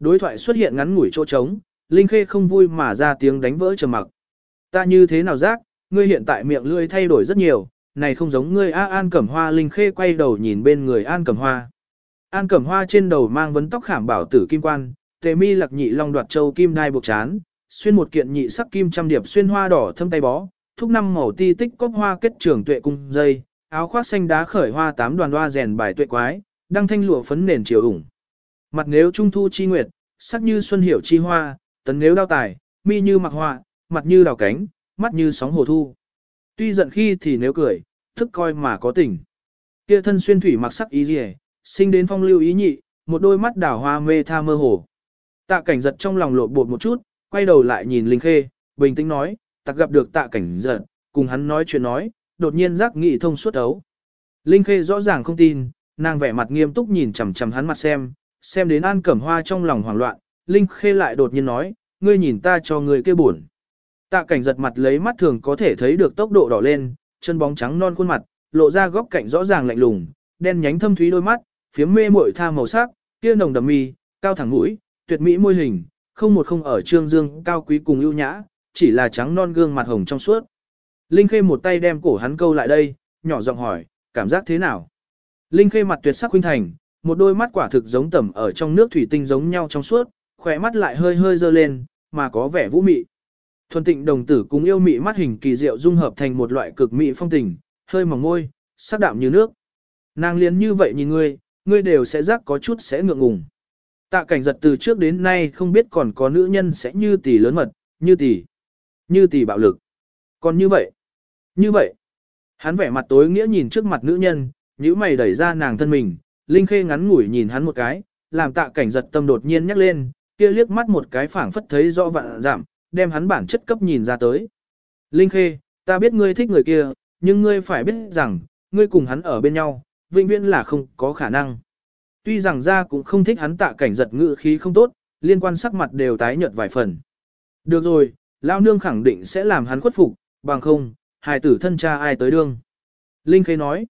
Đối thoại xuất hiện ngắn ngủi chỗ trống, Linh Khê không vui mà ra tiếng đánh vỡ trầm mặc. Ta như thế nào giác, ngươi hiện tại miệng lưỡi thay đổi rất nhiều, này không giống ngươi A An Cẩm Hoa Linh Khê quay đầu nhìn bên người An Cẩm Hoa. An Cẩm Hoa trên đầu mang vấn tóc khảm bảo tử kim quan, tề mi lặc nhị long đoạt châu kim đai buộc chán, xuyên một kiện nhị sắc kim trăm điệp xuyên hoa đỏ thâm tay bó, thúc năm màu ti tích cốc hoa kết trường tuệ cung dây, áo khoác xanh đá khởi hoa tám đoàn hoa rèn bài tuệ quái, đăng thanh lụa phấn nền chiều ủng. Mặt nếu trung thu chi nguyệt, sắc như xuân hiểu chi hoa, tấn nếu đao tài, mi như mặc hoa, mặt như đào cánh, mắt như sóng hồ thu. Tuy giận khi thì nếu cười, thức coi mà có tình. Kia thân xuyên thủy mặc sắc ý rìa, sinh đến phong lưu ý nhị, một đôi mắt đảo hoa mê tha mơ hồ. Tạ cảnh giật trong lòng lột bột một chút, quay đầu lại nhìn Linh Khê, bình tĩnh nói, tặc gặp được tạ cảnh giật, cùng hắn nói chuyện nói, đột nhiên giác nghị thông suốt ấu. Linh Khê rõ ràng không tin, nàng vẻ mặt nghiêm túc nhìn chằm chằm hắn mặt xem, xem đến An Cẩm Hoa trong lòng hoảng loạn, Linh Khê lại đột nhiên nói, ngươi nhìn ta cho ngươi kia buồn. Tạ cảnh giật mặt lấy mắt thường có thể thấy được tốc độ đỏ lên, chân bóng trắng non khuôn mặt, lộ ra góc cạnh rõ ràng lạnh lùng, đen nhánh thâm thúy đôi mắt, phía mê muội tha màu sắc, kia nồng đậm mi, cao thẳng mũi, tuyệt mỹ môi hình, không một không ở trương dương, cao quý cùng ưu nhã, chỉ là trắng non gương mặt hồng trong suốt. Linh Khê một tay đem cổ hắn câu lại đây, nhỏ giọng hỏi, cảm giác thế nào? Linh Khê mặt tuyệt sắc huynh thành, một đôi mắt quả thực giống tẩm ở trong nước thủy tinh giống nhau trong suốt, khỏe mắt lại hơi hơi dơ lên, mà có vẻ vũ mị. Thuần tịnh đồng tử cùng yêu mị mắt hình kỳ diệu dung hợp thành một loại cực mị phong tình, hơi mỏng môi, sắc đạm như nước. Nàng liền như vậy nhìn ngươi, ngươi đều sẽ giác có chút sẽ ngượng ngùng. Tạ cảnh giật từ trước đến nay không biết còn có nữ nhân sẽ như tỷ lớn mật, như tỷ, như tỷ bạo lực. Còn như vậy, như vậy, hắn vẻ mặt tối nghĩa nhìn trước mặt nữ nhân, nhíu mày đẩy ra nàng thân mình, Linh Khê ngắn ngủi nhìn hắn một cái, làm tạ cảnh giật tâm đột nhiên nhắc lên, kia liếc mắt một cái phảng phất thấy rõ vạn giảm, đem hắn bản chất cấp nhìn ra tới. Linh Khê, ta biết ngươi thích người kia, nhưng ngươi phải biết rằng, ngươi cùng hắn ở bên nhau, vĩnh viễn là không có khả năng. Tuy rằng ra cũng không thích hắn tạ cảnh giật ngữ khí không tốt, liên quan sắc mặt đều tái nhợt vài phần. Được rồi, Lão nương khẳng định sẽ làm hắn khuất phục, bằng không, hài tử thân cha ai tới đương. Linh Khê nói,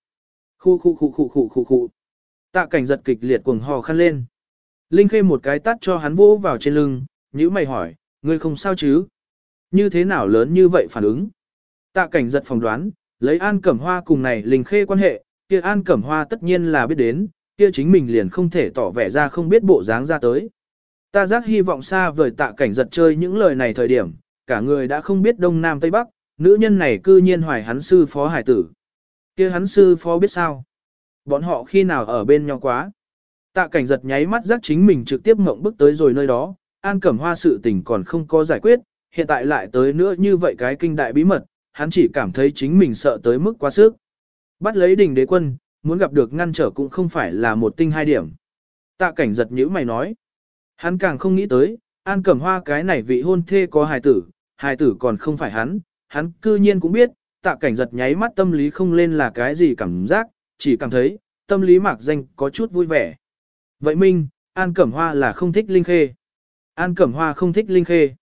khu khu khu khu khu khu khu. Tạ cảnh giật kịch liệt cuồng hò khăn lên. Linh Khê một cái tắt cho hắn vỗ vào trên lưng, nhữ mày hỏi, ngươi không sao chứ? Như thế nào lớn như vậy phản ứng? Tạ cảnh giật phỏng đoán, lấy An Cẩm Hoa cùng này Linh Khê quan hệ, kia An Cẩm Hoa tất nhiên là biết đến, kia chính mình liền không thể tỏ vẻ ra không biết bộ dáng ra tới. Ta giác hy vọng xa vời tạ cảnh giật chơi những lời này thời điểm, cả người đã không biết Đông Nam Tây Bắc, nữ nhân này cư nhiên hoài hắn sư phó hải tử. kia hắn sư phó biết sao? Bọn họ khi nào ở bên nhau quá? Tạ cảnh giật nháy mắt giác chính mình trực tiếp ngộng bước tới rồi nơi đó, An Cẩm Hoa sự tình còn không có giải quyết, hiện tại lại tới nữa như vậy cái kinh đại bí mật, hắn chỉ cảm thấy chính mình sợ tới mức quá sức. Bắt lấy đỉnh đế quân, muốn gặp được ngăn trở cũng không phải là một tinh hai điểm. Tạ cảnh giật nhữ mày nói. Hắn càng không nghĩ tới, An Cẩm Hoa cái này vị hôn thê có hài tử, hài tử còn không phải hắn, hắn cư nhiên cũng biết, tạ cảnh giật nháy mắt tâm lý không lên là cái gì cảm giác, chỉ cảm thấy, tâm lý mạc danh có chút vui vẻ. Vậy Minh, An Cẩm Hoa là không thích Linh Khê. An Cẩm Hoa không thích Linh Khê.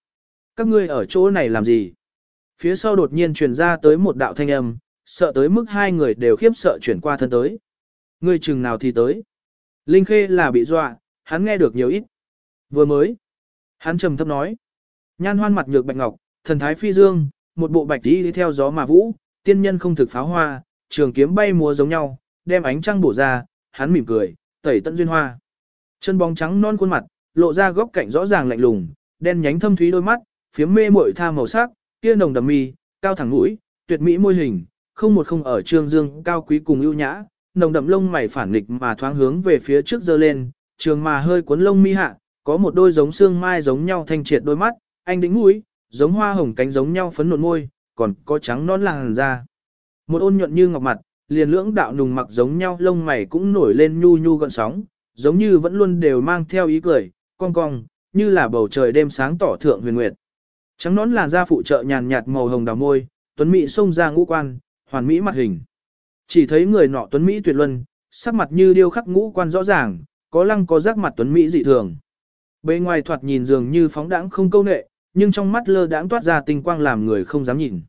Các ngươi ở chỗ này làm gì? Phía sau đột nhiên truyền ra tới một đạo thanh âm, sợ tới mức hai người đều khiếp sợ chuyển qua thân tới. Ngươi chừng nào thì tới. Linh Khê là bị dọa, hắn nghe được nhiều ít. Vừa mới. Hắn trầm thấp nói. Nhan hoan mặt nhược bạch ngọc, thần thái phi dương, một bộ bạch đi theo gió mà vũ, tiên nhân không thực pháo hoa, trường kiếm bay múa giống nhau, đem ánh trăng bổ ra, hắn mỉm cười, tẩy tận duyên hoa. Chân bóng trắng non khuôn mặt, lộ ra góc cạnh rõ ràng lạnh lùng, đen nhánh thâm thúy đôi mắt, phiếm mê muội tha màu sắc, kia nồng đầm mi, cao thẳng mũi, tuyệt mỹ môi hình, không một không ở trương dương, cao quý cùng ưu nhã, nồng đậm lông mày phản nghịch mà thoáng hướng về phía trước giơ lên, trường mà hơi cuốn lông mi hạ, có một đôi giống xương mai giống nhau thanh triệt đôi mắt, anh đĩnh mũi, giống hoa hồng cánh giống nhau phấn nộn môi, còn có trắng non làn da. Một ôn nhuận như ngọc mặt, liền lưỡng đạo nùng mặc giống nhau lông mày cũng nổi lên nhu nhu gợn sóng, giống như vẫn luôn đều mang theo ý cười, cong cong, như là bầu trời đêm sáng tỏ thượng huyền nguyệt. Trắng nón làn da phụ trợ nhàn nhạt màu hồng đào môi, tuấn mỹ xông ra ngũ quan, hoàn mỹ mặt hình. Chỉ thấy người nọ tuấn mỹ tuyệt luân, sắc mặt như điêu khắc ngũ quan rõ ràng, có lăng có giác mặt tuấn mỹ dị thường. Bề ngoài thoạt nhìn dường như phóng đãng không câu nệ, nhưng trong mắt lơ đãng toát ra tinh quang làm người không dám nhìn.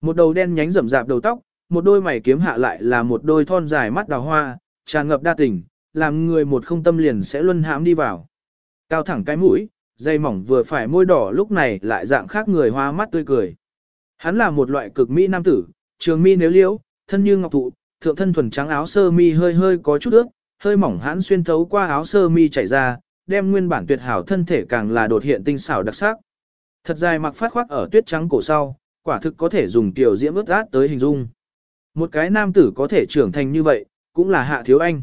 Một đầu đen nhánh rậm rạp đầu tóc, một đôi mày kiếm hạ lại là một đôi thon dài mắt đào hoa, tràn ngập đa tình, làm người một không tâm liền sẽ luân hãm đi vào. Cao thẳng cái mũi, dây mỏng vừa phải môi đỏ lúc này lại dạng khác người hoa mắt tươi cười. Hắn là một loại cực mỹ nam tử, trường mi nếu liễu, thân như ngọc thụ, thượng thân thuần trắng áo sơ mi hơi hơi có chút ướt, hơi mỏng hãn xuyên thấu qua áo sơ mi chảy ra, đem nguyên bản tuyệt hảo thân thể càng là đột hiện tinh xảo đặc sắc. Thật dài mặc phát khoác ở tuyết trắng cổ sau, quả thực có thể dùng tiểu diễm ướt át tới hình dung. Một cái nam tử có thể trưởng thành như vậy, cũng là hạ thiếu anh.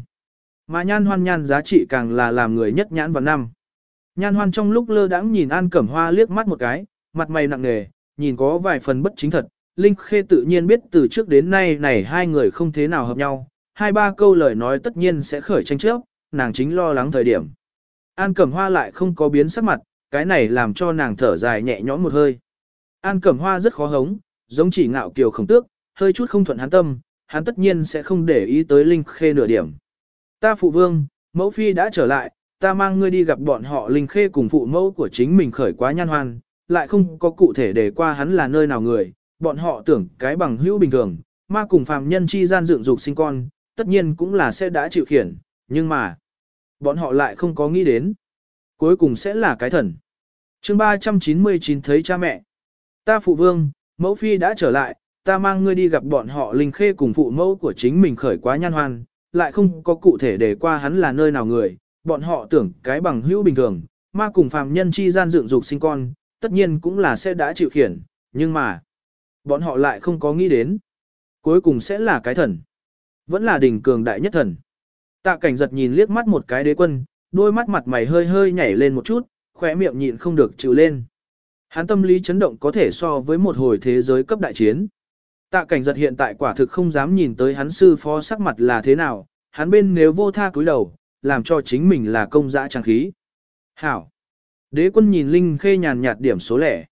Mà nhan hoan nhan giá trị càng là làm người nhất nhãn vào năm. Nhan hoan trong lúc lơ đãng nhìn An Cẩm Hoa liếc mắt một cái, mặt mày nặng nề, nhìn có vài phần bất chính thật. Linh Khê tự nhiên biết từ trước đến nay này hai người không thế nào hợp nhau, hai ba câu lời nói tất nhiên sẽ khởi tranh chấp, nàng chính lo lắng thời điểm. An Cẩm Hoa lại không có biến sắc mặt, cái này làm cho nàng thở dài nhẹ nhõm một hơi. An Cẩm Hoa rất khó hống, giống chỉ ngạo kiều không tước, hơi chút không thuận hắn tâm, hắn tất nhiên sẽ không để ý tới Linh Khê nửa điểm. Ta phụ vương, mẫu phi đã trở lại, ta mang ngươi đi gặp bọn họ Linh Khê cùng phụ mẫu của chính mình khởi quá nhan hoan, lại không có cụ thể để qua hắn là nơi nào người, bọn họ tưởng cái bằng hữu bình thường, ma cùng phàm nhân chi gian dựng dục sinh con, tất nhiên cũng là sẽ đã chịu khiển, nhưng mà, bọn họ lại không có nghĩ đến. Cuối cùng sẽ là cái thần. chương 399 thấy cha mẹ. Ta phụ vương, mẫu phi đã trở lại, ta mang ngươi đi gặp bọn họ linh khê cùng phụ mẫu của chính mình khởi quá nhan hoan, lại không có cụ thể để qua hắn là nơi nào người, bọn họ tưởng cái bằng hữu bình thường, ma cùng phàm nhân chi gian dựng dục sinh con, tất nhiên cũng là sẽ đã chịu khiển, nhưng mà, bọn họ lại không có nghĩ đến. Cuối cùng sẽ là cái thần. Vẫn là đỉnh cường đại nhất thần. Tạ cảnh giật nhìn liếc mắt một cái đế quân, đôi mắt mặt mày hơi hơi nhảy lên một chút, khỏe miệng nhịn không được chịu lên. Hắn tâm lý chấn động có thể so với một hồi thế giới cấp đại chiến. Tạ cảnh giật hiện tại quả thực không dám nhìn tới hắn sư phó sắc mặt là thế nào, hắn bên nếu vô tha cúi đầu, làm cho chính mình là công dã trang khí. Hảo! Đế quân nhìn Linh Khê nhàn nhạt điểm số lẻ.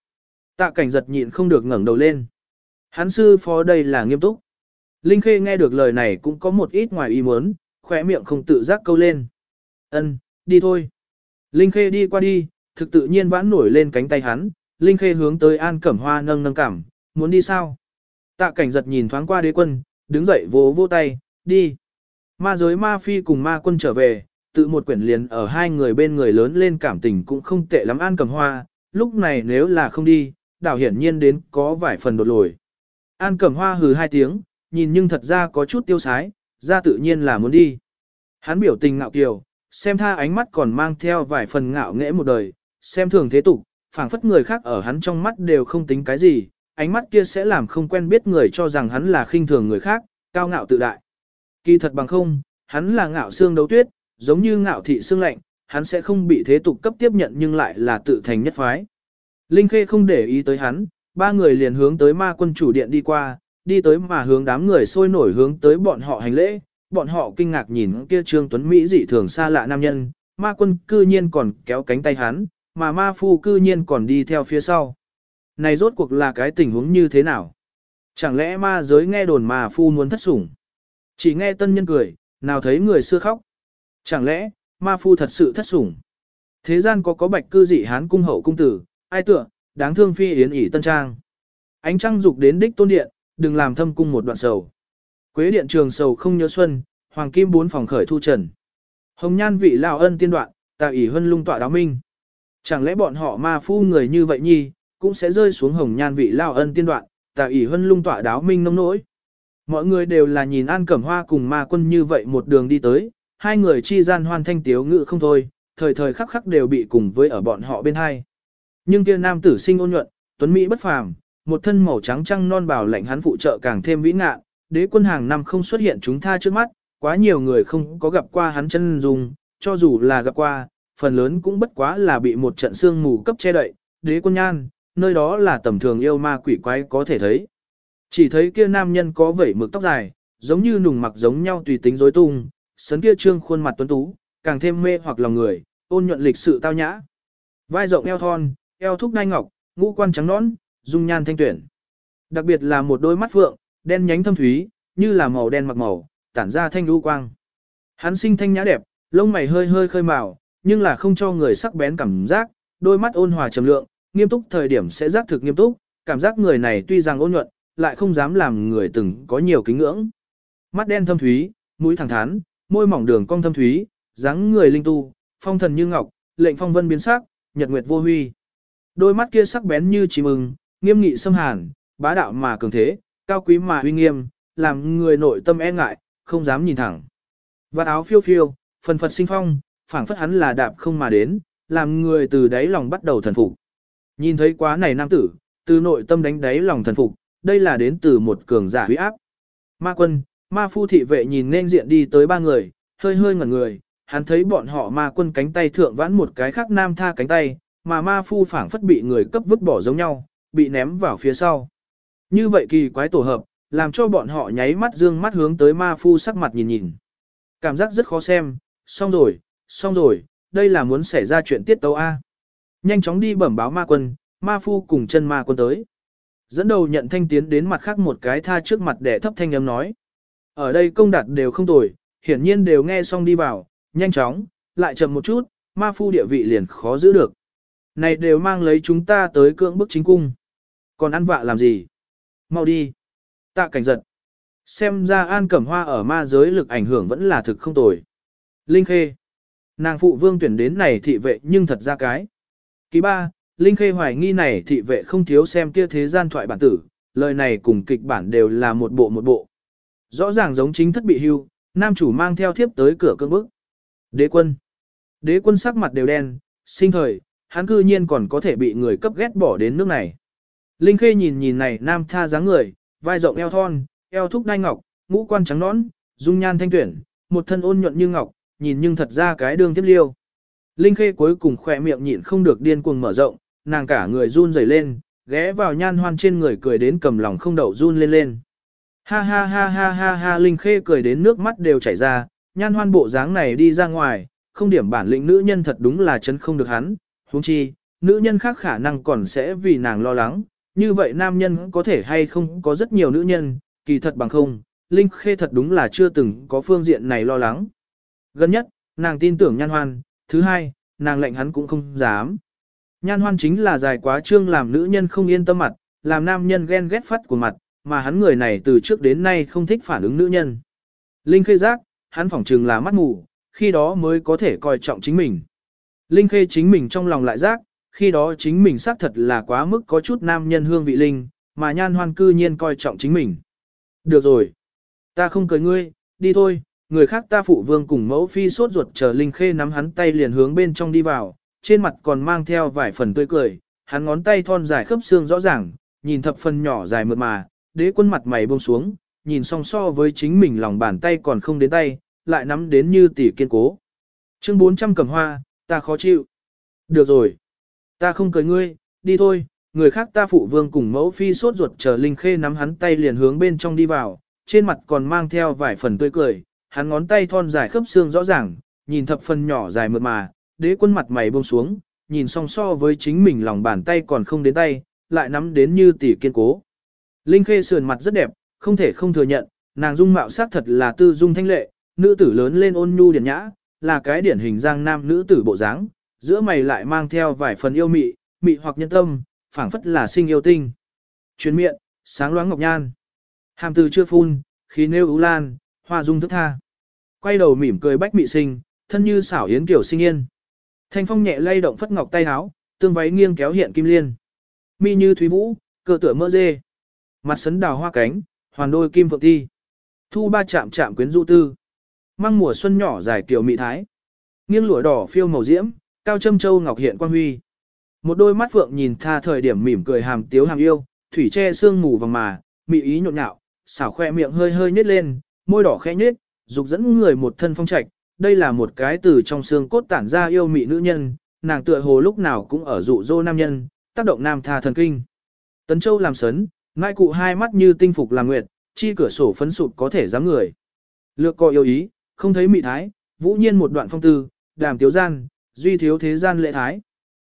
Tạ cảnh giật nhịn không được ngẩng đầu lên. Hắn sư phó đây là nghiêm túc. Linh Khê nghe được lời này cũng có một ít ngoài ý muốn, khỏe miệng không tự giác câu lên. Ân, đi thôi. Linh Khê đi qua đi, thực tự nhiên vãn nổi lên cánh tay hắn, Linh Khê hướng tới An Cẩm Hoa nâng nâng cảm, muốn đi sao? Tạ cảnh giật nhìn thoáng qua đế quân, đứng dậy vỗ vỗ tay, đi. Ma giới ma phi cùng ma quân trở về, tự một quyển liền ở hai người bên người lớn lên cảm tình cũng không tệ lắm An Cẩm Hoa, lúc này nếu là không đi, đảo hiển nhiên đến có vài phần đột lồi. An Cẩm Hoa hừ hai tiếng, nhìn nhưng thật ra có chút tiêu sái, ra tự nhiên là muốn đi. Hắn biểu tình ngạo kiều, xem tha ánh mắt còn mang theo vài phần ngạo nghễ một đời, xem thường thế tục, phảng phất người khác ở hắn trong mắt đều không tính cái gì, ánh mắt kia sẽ làm không quen biết người cho rằng hắn là khinh thường người khác, cao ngạo tự đại. Kỳ thật bằng không, hắn là ngạo xương đấu tuyết, giống như ngạo thị xương lạnh, hắn sẽ không bị thế tục cấp tiếp nhận nhưng lại là tự thành nhất phái. Linh Khê không để ý tới hắn, ba người liền hướng tới ma quân chủ điện đi qua, đi tới mà hướng đám người sôi nổi hướng tới bọn họ hành lễ, bọn họ kinh ngạc nhìn kia Trương Tuấn Mỹ dị thường xa lạ nam nhân, ma quân cư nhiên còn kéo cánh tay hắn, mà ma phu cư nhiên còn đi theo phía sau. Này rốt cuộc là cái tình huống như thế nào? Chẳng lẽ ma giới nghe đồn mà phu muốn thất sủng? Chỉ nghe tân nhân cười, nào thấy người xưa khóc? Chẳng lẽ, ma phu thật sự thất sủng? Thế gian có có bạch cư dị hán cung hậu cung tử, ai tựa, đáng thương phi yến ỉ tân trang. Ánh trăng dục đến đích tôn điện, đừng làm thâm cung một đoạn sầu. Quế điện trường sầu không nhớ xuân, hoàng kim bốn phòng khởi thu trần. Hồng nhan vị lao ân tiên đoạn, tạ ỉ hân lung tọa đáo minh. Chẳng lẽ bọn họ ma phu người như vậy nhi, cũng sẽ rơi xuống hồng nhan vị lao ân tiên đoạn, tạ ỷ hân lung tọa đáo minh nông nỗi. Mọi người đều là nhìn An Cẩm Hoa cùng ma quân như vậy một đường đi tới, hai người chi gian hoan thanh tiếu ngự không thôi, thời thời khắc khắc đều bị cùng với ở bọn họ bên hai. Nhưng kia nam tử sinh ôn nhuận, tuấn Mỹ bất phàm, một thân màu trắng trăng non bảo lạnh hắn phụ trợ càng thêm vĩ ngạ, đế quân hàng năm không xuất hiện chúng tha trước mắt, quá nhiều người không có gặp qua hắn chân dung, cho dù là gặp qua, phần lớn cũng bất quá là bị một trận xương mù cấp che đậy, đế quân nhan, nơi đó là tầm thường yêu ma quỷ quái có thể thấy. Chỉ thấy kia nam nhân có vẩy mực tóc dài, giống như nùng mặc giống nhau tùy tính rối tung, sấn kia trương khuôn mặt tuấn tú, càng thêm mê hoặc lòng người, ôn nhuận lịch sự tao nhã. Vai rộng eo thon, eo thúc đai ngọc, ngũ quan trắng nõn, dung nhan thanh tuyển. Đặc biệt là một đôi mắt phượng, đen nhánh thâm thúy, như là màu đen mặc màu, tản ra thanh lưu quang. Hắn sinh thanh nhã đẹp, lông mày hơi hơi khơi màu, nhưng là không cho người sắc bén cảm giác, đôi mắt ôn hòa trầm lượng, nghiêm túc thời điểm sẽ giác thực nghiêm túc, cảm giác người này tuy rằng ôn nhuận, lại không dám làm người từng có nhiều kính ngưỡng. Mắt đen thâm thúy, mũi thẳng thắn, môi mỏng đường cong thâm thúy, dáng người linh tu, phong thần như ngọc, lệnh phong vân biến sắc, nhật nguyệt vô huy. Đôi mắt kia sắc bén như chim ưng, nghiêm nghị xâm hàn, bá đạo mà cường thế, cao quý mà uy nghiêm, làm người nội tâm e ngại, không dám nhìn thẳng. Vạt áo phiêu phiêu, phần phật sinh phong, phảng phất hắn là đạp không mà đến, làm người từ đáy lòng bắt đầu thần phục. Nhìn thấy quá này nam tử, từ nội tâm đánh đáy lòng thần phục, đây là đến từ một cường giả huy áp. Ma quân, ma phu thị vệ nhìn nên diện đi tới ba người, hơi hơi ngẩn người, hắn thấy bọn họ ma quân cánh tay thượng vãn một cái khác nam tha cánh tay, mà ma phu phảng phất bị người cấp vứt bỏ giống nhau, bị ném vào phía sau. Như vậy kỳ quái tổ hợp, làm cho bọn họ nháy mắt dương mắt hướng tới ma phu sắc mặt nhìn nhìn. Cảm giác rất khó xem, xong rồi, xong rồi, đây là muốn xảy ra chuyện tiết tấu A. Nhanh chóng đi bẩm báo ma quân, ma phu cùng chân ma quân tới. Dẫn đầu nhận thanh tiến đến mặt khác một cái tha trước mặt để thấp thanh âm nói. Ở đây công đạt đều không tồi, hiển nhiên đều nghe xong đi vào, nhanh chóng, lại chậm một chút, ma phu địa vị liền khó giữ được. Này đều mang lấy chúng ta tới cưỡng bức chính cung. Còn ăn vạ làm gì? Mau đi. Tạ cảnh giật. Xem ra An Cẩm Hoa ở ma giới lực ảnh hưởng vẫn là thực không tồi. Linh Khê. Nàng phụ vương tuyển đến này thị vệ nhưng thật ra cái. Ký ba, Linh Khê hoài nghi này thị vệ không thiếu xem kia thế gian thoại bản tử, lời này cùng kịch bản đều là một bộ một bộ. Rõ ràng giống chính thất bị hưu, nam chủ mang theo thiếp tới cửa cơn bức. Đế quân. Đế quân sắc mặt đều đen, sinh thời, hắn cư nhiên còn có thể bị người cấp ghét bỏ đến nước này. Linh Khê nhìn nhìn này nam tha dáng người, vai rộng eo thon, eo thúc đai ngọc, ngũ quan trắng nõn, dung nhan thanh tuyển, một thân ôn nhuận như ngọc, nhìn nhưng thật ra cái đường tiếp liêu. Linh Khê cuối cùng khỏe miệng nhịn không được điên cuồng mở rộng, nàng cả người run rẩy lên, ghé vào nhan hoan trên người cười đến cầm lòng không đậu run lên lên. Ha ha ha ha ha ha Linh Khê cười đến nước mắt đều chảy ra, nhan hoan bộ dáng này đi ra ngoài, không điểm bản lĩnh nữ nhân thật đúng là chấn không được hắn, huống chi, nữ nhân khác khả năng còn sẽ vì nàng lo lắng, như vậy nam nhân có thể hay không có rất nhiều nữ nhân, kỳ thật bằng không, Linh Khê thật đúng là chưa từng có phương diện này lo lắng. Gần nhất, nàng tin tưởng nhan hoan, thứ hai, nàng lệnh hắn cũng không dám. Nhan hoan chính là dài quá trương làm nữ nhân không yên tâm mặt, làm nam nhân ghen ghét phát của mặt, mà hắn người này từ trước đến nay không thích phản ứng nữ nhân. Linh Khê giác, hắn phỏng trừng là mắt mù, khi đó mới có thể coi trọng chính mình. Linh Khê chính mình trong lòng lại giác, khi đó chính mình xác thật là quá mức có chút nam nhân hương vị linh, mà nhan hoan cư nhiên coi trọng chính mình. Được rồi. Ta không cười ngươi, đi thôi, người khác ta phụ vương cùng mẫu phi sốt ruột chờ Linh Khê nắm hắn tay liền hướng bên trong đi vào, trên mặt còn mang theo vài phần tươi cười, hắn ngón tay thon dài khớp xương rõ ràng, nhìn thập phần nhỏ dài mượt mà, đế quân mặt mày buông xuống, nhìn song so với chính mình lòng bàn tay còn không đến tay, lại nắm đến như tỉ kiên cố. Chương 400 cầm hoa, ta khó chịu. Được rồi. Ta không cười ngươi, đi thôi, người khác ta phụ vương cùng mẫu phi sốt ruột chờ Linh Khê nắm hắn tay liền hướng bên trong đi vào, trên mặt còn mang theo vài phần tươi cười, hắn ngón tay thon dài khớp xương rõ ràng, nhìn thập phần nhỏ dài mượt mà, đế quân mặt mày buông xuống, nhìn song so với chính mình lòng bàn tay còn không đến tay, lại nắm đến như tỉ kiên cố. Linh Khê sườn mặt rất đẹp, không thể không thừa nhận, nàng dung mạo sắc thật là tư dung thanh lệ, nữ tử lớn lên ôn nhu điển nhã, là cái điển hình giang nam nữ tử bộ dáng, giữa mày lại mang theo vài phần yêu mị, mị hoặc nhân tâm, phảng phất là sinh yêu tinh. Chuyến miệng, sáng loáng ngọc nhan. Hàm từ chưa phun, khí nêu ưu lan, hoa dung thức tha. Quay đầu mỉm cười bách mị sinh, thân như xảo yến kiểu sinh yên. Thanh phong nhẹ lay động phất ngọc tay háo, tương váy nghiêng kéo hiện kim liên. Mi như thúy vũ, cơ tựa mỡ dê. Mặt sấn đào hoa cánh, hoàn đôi kim phượng thi. Thu ba chạm chạm quyến rũ tư. mang mùa xuân nhỏ dài kiểu mị thái. Nghiêng lụa đỏ phiêu màu diễm, cao châm châu ngọc hiện quan huy. Một đôi mắt phượng nhìn tha thời điểm mỉm cười hàm tiếu hàm yêu, thủy che sương mù vàng mà, mị ý nhộn nhạo, xảo khoe miệng hơi hơi nhếch lên, môi đỏ khẽ nhếch, dục dẫn người một thân phong trạch. Đây là một cái từ trong xương cốt tản ra yêu mị nữ nhân, nàng tựa hồ lúc nào cũng ở dụ dỗ nam nhân, tác động nam tha thần kinh. Tấn Châu làm sấn, ngai cụ hai mắt như tinh phục làm nguyệt, chi cửa sổ phấn sụp có thể dám người. Lược coi yêu ý, không thấy mị thái, vũ nhiên một đoạn phong tư, đàm tiếu gian, duy thiếu thế gian lệ thái.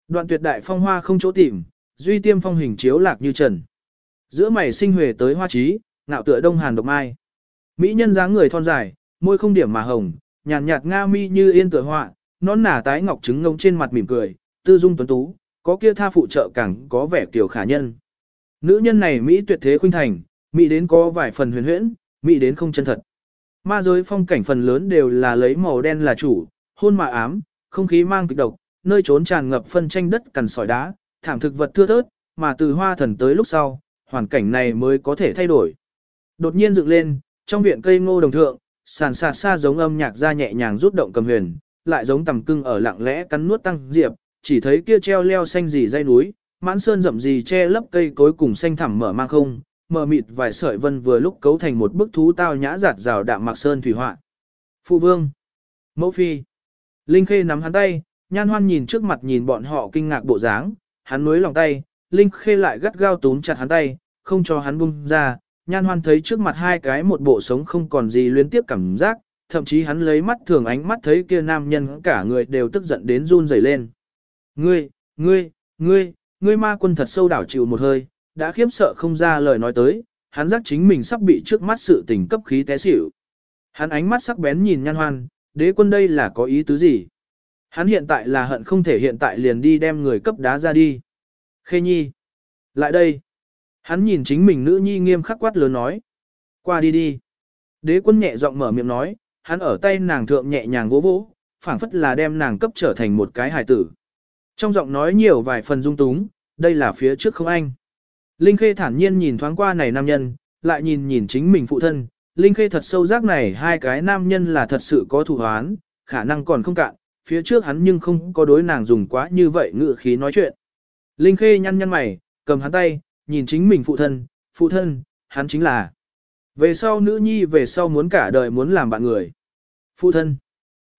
Đoạn tuyệt đại phong hoa không chỗ tìm, duy tiêm phong hình chiếu lạc như trần. Giữa mày sinh huề tới hoa trí, ngạo tựa đông hàn độc mai. Mỹ nhân dáng người thon dài, môi không điểm mà hồng, nhàn nhạt, nga mi như yên tựa họa, nón nả tái ngọc trứng ngông trên mặt mỉm cười, tư dung tuấn tú, có kia tha phụ trợ càng có vẻ kiểu khả nhân. Nữ nhân này Mỹ tuyệt thế khuynh thành, Mỹ đến có vài phần huyền huyễn, Mỹ đến không chân thật. Ma giới phong cảnh phần lớn đều là lấy màu đen là chủ, hôn mà ám, không khí mang kịch độc, nơi trốn tràn ngập phân tranh đất cằn sỏi đá, thảm thực vật thưa thớt, mà từ hoa thần tới lúc sau, hoàn cảnh này mới có thể thay đổi. Đột nhiên dựng lên, trong viện cây ngô đồng thượng, sàn sạt xa giống âm nhạc ra nhẹ nhàng rút động cầm huyền, lại giống tầm cưng ở lặng lẽ cắn nuốt tăng diệp, chỉ thấy kia treo leo xanh gì dây núi, mãn sơn rậm gì che lấp cây cối cùng xanh thẳm mở mang không, mở mịt vài sợi vân vừa lúc cấu thành một bức thú tao nhã giạt rào đạm mạc sơn thủy họa. Phụ vương, mẫu phi, Linh Khê nắm hắn tay, nhan hoan nhìn trước mặt nhìn bọn họ kinh ngạc bộ dáng, hắn nuối lòng tay, Linh Khê lại gắt gao túm chặt hắn tay, không cho hắn buông ra, nhan hoan thấy trước mặt hai cái một bộ sống không còn gì liên tiếp cảm giác, thậm chí hắn lấy mắt thường ánh mắt thấy kia nam nhân cả người đều tức giận đến run rẩy lên. Ngươi, ngươi, ngươi, ngươi ma quân thật sâu đảo chịu một hơi, đã khiếp sợ không ra lời nói tới, hắn giác chính mình sắp bị trước mắt sự tình cấp khí té xỉu. Hắn ánh mắt sắc bén nhìn nhan hoan, đế quân đây là có ý tứ gì? Hắn hiện tại là hận không thể hiện tại liền đi đem người cấp đá ra đi. Khê nhi. Lại đây. Hắn nhìn chính mình nữ nhi nghiêm khắc quát lớn nói. Qua đi đi. Đế quân nhẹ giọng mở miệng nói, hắn ở tay nàng thượng nhẹ nhàng vỗ vỗ, phảng phất là đem nàng cấp trở thành một cái hài tử. Trong giọng nói nhiều vài phần dung túng, đây là phía trước không anh. Linh Khê thản nhiên nhìn thoáng qua này nam nhân, lại nhìn nhìn chính mình phụ thân. Linh Khê thật sâu giác này hai cái nam nhân là thật sự có thù hoán, khả năng còn không cạn, phía trước hắn nhưng không có đối nàng dùng quá như vậy ngựa khí nói chuyện. Linh Khê nhăn nhăn mày, cầm hắn tay, nhìn chính mình phụ thân, phụ thân, hắn chính là. Về sau nữ nhi về sau muốn cả đời muốn làm bạn người. Phụ thân,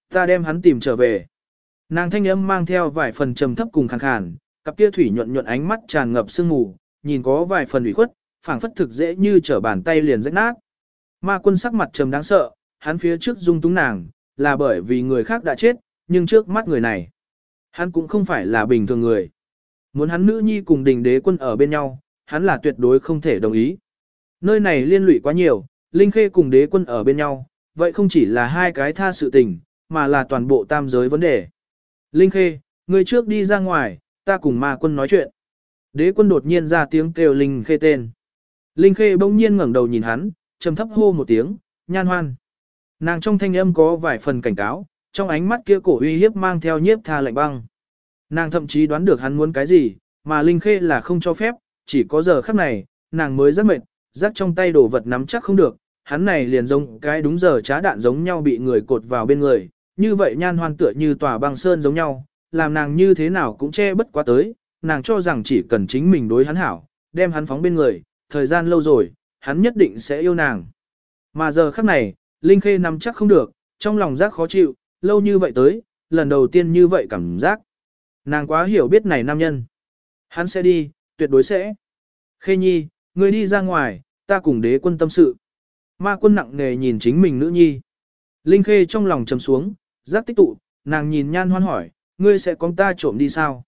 ta đem hắn tìm trở về. Nàng thanh âm mang theo vài phần trầm thấp cùng khàn khàn, cặp kia thủy nhuận nhuận ánh mắt tràn ngập sương mù, nhìn có vài phần ủy khuất, phảng phất thực dễ như trở bàn tay liền rách nát. Ma quân sắc mặt trầm đáng sợ, hắn phía trước dung túng nàng, là bởi vì người khác đã chết, nhưng trước mắt người này, hắn cũng không phải là bình thường người. Muốn hắn nữ nhi cùng đình đế quân ở bên nhau, hắn là tuyệt đối không thể đồng ý. Nơi này liên lụy quá nhiều, Linh Khê cùng đế quân ở bên nhau, vậy không chỉ là hai cái tha sự tình, mà là toàn bộ tam giới vấn đề. Linh Khê, người trước đi ra ngoài, ta cùng ma quân nói chuyện. Đế quân đột nhiên ra tiếng kêu Linh Khê tên. Linh Khê bỗng nhiên ngẩng đầu nhìn hắn, trầm thấp hô một tiếng, nhan hoan. Nàng trong thanh âm có vài phần cảnh cáo, trong ánh mắt kia cổ uy hiếp mang theo nhiếp tha lạnh băng. Nàng thậm chí đoán được hắn muốn cái gì, mà Linh Khê là không cho phép, chỉ có giờ khắc này, nàng mới rất mệt, rắc trong tay đồ vật nắm chắc không được, hắn này liền giống cái đúng giờ trá đạn giống nhau bị người cột vào bên người, như vậy nhan hoan tựa như tòa băng sơn giống nhau, làm nàng như thế nào cũng che bất quá tới, nàng cho rằng chỉ cần chính mình đối hắn hảo, đem hắn phóng bên người, thời gian lâu rồi, hắn nhất định sẽ yêu nàng. Mà giờ khắc này, Linh Khê nắm chắc không được, trong lòng giác khó chịu, lâu như vậy tới, lần đầu tiên như vậy cảm giác. Nàng quá hiểu biết này nam nhân. Hắn sẽ đi, tuyệt đối sẽ. Khê nhi, ngươi đi ra ngoài, ta cùng đế quân tâm sự. Ma quân nặng nề nhìn chính mình nữ nhi. Linh Khê trong lòng trầm xuống, giác tích tụ, nàng nhìn nhan hoan hỏi, ngươi sẽ con ta trộm đi sao?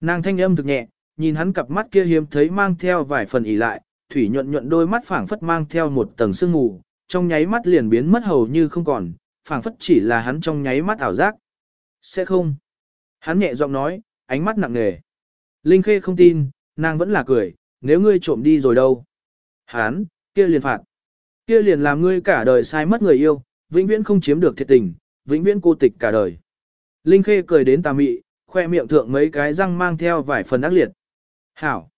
Nàng thanh âm thực nhẹ, nhìn hắn cặp mắt kia hiếm thấy mang theo vài phần ỉ lại, thủy nhuận nhuận đôi mắt phảng phất mang theo một tầng sương mù, trong nháy mắt liền biến mất hầu như không còn, phảng phất chỉ là hắn trong nháy mắt ảo giác. Sẽ không. Hắn nhẹ giọng nói, ánh mắt nặng nề. Linh Khê không tin, nàng vẫn là cười, nếu ngươi trộm đi rồi đâu. Hắn, kia liền phạt. Kia liền làm ngươi cả đời sai mất người yêu, vĩnh viễn không chiếm được thiệt tình, vĩnh viễn cô tịch cả đời. Linh Khê cười đến tà mị, khoe miệng thượng mấy cái răng mang theo vài phần ác liệt. Hảo.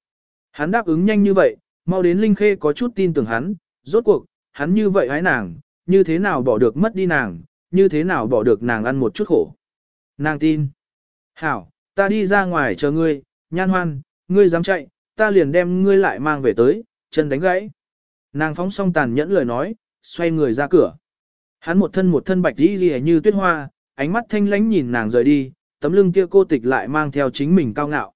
Hắn đáp ứng nhanh như vậy, mau đến Linh Khê có chút tin tưởng hắn, rốt cuộc, hắn như vậy hái nàng, như thế nào bỏ được mất đi nàng, như thế nào bỏ được nàng ăn một chút khổ. Nàng tin. Hảo, ta đi ra ngoài chờ ngươi, nhan hoan, ngươi dám chạy, ta liền đem ngươi lại mang về tới, chân đánh gãy. Nàng phóng xong tàn nhẫn lời nói, xoay người ra cửa. Hắn một thân một thân bạch đi ghi như tuyết hoa, ánh mắt thanh lánh nhìn nàng rời đi, tấm lưng kia cô tịch lại mang theo chính mình cao ngạo.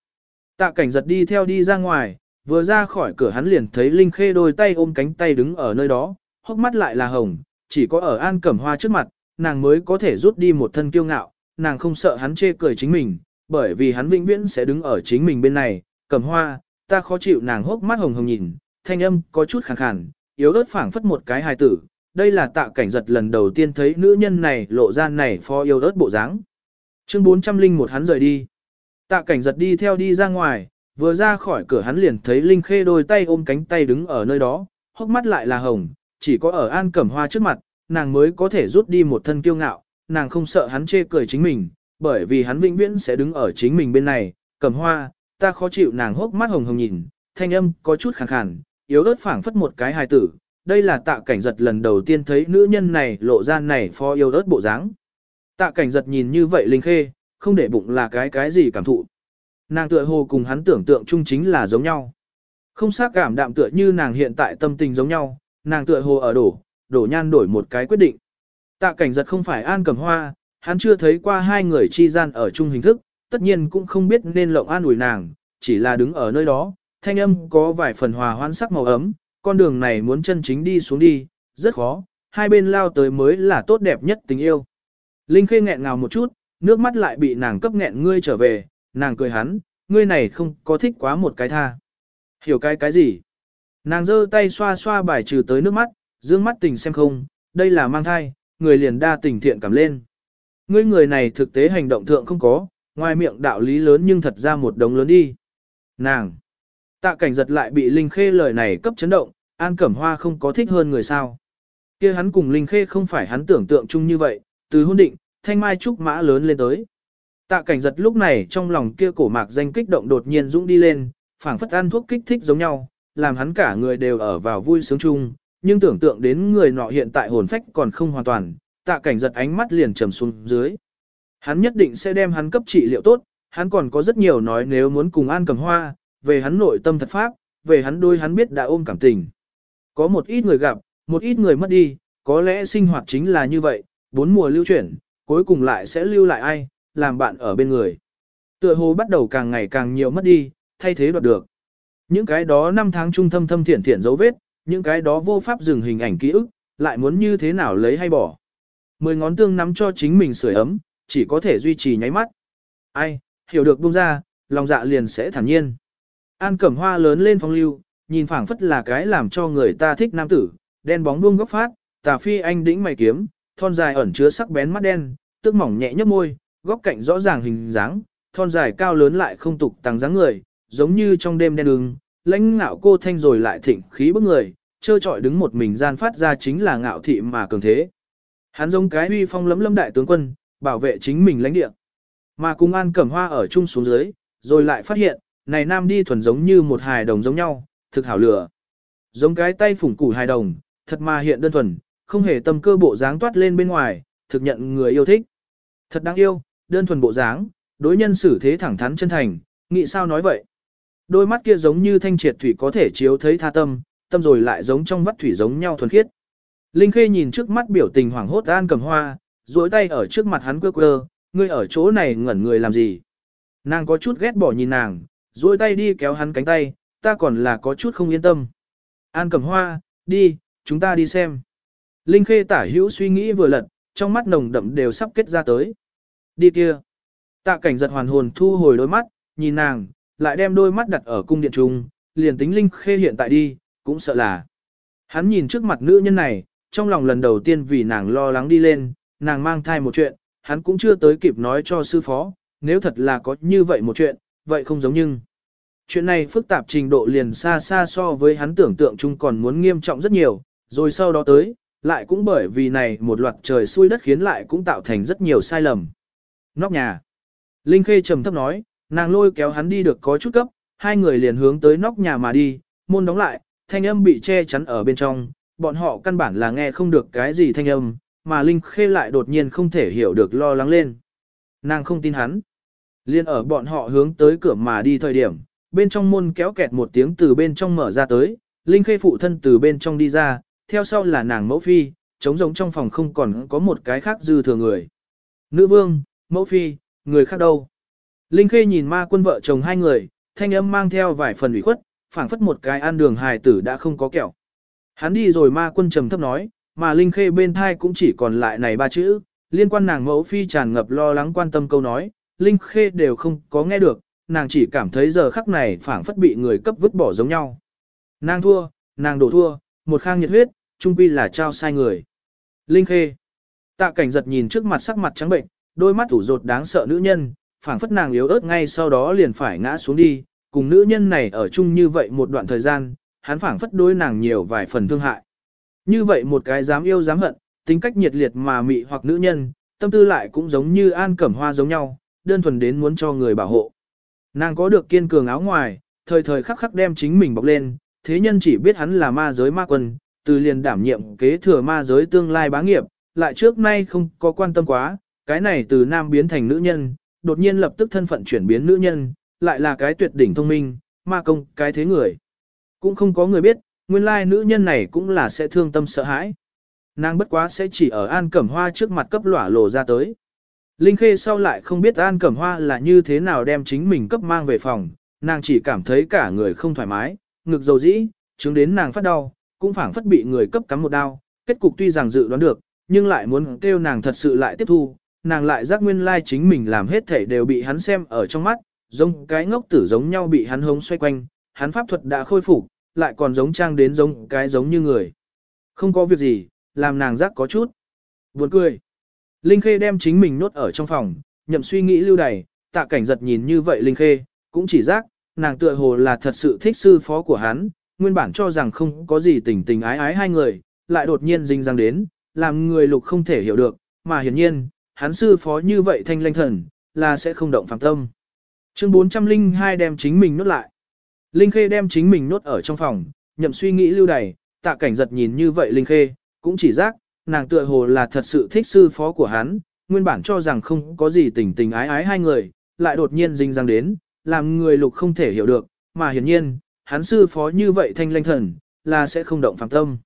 Tạ cảnh giật đi theo đi ra ngoài, vừa ra khỏi cửa hắn liền thấy Linh Khê đôi tay ôm cánh tay đứng ở nơi đó, hốc mắt lại là hồng, chỉ có ở an cẩm hoa trước mặt, nàng mới có thể rút đi một thân kiêu ngạo, nàng không sợ hắn chê cười chính mình, bởi vì hắn vĩnh viễn sẽ đứng ở chính mình bên này, cẩm hoa, ta khó chịu nàng hốc mắt hồng hồng nhìn, thanh âm có chút khàn khàn, yếu ớt phảng phất một cái hài tử, đây là tạ cảnh giật lần đầu tiên thấy nữ nhân này lộ ra này phó yêu ớt bộ dáng. Chương 401 hắn rời đi. Tạ cảnh giật đi theo đi ra ngoài, vừa ra khỏi cửa hắn liền thấy Linh Khê đôi tay ôm cánh tay đứng ở nơi đó, hốc mắt lại là hồng, chỉ có ở An Cẩm Hoa trước mặt, nàng mới có thể rút đi một thân kiêu ngạo, nàng không sợ hắn chê cười chính mình, bởi vì hắn vĩnh viễn sẽ đứng ở chính mình bên này, Cẩm hoa, ta khó chịu nàng hốc mắt hồng hồng nhìn, thanh âm có chút khàn khàn, yếu ớt phảng phất một cái hài tử. Đây là tạ cảnh giật lần đầu tiên thấy nữ nhân này lộ ra này phó yếu ớt bộ dáng. Tạ cảnh giật nhìn như vậy linh khê, không để bụng là cái cái gì cảm thụ. Nàng tựa hồ cùng hắn tưởng tượng chung chính là giống nhau. Không xác cảm đạm tựa như nàng hiện tại tâm tình giống nhau, nàng tựa hồ ở đổ, đổ nhan đổi một cái quyết định. Tạ cảnh giật không phải an cầm hoa, hắn chưa thấy qua hai người chi gian ở chung hình thức, tất nhiên cũng không biết nên lộng an ủi nàng, chỉ là đứng ở nơi đó, thanh âm có vài phần hòa hoan sắc màu ấm, con đường này muốn chân chính đi xuống đi, rất khó, hai bên lao tới mới là tốt đẹp nhất tình yêu. Linh Khê nghẹn ngào một chút, nước mắt lại bị nàng cấp nghẹn ngươi trở về, nàng cười hắn, ngươi này không có thích quá một cái tha. Hiểu cái cái gì? Nàng giơ tay xoa xoa bài trừ tới nước mắt, dương mắt tình xem không, đây là mang thai, người liền đa tình thiện cảm lên. Ngươi người này thực tế hành động thượng không có, ngoài miệng đạo lý lớn nhưng thật ra một đống lớn đi. Nàng! Tạ cảnh giật lại bị Linh Khê lời này cấp chấn động, An Cẩm Hoa không có thích hơn người sao. kia hắn cùng Linh Khê không phải hắn tưởng tượng chung như vậy, từ hôn định, thanh mai trúc mã lớn lên tới. Tạ cảnh giật lúc này trong lòng kia cổ mạc danh kích động đột nhiên dũng đi lên, phảng phất ăn thuốc kích thích giống nhau, làm hắn cả người đều ở vào vui sướng chung, nhưng tưởng tượng đến người nọ hiện tại hồn phách còn không hoàn toàn, tạ cảnh giật ánh mắt liền trầm xuống dưới. Hắn nhất định sẽ đem hắn cấp trị liệu tốt, hắn còn có rất nhiều nói nếu muốn cùng An Cầm Hoa, về hắn nội tâm thật pháp, về hắn đôi hắn biết đã ôm cảm tình. Có một ít người gặp, một ít người mất đi, có lẽ sinh hoạt chính là như vậy, bốn mùa lưu chuyển, cuối cùng lại sẽ lưu lại ai, làm bạn ở bên người. Tựa hồ bắt đầu càng ngày càng nhiều mất đi, thay thế đoạt được. Những cái đó năm tháng trung thâm thâm thiển thiển dấu vết, những cái đó vô pháp dừng hình ảnh ký ức, lại muốn như thế nào lấy hay bỏ. Mười ngón tương nắm cho chính mình sưởi ấm, chỉ có thể duy trì nháy mắt. Ai, hiểu được buông ra, lòng dạ liền sẽ thản nhiên. An cẩm hoa lớn lên phong lưu, nhìn phảng phất là cái làm cho người ta thích nam tử, đen bóng buông góc phát, tà phi anh đĩnh mày kiếm, thon dài ẩn chứa sắc bén mắt đen, tức mỏng nhẹ nhấp môi, góc cạnh rõ ràng hình dáng, thon dài cao lớn lại không tục tăng dáng người, giống như trong đêm đen đường, lãnh ngạo cô thanh rồi lại thịnh khí bức người, trơ trọi đứng một mình gian phát ra chính là ngạo thị mà cường thế. Hắn giống cái uy phong lấm lâm đại tướng quân, bảo vệ chính mình lãnh địa. Mà cùng An Cẩm Hoa ở chung xuống dưới, rồi lại phát hiện, này nam đi thuần giống như một hài đồng giống nhau, thực hảo lửa. Giống cái tay phủng củ hài đồng, thật mà hiện đơn thuần, không hề tâm cơ bộ dáng toát lên bên ngoài, thực nhận người yêu thích. Thật đáng yêu, đơn thuần bộ dáng, đối nhân xử thế thẳng thắn chân thành, nghĩ sao nói vậy. Đôi mắt kia giống như thanh triệt thủy có thể chiếu thấy tha tâm, tâm rồi lại giống trong vắt thủy giống nhau thuần khiết. Linh Khê nhìn trước mắt biểu tình hoảng hốt An Cẩm hoa, duỗi tay ở trước mặt hắn quơ quơ, ngươi ở chỗ này ngẩn người làm gì. Nàng có chút ghét bỏ nhìn nàng, duỗi tay đi kéo hắn cánh tay, ta còn là có chút không yên tâm. An cầm hoa, đi, chúng ta đi xem. Linh Khê tả hữu suy nghĩ vừa lật, trong mắt nồng đậm đều sắp kết ra tới. Đi kia. Tạ cảnh giật hoàn hồn thu hồi đôi mắt, nhìn nàng, lại đem đôi mắt đặt ở cung điện trung, liền tính Linh Khê hiện tại đi, cũng sợ là. Hắn nhìn trước mặt nữ nhân này, trong lòng lần đầu tiên vì nàng lo lắng đi lên, nàng mang thai một chuyện, hắn cũng chưa tới kịp nói cho sư phó, nếu thật là có như vậy một chuyện, vậy không giống nhưng. Chuyện này phức tạp trình độ liền xa xa so với hắn tưởng tượng chung còn muốn nghiêm trọng rất nhiều, rồi sau đó tới, lại cũng bởi vì này một loạt trời xui đất khiến lại cũng tạo thành rất nhiều sai lầm. Nóc nhà. Linh Khê trầm thấp nói, nàng lôi kéo hắn đi được có chút cấp, hai người liền hướng tới nóc nhà mà đi, môn đóng lại, thanh âm bị che chắn ở bên trong, bọn họ căn bản là nghe không được cái gì thanh âm, mà Linh Khê lại đột nhiên không thể hiểu được lo lắng lên. Nàng không tin hắn. Liên ở bọn họ hướng tới cửa mà đi thời điểm, bên trong môn kéo kẹt một tiếng từ bên trong mở ra tới, Linh Khê phụ thân từ bên trong đi ra, theo sau là nàng mẫu phi, trống rỗng trong phòng không còn có một cái khác dư thừa người. Nữ vương, mẫu phi, người khác đâu? Linh Khê nhìn ma quân vợ chồng hai người, thanh âm mang theo vài phần ủy khuất, phảng phất một cái ăn đường hài tử đã không có kẹo. Hắn đi rồi ma quân trầm thấp nói, mà Linh Khê bên thai cũng chỉ còn lại này ba chữ, liên quan nàng mẫu phi tràn ngập lo lắng quan tâm câu nói, Linh Khê đều không có nghe được, nàng chỉ cảm thấy giờ khắc này phảng phất bị người cấp vứt bỏ giống nhau. Nàng thua, nàng đổ thua, một khang nhiệt huyết, trung quy là trao sai người. Linh Khê. Tạ cảnh giật nhìn trước mặt sắc mặt trắng bệnh, đôi mắt ủ rột đáng sợ nữ nhân, phảng phất nàng yếu ớt ngay sau đó liền phải ngã xuống đi, cùng nữ nhân này ở chung như vậy một đoạn thời gian, hắn phảng phất đối nàng nhiều vài phần thương hại. Như vậy một cái dám yêu dám hận, tính cách nhiệt liệt mà mị hoặc nữ nhân, tâm tư lại cũng giống như An Cẩm Hoa giống nhau, đơn thuần đến muốn cho người bảo hộ. Nàng có được kiên cường áo ngoài, thời thời khắc khắc đem chính mình bọc lên, thế nhân chỉ biết hắn là ma giới ma quân, từ liền đảm nhiệm kế thừa ma giới tương lai bá nghiệp, lại trước nay không có quan tâm quá, cái này từ nam biến thành nữ nhân, đột nhiên lập tức thân phận chuyển biến nữ nhân, lại là cái tuyệt đỉnh thông minh, ma công, cái thế người. Cũng không có người biết, nguyên lai nữ nhân này cũng là sẽ thương tâm sợ hãi. Nàng bất quá sẽ chỉ ở An Cẩm Hoa trước mặt cấp lỏa lộ ra tới. Linh Khê sau lại không biết An Cẩm Hoa là như thế nào đem chính mình cấp mang về phòng, nàng chỉ cảm thấy cả người không thoải mái, ngực dầu dĩ, chứng đến nàng phát đau, cũng phảng phất bị người cấp cắm một đau, kết cục tuy rằng dự đoán được, nhưng lại muốn kêu nàng thật sự lại tiếp thu, nàng lại giác nguyên lai chính mình làm hết thể đều bị hắn xem ở trong mắt, giống cái ngốc tử giống nhau bị hắn hống xoay quanh, hắn pháp thuật đã khôi phục, lại còn giống trang đến giống cái giống như người. Không có việc gì, làm nàng giác có chút. Buồn cười. Linh Khê đem chính mình nốt ở trong phòng, nhậm suy nghĩ lưu đầy, tạ cảnh giật nhìn như vậy Linh Khê, cũng chỉ giác, nàng tựa hồ là thật sự thích sư phó của hắn, nguyên bản cho rằng không có gì tình tình ái ái hai người, lại đột nhiên dinh răng đến, làm người lục không thể hiểu được, mà hiển nhiên, hắn sư phó như vậy thanh lanh thần, là sẽ không động phạm tâm. Chương 402 đem chính mình nốt lại. Linh Khê đem chính mình nốt ở trong phòng, nhậm suy nghĩ lưu đầy, tạ cảnh giật nhìn như vậy Linh Khê, cũng chỉ giác, nàng tựa hồ là thật sự thích sư phó của hắn, nguyên bản cho rằng không có gì tình tình ái ái hai người, lại đột nhiên dinh răng đến, làm người lục không thể hiểu được, mà hiển nhiên, hắn sư phó như vậy thanh lanh thần, là sẽ không động phạm tâm.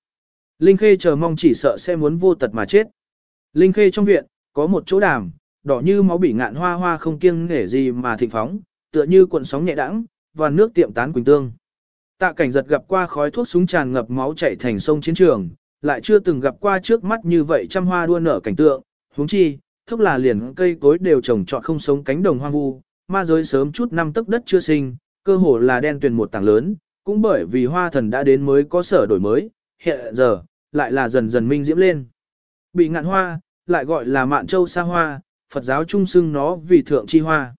Linh Khê chờ mong chỉ sợ sẽ muốn vô tật mà chết. Linh Khê trong viện, có một chỗ đàm, đỏ như máu bị ngạn hoa hoa không kiêng nể gì mà thịnh phóng, tựa như cuộn sóng nhẹ đãng, và nước tiệm tán quỳnh tương. Tạ cảnh giật gặp qua khói thuốc súng tràn ngập máu chảy thành sông chiến trường, lại chưa từng gặp qua trước mắt như vậy trăm hoa đua nở cảnh tượng, huống chi, thốc là liền cây cối đều trồng trọt không sống cánh đồng hoang vu, ma giới sớm chút năm tức đất chưa sinh, cơ hồ là đen tuyền một tảng lớn, cũng bởi vì hoa thần đã đến mới có sở đổi mới, hiện giờ, lại là dần dần minh diễm lên. Bị ngạn hoa, lại gọi là mạn châu sa hoa, Phật giáo trung xưng nó vì thượng chi hoa.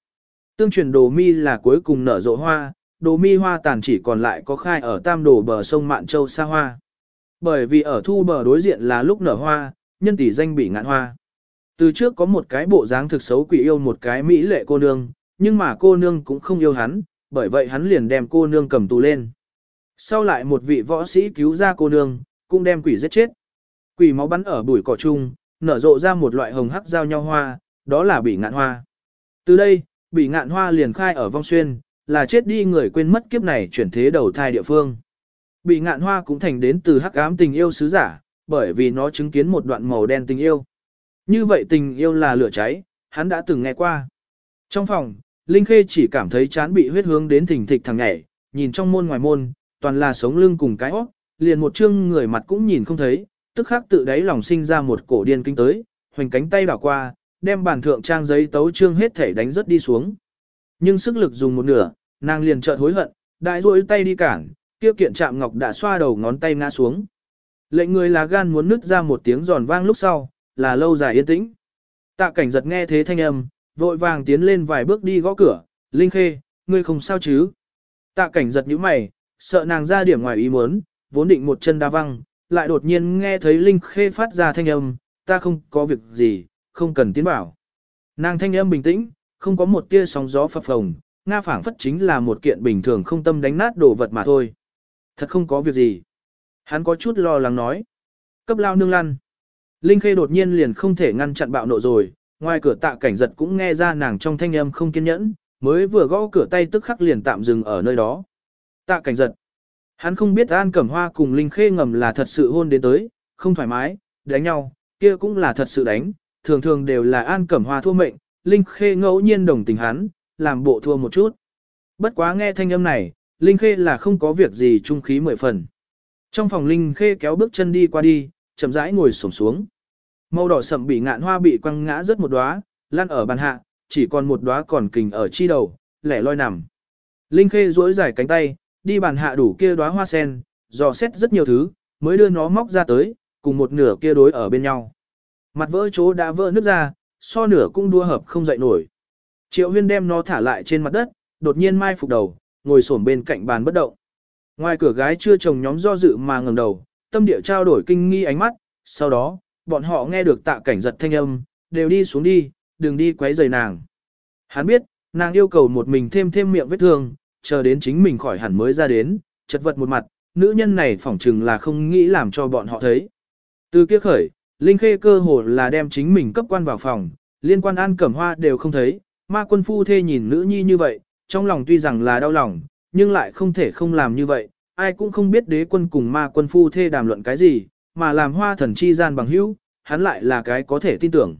Tương truyền đồ mi là cuối cùng nở rộ hoa, đồ mi hoa tàn chỉ còn lại có khai ở tam đồ bờ sông Mạn Châu xa Hoa. Bởi vì ở thu bờ đối diện là lúc nở hoa, nhân tỷ danh bị ngạn hoa. Từ trước có một cái bộ dáng thực xấu quỷ yêu một cái mỹ lệ cô nương, nhưng mà cô nương cũng không yêu hắn, bởi vậy hắn liền đem cô nương cầm tù lên. Sau lại một vị võ sĩ cứu ra cô nương, cũng đem quỷ giết chết. Quỷ máu bắn ở bụi cỏ chung, nở rộ ra một loại hồng hắc giao nhau hoa, đó là bị ngạn hoa. Từ đây, bị ngạn hoa liền khai ở vong xuyên, là chết đi người quên mất kiếp này chuyển thế đầu thai địa phương. Bị ngạn hoa cũng thành đến từ hắc ám tình yêu sứ giả, bởi vì nó chứng kiến một đoạn màu đen tình yêu. Như vậy tình yêu là lửa cháy, hắn đã từng nghe qua. Trong phòng, Linh Khê chỉ cảm thấy chán bị huyết hướng đến thỉnh thịch thằng nhảy, nhìn trong môn ngoài môn, toàn là sống lưng cùng cái óc, liền một chương người mặt cũng nhìn không thấy, tức khắc tự đáy lòng sinh ra một cổ điên kinh tới, hoành cánh tay đảo qua, đem bàn thượng trang giấy tấu trương hết thể đánh rất đi xuống. Nhưng sức lực dùng một nửa, nàng liền chợt hối hận, đại duỗi tay đi cản, kia kiện chạm ngọc đã xoa đầu ngón tay ngã xuống. Lệnh người là gan muốn nứt ra một tiếng giòn vang lúc sau, là lâu dài yên tĩnh. Tạ cảnh giật nghe thế thanh âm, vội vàng tiến lên vài bước đi gõ cửa, Linh Khê, ngươi không sao chứ? Tạ cảnh giật nhíu mày, sợ nàng ra điểm ngoài ý muốn, vốn định một chân đá văng, lại đột nhiên nghe thấy Linh Khê phát ra thanh âm, ta không có việc gì, không cần tiến bảo. Nàng thanh âm bình tĩnh, không có một tia sóng gió phập phồng, Nga phảng phất chính là một kiện bình thường không tâm đánh nát đồ vật mà thôi. Thật không có việc gì. Hắn có chút lo lắng nói. Cấp lao nương lăn. Linh Khê đột nhiên liền không thể ngăn chặn bạo nộ rồi, ngoài cửa tạ cảnh giật cũng nghe ra nàng trong thanh âm không kiên nhẫn, mới vừa gõ cửa tay tức khắc liền tạm dừng ở nơi đó. Tạ cảnh giật. Hắn không biết An Cẩm Hoa cùng Linh Khê ngầm là thật sự hôn đến tới, không thoải mái, đánh nhau, kia cũng là thật sự đánh, thường thường đều là An Cẩm Hoa thua mệnh, Linh Khê ngẫu nhiên đồng tình hắn, làm bộ thua một chút. Bất quá nghe thanh âm này, Linh Khê là không có việc gì trung khí mười phần. Trong phòng Linh Khê kéo bước chân đi qua đi, chậm rãi ngồi xổm xuống. Màu đỏ sậm bị ngạn hoa bị quăng ngã rất một đóa, lăn ở bàn hạ, chỉ còn một đóa còn kình ở chi đầu, lẻ loi nằm. Linh Khê duỗi dài cánh tay, đi bàn hạ đủ kia đóa hoa sen, dò xét rất nhiều thứ, mới đưa nó móc ra tới, cùng một nửa kia đối ở bên nhau. Mặt vỡ chỗ đã vỡ nước ra, so nửa cũng đua hợp không dậy nổi. Triệu huyên đem nó thả lại trên mặt đất, đột nhiên mai phục đầu, ngồi xổm bên cạnh bàn bất động. Ngoài cửa gái chưa chồng nhóm do dự mà ngẩng đầu, tâm địa trao đổi kinh nghi ánh mắt, sau đó, bọn họ nghe được tạ cảnh giật thanh âm, đều đi xuống đi, đừng đi quấy rầy nàng. Hắn biết, nàng yêu cầu một mình thêm thêm miệng vết thương, chờ đến chính mình khỏi hẳn mới ra đến, chật vật một mặt, nữ nhân này phỏng chừng là không nghĩ làm cho bọn họ thấy. Từ kia khởi, Linh Khê cơ hồ là đem chính mình cấp quan vào phòng, liên quan an cẩm hoa đều không thấy, ma quân phu thê nhìn nữ nhi như vậy, trong lòng tuy rằng là đau lòng, nhưng lại không thể không làm như vậy, ai cũng không biết đế quân cùng ma quân phu thê đàm luận cái gì, mà làm hoa thần chi gian bằng hữu, hắn lại là cái có thể tin tưởng.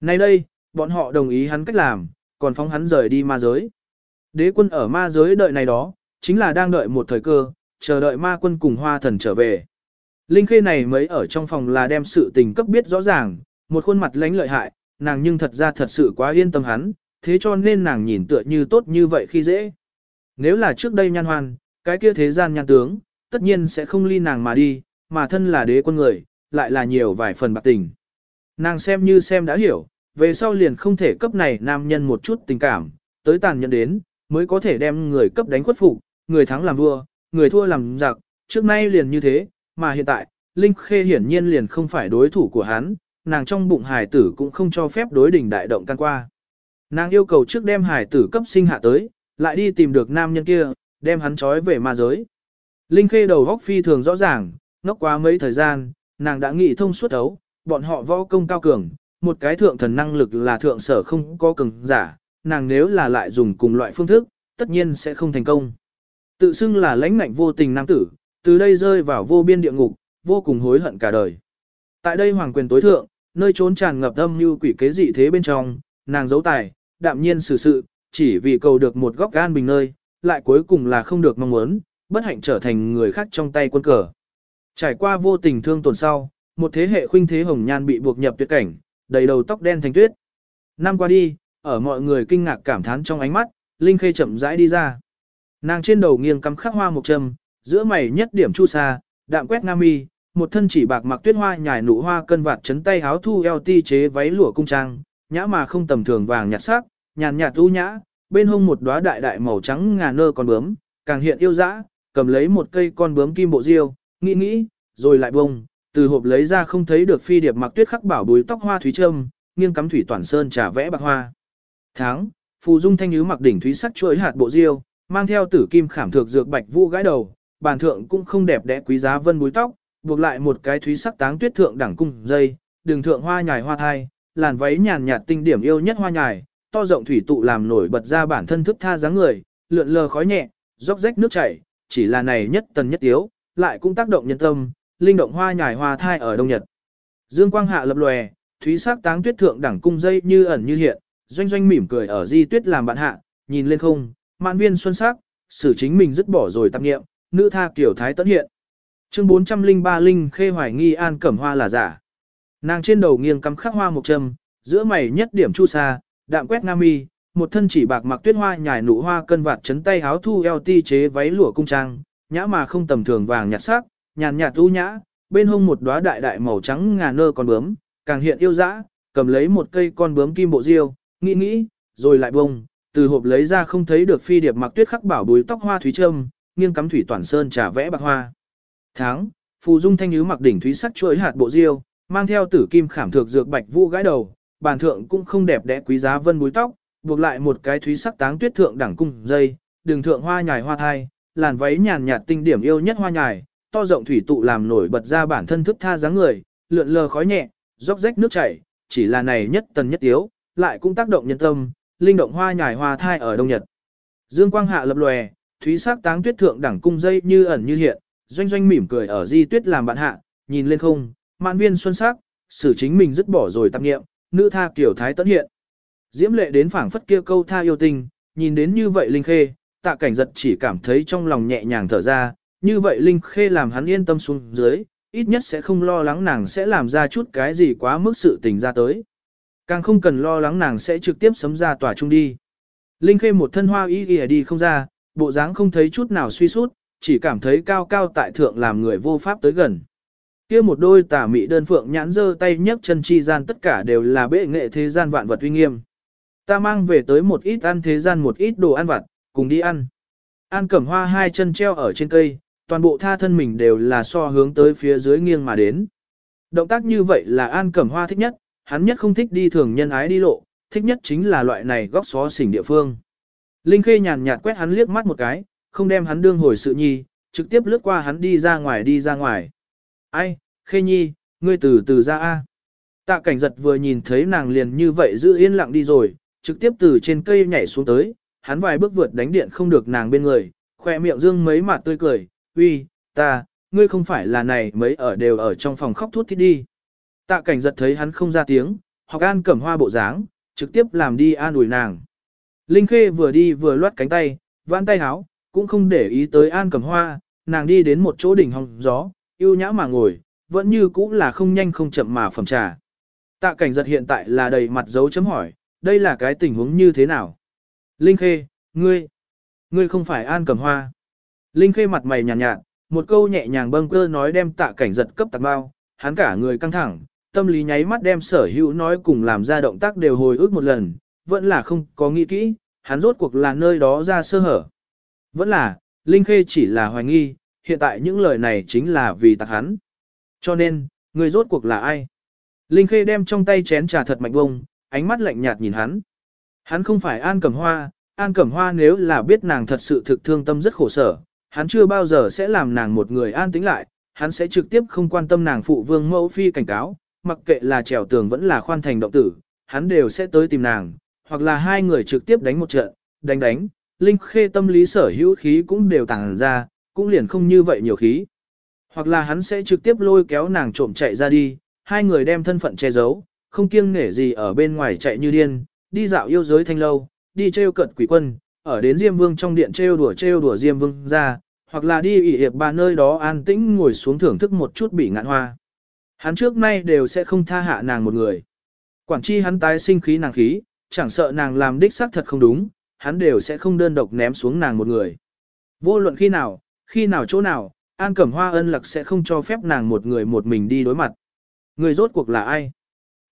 Nay đây, bọn họ đồng ý hắn cách làm, còn phóng hắn rời đi ma giới. Đế quân ở ma giới đợi này đó, chính là đang đợi một thời cơ, chờ đợi ma quân cùng hoa thần trở về. Linh khê này mới ở trong phòng là đem sự tình cấp biết rõ ràng, một khuôn mặt lánh lợi hại, nàng nhưng thật ra thật sự quá yên tâm hắn, thế cho nên nàng nhìn tựa như tốt như vậy khi dễ. Nếu là trước đây nhan hoan, cái kia thế gian nhan tướng, tất nhiên sẽ không ly nàng mà đi, mà thân là đế quân người, lại là nhiều vài phần bạc tình. Nàng xem như xem đã hiểu, về sau liền không thể cấp này nam nhân một chút tình cảm, tới tàn nhẫn đến, mới có thể đem người cấp đánh khuất phục, người thắng làm vua, người thua làm giặc, trước nay liền như thế, mà hiện tại, Linh Khê hiển nhiên liền không phải đối thủ của hắn, nàng trong bụng hài tử cũng không cho phép đối đỉnh đại động can qua. Nàng yêu cầu trước đem hài tử cấp sinh hạ tới, lại đi tìm được nam nhân kia, đem hắn trói về ma giới. Linh Khê đầu góc phi thường rõ ràng, ngốc quá mấy thời gian, nàng đã nghĩ thông suốt ấu, bọn họ võ công cao cường, một cái thượng thần năng lực là thượng sở không có cường giả, nàng nếu là lại dùng cùng loại phương thức, tất nhiên sẽ không thành công. Tự xưng là lãnh ngạnh vô tình nam tử, từ đây rơi vào vô biên địa ngục, vô cùng hối hận cả đời. Tại đây hoàng quyền tối thượng, nơi trốn tràn ngập âm như quỷ kế dị thế bên trong, nàng giấu tài, đạm nhiên xử sự, chỉ vì cầu được một góc gan bình nơi, lại cuối cùng là không được mong muốn, bất hạnh trở thành người khác trong tay quân cờ. Trải qua vô tình thương tổn sau, một thế hệ khuynh thế hồng nhan bị buộc nhập tuyệt cảnh, đầy đầu tóc đen thành tuyết. Năm qua đi, ở mọi người kinh ngạc cảm thán trong ánh mắt, Linh Khê chậm rãi đi ra. Nàng trên đầu nghiêng cắm khắc hoa một châm, giữa mày nhất điểm chu sa, đạm quét nam mi, một thân chỉ bạc mặc tuyết hoa nhài nụ hoa cân vạt chấn tay háo thu eo ti chế váy lụa cung trang, nhã mà không tầm thường vàng nhạt sắc, nhàn nhạt tu nhã, bên hông một đóa đại đại màu trắng ngà nơ con bướm, càng hiện yêu dã, cầm lấy một cây con bướm kim bộ diêu, nghĩ nghĩ, rồi lại bông, từ hộp lấy ra không thấy được phi điệp mặc tuyết khắc bảo bùi tóc hoa thúy trâm, nghiêng cắm thủy toàn sơn trà vẽ bạc hoa. Tháng, phù dung thanh nhứ mặc đỉnh thúy sắc chuỗi hạt bộ diêu, mang theo tử kim khảm thược dược bạch vũ gái đầu, bàn thượng cũng không đẹp đẽ quý giá vân búi tóc, buộc lại một cái thúy sắc táng tuyết thượng đẳng cung dây, đường thượng hoa nhài hoa thai, làn váy nhàn nhạt tinh điểm yêu nhất hoa nhài, to rộng thủy tụ làm nổi bật ra bản thân thức tha dáng người, lượn lờ khói nhẹ, róc rách nước chảy, chỉ là này nhất tần nhất tiếu, lại cũng tác động nhân tâm, linh động hoa nhài hoa thai ở đông nhật. Dương quang hạ lập lòe, thúy sắc táng tuyết thượng đẳng cung dây như ẩn như hiện, doanh doanh mỉm cười ở di tuyết làm bạn hạ, nhìn lên không, mạn viên xuân sắc, xử chính mình dứt bỏ rồi tạp nghiệm, nữ tha kiểu thái tấn hiện. Chương 403 Linh khê hoài nghi an cẩm hoa là giả. Nàng trên đầu nghiêng cắm khắc hoa một châm, giữa mày nhất điểm chu sa, đạm quét nam mi, một thân chỉ bạc mặc tuyết hoa nhài nụ hoa cân vạt chấn tay háo thu eo ti chế váy lụa cung trang, nhã mà không tầm thường vàng nhạt sắc, nhàn nhạt tu nhã, bên hông một đóa đại đại màu trắng ngà nơ con bướm, càng hiện yêu dã, cầm lấy một cây con bướm kim bộ diêu, nghĩ nghĩ, rồi lại bông, từ hộp lấy ra không thấy được phi điệp mặc tuyết khắc bảo bùi tóc hoa thúy trâm, nghiêng cắm thủy toàn sơn trà vẽ bạc hoa. Tháng, phù dung thanh nhứ mặc đỉnh thúy sắc chuỗi hạt bộ diêu, mang theo tử kim khảm thược dược bạch vũ gái đầu, bàn thượng cũng không đẹp đẽ quý giá vân búi tóc, buộc lại một cái thúy sắc táng tuyết thượng đẳng cung dây, đường thượng hoa nhài hoa thai, làn váy nhàn nhạt tinh điểm yêu nhất hoa nhài, to rộng thủy tụ làm nổi bật ra bản thân thức tha dáng người, lượn lờ khói nhẹ, róc rách nước chảy, chỉ là này nhất tần nhất tiếu, lại cũng tác động nhân tâm, linh động hoa nhài hoa thai ở đông nhật. Dương quang hạ lập lòe, thúy sắc táng tuyết thượng đẳng cung dây như ẩn như hiện, doanh doanh mỉm cười ở di tuyết làm bạn hạ, nhìn lên không, mạn viên xuân sắc, xử chính mình dứt bỏ rồi tạp nghiệm, nữ tha kiểu thái tấn hiện. Diễm lệ đến phảng phất kia câu tha yêu tình, nhìn đến như vậy linh khê, tạ cảnh giật chỉ cảm thấy trong lòng nhẹ nhàng thở ra, như vậy linh khê làm hắn yên tâm xuống dưới, ít nhất sẽ không lo lắng nàng sẽ làm ra chút cái gì quá mức sự tình ra tới. Càng không cần lo lắng nàng sẽ trực tiếp sấm ra tòa trung đi. Linh khê một thân hoa y y đi không ra, bộ dáng không thấy chút nào suy sút, chỉ cảm thấy cao cao tại thượng làm người vô pháp tới gần. Kia một đôi tà mị đơn phượng nhãn dơ tay nhấc chân chi gian tất cả đều là bệ nghệ thế gian vạn vật uy nghiêm. Ta mang về tới một ít ăn thế gian một ít đồ ăn vặt, cùng đi ăn. An cẩm hoa hai chân treo ở trên cây, toàn bộ tha thân mình đều là so hướng tới phía dưới nghiêng mà đến. Động tác như vậy là An cẩm hoa thích nhất, hắn nhất không thích đi thường nhân ái đi lộ, thích nhất chính là loại này góc xó xỉnh địa phương. Linh Khê nhàn nhạt quét hắn liếc mắt một cái, không đem hắn đương hồi sự nhi, trực tiếp lướt qua hắn đi ra ngoài đi ra ngoài. Ai, Khê Nhi, ngươi từ từ ra a. Tạ cảnh giật vừa nhìn thấy nàng liền như vậy giữ yên lặng đi rồi, trực tiếp từ trên cây nhảy xuống tới, hắn vài bước vượt đánh điện không được nàng bên người, khoe miệng dương mấy mặt tươi cười, uy, ta, ngươi không phải là này mấy ở đều ở trong phòng khóc thút thít đi. Tạ cảnh giật thấy hắn không ra tiếng, học an cẩm hoa bộ dáng, trực tiếp làm đi an ủi nàng. Linh Khê vừa đi vừa loát cánh tay, vãn tay háo, cũng không để ý tới an cẩm hoa, nàng đi đến một chỗ đỉnh hồng gió, yêu nhã mà ngồi, vẫn như cũ là không nhanh không chậm mà phẩm trà. Tạ cảnh giật hiện tại là đầy mặt dấu chấm hỏi, đây là cái tình huống như thế nào? Linh Khê, ngươi, ngươi không phải An Cẩm Hoa. Linh Khê mặt mày nhàn nhạt, nhạt, một câu nhẹ nhàng bâng cơ nói đem tạ cảnh giật cấp tạc bao, hắn cả người căng thẳng, tâm lý nháy mắt đem sở hữu nói cùng làm ra động tác đều hồi ức một lần, vẫn là không có nghĩ kỹ, hắn rốt cuộc là nơi đó ra sơ hở. Vẫn là, Linh Khê chỉ là hoài nghi, hiện tại những lời này chính là vì tạc hắn. Cho nên, người rốt cuộc là ai? Linh Khê đem trong tay chén trà thật mạnh bông, ánh mắt lạnh nhạt nhìn hắn. Hắn không phải An Cẩm Hoa, An Cẩm Hoa nếu là biết nàng thật sự thực thương tâm rất khổ sở, hắn chưa bao giờ sẽ làm nàng một người an tĩnh lại, hắn sẽ trực tiếp không quan tâm nàng phụ vương mẫu phi cảnh cáo, mặc kệ là trèo tường vẫn là khoan thành động tử, hắn đều sẽ tới tìm nàng, hoặc là hai người trực tiếp đánh một trận, đánh đánh, Linh Khê tâm lý sở hữu khí cũng đều tàng ra, cũng liền không như vậy nhiều khí. Hoặc là hắn sẽ trực tiếp lôi kéo nàng trộm chạy ra đi, hai người đem thân phận che giấu, không kiêng nể gì ở bên ngoài chạy như điên, đi dạo yêu giới thanh lâu, đi trêu cận quỷ quân, ở đến Diêm Vương trong điện trêu đùa trêu đùa Diêm Vương ra, hoặc là đi ủy hiệp ba nơi đó an tĩnh ngồi xuống thưởng thức một chút bị ngạn hoa. Hắn trước nay đều sẽ không tha hạ nàng một người. Quản chi hắn tái sinh khí nàng khí, chẳng sợ nàng làm đích xác thật không đúng, hắn đều sẽ không đơn độc ném xuống nàng một người. Vô luận khi nào, khi nào chỗ nào, An Cẩm Hoa ân lặc sẽ không cho phép nàng một người một mình đi đối mặt. Người rốt cuộc là ai?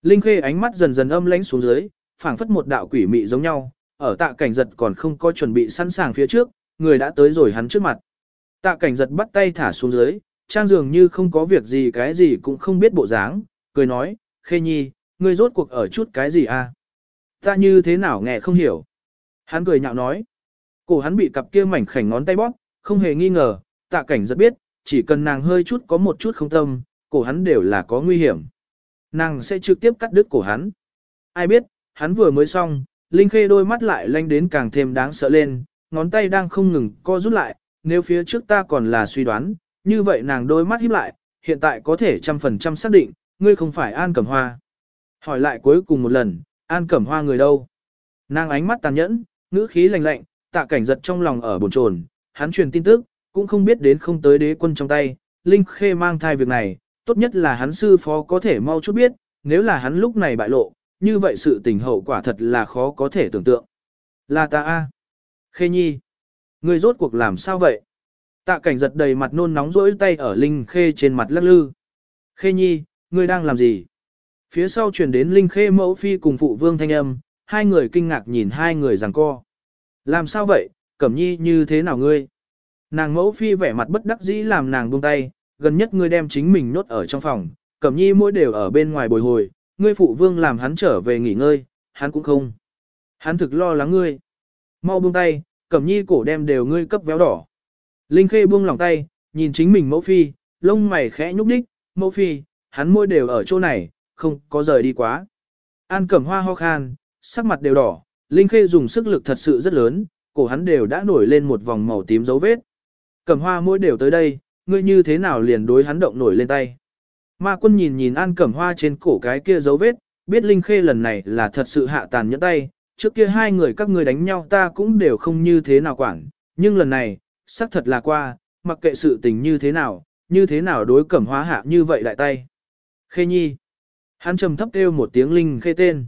Linh Khê ánh mắt dần dần âm lãnh xuống dưới, phảng phất một đạo quỷ mị giống nhau, ở tạ cảnh giật còn không có chuẩn bị sẵn sàng phía trước, người đã tới rồi hắn trước mặt. Tạ cảnh giật bắt tay thả xuống dưới, trang dường như không có việc gì cái gì cũng không biết bộ dáng, cười nói, Khê Nhi, ngươi rốt cuộc ở chút cái gì à? Ta như thế nào nghe không hiểu. Hắn cười nhạo nói, cổ hắn bị cặp kia mảnh khảnh ngón tay bóp, không hề nghi ngờ, tạ cảnh rất biết, chỉ cần nàng hơi chút có một chút không tâm, cổ hắn đều là có nguy hiểm. Nàng sẽ trực tiếp cắt đứt cổ hắn. Ai biết, hắn vừa mới xong, Linh Khê đôi mắt lại lanh đến càng thêm đáng sợ lên, ngón tay đang không ngừng co rút lại, nếu phía trước ta còn là suy đoán, như vậy nàng đôi mắt híp lại, hiện tại có thể trăm phần trăm xác định, ngươi không phải An Cẩm Hoa. Hỏi lại cuối cùng một lần, An Cẩm Hoa người đâu? Nàng ánh mắt tàn nhẫn, ngữ khí lạnh lạnh, tạ cảnh giật trong lòng ở bồn chồn, hắn truyền tin tức, cũng không biết đến không tới đế quân trong tay, Linh Khê mang thai việc này, tốt nhất là hắn sư phó có thể mau chút biết, nếu là hắn lúc này bại lộ, như vậy sự tình hậu quả thật là khó có thể tưởng tượng. Là ta a, Khê Nhi. Ngươi rốt cuộc làm sao vậy? Tạ cảnh giật đầy mặt nôn nóng rỗi tay ở Linh Khê trên mặt lắc lư. Khê Nhi, ngươi đang làm gì? Phía sau truyền đến Linh Khê mẫu phi cùng phụ vương thanh âm, hai người kinh ngạc nhìn hai người giằng co. Làm sao vậy, Cẩm Nhi như thế nào ngươi? Nàng mẫu phi vẻ mặt bất đắc dĩ làm nàng buông tay, gần nhất ngươi đem chính mình nhốt ở trong phòng, Cẩm Nhi mỗi đều ở bên ngoài bồi hồi, ngươi phụ vương làm hắn trở về nghỉ ngơi, hắn cũng không. Hắn thực lo lắng ngươi. Mau buông tay, Cẩm Nhi cổ đem đều ngươi cấp véo đỏ. Linh Khê buông lòng tay, nhìn chính mình mẫu phi, lông mày khẽ nhúc đích, mẫu phi, hắn môi đều ở chỗ này, không có rời đi quá. An Cẩm Hoa ho khan, sắc mặt đều đỏ, Linh Khê dùng sức lực thật sự rất lớn, cổ hắn đều đã nổi lên một vòng màu tím dấu vết. Cẩm Hoa mỗi đều tới đây, ngươi như thế nào liền đối hắn động nổi lên tay. Ma quân nhìn nhìn An Cẩm Hoa trên cổ cái kia dấu vết, biết Linh Khê lần này là thật sự hạ tàn nhẫn tay, trước kia hai người các ngươi đánh nhau ta cũng đều không như thế nào quản, nhưng lần này, xác thật là qua, mặc kệ sự tình như thế nào, như thế nào đối Cẩm Hoa hạ như vậy đại tay. Khê Nhi. Hắn trầm thấp kêu một tiếng Linh Khê tên.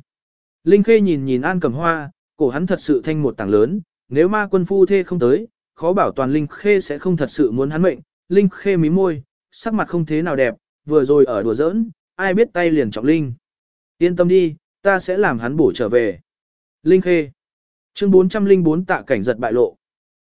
Linh Khê nhìn nhìn An Cẩm Hoa, cổ hắn thật sự thanh một tảng lớn, nếu ma quân phu thê không tới, khó bảo toàn Linh Khê sẽ không thật sự muốn hắn mệnh, Linh khê mí môi, sắc mặt không thế nào đẹp, vừa rồi ở đùa giỡn, ai biết tay liền trọng Linh. Yên tâm đi, ta sẽ làm hắn bổ trở về. Linh khê. Chương 404 tạ cảnh giật bại lộ.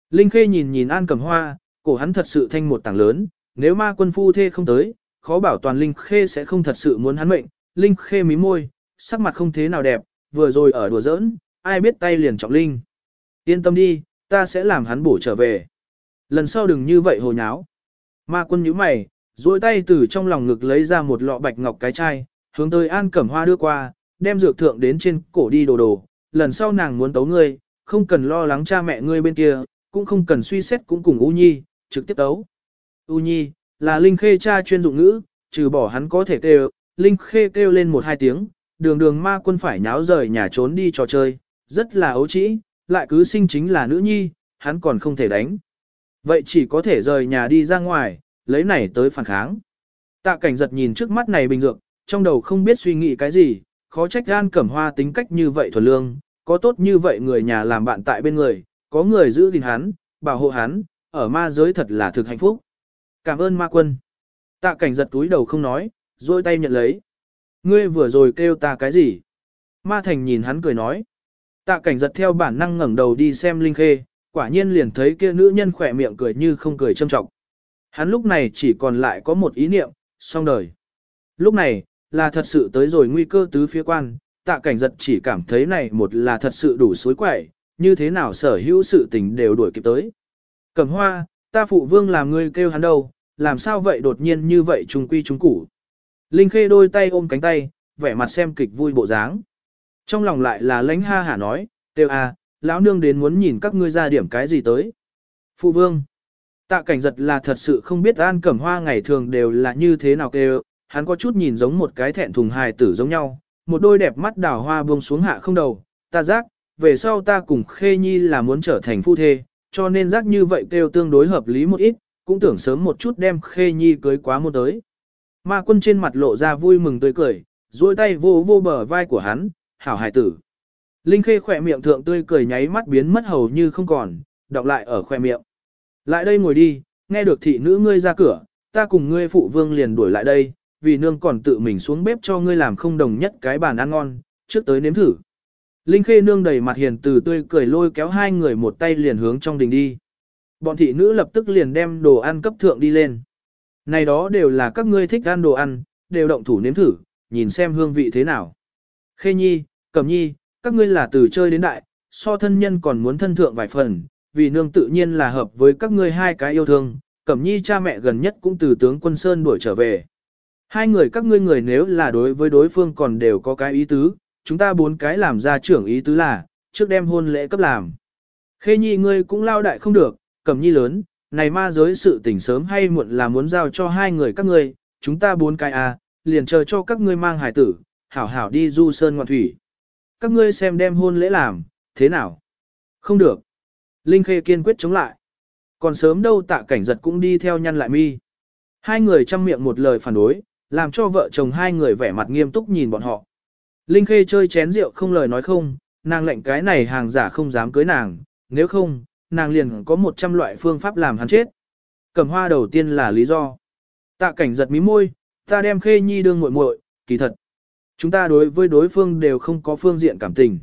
Linh khê nhìn nhìn An Cẩm Hoa, cổ hắn thật sự thanh một tảng lớn, nếu ma quân phu thê không tới, khó bảo toàn Linh khê sẽ không thật sự muốn hắn mệnh. Linh khê mí môi, sắc mặt không thế nào đẹp, vừa rồi ở đùa giỡn, ai biết tay liền trọng linh. Yên tâm đi, ta sẽ làm hắn bổ trở về. Lần sau đừng như vậy hồ nháo. Ma quân nhíu mày, duỗi tay từ trong lòng ngực lấy ra một lọ bạch ngọc cái chai, hướng tới An Cẩm Hoa đưa qua, đem dược thượng đến trên cổ đi đồ đồ. Lần sau nàng muốn tấu ngươi, không cần lo lắng cha mẹ ngươi bên kia, cũng không cần suy xét cũng cùng U Nhi, trực tiếp tấu. U Nhi, là Linh Khê cha chuyên dụng ngữ, trừ bỏ hắn có thể kêu, Linh Khê kêu lên một hai tiếng, đường đường ma quân phải nháo rời nhà trốn đi trò chơi, rất là ấu trĩ, lại cứ sinh chính là nữ nhi, hắn còn không thể đánh. Vậy chỉ có thể rời nhà đi ra ngoài, lấy này tới phản kháng. Tạ cảnh giật nhìn trước mắt này bình dược, trong đầu không biết suy nghĩ cái gì, khó trách gan cẩm hoa tính cách như vậy thuần lương, có tốt như vậy người nhà làm bạn tại bên người, có người giữ gìn hắn, bảo hộ hắn, ở ma giới thật là thực hạnh phúc. Cảm ơn ma quân. Tạ cảnh giật túi đầu không nói, rồi tay nhận lấy. Ngươi vừa rồi kêu ta cái gì? Ma thành nhìn hắn cười nói. Tạ cảnh giật theo bản năng ngẩng đầu đi xem Linh Khê, quả nhiên liền thấy kia nữ nhân khỏe miệng cười như không cười châm trọng. Hắn lúc này chỉ còn lại có một ý niệm, xong đời. Lúc này, là thật sự tới rồi nguy cơ tứ phía quan, tạ cảnh giật chỉ cảm thấy này một là thật sự đủ suối quậy, như thế nào sở hữu sự tình đều đuổi kịp tới. Cẩm hoa, ta phụ vương làm ngươi kêu hắn đâu, làm sao vậy đột nhiên như vậy trùng quy trùng củ. Linh khê đôi tay ôm cánh tay, vẻ mặt xem kịch vui bộ dáng. Trong lòng lại là lánh ha hả nói, tiêu à, lão nương đến muốn nhìn các ngươi ra điểm cái gì tới. Phụ vương, tạ cảnh giật là thật sự không biết an cẩm hoa ngày thường đều là như thế nào kêu, hắn có chút nhìn giống một cái thẹn thùng hài tử giống nhau, một đôi đẹp mắt đào hoa buông xuống hạ không đầu, ta giác, về sau ta cùng khê nhi là muốn trở thành phu thê, cho nên giác như vậy kêu tương đối hợp lý một ít, cũng tưởng sớm một chút đem khê nhi cưới quá một tới. Ma quân trên mặt lộ ra vui mừng tươi cười, duỗi tay vô vô bờ vai của hắn, hảo hài tử. Linh khê khỏe miệng thượng tươi cười nháy mắt biến mất hầu như không còn, đọc lại ở khỏe miệng. Lại đây ngồi đi, nghe được thị nữ ngươi ra cửa, ta cùng ngươi phụ vương liền đuổi lại đây, vì nương còn tự mình xuống bếp cho ngươi làm không đồng nhất cái bàn ăn ngon, trước tới nếm thử. Linh khê nương đầy mặt hiền từ tươi cười lôi kéo hai người một tay liền hướng trong đình đi. Bọn thị nữ lập tức liền đem đồ ăn cấp thượng đi lên. Này đó đều là các ngươi thích ăn đồ ăn, đều động thủ nếm thử, nhìn xem hương vị thế nào. Khê nhi, cẩm nhi, các ngươi là từ chơi đến đại, so thân nhân còn muốn thân thượng vài phần, vì nương tự nhiên là hợp với các ngươi hai cái yêu thương, cẩm nhi cha mẹ gần nhất cũng từ tướng quân Sơn đuổi trở về. Hai người các ngươi người nếu là đối với đối phương còn đều có cái ý tứ, chúng ta bốn cái làm ra trưởng ý tứ là, trước đem hôn lễ cấp làm. Khê nhi ngươi cũng lao đại không được, cẩm nhi lớn, này ma giới sự tình sớm hay muộn là muốn giao cho hai người các ngươi, chúng ta bốn cái à, liền chờ cho các ngươi mang hải tử, hảo hảo đi du sơn ngoạn thủy. Các ngươi xem đem hôn lễ làm, thế nào? Không được. Linh Khê kiên quyết chống lại. Còn sớm đâu tạ cảnh giật cũng đi theo nhăn lại mi. Hai người chăm miệng một lời phản đối, làm cho vợ chồng hai người vẻ mặt nghiêm túc nhìn bọn họ. Linh Khê chơi chén rượu không lời nói không, nàng lệnh cái này hàng giả không dám cưới nàng, nếu không, nàng liền có 100 loại phương pháp làm hắn chết. Cẩm hoa đầu tiên là lý do. Tạ cảnh giật mí môi, ta đem khê nhi đương muội muội, kỳ thật. Chúng ta đối với đối phương đều không có phương diện cảm tình.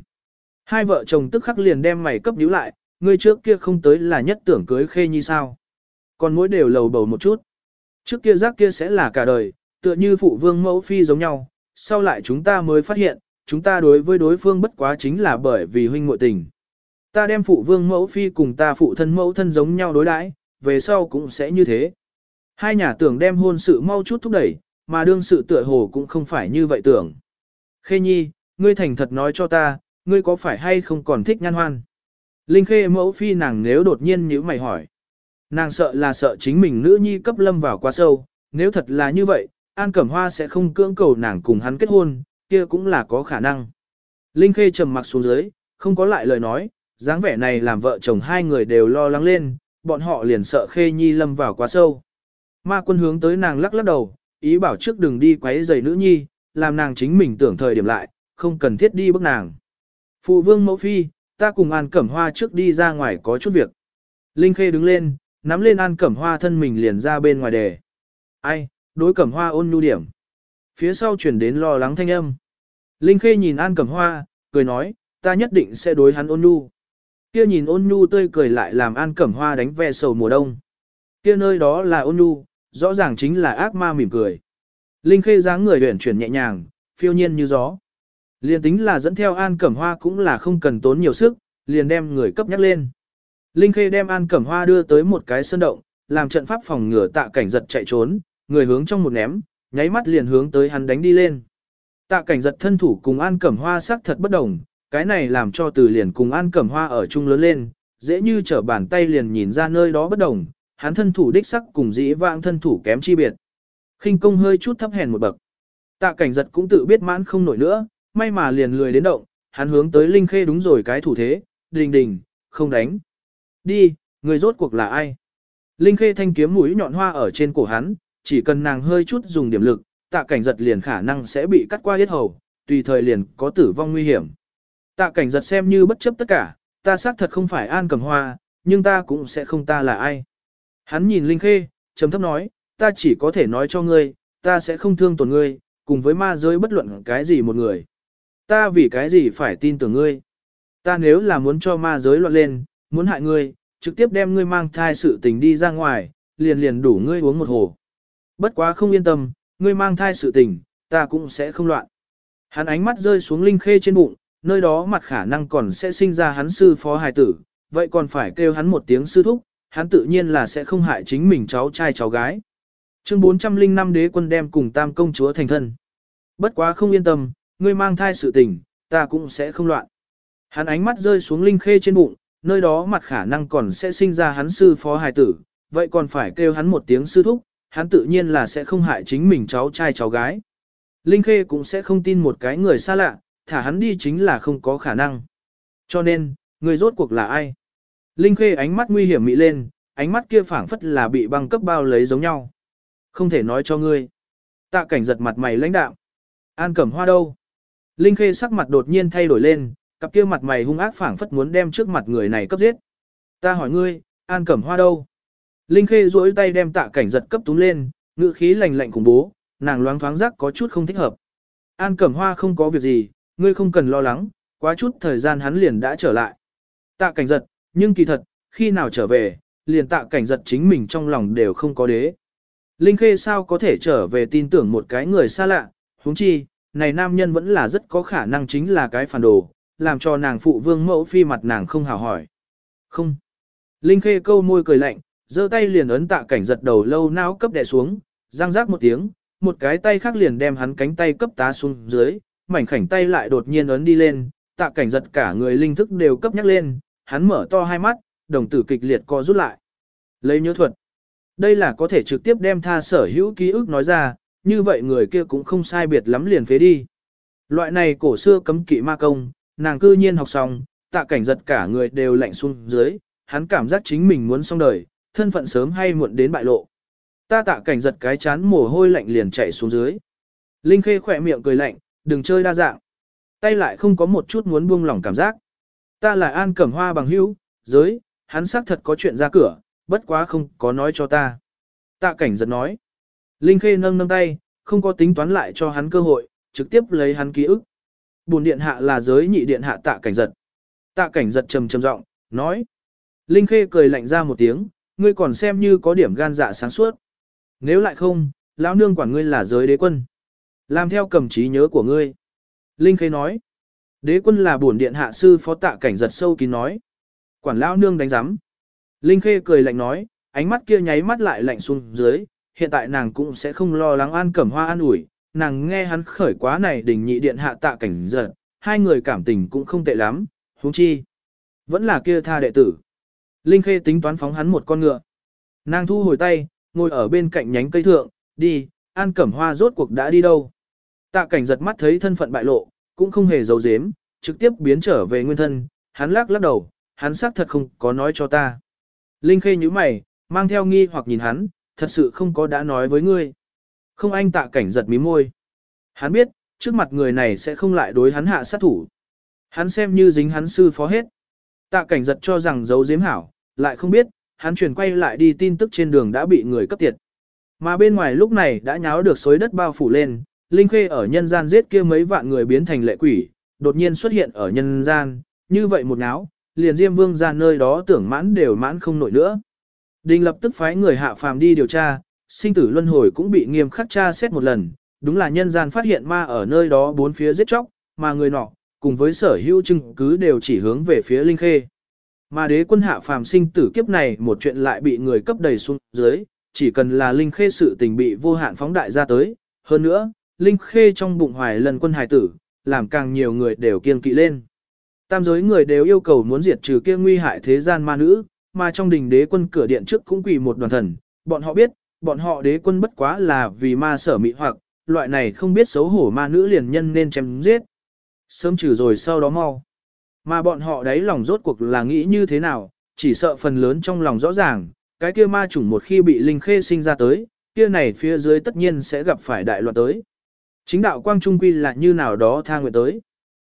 Hai vợ chồng tức khắc liền đem mày cấp nhíu lại, người trước kia không tới là nhất tưởng cưới khê nhi sao. Còn mỗi đều lầu bầu một chút. Trước kia giác kia sẽ là cả đời, tựa như phụ vương mẫu phi giống nhau, sau lại chúng ta mới phát hiện, chúng ta đối với đối phương bất quá chính là bởi vì huynh muội tình. Ta đem phụ vương mẫu phi cùng ta phụ thân mẫu thân giống nhau đối đãi, về sau cũng sẽ như thế. Hai nhà tưởng đem hôn sự mau chút thúc đẩy, mà đương sự tựa hồ cũng không phải như vậy tưởng. Khê nhi, ngươi thành thật nói cho ta, ngươi có phải hay không còn thích nhan hoan? Linh khê mẫu phi nàng nếu đột nhiên nhíu mày hỏi. Nàng sợ là sợ chính mình nữ nhi cấp lâm vào quá sâu, nếu thật là như vậy, An Cẩm Hoa sẽ không cưỡng cầu nàng cùng hắn kết hôn, kia cũng là có khả năng. Linh khê trầm mặc xuống dưới, không có lại lời nói, dáng vẻ này làm vợ chồng hai người đều lo lắng lên, bọn họ liền sợ khê nhi lâm vào quá sâu. Ma quân hướng tới nàng lắc lắc đầu, ý bảo trước đừng đi quấy giày nữ nhi, làm nàng chính mình tưởng thời điểm lại, không cần thiết đi bước nàng. Phụ vương mẫu phi, ta cùng An Cẩm Hoa trước đi ra ngoài có chút việc. Linh Khê đứng lên, nắm lên An Cẩm Hoa thân mình liền ra bên ngoài đề. Ai, đối Cẩm Hoa ôn nhu điểm. Phía sau chuyển đến lo lắng thanh âm. Linh Khê nhìn An Cẩm Hoa, cười nói, ta nhất định sẽ đối hắn ôn nhu. Kia nhìn ôn nhu tươi cười lại làm An Cẩm Hoa đánh ve sầu mùa đông. Kia nơi đó là ôn nhu, rõ ràng chính là ác ma mỉm cười. Linh Khê dáng người uyển chuyển nhẹ nhàng, phiêu nhiên như gió. Liền tính là dẫn theo An Cẩm Hoa cũng là không cần tốn nhiều sức, liền đem người cấp nhắc lên. Linh Khê đem An Cẩm Hoa đưa tới một cái sơn động, làm trận pháp phòng ngừa tạ cảnh giật chạy trốn, người hướng trong một ném, nháy mắt liền hướng tới hắn đánh đi lên. Tạ cảnh giật thân thủ cùng An Cẩm Hoa sắc thật bất đồng, cái này làm cho từ liền cùng An Cẩm Hoa ở chung lớn lên, dễ như trở bàn tay liền nhìn ra nơi đó bất đồng, hắn thân thủ đích sắc cùng dĩ vãng thân thủ kém chi biệt. khinh công hơi chút thấp hèn một bậc. Tạ cảnh giật cũng tự biết mãn không nổi nữa, may mà liền lười đến động, hắn hướng tới Linh Khê đúng rồi cái thủ thế, đình đình, không đánh. Đi, người rốt cuộc là ai? Linh Khê thanh kiếm mũi nhọn hoa ở trên cổ hắn, chỉ cần nàng hơi chút dùng điểm lực, tạ cảnh giật liền khả năng sẽ bị cắt qua yết hầu, tùy thời liền có tử vong nguy hiểm. Tạ cảnh giật xem như bất chấp tất cả, ta xác thật không phải an cầm hoa, nhưng ta cũng sẽ không ta là ai. Hắn nhìn Linh Khê, trầm thấp nói, ta chỉ có thể nói cho ngươi, ta sẽ không thương tổn ngươi, cùng với ma giới bất luận cái gì một người. Ta vì cái gì phải tin tưởng ngươi. Ta nếu là muốn cho ma giới loạn lên, muốn hại ngươi, trực tiếp đem ngươi mang thai sự tình đi ra ngoài, liền liền đủ ngươi uống một hồ. Bất quá không yên tâm, ngươi mang thai sự tình, ta cũng sẽ không loạn. Hắn ánh mắt rơi xuống linh khê trên bụng, nơi đó mặt khả năng còn sẽ sinh ra hắn sư phó hài tử, vậy còn phải kêu hắn một tiếng sư thúc, hắn tự nhiên là sẽ không hại chính mình cháu trai cháu gái. Chương 405 đế quân đem cùng tam công chúa thành thân. Bất quá không yên tâm, ngươi mang thai sự tình, ta cũng sẽ không loạn. Hắn ánh mắt rơi xuống linh khê trên bụng, nơi đó mặt khả năng còn sẽ sinh ra hắn sư phó hài tử, vậy còn phải kêu hắn một tiếng sư thúc, hắn tự nhiên là sẽ không hại chính mình cháu trai cháu gái. Linh khê cũng sẽ không tin một cái người xa lạ, thả hắn đi chính là không có khả năng. Cho nên, người rốt cuộc là ai? Linh khê ánh mắt nguy hiểm mị lên, ánh mắt kia phảng phất là bị băng cấp bao lấy giống nhau. Không thể nói cho ngươi. Tạ cảnh giật mặt mày lãnh đạo. An cẩm hoa đâu? Linh khê sắc mặt đột nhiên thay đổi lên, cặp kia mặt mày hung ác phảng phất muốn đem trước mặt người này cấp giết. Ta hỏi ngươi, An Cẩm Hoa đâu? Linh Khê duỗi tay đem tạ cảnh giật cấp túng lên, ngữ khí lạnh lạnh cùng bố, nàng loáng thoáng giác có chút không thích hợp. An Cẩm Hoa không có việc gì, ngươi không cần lo lắng, quá chút thời gian hắn liền đã trở lại. Tạ cảnh giật, nhưng kỳ thật, khi nào trở về, liền tạ cảnh giật chính mình trong lòng đều không có đế. Linh Khê sao có thể trở về tin tưởng một cái người xa lạ, huống chi, này nam nhân vẫn là rất có khả năng chính là cái phản đồ, làm cho nàng phụ vương mẫu phi mặt nàng không hào hỏi. Không. Linh Khê câu môi cười lạnh, giơ tay liền ấn tạ cảnh giật đầu lâu não cấp đè xuống, răng rác một tiếng, một cái tay khác liền đem hắn cánh tay cấp tá xuống dưới, mảnh khảnh tay lại đột nhiên ấn đi lên, tạ cảnh giật cả người linh thức đều cấp nhắc lên, hắn mở to hai mắt, đồng tử kịch liệt co rút lại. Lấy nhớ thuật. Đây là có thể trực tiếp đem tha sở hữu ký ức nói ra, như vậy người kia cũng không sai biệt lắm liền phế đi. Loại này cổ xưa cấm kỵ ma công, nàng cư nhiên học xong, tạ cảnh giật cả người đều lạnh xuống dưới, hắn cảm giác chính mình muốn xong đời, thân phận sớm hay muộn đến bại lộ. Ta tạ cảnh giật cái chán mồ hôi lạnh liền chạy xuống dưới. Linh Khê khỏe miệng cười lạnh, đừng chơi đa dạng. Tay lại không có một chút muốn buông lỏng cảm giác. Ta là An Cẩm Hoa bằng hữu, giới, hắn xác thật có chuyện ra cửa, bất quá không có nói cho ta. Tạ cảnh giật nói. Linh Khê nâng nâng tay, không có tính toán lại cho hắn cơ hội, trực tiếp lấy hắn ký ức. Bùn điện hạ là giới nhị điện hạ tạ cảnh giật. Tạ cảnh giật trầm trầm giọng nói. Linh Khê cười lạnh ra một tiếng, ngươi còn xem như có điểm gan dạ sáng suốt. Nếu lại không, lão nương quản ngươi là giới đế quân. Làm theo cầm trí nhớ của ngươi. Linh Khê nói. Đế quân là bổn điện hạ sư phó tạ cảnh giật sâu kín nói. Quản lão nương đánh giám. Linh Khê cười lạnh nói, ánh mắt kia nháy mắt lại lạnh xuống dưới, hiện tại nàng cũng sẽ không lo lắng an cẩm hoa an ủi, nàng nghe hắn khởi quá này đình nhị điện hạ tạ cảnh giật, hai người cảm tình cũng không tệ lắm, huống chi. Vẫn là kia tha đệ tử. Linh Khê tính toán phóng hắn một con ngựa. Nàng thu hồi tay, ngồi ở bên cạnh nhánh cây thượng, đi, An Cẩm Hoa rốt cuộc đã đi đâu. Tạ cảnh giật mắt thấy thân phận bại lộ, cũng không hề giấu giếm, trực tiếp biến trở về nguyên thân, hắn lắc lắc đầu, hắn xác thật không có nói cho ta. Linh Khê nhíu mày, mang theo nghi hoặc nhìn hắn, thật sự không có đã nói với ngươi. Không anh tạ cảnh giật mí môi. Hắn biết, trước mặt người này sẽ không lại đối hắn hạ sát thủ. Hắn xem như dính hắn sư phó hết. Tạ cảnh giật cho rằng giấu giếm hảo, lại không biết, hắn chuyển quay lại đi tin tức trên đường đã bị người cấp tiệt. Mà bên ngoài lúc này đã nháo được xối đất bao phủ lên, Linh Khê ở nhân gian giết kia mấy vạn người biến thành lệ quỷ, đột nhiên xuất hiện ở nhân gian, như vậy một náo, liền Diêm Vương ra nơi đó tưởng mãn đều mãn không nổi nữa. Đình lập tức phái người hạ phàm đi điều tra, sinh tử luân hồi cũng bị nghiêm khắc tra xét một lần, đúng là nhân gian phát hiện ma ở nơi đó bốn phía giết chóc, mà người nọ, cùng với sở hữu chứng cứ đều chỉ hướng về phía Linh Khê. Mà đế quân hạ phàm sinh tử kiếp này một chuyện lại bị người cấp đầy xuống dưới, chỉ cần là Linh Khê sự tình bị vô hạn phóng đại ra tới. Hơn nữa, Linh Khê trong bụng hoài lần quân hải tử, làm càng nhiều người đều kiên kỵ lên. Tam giới người đều yêu cầu muốn diệt trừ kia nguy hại thế gian ma nữ, mà trong đình đế quân cửa điện trước cũng quỳ một đoàn thần, bọn họ biết, bọn họ đế quân bất quá là vì ma sở mị hoặc, loại này không biết xấu hổ ma nữ liền nhân nên chém giết. Sớm trừ rồi sau đó mau. Mà bọn họ đấy lòng rốt cuộc là nghĩ như thế nào, chỉ sợ phần lớn trong lòng rõ ràng, cái kia ma chủng một khi bị linh khê sinh ra tới, kia này phía dưới tất nhiên sẽ gặp phải đại loạn tới. Chính đạo quang trung quy là như nào đó tha nguyện tới.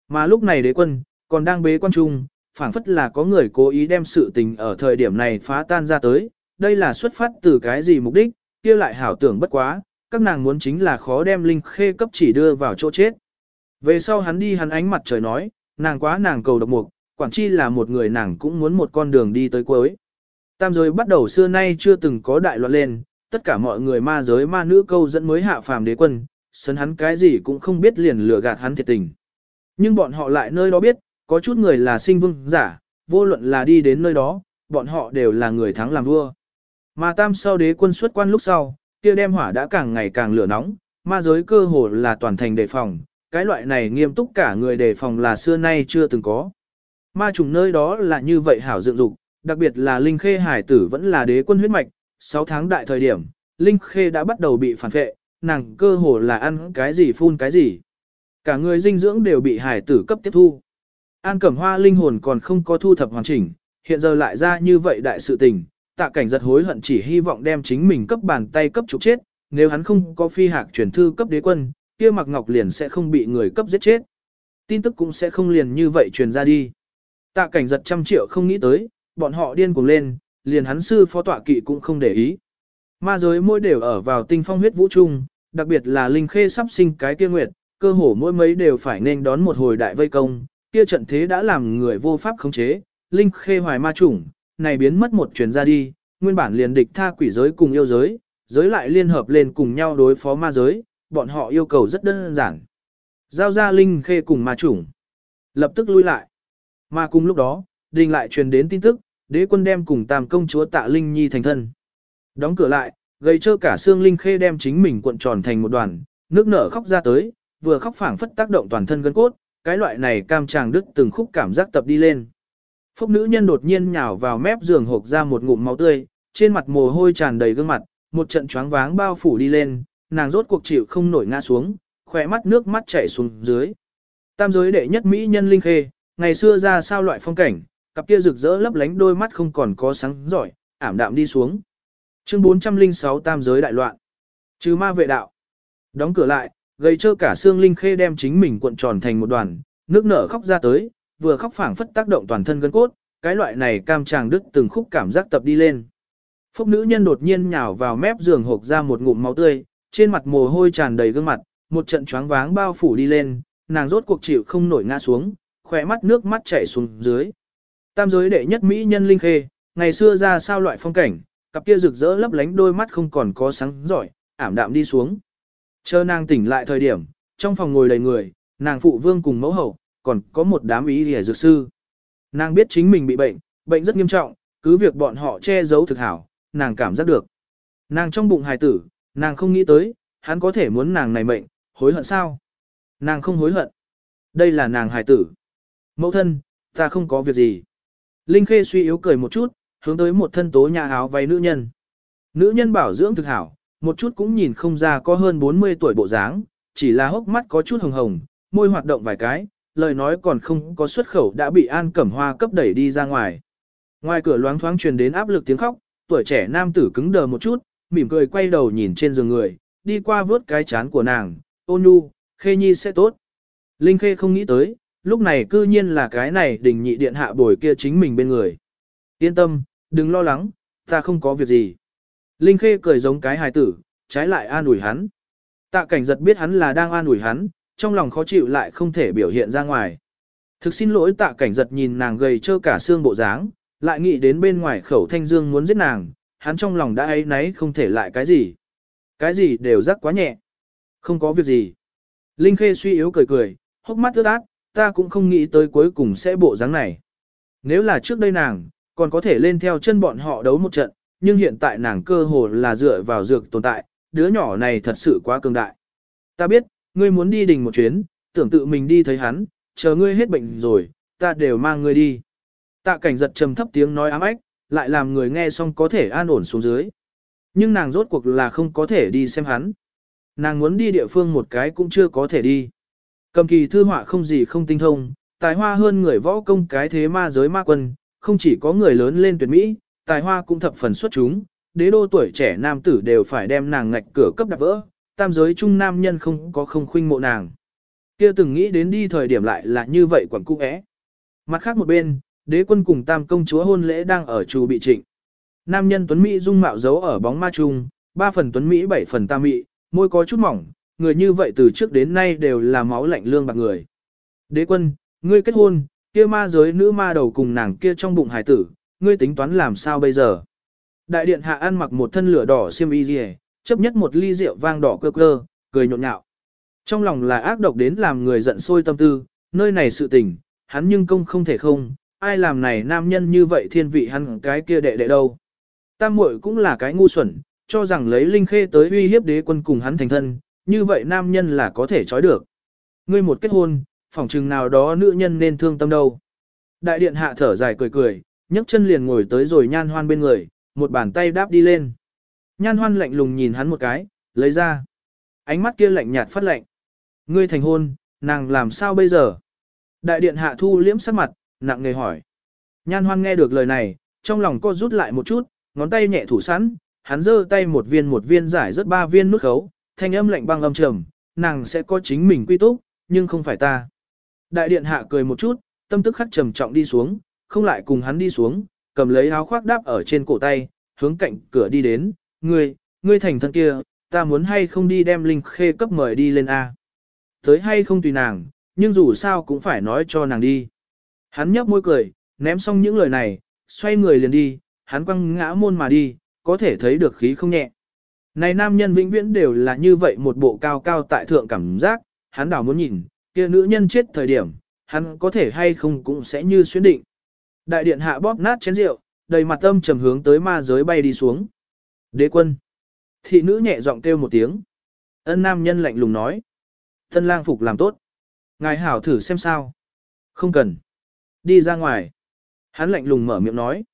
Mà lúc này đế quân, còn đang bế quan trung, phảng phất là có người cố ý đem sự tình ở thời điểm này phá tan ra tới, đây là xuất phát từ cái gì mục đích, kia lại hảo tưởng bất quá, các nàng muốn chính là khó đem linh khê cấp chỉ đưa vào chỗ chết. Về sau hắn đi hắn ánh mặt trời nói, nàng quá nàng cầu độc mục, quản chi là một người nàng cũng muốn một con đường đi tới cuối. Tam giới bắt đầu xưa nay chưa từng có đại loạn lên, tất cả mọi người ma giới ma nữ câu dẫn mới hạ phàm đế quân, sấn hắn cái gì cũng không biết liền lừa gạt hắn thiệt tình. Nhưng bọn họ lại nơi đó biết, có chút người là sinh vương giả, vô luận là đi đến nơi đó, bọn họ đều là người thắng làm vua. Mà tam sau đế quân xuất quan lúc sau, kia đem hỏa đã càng ngày càng lửa nóng, ma giới cơ hồ là toàn thành đề phòng, cái loại này nghiêm túc cả người đề phòng là xưa nay chưa từng có. Ma trùng nơi đó là như vậy hảo dựng dục, đặc biệt là Linh Khê hải tử vẫn là đế quân huyết mạch, 6 tháng đại thời điểm, Linh Khê đã bắt đầu bị phản vệ, nàng cơ hồ là ăn cái gì phun cái gì. Cả người dinh dưỡng đều bị hải tử cấp tiếp thu. An Cẩm Hoa linh hồn còn không có thu thập hoàn chỉnh, hiện giờ lại ra như vậy đại sự tình, tạ cảnh giật hối hận chỉ hy vọng đem chính mình cấp bàn tay cấp trục chết, nếu hắn không có phi hạc truyền thư cấp đế quân, kia mặc ngọc liền sẽ không bị người cấp giết chết. Tin tức cũng sẽ không liền như vậy truyền ra đi. Tạ cảnh giật trăm triệu không nghĩ tới, bọn họ điên cuồng lên, liền hắn sư phó tọa kỵ cũng không để ý. Ma giới mỗi đều ở vào tinh phong huyết vũ trung, đặc biệt là linh khê sắp sinh cái kia nguyệt, cơ hồ mỗi mấy đều phải nên đón một hồi đại vây công, kia trận thế đã làm người vô pháp khống chế, linh khê hoài ma chủng, này biến mất một truyền ra đi, nguyên bản liền địch tha quỷ giới cùng yêu giới, giới lại liên hợp lên cùng nhau đối phó ma giới, bọn họ yêu cầu rất đơn giản. Giao ra linh khê cùng ma chủng, lập tức lui lại. Mà cùng lúc đó, đình lại truyền đến tin tức, đế quân đem cùng tam công chúa tạ linh nhi thành thân. Đóng cửa lại, gây trơ cả xương linh khê đem chính mình cuộn tròn thành một đoàn, nước nở khóc ra tới, vừa khóc phảng phất tác động toàn thân gân cốt, cái loại này cam tràng đứt từng khúc cảm giác tập đi lên. Phúc nữ nhân đột nhiên nhào vào mép giường hộc ra một ngụm máu tươi, trên mặt mồ hôi tràn đầy gương mặt, một trận choáng váng bao phủ đi lên, nàng rốt cuộc chịu không nổi ngã xuống, khỏe mắt nước mắt chảy xuống dưới. Tam giới đệ nhất mỹ nhân linh khê, ngày xưa ra sao loại phong cảnh, cặp kia rực rỡ lấp lánh đôi mắt không còn có sáng giỏi, ảm đạm đi xuống. Chương 406 Tam giới đại loạn. Trừ ma vệ đạo. Đóng cửa lại, gây trơ cả xương linh khê đem chính mình cuộn tròn thành một đoàn, nước nở khóc ra tới, vừa khóc phảng phất tác động toàn thân gân cốt, cái loại này cam tràng đứt từng khúc cảm giác tập đi lên. Phúc nữ nhân đột nhiên nhào vào mép giường hộc ra một ngụm máu tươi, trên mặt mồ hôi tràn đầy gương mặt, một trận choáng váng bao phủ đi lên, nàng rốt cuộc chịu không nổi ngã xuống, khỏe mắt nước mắt chảy xuống dưới. Tam giới đệ nhất mỹ nhân linh khê, ngày xưa ra sao loại phong cảnh, cặp kia rực rỡ lấp lánh đôi mắt không còn có sáng giỏi, ảm đạm đi xuống. Chờ nàng tỉnh lại thời điểm, trong phòng ngồi đầy người, nàng phụ vương cùng mẫu hậu, còn có một đám ý rìa dược sư. Nàng biết chính mình bị bệnh, bệnh rất nghiêm trọng, cứ việc bọn họ che giấu thực hảo, nàng cảm giác được. Nàng trong bụng hài tử, nàng không nghĩ tới, hắn có thể muốn nàng này mệnh, hối hận sao? Nàng không hối hận. Đây là nàng hài tử. Mẫu thân, ta không có việc gì. Linh Khê suy yếu cười một chút, hướng tới một thân tố nhà áo váy nữ nhân. Nữ nhân bảo dưỡng thực hảo, một chút cũng nhìn không ra có hơn 40 tuổi bộ dáng, chỉ là hốc mắt có chút hồng hồng, môi hoạt động vài cái, lời nói còn không có xuất khẩu đã bị An Cẩm Hoa cấp đẩy đi ra ngoài. Ngoài cửa loáng thoáng truyền đến áp lực tiếng khóc, tuổi trẻ nam tử cứng đờ một chút, mỉm cười quay đầu nhìn trên giường người, đi qua vớt cái chán của nàng, ôn nhu, khê nhi sẽ tốt. Linh khê không nghĩ tới, lúc này cư nhiên là cái này đình nhị điện hạ bồi kia chính mình bên người. Yên tâm, đừng lo lắng, ta không có việc gì. Linh khê cười giống cái hài tử, trái lại an ủi hắn. Tạ cảnh giật biết hắn là đang an ủi hắn, trong lòng khó chịu lại không thể biểu hiện ra ngoài. Thực xin lỗi tạ cảnh giật nhìn nàng gầy trơ cả xương bộ dáng, lại nghĩ đến bên ngoài khẩu thanh dương muốn giết nàng, hắn trong lòng đã ấy náy không thể lại cái gì. Cái gì đều rắc quá nhẹ. Không có việc gì. Linh Khê suy yếu cười cười, hốc mắt ướt át, ta cũng không nghĩ tới cuối cùng sẽ bộ dáng này. Nếu là trước đây nàng, còn có thể lên theo chân bọn họ đấu một trận, nhưng hiện tại nàng cơ hồ là dựa vào dược tồn tại, đứa nhỏ này thật sự quá cường đại. Ta biết, ngươi muốn đi đình một chuyến, tưởng tự mình đi thấy hắn, chờ ngươi hết bệnh rồi, ta đều mang ngươi đi. Tạ cảnh giật trầm thấp tiếng nói ám ách, lại làm người nghe xong có thể an ổn xuống dưới. Nhưng nàng rốt cuộc là không có thể đi xem hắn. Nàng muốn đi địa phương một cái cũng chưa có thể đi. Cầm kỳ thư họa không gì không tinh thông, tài hoa hơn người võ công cái thế ma giới ma quân, không chỉ có người lớn lên tuyệt mỹ, tài hoa cũng thập phần xuất chúng, đế đô tuổi trẻ nam tử đều phải đem nàng ngạch cửa cấp đạp vỡ, tam giới trung nam nhân không có không khuynh mộ nàng. Kia từng nghĩ đến đi thời điểm lại là như vậy quẩn cung ẽ. Mặt khác một bên, đế quân cùng tam công chúa hôn lễ đang ở trù bị trịnh. Nam nhân tuấn Mỹ dung mạo giấu ở bóng ma trung, ba phần tuấn Mỹ bảy phần tam Mỹ, môi có chút mỏng, người như vậy từ trước đến nay đều là máu lạnh lương bạc người. Đế quân, ngươi kết hôn, kia ma giới nữ ma đầu cùng nàng kia trong bụng hải tử, ngươi tính toán làm sao bây giờ? Đại điện hạ ăn mặc một thân lửa đỏ xiêm y rìa, chấp nhất một ly rượu vang đỏ cơ cơ, cười nhộn nhạo. Trong lòng là ác độc đến làm người giận sôi tâm tư, nơi này sự tình, hắn nhưng công không thể không, ai làm này nam nhân như vậy thiên vị hắn cái kia đệ đệ đâu. Tam muội cũng là cái ngu xuẩn, cho rằng lấy linh khê tới uy hiếp đế quân cùng hắn thành thân, như vậy nam nhân là có thể trói được. Ngươi một kết hôn, phỏng chừng nào đó nữ nhân nên thương tâm đâu. Đại điện hạ thở dài cười cười, nhấc chân liền ngồi tới rồi nhan hoan bên người, một bàn tay đáp đi lên. Nhan hoan lạnh lùng nhìn hắn một cái, lấy ra. Ánh mắt kia lạnh nhạt phát lạnh. Ngươi thành hôn, nàng làm sao bây giờ? Đại điện hạ thu liễm sắc mặt, nặng nề hỏi. Nhan hoan nghe được lời này, trong lòng co rút lại một chút, ngón tay nhẹ thủ sẵn, hắn giơ tay một viên một viên giải rất ba viên nút khấu, thanh âm lạnh băng âm trầm, nàng sẽ có chính mình quy túc, nhưng không phải ta. Đại điện hạ cười một chút, tâm tức khắc trầm trọng đi xuống, không lại cùng hắn đi xuống, cầm lấy áo khoác đáp ở trên cổ tay, hướng cạnh cửa đi đến, ngươi, ngươi thành thân kia, ta muốn hay không đi đem linh khê cấp mời đi lên A. Tới hay không tùy nàng, nhưng dù sao cũng phải nói cho nàng đi. Hắn nhấp môi cười, ném xong những lời này, xoay người liền đi, hắn quăng ngã môn mà đi, có thể thấy được khí không nhẹ. Này nam nhân vĩnh viễn đều là như vậy một bộ cao cao tại thượng cảm giác, hắn đảo muốn nhìn, kia nữ nhân chết thời điểm, hắn có thể hay không cũng sẽ như xuyến định. Đại điện hạ bóp nát chén rượu, đầy mặt âm trầm hướng tới ma giới bay đi xuống. Đế quân. Thị nữ nhẹ giọng kêu một tiếng. Ân nam nhân lạnh lùng nói. Thân lang phục làm tốt. Ngài hảo thử xem sao. Không cần. Đi ra ngoài. Hắn lạnh lùng mở miệng nói.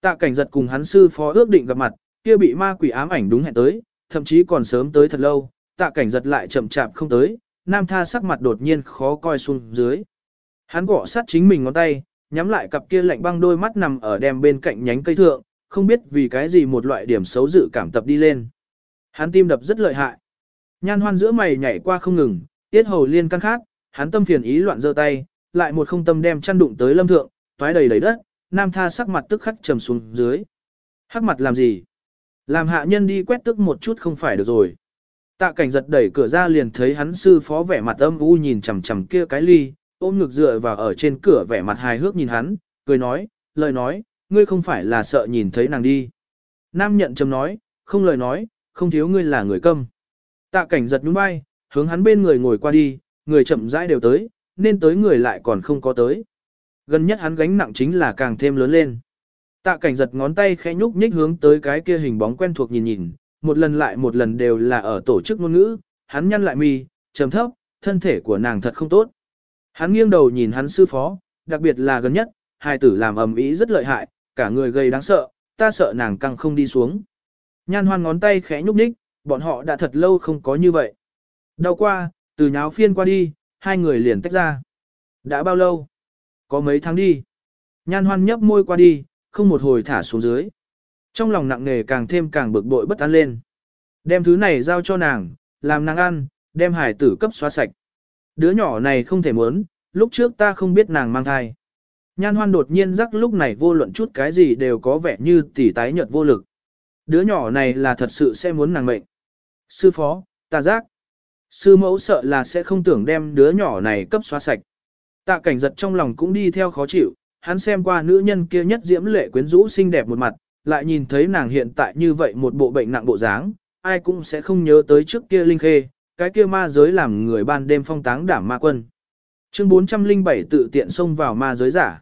Tạ cảnh giật cùng hắn sư phó ước định gặp mặt, kia bị ma quỷ ám ảnh đúng hẹn tới, thậm chí còn sớm tới thật lâu, tạ cảnh giật lại chậm chạp không tới, nam tha sắc mặt đột nhiên khó coi xuống dưới. Hắn gõ sát chính mình ngón tay, nhắm lại cặp kia lạnh băng đôi mắt nằm ở đem bên cạnh nhánh cây thượng, không biết vì cái gì một loại điểm xấu dự cảm tập đi lên. Hắn tim đập rất lợi hại. Nhan hoan giữa mày nhảy qua không ngừng, tiết hầu liên căn khát, hắn tâm phiền ý loạn giơ tay, lại một không tâm đem chăn đụng tới lâm thượng, toái đầy đầy đất, nam tha sắc mặt tức khắc trầm xuống dưới. Hắc mặt làm gì? Làm hạ nhân đi quét tức một chút không phải được rồi. Tạ cảnh giật đẩy cửa ra liền thấy hắn sư phó vẻ mặt âm u nhìn chằm chằm kia cái ly, ôm ngực dựa vào ở trên cửa vẻ mặt hài hước nhìn hắn, cười nói, lời nói, ngươi không phải là sợ nhìn thấy nàng đi. Nam nhận chầm nói, không lời nói, không thiếu ngươi là người câm. Tạ cảnh giật nhún vai, hướng hắn bên người ngồi qua đi, người chậm rãi đều tới, nên tới người lại còn không có tới. Gần nhất hắn gánh nặng chính là càng thêm lớn lên. Tạ cảnh giật ngón tay khẽ nhúc nhích hướng tới cái kia hình bóng quen thuộc nhìn nhìn, một lần lại một lần đều là ở tổ chức ngôn ngữ, hắn nhăn lại mi, trầm thấp, thân thể của nàng thật không tốt. Hắn nghiêng đầu nhìn hắn sư phó, đặc biệt là gần nhất, hai tử làm ầm ĩ rất lợi hại, cả người gây đáng sợ, ta sợ nàng căng không đi xuống. Nhan hoan ngón tay khẽ nhúc nhích, bọn họ đã thật lâu không có như vậy. Đau qua, từ nháo phiên qua đi, hai người liền tách ra. Đã bao lâu? Có mấy tháng đi. Nhan hoan nhấp môi qua đi, không một hồi thả xuống dưới. Trong lòng nặng nề càng thêm càng bực bội bất an lên. Đem thứ này giao cho nàng, làm nàng ăn, đem hải tử cấp xóa sạch. Đứa nhỏ này không thể muốn, lúc trước ta không biết nàng mang thai. Nhan hoan đột nhiên rắc lúc này vô luận chút cái gì đều có vẻ như tỉ tái nhợt vô lực. Đứa nhỏ này là thật sự sẽ muốn nàng mệnh. Sư phó, ta giác. Sư mẫu sợ là sẽ không tưởng đem đứa nhỏ này cấp xóa sạch. Tạ cảnh giật trong lòng cũng đi theo khó chịu, hắn xem qua nữ nhân kia nhất diễm lệ quyến rũ xinh đẹp một mặt, lại nhìn thấy nàng hiện tại như vậy một bộ bệnh nặng bộ dáng, ai cũng sẽ không nhớ tới trước kia linh khê, cái kia ma giới làm người ban đêm phong táng đảm ma quân. Chương 407 tự tiện xông vào ma giới giả.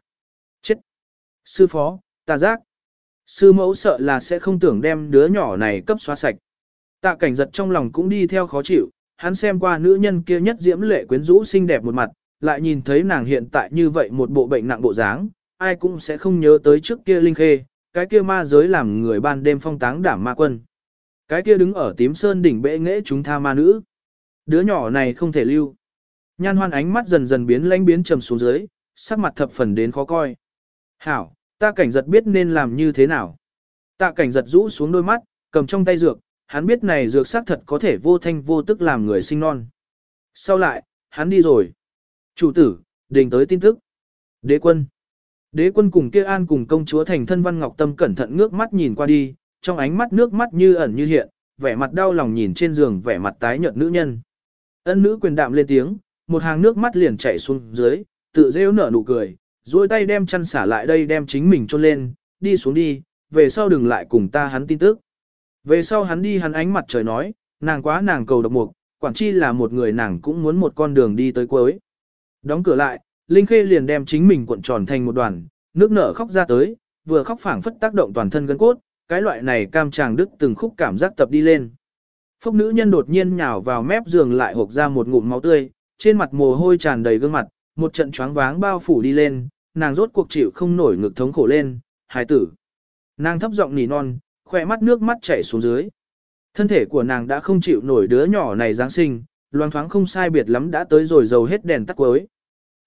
Chết! Sư phó, ta giác. Sư mẫu sợ là sẽ không tưởng đem đứa nhỏ này cấp xóa sạch. Tạ cảnh giật trong lòng cũng đi theo khó chịu, hắn xem qua nữ nhân kia nhất diễm lệ quyến rũ xinh đẹp một mặt, lại nhìn thấy nàng hiện tại như vậy một bộ bệnh nặng bộ dáng, ai cũng sẽ không nhớ tới trước kia linh khê, cái kia ma giới làm người ban đêm phong táng đảm ma quân. Cái kia đứng ở tím sơn đỉnh bệ nghệ chúng tha ma nữ. Đứa nhỏ này không thể lưu. Nhan hoan ánh mắt dần dần biến lánh biến trầm xuống dưới, sắc mặt thập phần đến khó coi. Hảo, ta cảnh giật biết nên làm như thế nào. Tạ cảnh giật rũ xuống đôi mắt, cầm trong tay dược, hắn biết này dược sắc thật có thể vô thanh vô tức làm người sinh non. Sau lại, hắn đi rồi. Chủ tử, đình tới tin tức. Đế quân. Đế quân cùng kia an cùng công chúa thành thân văn ngọc tâm cẩn thận ngước mắt nhìn qua đi, trong ánh mắt nước mắt như ẩn như hiện, vẻ mặt đau lòng nhìn trên giường vẻ mặt tái nhợt nữ nhân. Ân nữ quyền đạm lên tiếng, một hàng nước mắt liền chảy xuống dưới, tự rêu nở nụ cười, duỗi tay đem chăn xả lại đây đem chính mình chôn lên, đi xuống đi, về sau đừng lại cùng ta hắn tin tức. Về sau hắn đi hắn ánh mặt trời nói, nàng quá nàng cầu độc mục, quản chi là một người nàng cũng muốn một con đường đi tới cuối. Đóng cửa lại, Linh Khê liền đem chính mình cuộn tròn thành một đoàn, nước nở khóc ra tới, vừa khóc phảng phất tác động toàn thân gân cốt, cái loại này cam tràng đứt từng khúc cảm giác tập đi lên. Phốc nữ nhân đột nhiên nhào vào mép giường lại hộc ra một ngụm máu tươi, trên mặt mồ hôi tràn đầy gương mặt, một trận choáng váng bao phủ đi lên, nàng rốt cuộc chịu không nổi ngực thống khổ lên, hài tử. Nàng thấp giọng nỉ non, khỏe mắt nước mắt chảy xuống dưới. Thân thể của nàng đã không chịu nổi đứa nhỏ này Giáng sinh, loang thoáng không sai biệt lắm đã tới rồi dầu hết đèn tắt cuối.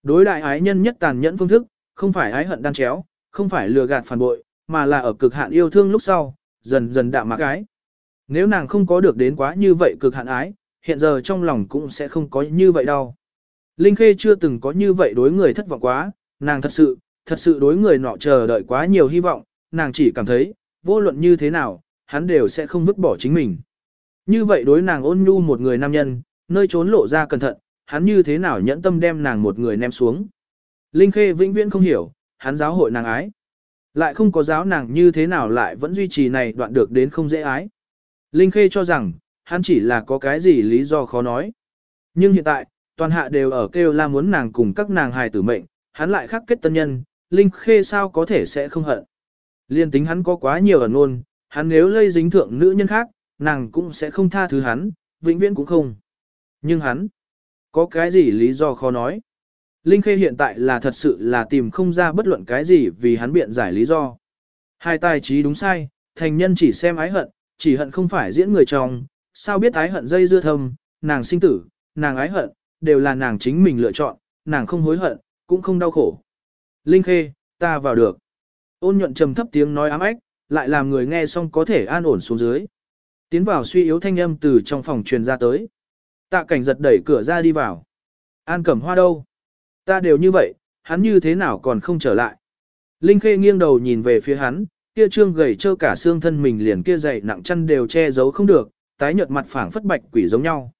Đối đại ái nhân nhất tàn nhẫn phương thức, không phải ái hận đan chéo, không phải lừa gạt phản bội, mà là ở cực hạn yêu thương lúc sau, dần dần đạm mạc ái. Nếu nàng không có được đến quá như vậy cực hạn ái, hiện giờ trong lòng cũng sẽ không có như vậy đâu. Linh Khê chưa từng có như vậy đối người thất vọng quá, nàng thật sự, thật sự đối người nọ chờ đợi quá nhiều hy vọng, nàng chỉ cảm thấy, vô luận như thế nào, hắn đều sẽ không vứt bỏ chính mình. Như vậy đối nàng ôn nhu một người nam nhân, nơi trốn lộ ra cẩn thận, hắn như thế nào nhẫn tâm đem nàng một người ném xuống. Linh Khê vĩnh viễn không hiểu, hắn giáo hội nàng ái. Lại không có giáo nàng như thế nào lại vẫn duy trì này đoạn được đến không dễ ái. Linh Khê cho rằng, hắn chỉ là có cái gì lý do khó nói. Nhưng hiện tại, toàn hạ đều ở kêu la muốn nàng cùng các nàng hài tử mệnh, hắn lại khắc kết tân nhân, Linh Khê sao có thể sẽ không hận. Liên tính hắn có quá nhiều ẩn ôn, hắn nếu lây dính thượng nữ nhân khác, nàng cũng sẽ không tha thứ hắn, vĩnh viễn cũng không. Nhưng hắn, có cái gì lý do khó nói. Linh Khê hiện tại là thật sự là tìm không ra bất luận cái gì vì hắn biện giải lý do. Hai tài trí đúng sai, thành nhân chỉ xem ái hận, chỉ hận không phải diễn người chồng. sao biết ái hận dây dưa thâm, nàng sinh tử, nàng ái hận, đều là nàng chính mình lựa chọn, nàng không hối hận, cũng không đau khổ. Linh Khê, ta vào được. Ôn nhuận trầm thấp tiếng nói ám ách, lại làm người nghe xong có thể an ổn xuống dưới. Tiến vào suy yếu thanh âm từ trong phòng truyền ra tới. Tạ cảnh giật đẩy cửa ra đi vào. An cẩm hoa đâu? Ta đều như vậy, hắn như thế nào còn không trở lại? Linh Khê nghiêng đầu nhìn về phía hắn, kia trương gầy trơ cả xương thân mình liền kia dày nặng chân đều che giấu không được, tái nhợt mặt phảng phất bạch quỷ giống nhau.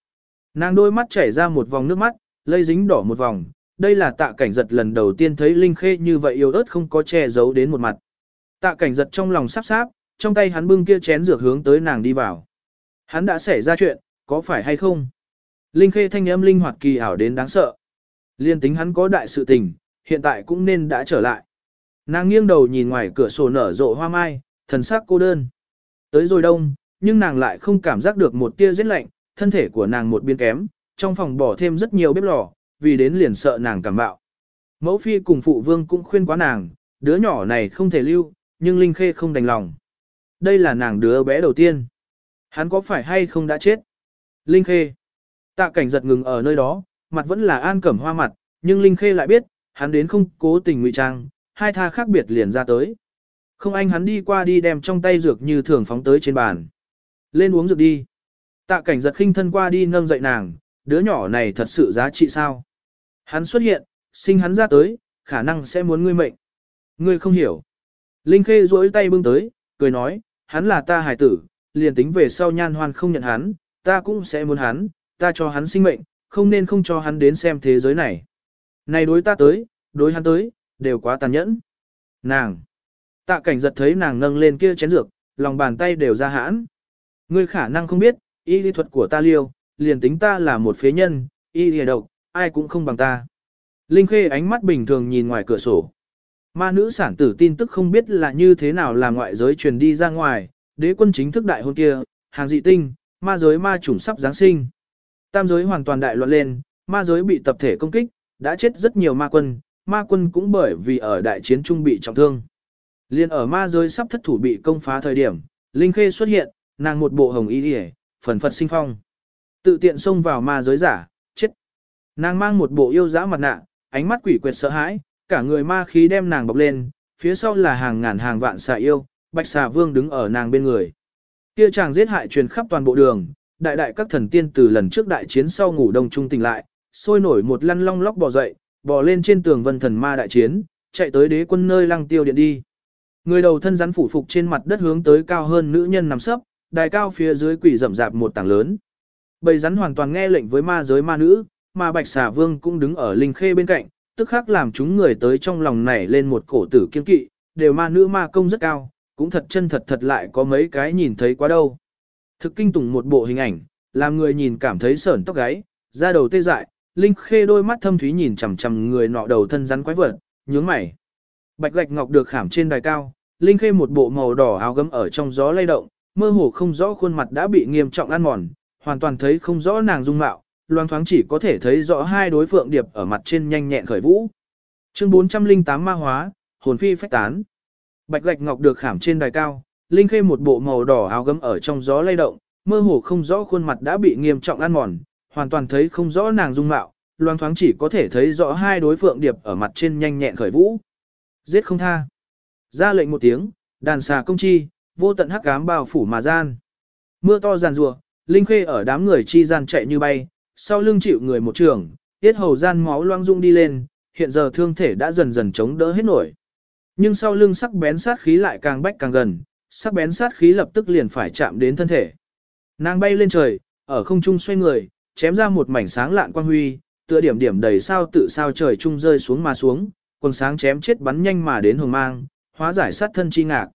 Nàng đôi mắt chảy ra một vòng nước mắt, lây dính đỏ một vòng, đây là tạ cảnh giật lần đầu tiên thấy Linh Khê như vậy yêu ớt không có che giấu đến một mặt. Tạ cảnh giật trong lòng sắp sáp, trong tay hắn bưng kia chén dược hướng tới nàng đi vào. Hắn đã xảy ra chuyện, có phải hay không? Linh Khê thanh âm linh hoạt kỳ ảo đến đáng sợ. Liên tính hắn có đại sự tình, hiện tại cũng nên đã trở lại. Nàng nghiêng đầu nhìn ngoài cửa sổ nở rộ hoa mai, thần sắc cô đơn. Tới rồi đông, nhưng nàng lại không cảm giác được một tia rét lạnh, thân thể của nàng một biên kém, trong phòng bỏ thêm rất nhiều bếp lò, vì đến liền sợ nàng cảm bạo. Mẫu phi cùng phụ vương cũng khuyên quá nàng, đứa nhỏ này không thể lưu, nhưng Linh Khê không đành lòng. Đây là nàng đứa bé đầu tiên. Hắn có phải hay không đã chết? Linh Khê. Tạ cảnh giật ngừng ở nơi đó, mặt vẫn là an cẩm hoa mặt, nhưng Linh Khê lại biết, hắn đến không cố tình ngụy trang, hai tha khác biệt liền ra tới. Không anh hắn đi qua đi đem trong tay dược như thường phóng tới trên bàn. Lên uống dược đi. Tạ cảnh giật khinh thân qua đi nâng dậy nàng, đứa nhỏ này thật sự giá trị sao? Hắn xuất hiện, sinh hắn ra tới, khả năng sẽ muốn ngươi mệnh. Ngươi không hiểu. Linh Khê duỗi tay bưng tới, cười nói, hắn là ta hài tử, liền tính về sau nhan hoan không nhận hắn, ta cũng sẽ muốn hắn, ta cho hắn sinh mệnh, không nên không cho hắn đến xem thế giới này. Này đối ta tới, đối hắn tới, đều quá tàn nhẫn. Nàng. Tạ cảnh giật thấy nàng nâng lên kia chén dược, lòng bàn tay đều ra hãn. Ngươi khả năng không biết, y lý thuật của ta liêu, liền tính ta là một phế nhân, y lý độc, ai cũng không bằng ta. Linh Khê ánh mắt bình thường nhìn ngoài cửa sổ. Ma nữ sản tử tin tức không biết là như thế nào là ngoại giới truyền đi ra ngoài, đế quân chính thức đại hôn kia, hàng dị tinh, ma giới ma chủng sắp Giáng sinh. Tam giới hoàn toàn đại loạn lên, ma giới bị tập thể công kích, đã chết rất nhiều ma quân, ma quân cũng bởi vì ở đại chiến trung bị trọng thương. Liên ở ma giới sắp thất thủ bị công phá thời điểm, Linh Khê xuất hiện, nàng một bộ hồng y hề, phần phật sinh phong. Tự tiện xông vào ma giới giả, chết. Nàng mang một bộ yêu dã mặt nạ, ánh mắt quỷ quyệt sợ hãi, cả người ma khí đem nàng bọc lên, phía sau là hàng ngàn hàng vạn xà yêu, bạch xà vương đứng ở nàng bên người. Kia chàng giết hại truyền khắp toàn bộ đường, đại đại các thần tiên từ lần trước đại chiến sau ngủ đông trung tỉnh lại, sôi nổi một lăn long lóc bò dậy, bò lên trên tường vân thần ma đại chiến, chạy tới đế quân nơi lăng tiêu điện đi. Người đầu thân rắn phủ phục trên mặt đất hướng tới cao hơn nữ nhân nằm sấp, đài cao phía dưới quỷ rậm rạp một tảng lớn. Bầy rắn hoàn toàn nghe lệnh với ma giới ma nữ, mà bạch xà vương cũng đứng ở linh khê bên cạnh, tức khắc làm chúng người tới trong lòng nảy lên một cổ tử kiên kỵ, đều ma nữ ma công rất cao, cũng thật chân thật thật lại có mấy cái nhìn thấy quá đâu. Thực kinh tủng một bộ hình ảnh, làm người nhìn cảm thấy sởn tóc gáy, da đầu tê dại, Linh Khê đôi mắt thâm thúy nhìn chằm chằm người nọ đầu thân rắn quái vật, nhướng mày. Bạch gạch ngọc được khảm trên đài cao, Linh Khê một bộ màu đỏ áo gấm ở trong gió lay động, mơ hồ không rõ khuôn mặt đã bị nghiêm trọng ăn mòn, hoàn toàn thấy không rõ nàng dung mạo, loang thoáng chỉ có thể thấy rõ hai đối phượng điệp ở mặt trên nhanh nhẹn khởi vũ. Chương 408 ma hóa, hồn phi phách tán. Bạch gạch ngọc được khảm trên đài cao, Linh Khê một bộ màu đỏ áo gấm ở trong gió lay động, mơ hồ không rõ khuôn mặt đã bị nghiêm trọng ăn mòn, hoàn toàn thấy không rõ nàng dung mạo, loang thoáng chỉ có thể thấy rõ hai đối phượng điệp ở mặt trên nhanh nhẹn khởi vũ. Giết không tha. Ra lệnh một tiếng, đàn xà công chi, vô tận hắc ám bao phủ mà gian. Mưa to giàn rùa, Linh Khê ở đám người chi gian chạy như bay, sau lưng chịu người một trường, tiết hầu gian máu loang rung đi lên, hiện giờ thương thể đã dần dần chống đỡ hết nổi. Nhưng sau lưng sắc bén sát khí lại càng bách càng gần, sắc bén sát khí lập tức liền phải chạm đến thân thể. Nàng bay lên trời, ở không trung xoay người, chém ra một mảnh sáng lạn quang huy, tựa điểm điểm đầy sao tự sao trời trung rơi xuống mà xuống, quần sáng chém chết bắn nhanh mà đến hồng mang, hóa giải sát thân chi ngạc.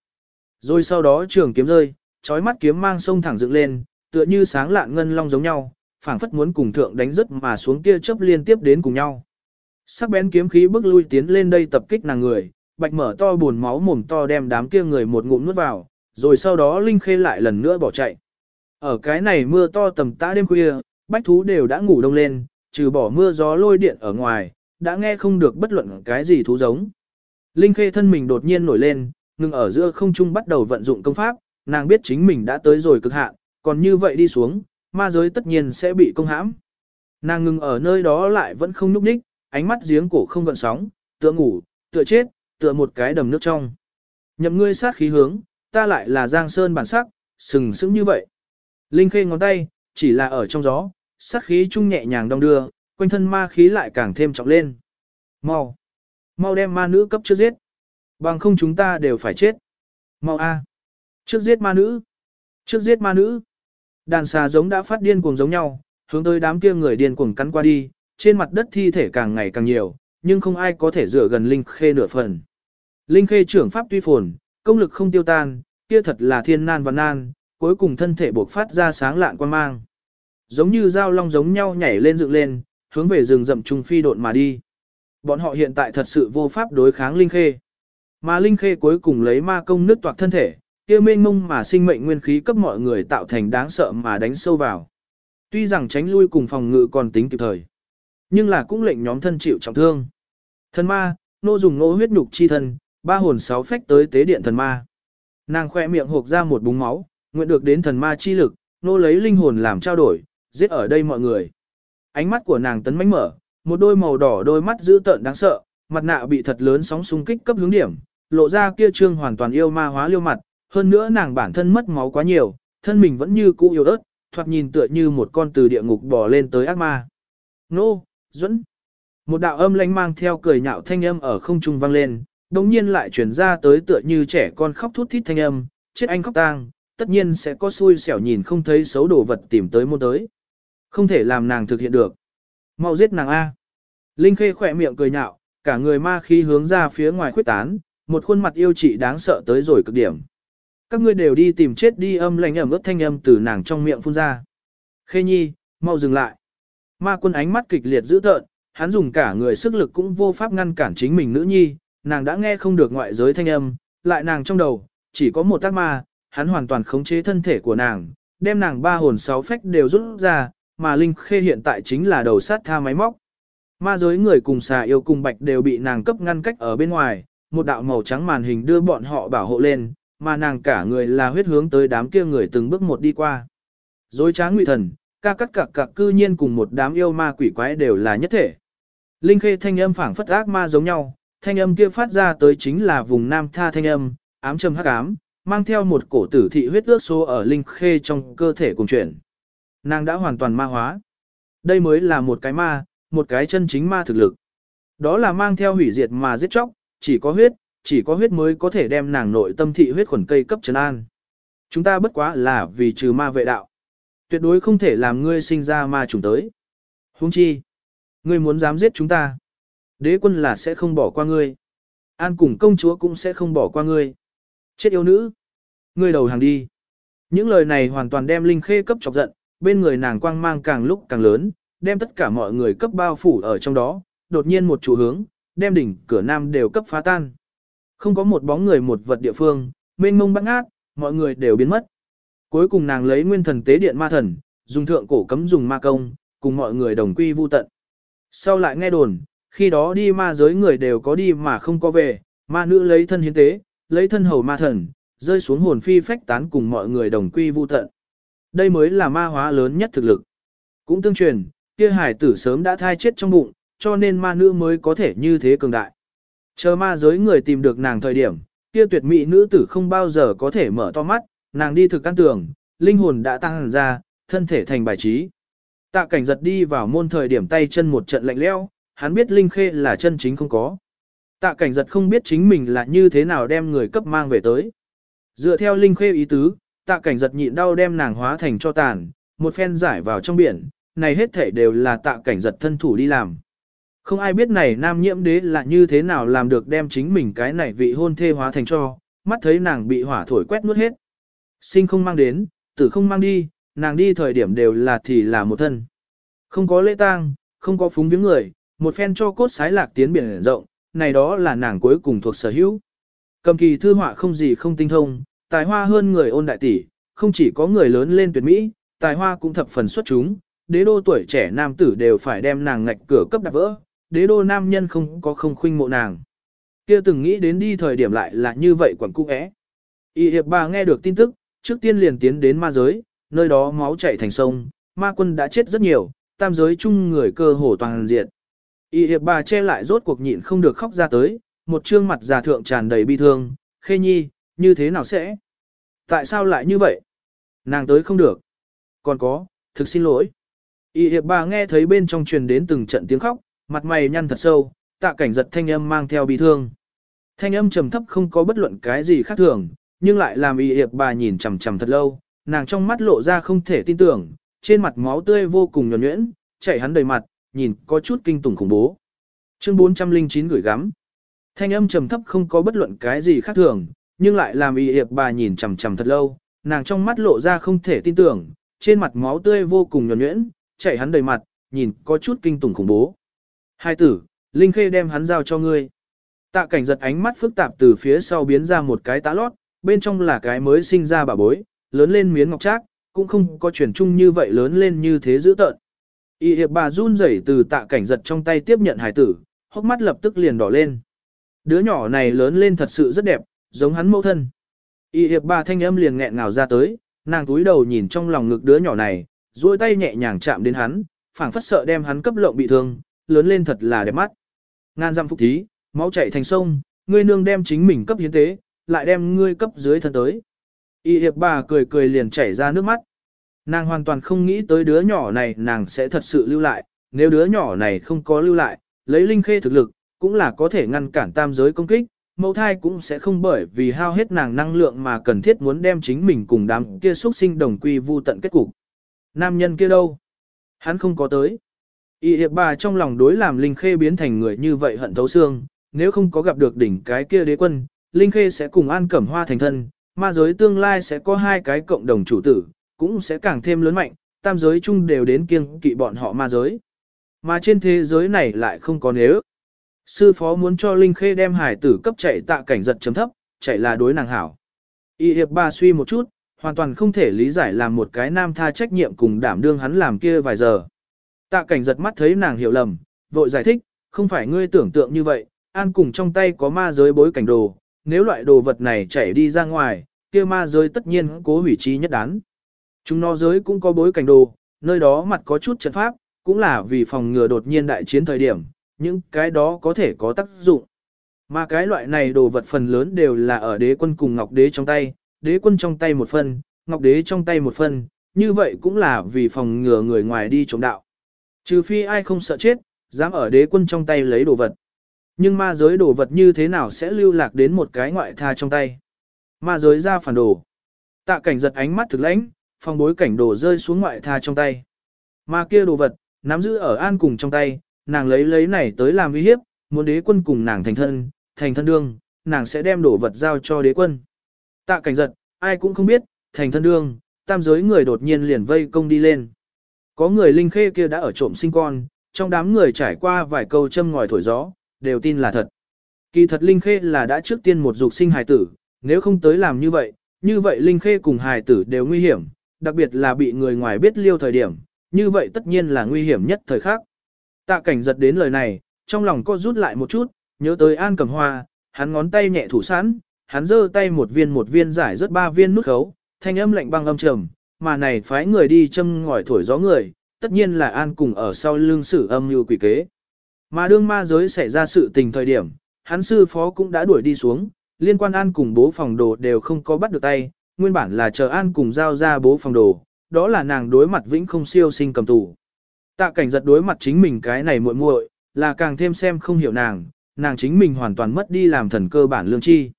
Rồi sau đó trường kiếm rơi, chói mắt kiếm mang sông thẳng dựng lên, tựa như sáng lạn ngân long giống nhau, phảng phất muốn cùng thượng đánh rất mà xuống tia chớp liên tiếp đến cùng nhau. Sắc bén kiếm khí bước lui tiến lên đây tập kích nàng người, bạch mở to buồn máu mồm to đem đám kia người một ngụm nuốt vào, rồi sau đó Linh Khê lại lần nữa bỏ chạy. Ở cái này mưa to tầm tã đêm khuya, bách thú đều đã ngủ đông lên, trừ bỏ mưa gió lôi điện ở ngoài, đã nghe không được bất luận cái gì thú giống. Linh Khê thân mình đột nhiên nổi lên, ngừng ở giữa không trung bắt đầu vận dụng công pháp, nàng biết chính mình đã tới rồi cực hạn, còn như vậy đi xuống, ma giới tất nhiên sẽ bị công hãm. Nàng ngừng ở nơi đó lại vẫn không núp đích, ánh mắt giếng cổ không gợn sóng, tựa ngủ, tựa chết, tựa một cái đầm nước trong. Nhậm ngươi sát khí hướng, ta lại là giang sơn bản sắc, sừng sững như vậy. Linh khê ngón tay, chỉ là ở trong gió, sát khí trung nhẹ nhàng đong đưa, quanh thân ma khí lại càng thêm trọng lên. Mau! Mau đem ma nữ cấp trước giết. Bằng không chúng ta đều phải chết. Mau a! Trước giết ma nữ! Trước giết ma nữ! Đàn xà giống đã phát điên cuồng giống nhau, hướng tới đám kia người điên cuồng cắn qua đi, trên mặt đất thi thể càng ngày càng nhiều, nhưng không ai có thể rửa gần Linh Khê nửa phần. Linh Khê trưởng pháp tuy phồn, công lực không tiêu tan, kia thật là thiên nan và nan, cuối cùng thân thể bộc phát ra sáng lạn quan mang. Giống như dao long giống nhau nhảy lên dựng lên, hướng về rừng rậm trung phi độn mà đi. Bọn họ hiện tại thật sự vô pháp đối kháng Linh Khê. Mà Linh Khê cuối cùng lấy ma công nứt toạc thân thể, kia mênh mông mà sinh mệnh nguyên khí cấp mọi người tạo thành đáng sợ mà đánh sâu vào. Tuy rằng tránh lui cùng phòng ngự còn tính kịp thời, nhưng là cũng lệnh nhóm thân chịu trọng thương. Thần ma, nô dùng nô huyết nhục chi thân, ba hồn sáu phách tới tế điện thần ma. Nàng khoe miệng hộp ra một búng máu, nguyện được đến thần ma chi lực, nô lấy linh hồn làm trao đổi, giết ở đây mọi người. Ánh mắt của nàng tấn mãnh mở, một đôi màu đỏ đôi mắt dữ tợn đáng sợ, mặt nạ bị thật lớn sóng xung kích cấp hướng điểm, lộ ra kia trương hoàn toàn yêu ma hóa liêu mặt, hơn nữa nàng bản thân mất máu quá nhiều, thân mình vẫn như cũ yếu ớt, thoạt nhìn tựa như một con từ địa ngục bò lên tới ác ma. Nô, dẫn. Một đạo âm lanh mang theo cười nhạo thanh âm ở không trung vang lên, đồng nhiên lại chuyển ra tới tựa như trẻ con khóc thút thít thanh âm, chết anh khóc tang, tất nhiên sẽ có xui xẻo nhìn không thấy xấu đồ vật tìm tới môn tới. Không thể làm nàng thực hiện được. Mau giết nàng A. Linh Khê khỏe miệng cười nhạo, cả người ma khí hướng ra phía ngoài khuyết tán, một khuôn mặt yêu chị đáng sợ tới rồi cực điểm. Các ngươi đều đi tìm chết đi âm lành ẩm ướt thanh âm từ nàng trong miệng phun ra. Khê nhi, mau dừng lại. Ma quân ánh mắt kịch liệt dữ tợn, hắn dùng cả người sức lực cũng vô pháp ngăn cản chính mình nữ nhi, nàng đã nghe không được ngoại giới thanh âm, lại nàng trong đầu, chỉ có một tác ma, hắn hoàn toàn khống chế thân thể của nàng, đem nàng ba hồn sáu phách đều rút ra, mà Linh Khê hiện tại chính là đầu sát tha máy móc. Ma giới người cùng xà yêu cùng bạch đều bị nàng cấp ngăn cách ở bên ngoài, một đạo màu trắng màn hình đưa bọn họ bảo hộ lên, mà nàng cả người là huyết hướng tới đám kia người từng bước một đi qua. Dối trá ngụy thần, ca cắt cặc cặc cư nhiên cùng một đám yêu ma quỷ quái đều là nhất thể. Linh khê thanh âm phảng phất ác ma giống nhau, thanh âm kia phát ra tới chính là vùng nam tha thanh âm, ám trầm hắc ám, mang theo một cổ tử thị huyết ước số ở linh khê trong cơ thể cùng chuyển. Nàng đã hoàn toàn ma hóa. Đây mới là một cái ma, một cái chân chính ma thực lực. Đó là mang theo hủy diệt mà giết chóc, chỉ có huyết, chỉ có huyết mới có thể đem nàng nội tâm thị huyết khuẩn cây cấp trấn an. Chúng ta bất quá là vì trừ ma vệ đạo. Tuyệt đối không thể làm ngươi sinh ra ma trùng tới. Huống chi, ngươi muốn dám giết chúng ta. Đế quân là sẽ không bỏ qua ngươi. An cùng công chúa cũng sẽ không bỏ qua ngươi. Chết yêu nữ. Ngươi đầu hàng đi. Những lời này hoàn toàn đem Linh Khê cấp chọc giận, bên người nàng quang mang càng lúc càng lớn, đem tất cả mọi người cấp bao phủ ở trong đó, đột nhiên một chủ hướng, đem đỉnh cửa nam đều cấp phá tan. Không có một bóng người một vật địa phương, mênh mông băng ác, mọi người đều biến mất. Cuối cùng nàng lấy nguyên thần tế điện ma thần, dùng thượng cổ cấm dùng ma công, cùng mọi người đồng quy vu tận. Sau lại nghe đồn, khi đó đi ma giới người đều có đi mà không có về, ma nữ lấy thân hiến tế, lấy thân hầu ma thần, rơi xuống hồn phi phách tán cùng mọi người đồng quy vu tận. Đây mới là ma hóa lớn nhất thực lực. Cũng tương truyền, kia hải tử sớm đã thai chết trong bụng, cho nên ma nữ mới có thể như thế cường đại. Chờ ma giới người tìm được nàng thời điểm, kia tuyệt mỹ nữ tử không bao giờ có thể mở to mắt, nàng đi thực căn tường, linh hồn đã tăng ra, thân thể thành bài trí. Tạ cảnh giật đi vào môn thời điểm tay chân một trận lạnh leo, hắn biết linh khê là chân chính không có. Tạ cảnh giật không biết chính mình là như thế nào đem người cấp mang về tới. Dựa theo linh khê ý tứ, tạ cảnh giật nhịn đau đem nàng hóa thành cho tàn, một phen giải vào trong biển, này hết thể đều là tạ cảnh giật thân thủ đi làm. Không ai biết này nam nhiễm đế là như thế nào làm được đem chính mình cái này vị hôn thê hóa thành cho, mắt thấy nàng bị hỏa thổi quét nuốt hết. Sinh không mang đến, tử không mang đi, nàng đi thời điểm đều là thì là một thân. Không có lễ tang, không có phúng viếng người, một phen cho cốt sái lạc tiến biển rộng, này đó là nàng cuối cùng thuộc sở hữu. Cầm kỳ thư họa không gì không tinh thông, tài hoa hơn người ôn đại tỷ, không chỉ có người lớn lên tuyệt mỹ, tài hoa cũng thập phần xuất chúng, đế đô tuổi trẻ nam tử đều phải đem nàng ngạch cửa cấp đạp vỡ, đế đô nam nhân không có không khuynh mộ nàng. Kia từng nghĩ đến đi thời điểm lại là như vậy quẩn cung ẽ. Y hiệp bà nghe được tin tức, trước tiên liền tiến đến ma giới, nơi đó máu chảy thành sông, ma quân đã chết rất nhiều, tam giới chung người cơ hồ toàn diện. Y hiệp bà che lại rốt cuộc nhịn không được khóc ra tới, một trương mặt già thượng tràn đầy bi thương, khê nhi, như thế nào sẽ? Tại sao lại như vậy? Nàng tới không được. Còn có, thực xin lỗi. Y hiệp bà nghe thấy bên trong truyền đến từng trận tiếng khóc, mặt mày nhăn thật sâu, tạ cảnh giật thanh âm mang theo bi thương. Thanh âm trầm thấp không có bất luận cái gì khác thường, nhưng lại làm y hiệp bà nhìn chằm chằm thật lâu, nàng trong mắt lộ ra không thể tin tưởng, trên mặt máu tươi vô cùng nhuẩn nhuyễn, chảy hắn đầy mặt, nhìn có chút kinh tủng khủng bố. Chương 409 gửi gắm. Thanh âm trầm thấp không có bất luận cái gì khác thường, nhưng lại làm y hiệp bà nhìn chằm chằm thật lâu, nàng trong mắt lộ ra không thể tin tưởng, trên mặt máu tươi vô cùng nhuẩn nhuyễn, chảy hắn đầy mặt, nhìn có chút kinh tủng khủng bố. Hai tử, Linh Khê đem hắn giao cho ngươi. Tạ cảnh giật ánh mắt phức tạp từ phía sau biến ra một cái tá lót, bên trong là cái mới sinh ra bà bối, lớn lên miếng ngọc trác, cũng không có chuyển chung như vậy lớn lên như thế dữ tợn. Y hiệp bà run rẩy từ tạ cảnh giật trong tay tiếp nhận hải tử, hốc mắt lập tức liền đỏ lên. Đứa nhỏ này lớn lên thật sự rất đẹp, giống hắn mẫu thân. Y hiệp bà thanh âm liền nghẹn ngào ra tới, nàng túi đầu nhìn trong lòng ngực đứa nhỏ này, duỗi tay nhẹ nhàng chạm đến hắn, phảng phất sợ đem hắn cấp lộng bị thương, lớn lên thật là đẹp mắt. Ngan dặm phục thí, máu chảy thành sông, ngươi nương đem chính mình cấp hiến tế, lại đem ngươi cấp dưới thân tới. Y hiệp bà cười cười liền chảy ra nước mắt. Nàng hoàn toàn không nghĩ tới đứa nhỏ này nàng sẽ thật sự lưu lại, nếu đứa nhỏ này không có lưu lại, lấy linh khê thực lực, cũng là có thể ngăn cản tam giới công kích, mẫu thai cũng sẽ không bởi vì hao hết nàng năng lượng mà cần thiết muốn đem chính mình cùng đám kia xuất sinh đồng quy vu tận kết cục. Nam nhân kia đâu? Hắn không có tới. Y hiệp bà trong lòng đối làm Linh Khê biến thành người như vậy hận thấu xương, nếu không có gặp được đỉnh cái kia đế quân, Linh Khê sẽ cùng An Cẩm Hoa thành thân, ma giới tương lai sẽ có hai cái cộng đồng chủ tử, cũng sẽ càng thêm lớn mạnh, tam giới chung đều đến kiêng kỵ bọn họ ma giới. Mà trên thế giới này lại không có nếu. Sư phó muốn cho Linh Khê đem hải tử cấp chạy tạ cảnh giật chấm thấp, chạy là đối nàng hảo. Y hiệp ba suy một chút, hoàn toàn không thể lý giải làm một cái nam tha trách nhiệm cùng đảm đương hắn làm kia vài giờ. Tạ cảnh giật mắt thấy nàng hiểu lầm, vội giải thích, không phải ngươi tưởng tượng như vậy, an cùng trong tay có ma giới bối cảnh đồ, nếu loại đồ vật này chảy đi ra ngoài, kia ma giới tất nhiên cố hủy trí nhất đán. Chúng nó giới cũng có bối cảnh đồ, nơi đó mặt có chút trận pháp, cũng là vì phòng ngừa đột nhiên đại chiến thời điểm, những cái đó có thể có tác dụng. Mà cái loại này đồ vật phần lớn đều là ở đế quân cùng ngọc đế trong tay, đế quân trong tay một phần, ngọc đế trong tay một phần, như vậy cũng là vì phòng ngừa người ngoài đi trộm đạo. Trừ phi ai không sợ chết, dám ở đế quân trong tay lấy đồ vật. Nhưng ma giới đồ vật như thế nào sẽ lưu lạc đến một cái ngoại tha trong tay? Ma giới ra phản đồ. Tạ cảnh giật ánh mắt thực lãnh, phòng bối cảnh đồ rơi xuống ngoại tha trong tay. mà kia đồ vật, nắm giữ ở an cùng trong tay, nàng lấy lấy này tới làm uy hiếp, muốn đế quân cùng nàng thành thân, thành thân đương, nàng sẽ đem đồ vật giao cho đế quân. Tạ cảnh giật, ai cũng không biết, thành thân đương, tam giới người đột nhiên liền vây công đi lên. Có người linh khê kia đã ở trộm sinh con, trong đám người trải qua vài câu châm ngòi thổi gió, đều tin là thật. Kỳ thật linh khê là đã trước tiên một dục sinh hài tử, nếu không tới làm như vậy, như vậy linh khê cùng hài tử đều nguy hiểm, đặc biệt là bị người ngoài biết liêu thời điểm, như vậy tất nhiên là nguy hiểm nhất thời khắc. Tạ cảnh giật đến lời này, trong lòng co rút lại một chút, nhớ tới An cẩm Hoa, hắn ngón tay nhẹ thủ sẵn, hắn giơ tay một viên một viên giải rất ba viên nút khấu, thanh âm lạnh băng âm trầm, mà này phái người đi châm ngòi thổi gió người, tất nhiên là An cùng ở sau lưng sử âm như quỷ kế. Mà đương ma giới xảy ra sự tình thời điểm, hắn sư phó cũng đã đuổi đi xuống, liên quan An cùng bố phòng đồ đều không có bắt được tay, nguyên bản là chờ An cùng giao ra bố phòng đồ, đó là nàng đối mặt vĩnh không siêu sinh cầm tù. Tạ cảnh giật đối mặt chính mình cái này muội muội, là càng thêm xem không hiểu nàng, nàng chính mình hoàn toàn mất đi làm thần cơ bản lương chi.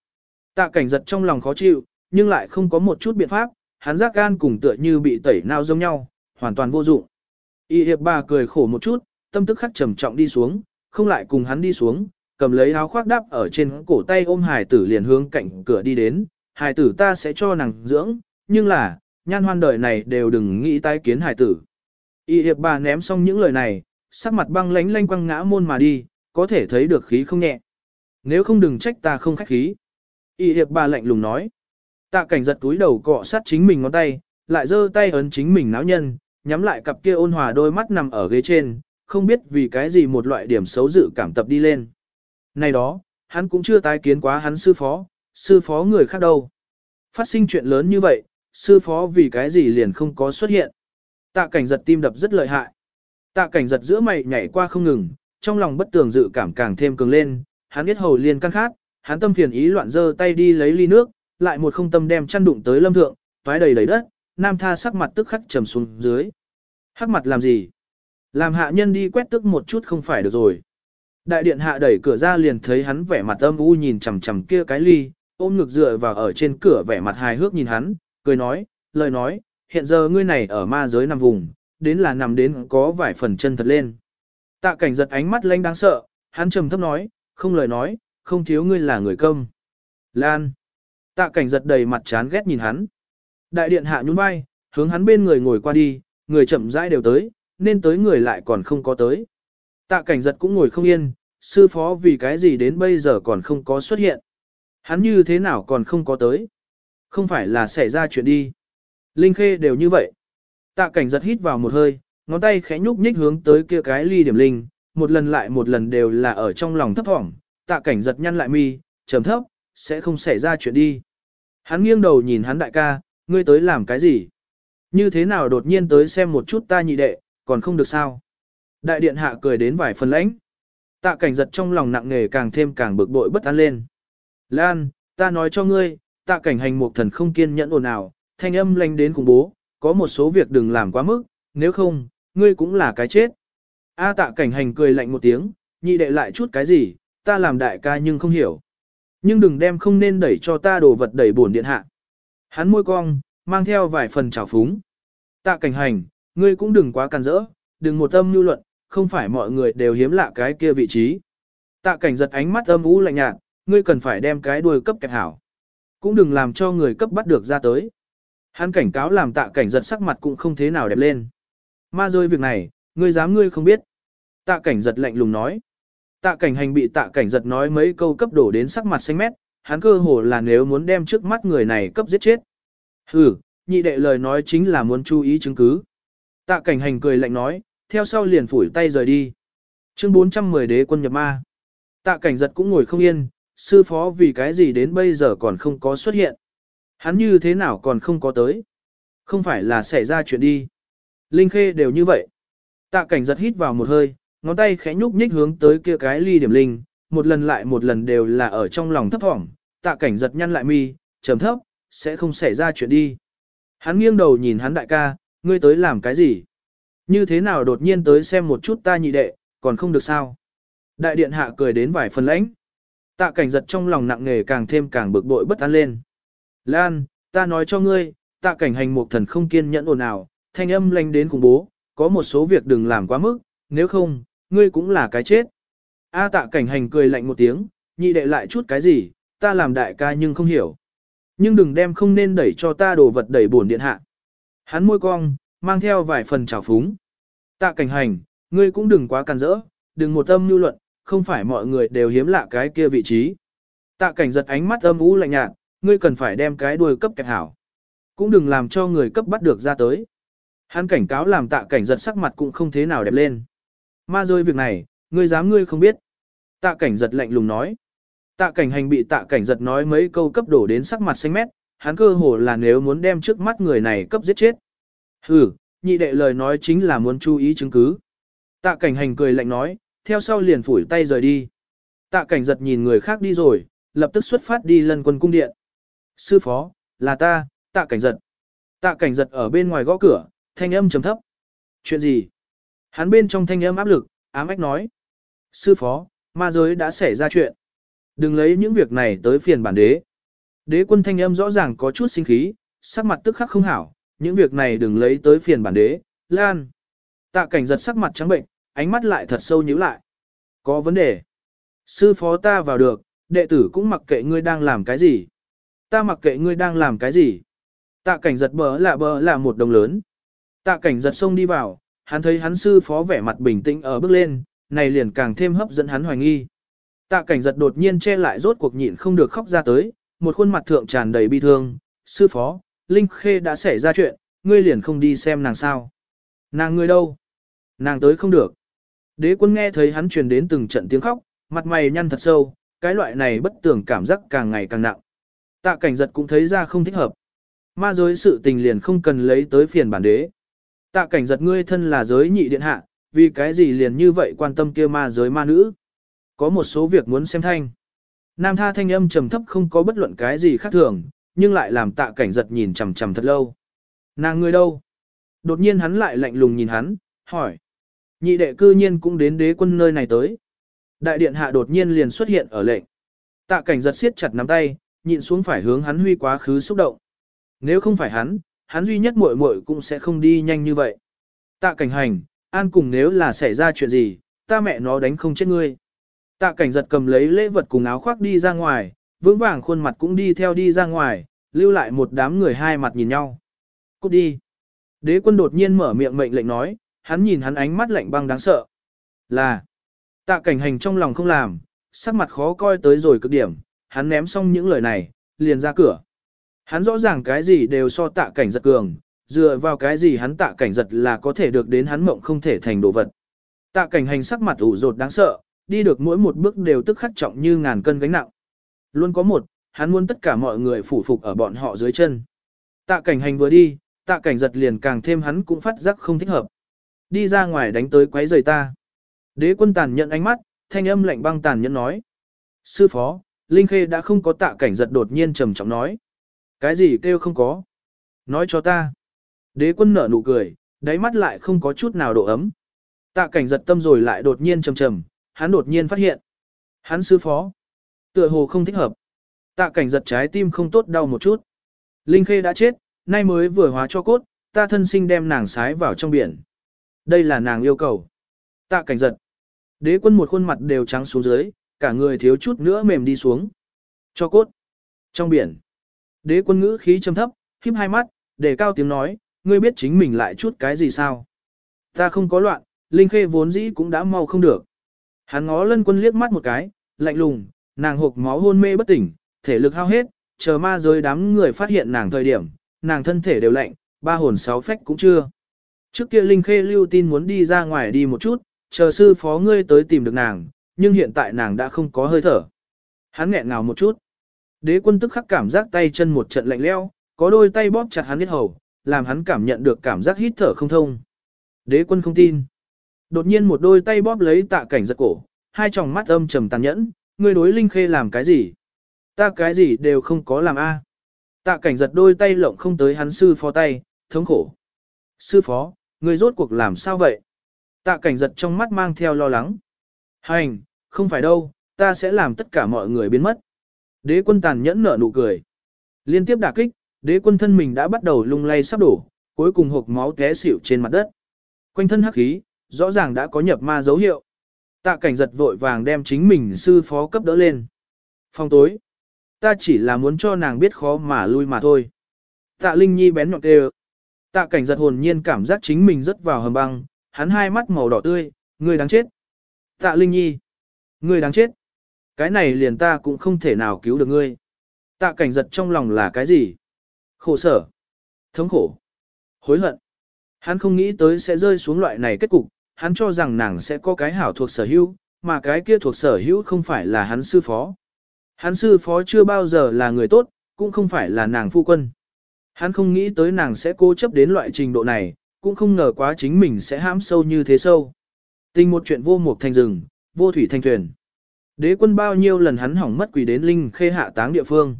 Tạ cảnh giật trong lòng khó chịu, nhưng lại không có một chút biện pháp, hắn giác gan cùng tựa như bị tẩy nao giống nhau, hoàn toàn vô dụng. Y hiệp bà cười khổ một chút, tâm tức khắc trầm trọng đi xuống, không lại cùng hắn đi xuống, cầm lấy áo khoác đắp ở trên cổ tay ôm hải tử liền hướng cạnh cửa đi đến, hải tử ta sẽ cho nàng dưỡng, nhưng là, nhan hoan đời này đều đừng nghĩ tái kiến hải tử. Y hiệp bà ném xong những lời này, sắc mặt băng lánh lanh quăng ngã môn mà đi, có thể thấy được khí không nhẹ. Nếu không đừng trách ta không khách khí. Y hiệp bà lạnh lùng nói. Tạ cảnh giật túi đầu cọ sát chính mình ngón tay, lại giơ tay ấn chính mình náo nhân, nhắm lại cặp kia ôn hòa đôi mắt nằm ở ghế trên, không biết vì cái gì một loại điểm xấu dự cảm tập đi lên. Này đó, hắn cũng chưa tái kiến quá hắn sư phó, sư phó người khác đâu. Phát sinh chuyện lớn như vậy, sư phó vì cái gì liền không có xuất hiện. Tạ cảnh giật tim đập rất lợi hại. Tạ cảnh giật giữa mày nhảy qua không ngừng, trong lòng bất tường dự cảm càng thêm cường lên, hắn biết hầu liền căng khát, hắn tâm phiền ý loạn giơ tay đi lấy ly nước, lại một không tâm đem chăn đụng tới lâm thượng, toái đầy đầy đất, nam tha sắc mặt tức khắc trầm xuống dưới. Hắc mặt làm gì? Làm hạ nhân đi quét tức một chút không phải được rồi. Đại điện hạ đẩy cửa ra liền thấy hắn vẻ mặt âm u nhìn chằm chằm kia cái ly, ôm ngực dựa vào ở trên cửa vẻ mặt hài hước nhìn hắn, cười nói, lời nói, hiện giờ ngươi này ở ma giới nằm vùng, đến là nằm đến có vài phần chân thật lên. Tạ cảnh giật ánh mắt lanh đáng sợ, hắn trầm thấp nói, không lời nói, không thiếu ngươi là người công. Lan. Tạ cảnh giật đầy mặt chán ghét nhìn hắn. Đại điện hạ nhún vai, hướng hắn bên người ngồi qua đi, người chậm rãi đều tới, nên tới người lại còn không có tới. Tạ cảnh giật cũng ngồi không yên, sư phó vì cái gì đến bây giờ còn không có xuất hiện. Hắn như thế nào còn không có tới. Không phải là xảy ra chuyện đi. Linh khê đều như vậy. Tạ cảnh giật hít vào một hơi, ngón tay khẽ nhúc nhích hướng tới kia cái ly điểm linh, một lần lại một lần đều là ở trong lòng thấp thỏm. Tạ cảnh giật nhăn lại mi, trầm thấp, sẽ không xảy ra chuyện đi. Hắn nghiêng đầu nhìn hắn đại ca, ngươi tới làm cái gì? Như thế nào đột nhiên tới xem một chút ta nhị đệ, còn không được sao? Đại điện hạ cười đến vài phần lãnh. Tạ cảnh giật trong lòng nặng nề càng thêm càng bực bội bất an lên. Lan, ta nói cho ngươi, tạ cảnh hành một thần không kiên nhẫn ồn ào, thanh âm lanh đến khủng bố, có một số việc đừng làm quá mức, nếu không, ngươi cũng là cái chết. A tạ cảnh hành cười lạnh một tiếng, nhị đệ lại chút cái gì, ta làm đại ca nhưng không hiểu. Nhưng đừng đem không nên đẩy cho ta đồ vật đẩy buồn điện hạ. Hắn môi cong, mang theo vài phần trào phúng. Tạ cảnh hành, ngươi cũng đừng quá càn rỡ, đừng một tâm lưu luận, không phải mọi người đều hiếm lạ cái kia vị trí. Tạ cảnh giật ánh mắt âm u lạnh nhạt, ngươi cần phải đem cái đuôi cấp kẹp hảo. Cũng đừng làm cho người cấp bắt được ra tới. Hắn cảnh cáo làm tạ cảnh giật sắc mặt cũng không thế nào đẹp lên. Ma rơi việc này, ngươi dám ngươi không biết. Tạ cảnh giật lạnh lùng nói. Tạ cảnh hành bị tạ cảnh giật nói mấy câu cấp đổ đến sắc mặt xanh mét, hắn cơ hồ là nếu muốn đem trước mắt người này cấp giết chết. Hừ, nhị đệ lời nói chính là muốn chú ý chứng cứ. Tạ cảnh hành cười lạnh nói, theo sau liền phủi tay rời đi. Chương 410 đế quân nhập ma. Tạ cảnh giật cũng ngồi không yên, sư phó vì cái gì đến bây giờ còn không có xuất hiện. Hắn như thế nào còn không có tới. Không phải là xảy ra chuyện đi. Linh khê đều như vậy. Tạ cảnh giật hít vào một hơi, ngón tay khẽ nhúc nhích hướng tới kia cái ly điểm linh, một lần lại một lần đều là ở trong lòng thấp thỏm. Tạ cảnh giật nhăn lại mi, trầm thấp, sẽ không xảy ra chuyện đi. Hắn nghiêng đầu nhìn hắn đại ca, ngươi tới làm cái gì? Như thế nào đột nhiên tới xem một chút ta nhị đệ, còn không được sao? Đại điện hạ cười đến vài phần lãnh. Tạ cảnh giật trong lòng nặng nề càng thêm càng bực bội bất an lên. Lan, ta nói cho ngươi, tạ cảnh hành một thần không kiên nhẫn ồn ào, thanh âm lanh đến khủng bố, có một số việc đừng làm quá mức, nếu không, ngươi cũng là cái chết. A tạ cảnh hành cười lạnh một tiếng, nhị đệ lại chút cái gì, ta làm đại ca nhưng không hiểu. Nhưng đừng đem không nên đẩy cho ta đồ vật đẩy buồn điện hạ. Hắn môi cong, mang theo vài phần trào phúng. Tạ cảnh hành, ngươi cũng đừng quá càn rỡ, đừng một tâm lưu luận, không phải mọi người đều hiếm lạ cái kia vị trí. Tạ cảnh giật ánh mắt âm u lạnh nhạt, ngươi cần phải đem cái đuôi cấp kẹp hảo. Cũng đừng làm cho người cấp bắt được ra tới. Hắn cảnh cáo làm tạ cảnh giật sắc mặt cũng không thế nào đẹp lên. Ma rơi việc này, ngươi dám ngươi không biết. Tạ cảnh giật lạnh lùng nói. Tạ cảnh hành bị tạ cảnh giật nói mấy câu cấp đổ đến sắc mặt xanh mét, hắn cơ hồ là nếu muốn đem trước mắt người này cấp giết chết. Hừ, nhị đệ lời nói chính là muốn chú ý chứng cứ. Tạ cảnh hành cười lạnh nói, theo sau liền phủi tay rời đi. Tạ cảnh giật nhìn người khác đi rồi, lập tức xuất phát đi lân quân cung điện. Sư phó, là ta, tạ cảnh giật. Tạ cảnh giật ở bên ngoài gõ cửa, thanh âm trầm thấp. Chuyện gì? Hắn bên trong thanh âm áp lực, ám ách nói. Sư phó, ma giới đã xảy ra chuyện. Đừng lấy những việc này tới phiền bản đế. Đế quân thanh âm rõ ràng có chút sinh khí, sắc mặt tức khắc không hảo, những việc này đừng lấy tới phiền bản đế, lan. Tạ cảnh giật sắc mặt trắng bệnh, ánh mắt lại thật sâu nhíu lại. Có vấn đề. Sư phó ta vào được, đệ tử cũng mặc kệ ngươi đang làm cái gì. Ta mặc kệ ngươi đang làm cái gì. Tạ cảnh giật bờ là bờ là một đồng lớn. Tạ cảnh giật xông đi vào, hắn thấy hắn sư phó vẻ mặt bình tĩnh ở bước lên, này liền càng thêm hấp dẫn hắn hoài nghi. Tạ cảnh giật đột nhiên che lại rốt cuộc nhịn không được khóc ra tới, một khuôn mặt thượng tràn đầy bi thương. Sư phó, Linh Khê đã xảy ra chuyện, ngươi liền không đi xem nàng sao. Nàng ngươi đâu? Nàng tới không được. Đế quân nghe thấy hắn truyền đến từng trận tiếng khóc, mặt mày nhăn thật sâu, cái loại này bất tưởng cảm giác càng ngày càng nặng. Tạ cảnh giật cũng thấy ra không thích hợp. Ma giới sự tình liền không cần lấy tới phiền bản đế. Tạ cảnh giật ngươi thân là giới nhị điện hạ, vì cái gì liền như vậy quan tâm kia ma giới ma nữ. Có một số việc muốn xem thanh. Nam tha thanh âm trầm thấp không có bất luận cái gì khác thường, nhưng lại làm tạ cảnh giật nhìn chằm chằm thật lâu. Nàng ngươi đâu? Đột nhiên hắn lại lạnh lùng nhìn hắn, hỏi. Nhị đệ cư nhiên cũng đến đế quân nơi này tới. Đại điện hạ đột nhiên liền xuất hiện ở lệnh. Tạ cảnh giật siết chặt nắm tay, nhịn xuống phải hướng hắn huy quá khứ xúc động. Nếu không phải hắn, hắn duy nhất muội muội cũng sẽ không đi nhanh như vậy. Tạ cảnh hành, an cùng nếu là xảy ra chuyện gì, ta mẹ nó đánh không chết ngươi. Tạ cảnh giật cầm lấy lễ vật cùng áo khoác đi ra ngoài, vững vàng khuôn mặt cũng đi theo đi ra ngoài, lưu lại một đám người hai mặt nhìn nhau. Cút đi. Đế quân đột nhiên mở miệng mệnh lệnh nói, hắn nhìn hắn ánh mắt lạnh băng đáng sợ. Là, tạ cảnh hành trong lòng không làm, sắc mặt khó coi tới rồi cực điểm, hắn ném xong những lời này, liền ra cửa. Hắn rõ ràng cái gì đều so tạ cảnh giật cường, dựa vào cái gì hắn tạ cảnh giật là có thể được đến hắn mộng không thể thành đồ vật. Tạ cảnh hành sắc mặt ủ rột đáng sợ, đi được mỗi một bước đều tức khắc trọng như ngàn cân gánh nặng. Luôn có một, hắn muốn tất cả mọi người phủ phục ở bọn họ dưới chân. Tạ cảnh hành vừa đi, tạ cảnh giật liền càng thêm hắn cũng phát giác không thích hợp. Đi ra ngoài đánh tới quấy rầy ta. Đế quân tàn nhận ánh mắt, thanh âm lạnh băng tàn nhẫn nói. Sư phó, Linh Khê đã không có tạ cảnh giật đột nhiên trầm trọng nói. Cái gì kêu không có? Nói cho ta. Đế quân nở nụ cười, đáy mắt lại không có chút nào độ ấm. Tạ cảnh giật tâm rồi lại đột nhiên trầm trầm, hắn đột nhiên phát hiện. Hắn sư phó. Tựa hồ không thích hợp. Tạ cảnh giật trái tim không tốt đau một chút. Linh Khê đã chết, nay mới vừa hóa cho cốt, ta thân sinh đem nàng sái vào trong biển. Đây là nàng yêu cầu. Tạ cảnh giật. Đế quân một khuôn mặt đều trắng xuống dưới, cả người thiếu chút nữa mềm đi xuống. Cho cốt. Trong biển. Đế quân ngữ khí trầm thấp, khiếp hai mắt, để cao tiếng nói, ngươi biết chính mình lại chút cái gì sao? Ta không có loạn, Linh Khê vốn dĩ cũng đã mau không được. Hắn ngó lân quân liếc mắt một cái, lạnh lùng, nàng hộp máu hôn mê bất tỉnh, thể lực hao hết, chờ ma giới đám người phát hiện nàng thời điểm, nàng thân thể đều lạnh, ba hồn sáu phách cũng chưa. Trước kia Linh Khê lưu tin muốn đi ra ngoài đi một chút, chờ sư phó ngươi tới tìm được nàng, nhưng hiện tại nàng đã không có hơi thở. Hắn nghẹn ngào một chút. Đế quân tức khắc cảm giác tay chân một trận lạnh leo, có đôi tay bóp chặt hắn hết hầu, làm hắn cảm nhận được cảm giác hít thở không thông. Đế quân không tin. Đột nhiên một đôi tay bóp lấy tạ cảnh giật cổ, hai tròng mắt âm trầm tàn nhẫn, ngươi đối Linh Khê làm cái gì? Ta cái gì đều không có làm a. Tạ cảnh giật đôi tay lộng không tới hắn sư phó tay, thống khổ. Sư phó, ngươi rốt cuộc làm sao vậy? Tạ cảnh giật trong mắt mang theo lo lắng. Hành, không phải đâu, ta sẽ làm tất cả mọi người biến mất. Đế quân tàn nhẫn nở nụ cười. Liên tiếp đả kích, đế quân thân mình đã bắt đầu lung lay sắp đổ, cuối cùng hộp máu té xỉu trên mặt đất. Quanh thân hắc khí, rõ ràng đã có nhập ma dấu hiệu. Tạ cảnh giật vội vàng đem chính mình sư phó cấp đỡ lên. Phòng tối. Ta chỉ là muốn cho nàng biết khó mà lui mà thôi. Tạ Linh Nhi bén nhọn kêu. Tạ cảnh giật hồn nhiên cảm giác chính mình rất vào hầm băng, hắn hai mắt màu đỏ tươi, người đáng chết. Tạ Linh Nhi. Người đáng chết. Cái này liền ta cũng không thể nào cứu được ngươi. Tạ cảnh giật trong lòng là cái gì? Khổ sở. Thống khổ. Hối hận. Hắn không nghĩ tới sẽ rơi xuống loại này kết cục, hắn cho rằng nàng sẽ có cái hảo thuộc sở hữu, mà cái kia thuộc sở hữu không phải là hắn sư phó. Hắn sư phó chưa bao giờ là người tốt, cũng không phải là nàng phu quân. Hắn không nghĩ tới nàng sẽ cố chấp đến loại trình độ này, cũng không ngờ quá chính mình sẽ hãm sâu như thế sâu. Tình một chuyện vô mục thành rừng, vô thủy thành thuyền. Đế quân bao nhiêu lần hắn hỏng mất quỷ đến linh khê hạ táng địa phương.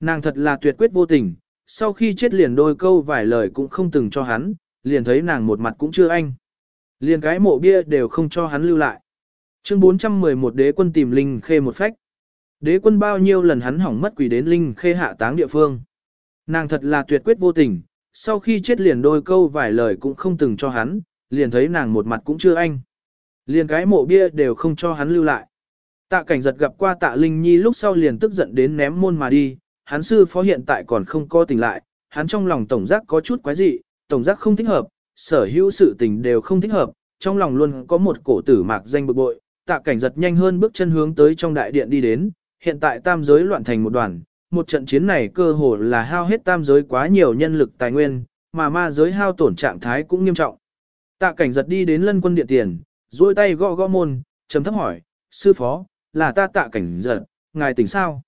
Nàng thật là tuyệt quyết vô tình, sau khi chết liền đôi câu vài lời cũng không từng cho hắn, liền thấy nàng một mặt cũng chưa anh. Liền cái mộ bia đều không cho hắn lưu lại. Chương 411 đế quân tìm linh khê một phách. Đế quân bao nhiêu lần hắn hỏng mất quỷ đến linh khê hạ táng địa phương. Nàng thật là tuyệt quyết vô tình, sau khi chết liền đôi câu vài lời cũng không từng cho hắn, liền thấy nàng một mặt cũng chưa anh. Liền cái mộ bia đều không cho hắn lưu lại. Tạ cảnh giật gặp qua tạ Linh Nhi lúc sau liền tức giận đến ném môn mà đi, hắn sư phó hiện tại còn không có tỉnh lại, hắn trong lòng tổng giác có chút quái dị, tổng giác không thích hợp, sở hữu sự tình đều không thích hợp, trong lòng luôn có một cổ tử mạc danh bực bội, tạ cảnh giật nhanh hơn bước chân hướng tới trong đại điện đi đến, hiện tại tam giới loạn thành một đoàn, một trận chiến này cơ hồ là hao hết tam giới quá nhiều nhân lực tài nguyên, mà ma giới hao tổn trạng thái cũng nghiêm trọng. Tạ cảnh giật đi đến lân quân điện tiền, duỗi tay gõ gõ môn, chấm thấp hỏi, sư phó, là ta tạ cảnh giật, ngài tỉnh sao?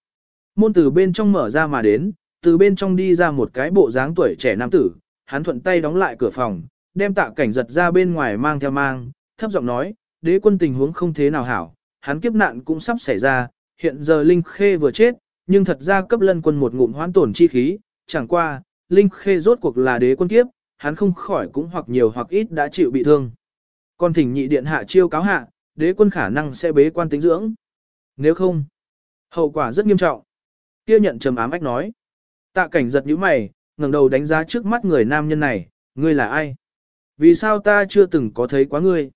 Môn từ bên trong mở ra mà đến, từ bên trong đi ra một cái bộ dáng tuổi trẻ nam tử, hắn thuận tay đóng lại cửa phòng, đem tạ cảnh giật ra bên ngoài mang theo mang, thấp giọng nói, đế quân tình huống không thế nào hảo, hắn kiếp nạn cũng sắp xảy ra, hiện giờ Linh Khê vừa chết, nhưng thật ra cấp lân quân một ngụm hoán tổn chi khí, chẳng qua, Linh Khê rốt cuộc là đế quân kiếp, hắn không khỏi cũng hoặc nhiều hoặc ít đã chịu bị thương. Còn thỉnh nhị điện hạ chiêu cáo hạ, đế quân khả năng sẽ bế quan tính dưỡng. Nếu không, hậu quả rất nghiêm trọng. Kia nhận trầm ám ách nói. Tạ cảnh giật nhíu mày, ngẩng đầu đánh giá trước mắt người nam nhân này, ngươi là ai? Vì sao ta chưa từng có thấy quá ngươi?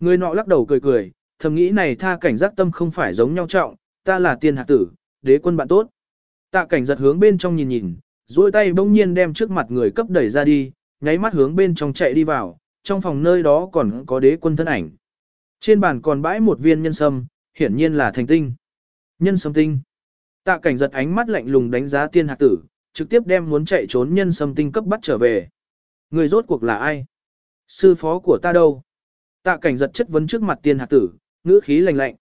Người nọ lắc đầu cười cười, thầm nghĩ này tha cảnh giác tâm không phải giống nhau trọng, ta là tiên hạ tử, đế quân bạn tốt. Tạ cảnh giật hướng bên trong nhìn nhìn, duỗi tay bỗng nhiên đem trước mặt người cấp đẩy ra đi, nháy mắt hướng bên trong chạy đi vào, trong phòng nơi đó còn có đế quân thân ảnh. Trên bàn còn bãi một viên nhân sâm, hiển nhiên là thành tinh. Nhân sâm tinh. Tạ cảnh giật ánh mắt lạnh lùng đánh giá tiên hạc tử, trực tiếp đem muốn chạy trốn nhân sâm tinh cấp bắt trở về. Người rốt cuộc là ai? Sư phó của ta đâu? Tạ cảnh giật chất vấn trước mặt tiên hạc tử, ngữ khí lạnh lạnh.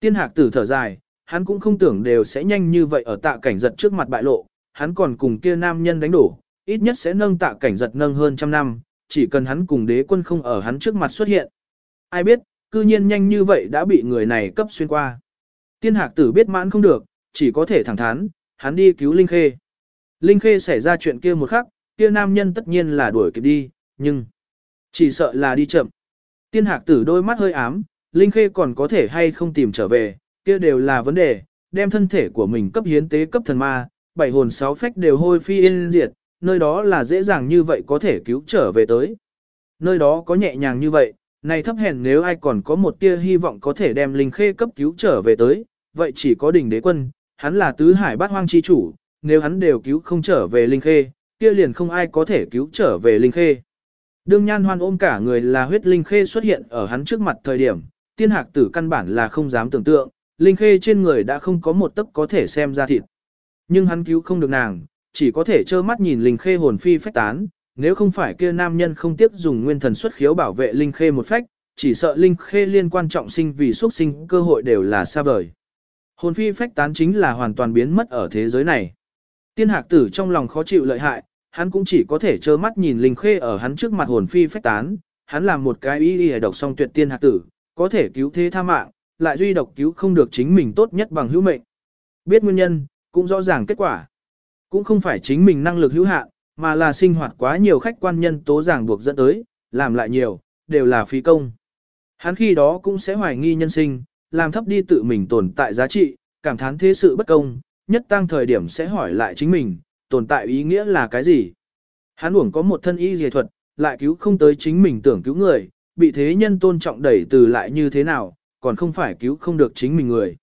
Tiên hạc tử thở dài, hắn cũng không tưởng đều sẽ nhanh như vậy ở tạ cảnh giật trước mặt bại lộ, hắn còn cùng kia nam nhân đánh đổ, ít nhất sẽ nâng tạ cảnh giật nâng hơn trăm năm, chỉ cần hắn cùng đế quân không ở hắn trước mặt xuất hiện. Ai biết, cư nhiên nhanh như vậy đã bị người này cấp xuyên qua. Tiên hạc tử biết mãn không được, chỉ có thể thẳng thắn, hắn đi cứu Linh Khê. Linh Khê xảy ra chuyện kia một khắc, kia nam nhân tất nhiên là đuổi kịp đi, nhưng chỉ sợ là đi chậm. Tiên hạc tử đôi mắt hơi ám, Linh Khê còn có thể hay không tìm trở về, kia đều là vấn đề, đem thân thể của mình cấp hiến tế cấp thần ma, bảy hồn sáu phách đều hôi phi yên diệt, nơi đó là dễ dàng như vậy có thể cứu trở về tới. Nơi đó có nhẹ nhàng như vậy, này thấp hèn nếu ai còn có một tia hy vọng có thể đem linh khê cấp cứu trở về tới, vậy chỉ có đỉnh đế quân, hắn là tứ hải bát hoang chi chủ, nếu hắn đều cứu không trở về linh khê, kia liền không ai có thể cứu trở về linh khê. Đương nhan hoan ôm cả người là huyết linh khê xuất hiện ở hắn trước mặt thời điểm, tiên hạc tử căn bản là không dám tưởng tượng, linh khê trên người đã không có một tấc có thể xem ra thịt. Nhưng hắn cứu không được nàng, chỉ có thể trơ mắt nhìn linh khê hồn phi phách tán, nếu không phải kia nam nhân không tiếc dùng nguyên thần xuất khiếu bảo vệ linh khê một phách, chỉ sợ linh khê liên quan trọng sinh vì xuất sinh cơ hội đều là xa vời. Hồn phi phách tán chính là hoàn toàn biến mất ở thế giới này. Tiên hạc tử trong lòng khó chịu lợi hại, hắn cũng chỉ có thể trơ mắt nhìn linh khê ở hắn trước mặt hồn phi phách tán, hắn làm một cái ý y độc song tuyệt tiên hạc tử, có thể cứu thế tha mạng, lại duy độc cứu không được chính mình tốt nhất bằng hữu mệnh. Biết nguyên nhân, cũng rõ ràng kết quả. Cũng không phải chính mình năng lực hữu hạn, mà là sinh hoạt quá nhiều khách quan nhân tố ràng buộc dẫn tới, làm lại nhiều, đều là phí công. Hắn khi đó cũng sẽ hoài nghi nhân sinh, làm thấp đi tự mình tồn tại giá trị, cảm thán thế sự bất công, nhất tăng thời điểm sẽ hỏi lại chính mình, tồn tại ý nghĩa là cái gì. Hắn uổng có một thân y dề thuật, lại cứu không tới chính mình tưởng cứu người, bị thế nhân tôn trọng đẩy từ lại như thế nào, còn không phải cứu không được chính mình người.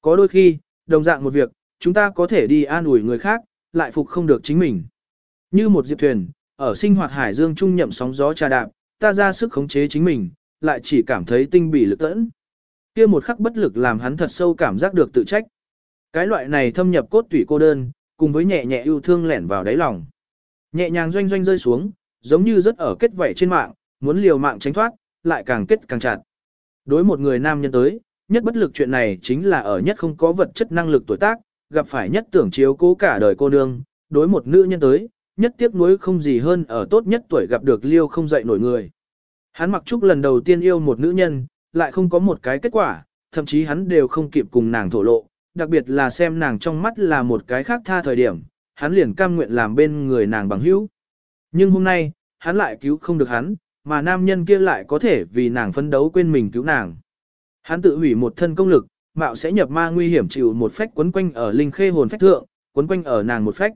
Có đôi khi, đồng dạng một việc, chúng ta có thể đi an ủi người khác, lại phục không được chính mình. Như một diệp thuyền, ở sinh hoạt hải dương trung nhậm sóng gió trà đạp, ta ra sức khống chế chính mình, lại chỉ cảm thấy tinh bỉ lực tẫn. kia một khắc bất lực làm hắn thật sâu cảm giác được tự trách. Cái loại này thâm nhập cốt tủy cô đơn, cùng với nhẹ nhẹ yêu thương lẻn vào đáy lòng. Nhẹ nhàng doanh doanh rơi xuống, giống như rất ở kết vảy trên mạng, muốn liều mạng tránh thoát, lại càng kết càng chặt. Đối một người nam nhân tới, nhất bất lực chuyện này chính là ở nhất không có vật chất năng lực tuổi tác, gặp phải nhất tưởng chiếu cố cả đời cô nương, đối một nữ nhân tới, nhất tiếc nuối không gì hơn ở tốt nhất tuổi gặp được liêu không dậy nổi người. Hắn mặc trúc lần đầu tiên yêu một nữ nhân, lại không có một cái kết quả, thậm chí hắn đều không kịp cùng nàng thổ lộ, đặc biệt là xem nàng trong mắt là một cái khác tha thời điểm, hắn liền cam nguyện làm bên người nàng bằng hữu. Nhưng hôm nay, hắn lại cứu không được hắn, mà nam nhân kia lại có thể vì nàng phấn đấu quên mình cứu nàng. Hắn tự hủy một thân công lực, mạo sẽ nhập ma nguy hiểm chịu một phách quấn quanh ở linh khê hồn phách thượng, quấn quanh ở nàng một phách.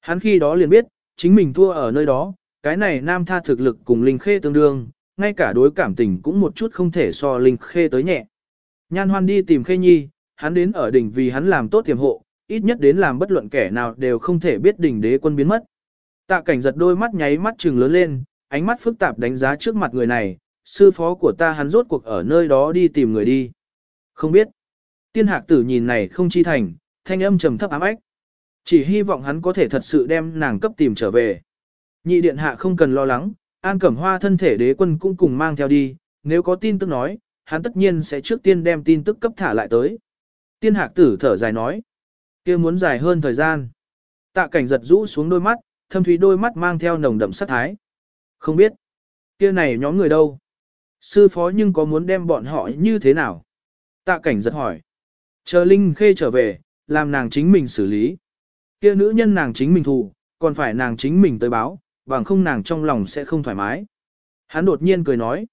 Hắn khi đó liền biết, chính mình thua ở nơi đó, cái này nam tha thực lực cùng linh khê tương đương, ngay cả đối cảm tình cũng một chút không thể so linh khê tới nhẹ. Nhan hoan đi tìm khê nhi, hắn đến ở đỉnh vì hắn làm tốt tiềm hộ, ít nhất đến làm bất luận kẻ nào đều không thể biết đỉnh đế quân biến mất. Tạ cảnh giật đôi mắt nháy mắt trừng lớn lên, ánh mắt phức tạp đánh giá trước mặt người này, sư phó của ta hắn rốt cuộc ở nơi đó đi tìm người đi. Không biết. Tiên hạc tử nhìn này không chi thành, thanh âm trầm thấp ám ách. Chỉ hy vọng hắn có thể thật sự đem nàng cấp tìm trở về. Nhị điện hạ không cần lo lắng, An Cẩm Hoa thân thể đế quân cũng cùng mang theo đi, nếu có tin tức nói, hắn tất nhiên sẽ trước tiên đem tin tức cấp thả lại tới. Tiên hạc tử thở dài nói, kia muốn dài hơn thời gian. Tạ cảnh giật rũ xuống đôi mắt, thâm thúy đôi mắt mang theo nồng đậm sát thái. Không biết, kia này nhóm người đâu? Sư phó nhưng có muốn đem bọn họ như thế nào? Tạ cảnh giật hỏi. Chờ Linh Khê trở về, làm nàng chính mình xử lý. Kia nữ nhân nàng chính mình thù, còn phải nàng chính mình tới báo, bằng không nàng trong lòng sẽ không thoải mái. Hắn đột nhiên cười nói.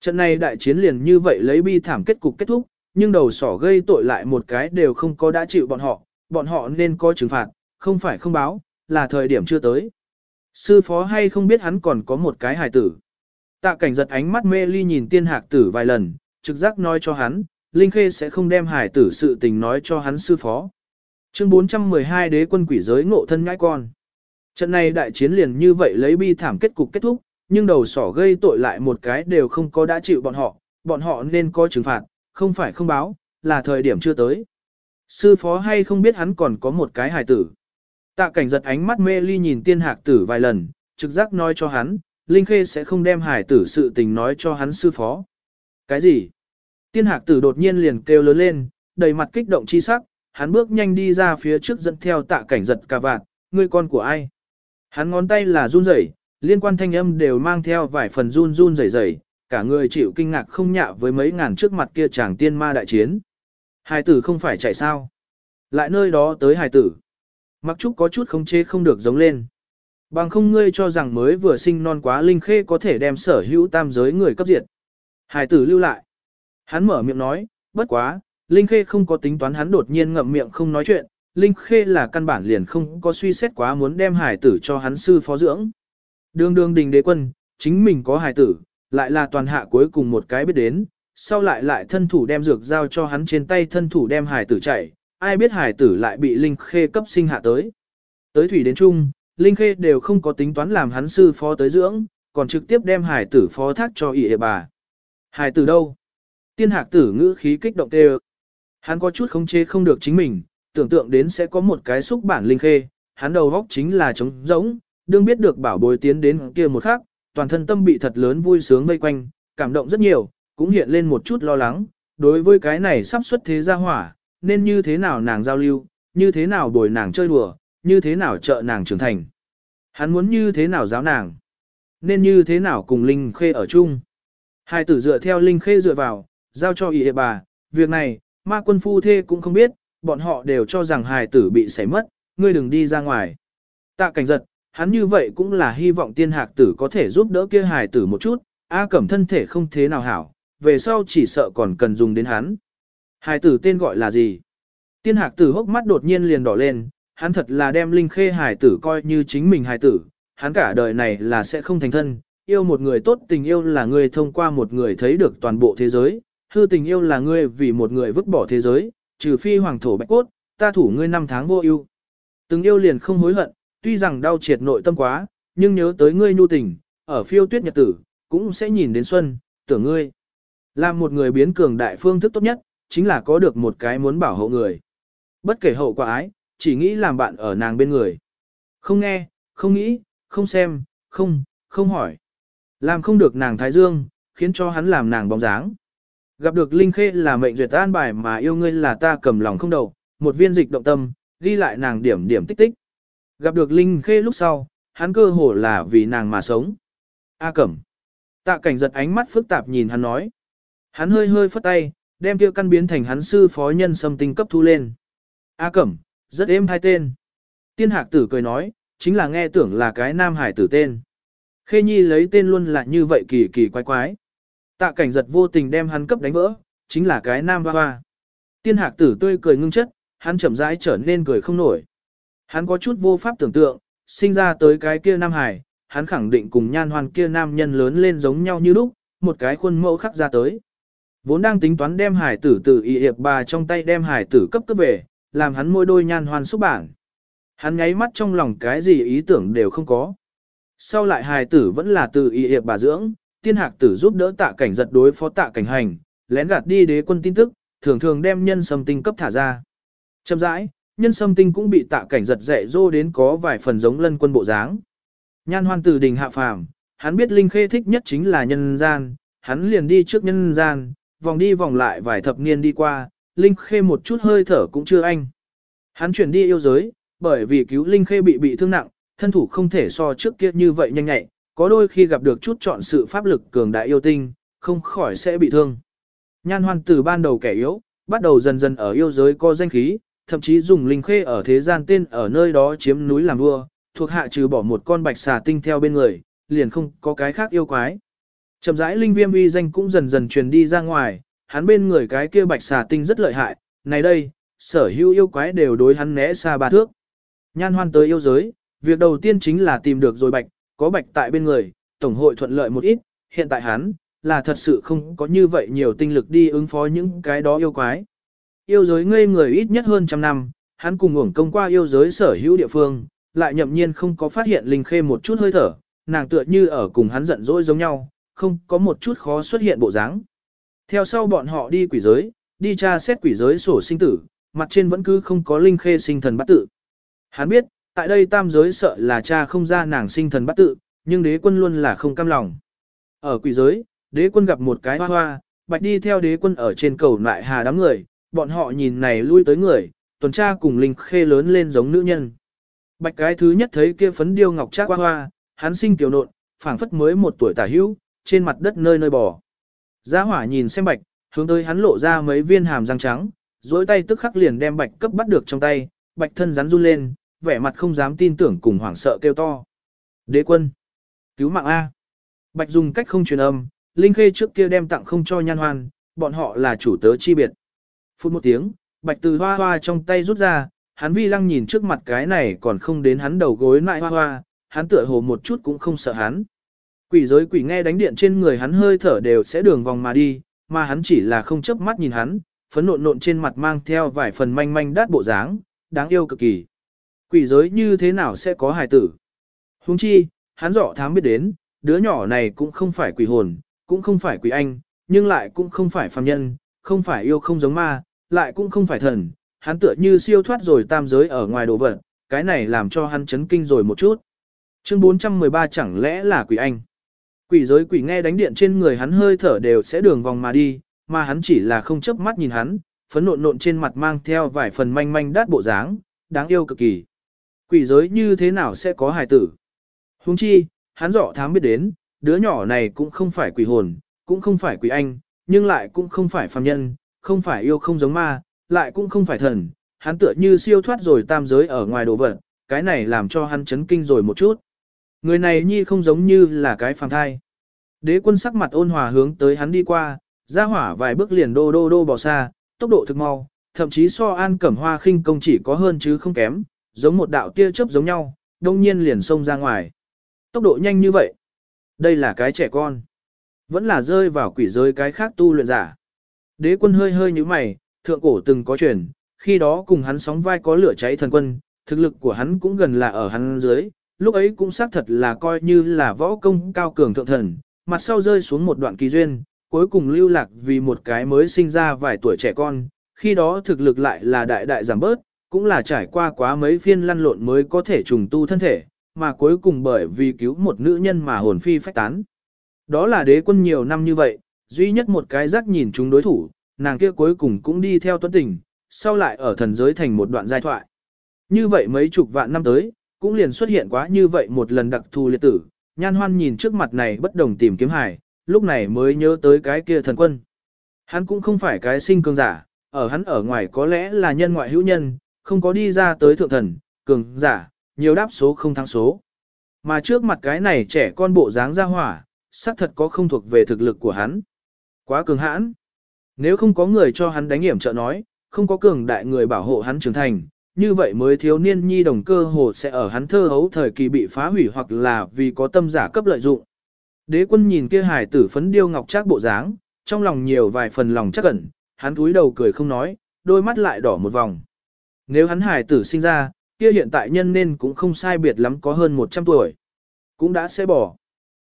Trận này đại chiến liền như vậy lấy bi thảm kết cục kết thúc, nhưng đầu sỏ gây tội lại một cái đều không có đã chịu bọn họ, bọn họ nên có trừng phạt, không phải không báo, là thời điểm chưa tới. Sư phó hay không biết hắn còn có một cái hài tử. Tạ cảnh giật ánh mắt mê ly nhìn tiên hạc tử vài lần, trực giác nói cho hắn, Linh Khê sẽ không đem hài tử sự tình nói cho hắn sư phó. Chương 412 đế quân quỷ giới ngộ thân ngãi con. Trận này đại chiến liền như vậy lấy bi thảm kết cục kết thúc, nhưng đầu sỏ gây tội lại một cái đều không có đã chịu bọn họ, bọn họ nên có trừng phạt, không phải không báo, là thời điểm chưa tới. Sư phó hay không biết hắn còn có một cái hài tử. Tạ cảnh giật ánh mắt mê ly nhìn tiên hạc tử vài lần, trực giác nói cho hắn, Linh Khê sẽ không đem Hải tử sự tình nói cho hắn sư phó. Cái gì? Tiên hạc tử đột nhiên liền kêu lớn lên, đầy mặt kích động chi sắc, hắn bước nhanh đi ra phía trước dẫn theo tạ cảnh giật cà vạt, ngươi con của ai? Hắn ngón tay là run rẩy, liên quan thanh âm đều mang theo vài phần run run rẩy rẩy, cả người chịu kinh ngạc không nhạ với mấy ngàn trước mặt kia chàng tiên ma đại chiến. Hải tử không phải chạy sao? Lại nơi đó tới Hải tử. Mặc trúc có chút không chế không được giống lên. Bằng không ngươi cho rằng mới vừa sinh non quá linh khê có thể đem sở hữu tam giới người cấp diệt. Hải tử lưu lại. Hắn mở miệng nói, bất quá, linh khê không có tính toán hắn đột nhiên ngậm miệng không nói chuyện. Linh khê là căn bản liền không có suy xét quá muốn đem hải tử cho hắn sư phó dưỡng. Đường đường đình đế quân, chính mình có hải tử, lại là toàn hạ cuối cùng một cái biết đến, sau lại lại thân thủ đem dược giao cho hắn trên tay thân thủ đem hải tử chạy, ai biết Hải tử lại bị Linh Khê cấp sinh hạ tới. Tới thủy đến chung, Linh Khê đều không có tính toán làm hắn sư phó tới dưỡng, còn trực tiếp đem hải tử phó thác cho ị bà. Hải tử đâu? Tiên hạc tử ngữ khí kích động tê Hắn có chút không chế không được chính mình, tưởng tượng đến sẽ có một cái xúc bản linh khê, hắn đầu góc chính là trống rỗng, đương biết được bảo bối tiến đến kia một khắc, toàn thân tâm bị thật lớn vui sướng vây quanh, cảm động rất nhiều, cũng hiện lên một chút lo lắng, đối với cái này sắp xuất thế gia hỏa, nên như thế nào nàng giao lưu, như thế nào bồi nàng chơi đùa, như thế nào trợ nàng trưởng thành. Hắn muốn như thế nào giáo nàng, nên như thế nào cùng Linh Khê ở chung. Hai tử dựa theo Linh Khê dựa vào, giao cho ý bà, việc này, ma quân phu thê cũng không biết, bọn họ đều cho rằng hài tử bị xảy mất, ngươi đừng đi ra ngoài. Tạ cảnh giật, hắn như vậy cũng là hy vọng tiên hạc tử có thể giúp đỡ kia hài tử một chút, A cẩm thân thể không thế nào hảo, về sau chỉ sợ còn cần dùng đến hắn. Hải tử tên gọi là gì? Tiên hạc tử hốc mắt đột nhiên liền đỏ lên, hắn thật là đem linh khê hải tử coi như chính mình hải tử, hắn cả đời này là sẽ không thành thân, yêu một người tốt tình yêu là người thông qua một người thấy được toàn bộ thế giới, hư tình yêu là ngươi vì một người vứt bỏ thế giới, trừ phi hoàng thổ bạch cốt, ta thủ ngươi năm tháng vô ưu. Từng yêu liền không hối hận, tuy rằng đau triệt nội tâm quá, nhưng nhớ tới ngươi nhu tình, ở phiêu tuyết nhật tử, cũng sẽ nhìn đến xuân, tưởng ngươi. Làm một người biến cường đại phương thức tốt nhất, chính là có được một cái muốn bảo hộ người. Bất kể hậu quả ái, chỉ nghĩ làm bạn ở nàng bên người. Không nghe, không nghĩ, không xem, không, không hỏi. Làm không được nàng thái dương, khiến cho hắn làm nàng bóng dáng. Gặp được Linh Khê là mệnh duyệt an bài mà yêu ngươi là ta cầm lòng không đầu, một viên dịch động tâm, ghi lại nàng điểm điểm tích tích. Gặp được Linh Khê lúc sau, hắn cơ hồ là vì nàng mà sống. A Cẩm. Tạ cảnh giật ánh mắt phức tạp nhìn hắn nói. Hắn hơi hơi phất tay, đem kia căn biến thành hắn sư phó nhân xâm tinh cấp thu lên. A Cẩm, rất êm hai tên. Tiên hạc tử cười nói, chính là nghe tưởng là cái nam hải tử tên. Khê Nhi lấy tên luôn là như vậy kỳ kỳ quái quái. Tạ cảnh giật vô tình đem hắn cấp đánh vỡ, chính là cái nam hoa hoa. Tiên hạc tử tươi cười ngưng chất, hắn chậm rãi trở nên cười không nổi. Hắn có chút vô pháp tưởng tượng, sinh ra tới cái kia nam hải, hắn khẳng định cùng nhan hoàn kia nam nhân lớn lên giống nhau như lúc, một cái khuôn mẫu khắc ra tới. Vốn đang tính toán đem hải tử từ y hiệp bà trong tay đem hải tử cấp cấp về, làm hắn môi đôi nhan hoan xúc bản. Hắn nháy mắt trong lòng cái gì ý tưởng đều không có. Sau lại hải tử vẫn là từ y hiệp bà dưỡng, tiên hạc tử giúp đỡ tạ cảnh giật đối phó tạ cảnh hành, lén gạt đi đế quân tin tức, thường thường đem nhân sâm tinh cấp thả ra. Chậm rãi, nhân sâm tinh cũng bị tạ cảnh giật dạy dô đến có vài phần giống lân quân bộ dáng. Nhan hoan từ đình hạ phàm, hắn biết Linh Khê thích nhất chính là nhân gian, hắn liền đi trước nhân gian, vòng đi vòng lại vài thập niên đi qua, Linh Khê một chút hơi thở cũng chưa anh. Hắn chuyển đi yêu giới, bởi vì cứu Linh Khê bị bị thương nặng, thân thủ không thể so trước kia như vậy nhanh nhạy, có đôi khi gặp được chút chọn sự pháp lực cường đại yêu tinh, không khỏi sẽ bị thương. Nhan hoan từ ban đầu kẻ yếu, bắt đầu dần dần ở yêu giới có danh khí, thậm chí dùng linh khê ở thế gian tên ở nơi đó chiếm núi làm vua, thuộc hạ trừ bỏ một con bạch xà tinh theo bên người, liền không có cái khác yêu quái. Chậm rãi linh viêm uy danh cũng dần dần truyền đi ra ngoài, hắn bên người cái kia bạch xà tinh rất lợi hại, này đây, sở hữu yêu quái đều đối hắn né xa ba thước. Nhan hoan tới yêu giới, việc đầu tiên chính là tìm được rồi bạch, có bạch tại bên người, tổng hội thuận lợi một ít, hiện tại hắn, là thật sự không có như vậy nhiều tinh lực đi ứng phó những cái đó yêu quái. Yêu giới ngây người ít nhất hơn trăm năm, hắn cùng ngủng công qua yêu giới sở hữu địa phương, lại nhậm nhiên không có phát hiện linh khê một chút hơi thở, nàng tựa như ở cùng hắn giận dỗi giống nhau, không có một chút khó xuất hiện bộ dáng. Theo sau bọn họ đi quỷ giới, đi tra xét quỷ giới sổ sinh tử, mặt trên vẫn cứ không có linh khê sinh thần bắt tự. Hắn biết, tại đây tam giới sợ là cha không ra nàng sinh thần bắt tự, nhưng đế quân luôn là không cam lòng. Ở quỷ giới, đế quân gặp một cái hoa hoa, bạch đi theo đế quân ở trên cầu lại hà đám người, bọn họ nhìn này lui tới người, tuần tra cùng linh khê lớn lên giống nữ nhân. Bạch cái thứ nhất thấy kia phấn điêu ngọc trác hoa hoa, hắn sinh tiểu nộn, phảng phất mới một tuổi tả hữu, trên mặt đất nơi nơi bò. Gia hỏa nhìn xem bạch, hướng tới hắn lộ ra mấy viên hàm răng trắng, dối tay tức khắc liền đem bạch cấp bắt được trong tay, bạch thân rắn run lên, vẻ mặt không dám tin tưởng cùng hoảng sợ kêu to. Đế quân! Cứu mạng A! Bạch dùng cách không truyền âm, Linh Khê trước kia đem tặng không cho nhan hoan, bọn họ là chủ tớ chi biệt. Phút một tiếng, Bạch từ hoa hoa trong tay rút ra, hắn vi lăng nhìn trước mặt cái này còn không đến hắn đầu gối lại hoa hoa, hắn tựa hồ một chút cũng không sợ hắn. Quỷ giới quỷ nghe đánh điện trên người hắn hơi thở đều sẽ đường vòng mà đi, mà hắn chỉ là không chớp mắt nhìn hắn, phấn nộn nộn trên mặt mang theo vài phần manh manh đát bộ dáng, đáng yêu cực kỳ. Quỷ giới như thế nào sẽ có hài tử? Huống chi, hắn rõ thám biết đến, đứa nhỏ này cũng không phải quỷ hồn, cũng không phải quỷ anh, nhưng lại cũng không phải phàm nhân, không phải yêu không giống ma, lại cũng không phải thần, hắn tựa như siêu thoát rồi tam giới ở ngoài đồ vật, cái này làm cho hắn chấn kinh rồi một chút. Chương 413 chẳng lẽ là quỷ anh? Quỷ giới quỷ nghe đánh điện trên người hắn hơi thở đều sẽ đường vòng mà đi, mà hắn chỉ là không chớp mắt nhìn hắn, phấn nộn nộn trên mặt mang theo vài phần manh manh đát bộ dáng, đáng yêu cực kỳ. Quỷ giới như thế nào sẽ có hài tử? Huống chi, hắn rõ thám biết đến, đứa nhỏ này cũng không phải quỷ hồn, cũng không phải quỷ anh, nhưng lại cũng không phải phàm nhân, không phải yêu không giống ma, lại cũng không phải thần, hắn tựa như siêu thoát rồi tam giới ở ngoài đồ vật, cái này làm cho hắn chấn kinh rồi một chút. Người này nhi không giống như là cái phàm thai. Đế quân sắc mặt ôn hòa hướng tới hắn đi qua, ra hỏa vài bước liền đô đô đô bỏ xa, tốc độ thực mau, thậm chí so an cẩm hoa khinh công chỉ có hơn chứ không kém, giống một đạo tia chớp giống nhau, đông nhiên liền xông ra ngoài. Tốc độ nhanh như vậy. Đây là cái trẻ con. Vẫn là rơi vào quỷ giới cái khác tu luyện giả. Đế quân hơi hơi như mày, thượng cổ từng có truyền, khi đó cùng hắn sóng vai có lửa cháy thần quân, thực lực của hắn cũng gần là ở hắn dưới, lúc ấy cũng xác thật là coi như là võ công cao cường thượng thần, mặt sau rơi xuống một đoạn kỳ duyên, cuối cùng lưu lạc vì một cái mới sinh ra vài tuổi trẻ con, khi đó thực lực lại là đại đại giảm bớt, cũng là trải qua quá mấy phiên lăn lộn mới có thể trùng tu thân thể, mà cuối cùng bởi vì cứu một nữ nhân mà hồn phi phách tán. Đó là đế quân nhiều năm như vậy, duy nhất một cái rắc nhìn chúng đối thủ, nàng kia cuối cùng cũng đi theo tuấn tình, sau lại ở thần giới thành một đoạn giai thoại. Như vậy mấy chục vạn năm tới, cũng liền xuất hiện quá như vậy một lần đặc thù liệt tử, nhan hoan nhìn trước mặt này bất đồng tìm kiếm hải, lúc này mới nhớ tới cái kia thần quân. Hắn cũng không phải cái sinh cường giả, ở hắn ở ngoài có lẽ là nhân ngoại hữu nhân, không có đi ra tới thượng thần, cường giả, nhiều đáp số không thắng số. Mà trước mặt cái này trẻ con bộ dáng ra hỏa, xác thật có không thuộc về thực lực của hắn. Quá cường hãn. Nếu không có người cho hắn đánh hiểm trợ nói, không có cường đại người bảo hộ hắn trưởng thành, như vậy mới thiếu niên nhi đồng cơ hồ sẽ ở hắn thơ hấu thời kỳ bị phá hủy hoặc là vì có tâm giả cấp lợi dụng. Đế quân nhìn kia hài tử phấn điêu ngọc trác bộ dáng, trong lòng nhiều vài phần lòng chắc ẩn, hắn cúi đầu cười không nói, đôi mắt lại đỏ một vòng. Nếu hắn hài tử sinh ra, kia hiện tại nhân nên cũng không sai biệt lắm có hơn 100 tuổi. Cũng đã sẽ bỏ.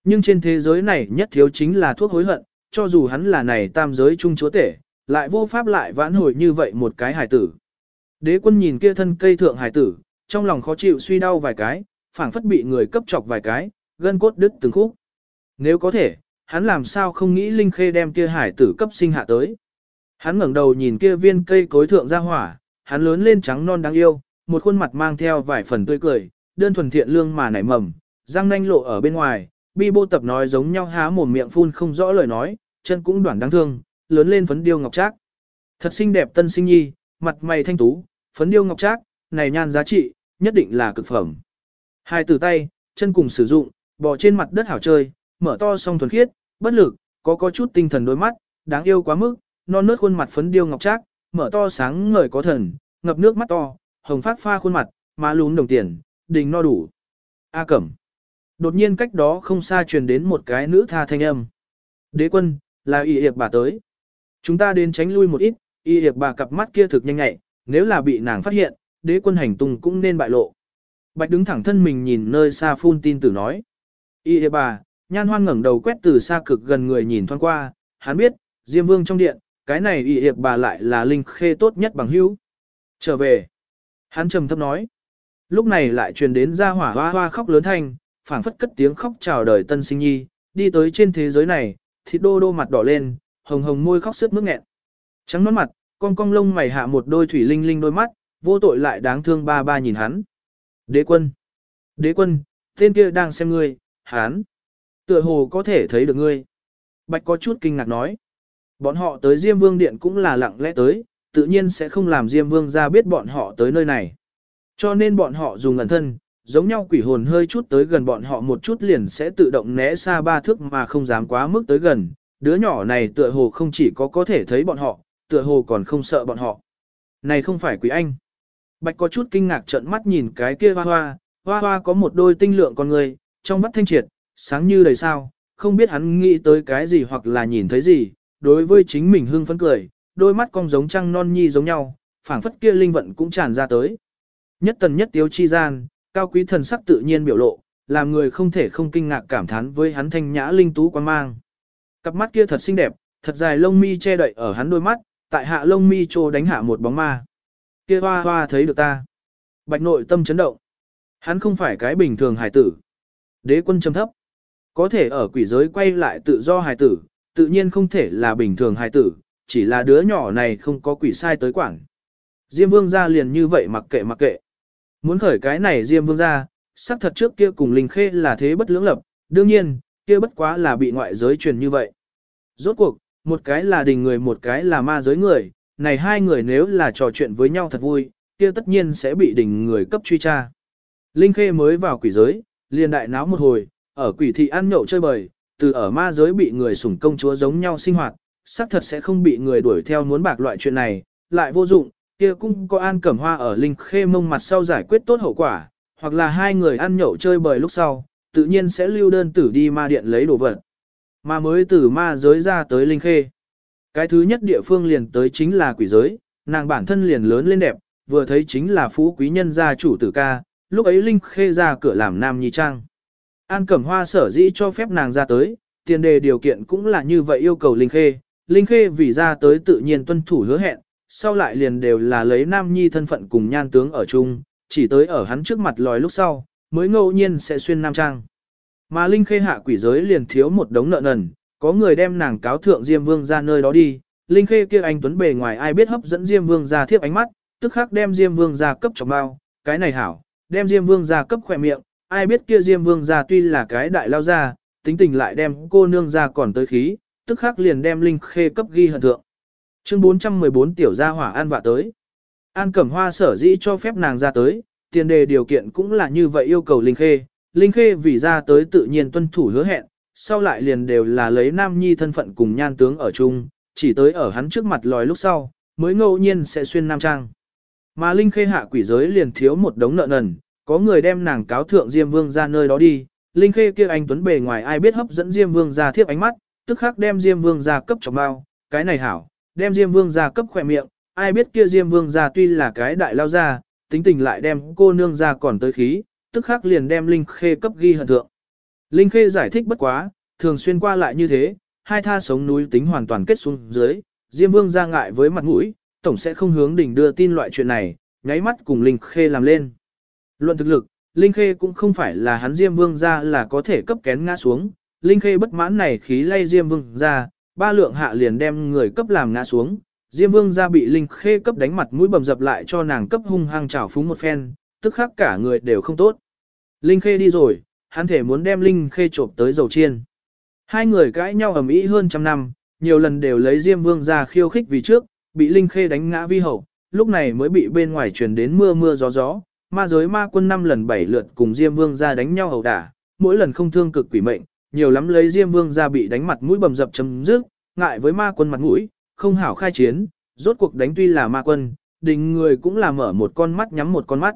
Nhưng trên thế giới này nhất thiếu chính là thuốc hối hận, cho dù hắn là này tam giới trung chúa tể, lại vô pháp lại vãn hồi như vậy một cái hài tử. Đế quân nhìn kia thân cây thượng hải tử, trong lòng khó chịu suy đau vài cái, phảng phất bị người cấp chọc vài cái, gân cốt đứt từng khúc. Nếu có thể, hắn làm sao không nghĩ Linh Khê đem kia hải tử cấp sinh hạ tới. Hắn ngẩng đầu nhìn kia viên cây cối thượng ra hỏa, hắn lớn lên trắng non đáng yêu, một khuôn mặt mang theo vài phần tươi cười, đơn thuần thiện lương mà nảy mầm, răng nanh lộ ở bên ngoài, bi bô tập nói giống nhau há mồm miệng phun không rõ lời nói, chân cũng đoản đáng thương, lớn lên phấn điêu ngọc trác. Thật xinh đẹp tân sinh nhi, mặt mày thanh tú, phấn điêu ngọc trác, này nhan giá trị, nhất định là cực phẩm. Hai từ tay, chân cùng sử dụng, bò trên mặt đất hảo chơi, mở to song thuần khiết, bất lực, có có chút tinh thần đôi mắt, đáng yêu quá mức, non nớt khuôn mặt phấn điêu ngọc trác, mở to sáng ngời có thần, ngập nước mắt to, hồng phát pha khuôn mặt, má lún đồng tiền, đình no đủ. A Cẩm. Đột nhiên cách đó không xa truyền đến một cái nữ tha thanh âm. Đế quân, là y hiệp bà tới. Chúng ta đến tránh lui một ít, y hiệp bà cặp mắt kia thực nhanh nhạy, nếu là bị nàng phát hiện, đế quân hành tung cũng nên bại lộ. Bạch đứng thẳng thân mình nhìn nơi xa phun tin tử nói. Y hề bà, nhan hoan ngẩng đầu quét từ xa cực gần người nhìn thoáng qua, hắn biết, Diêm Vương trong điện, cái này y hiệp bà lại là linh khê tốt nhất bằng hữu. Trở về. Hắn trầm thấp nói. Lúc này lại truyền đến ra hỏa hoa hoa khóc lớn thanh, phảng phất cất tiếng khóc chào đời tân sinh nhi, đi tới trên thế giới này, thịt đô đô mặt đỏ lên, hồng hồng môi khóc sướt nước nghẹn. Trắng nón mặt, con cong lông mày hạ một đôi thủy linh linh đôi mắt, vô tội lại đáng thương ba ba nhìn hắn. Đế quân! Đế quân, tên kia đang xem ngươi, hắn! Tựa hồ có thể thấy được ngươi. Bạch có chút kinh ngạc nói. Bọn họ tới Diêm Vương Điện cũng là lặng lẽ tới, tự nhiên sẽ không làm Diêm Vương ra biết bọn họ tới nơi này. Cho nên bọn họ dùng ẩn thân, giống nhau quỷ hồn hơi chút tới gần bọn họ một chút liền sẽ tự động né xa ba thước mà không dám quá mức tới gần. Đứa nhỏ này tựa hồ không chỉ có có thể thấy bọn họ, tựa hồ còn không sợ bọn họ. Này không phải quỷ anh. Bạch có chút kinh ngạc trợn mắt nhìn cái kia hoa hoa, hoa hoa có một đôi tinh lượng con người, trong mắt thanh triệt, sáng như đầy sao, không biết hắn nghĩ tới cái gì hoặc là nhìn thấy gì, đối với chính mình hưng phấn cười, đôi mắt cong giống trăng non nhi giống nhau, phảng phất kia linh vận cũng tràn ra tới. Nhất tần nhất tiếu chi gian, cao quý thần sắc tự nhiên biểu lộ, làm người không thể không kinh ngạc cảm thán với hắn thanh nhã linh tú quan mang. Cặp mắt kia thật xinh đẹp, thật dài lông mi che đậy ở hắn đôi mắt, tại hạ lông mi trô đánh hạ một bóng ma. Kia hoa hoa thấy được ta. Bạch nội tâm chấn động. Hắn không phải cái bình thường hải tử. Đế quân trầm thấp. Có thể ở quỷ giới quay lại tự do hải tử, tự nhiên không thể là bình thường hải tử, chỉ là đứa nhỏ này không có quỷ sai tới quảng. Diêm vương gia liền như vậy mặc kệ mặc kệ. Muốn khởi cái này Diêm vương gia, xác thật trước kia cùng Linh Khê là thế bất lưỡng lập, đương nhiên, kia bất quá là bị ngoại giới truyền như vậy. Rốt cuộc, một cái là đình người một cái là ma giới người, này hai người nếu là trò chuyện với nhau thật vui, kia tất nhiên sẽ bị đình người cấp truy tra. Linh Khê mới vào quỷ giới, liền đại náo một hồi, ở quỷ thị ăn nhậu chơi bời, từ ở ma giới bị người sủng công chúa giống nhau sinh hoạt, xác thật sẽ không bị người đuổi theo muốn bạc loại chuyện này, lại vô dụng, kia cũng có an cẩm hoa ở Linh Khê mông mặt sau giải quyết tốt hậu quả, hoặc là hai người ăn nhậu chơi bời lúc sau, tự nhiên sẽ lưu đơn tử đi ma điện lấy đồ vật. Mà mới từ ma giới ra tới Linh Khê. Cái thứ nhất địa phương liền tới chính là quỷ giới, nàng bản thân liền lớn lên đẹp, vừa thấy chính là phú quý nhân gia chủ tử ca, lúc ấy Linh Khê ra cửa làm nam nhi trang. An Cẩm Hoa sở dĩ cho phép nàng ra tới, tiền đề điều kiện cũng là như vậy yêu cầu Linh Khê. Linh Khê vì ra tới tự nhiên tuân thủ hứa hẹn, sau lại liền đều là lấy nam nhi thân phận cùng nhan tướng ở chung, chỉ tới ở hắn trước mặt lòi lúc sau, mới ngẫu nhiên sẽ xuyên nam trang. Mà Linh Khê hạ quỷ giới liền thiếu một đống nợ nần, có người đem nàng cáo thượng Diêm Vương ra nơi đó đi, Linh Khê kia anh tuấn bề ngoài ai biết hấp dẫn Diêm Vương ra thiếp ánh mắt, tức khắc đem Diêm Vương ra cấp trọng bao, cái này hảo, đem Diêm Vương ra cấp khỏe miệng, ai biết kia Diêm Vương ra tuy là cái đại lao ra, tính tình lại đem cô nương ra còn tới khí, tức khắc liền đem Linh Khê cấp ghi hận thượng. Chương 414 tiểu gia hỏa an vạ tới. An Cẩm Hoa sở dĩ cho phép nàng ra tới, tiền đề điều kiện cũng là như vậy yêu cầu Linh Khê, Linh Khê vì ra tới tự nhiên tuân thủ hứa hẹn, sau lại liền đều là lấy nam nhi thân phận cùng nhan tướng ở chung, chỉ tới ở hắn trước mặt lòi lúc sau, mới ngẫu nhiên sẽ xuyên nam trang. Mà Linh Khê hạ quỷ giới liền thiếu một đống nợ nần, có người đem nàng cáo thượng Diêm Vương ra nơi đó đi, Linh Khê kia anh tuấn bề ngoài ai biết hấp dẫn Diêm Vương ra thiếp ánh mắt, tức khắc đem Diêm Vương ra cấp trọng bao, cái này hảo, đem Diêm Vương ra cấp khỏe miệng, ai biết kia Diêm Vương ra tuy là cái đại lao ra, tính tình lại đem cô nương ra còn tới khí, tức khắc liền đem Linh Khê cấp ghi hận thượng. Linh Khê giải thích bất quá, thường xuyên qua lại như thế, hai tha sống núi tính hoàn toàn kết xuống dưới, Diêm Vương ra ngại với mặt mũi, tổng sẽ không hướng đỉnh đưa tin loại chuyện này, nháy mắt cùng Linh Khê làm lên. Luận thực lực, Linh Khê cũng không phải là hắn Diêm Vương ra là có thể cấp kén ngã xuống, Linh Khê bất mãn này khí lay Diêm Vương ra, ba lượng hạ liền đem người cấp làm ngã xuống, Diêm Vương ra bị Linh Khê cấp đánh mặt mũi bầm dập lại cho nàng cấp hung hăng chảo phúng một phen, tức khắc cả người đều không tốt. Linh Khê đi rồi, hắn thể muốn đem Linh Khê trộm tới dầu chiên. Hai người cãi nhau ầm ĩ hơn trăm năm, nhiều lần đều lấy Diêm Vương ra khiêu khích vì trước, bị Linh Khê đánh ngã vi hậu, lúc này mới bị bên ngoài truyền đến mưa mưa gió gió, ma giới ma quân năm lần bảy lượt cùng Diêm Vương ra đánh nhau hầu đả, mỗi lần không thương cực quỷ mệnh, nhiều lắm lấy Diêm Vương ra bị đánh mặt mũi bầm dập chấm dứt, ngại với ma quân mặt mũi, không hảo khai chiến, rốt cuộc đánh tuy là ma quân, đình người cũng là mở một con mắt nhắm một con mắt.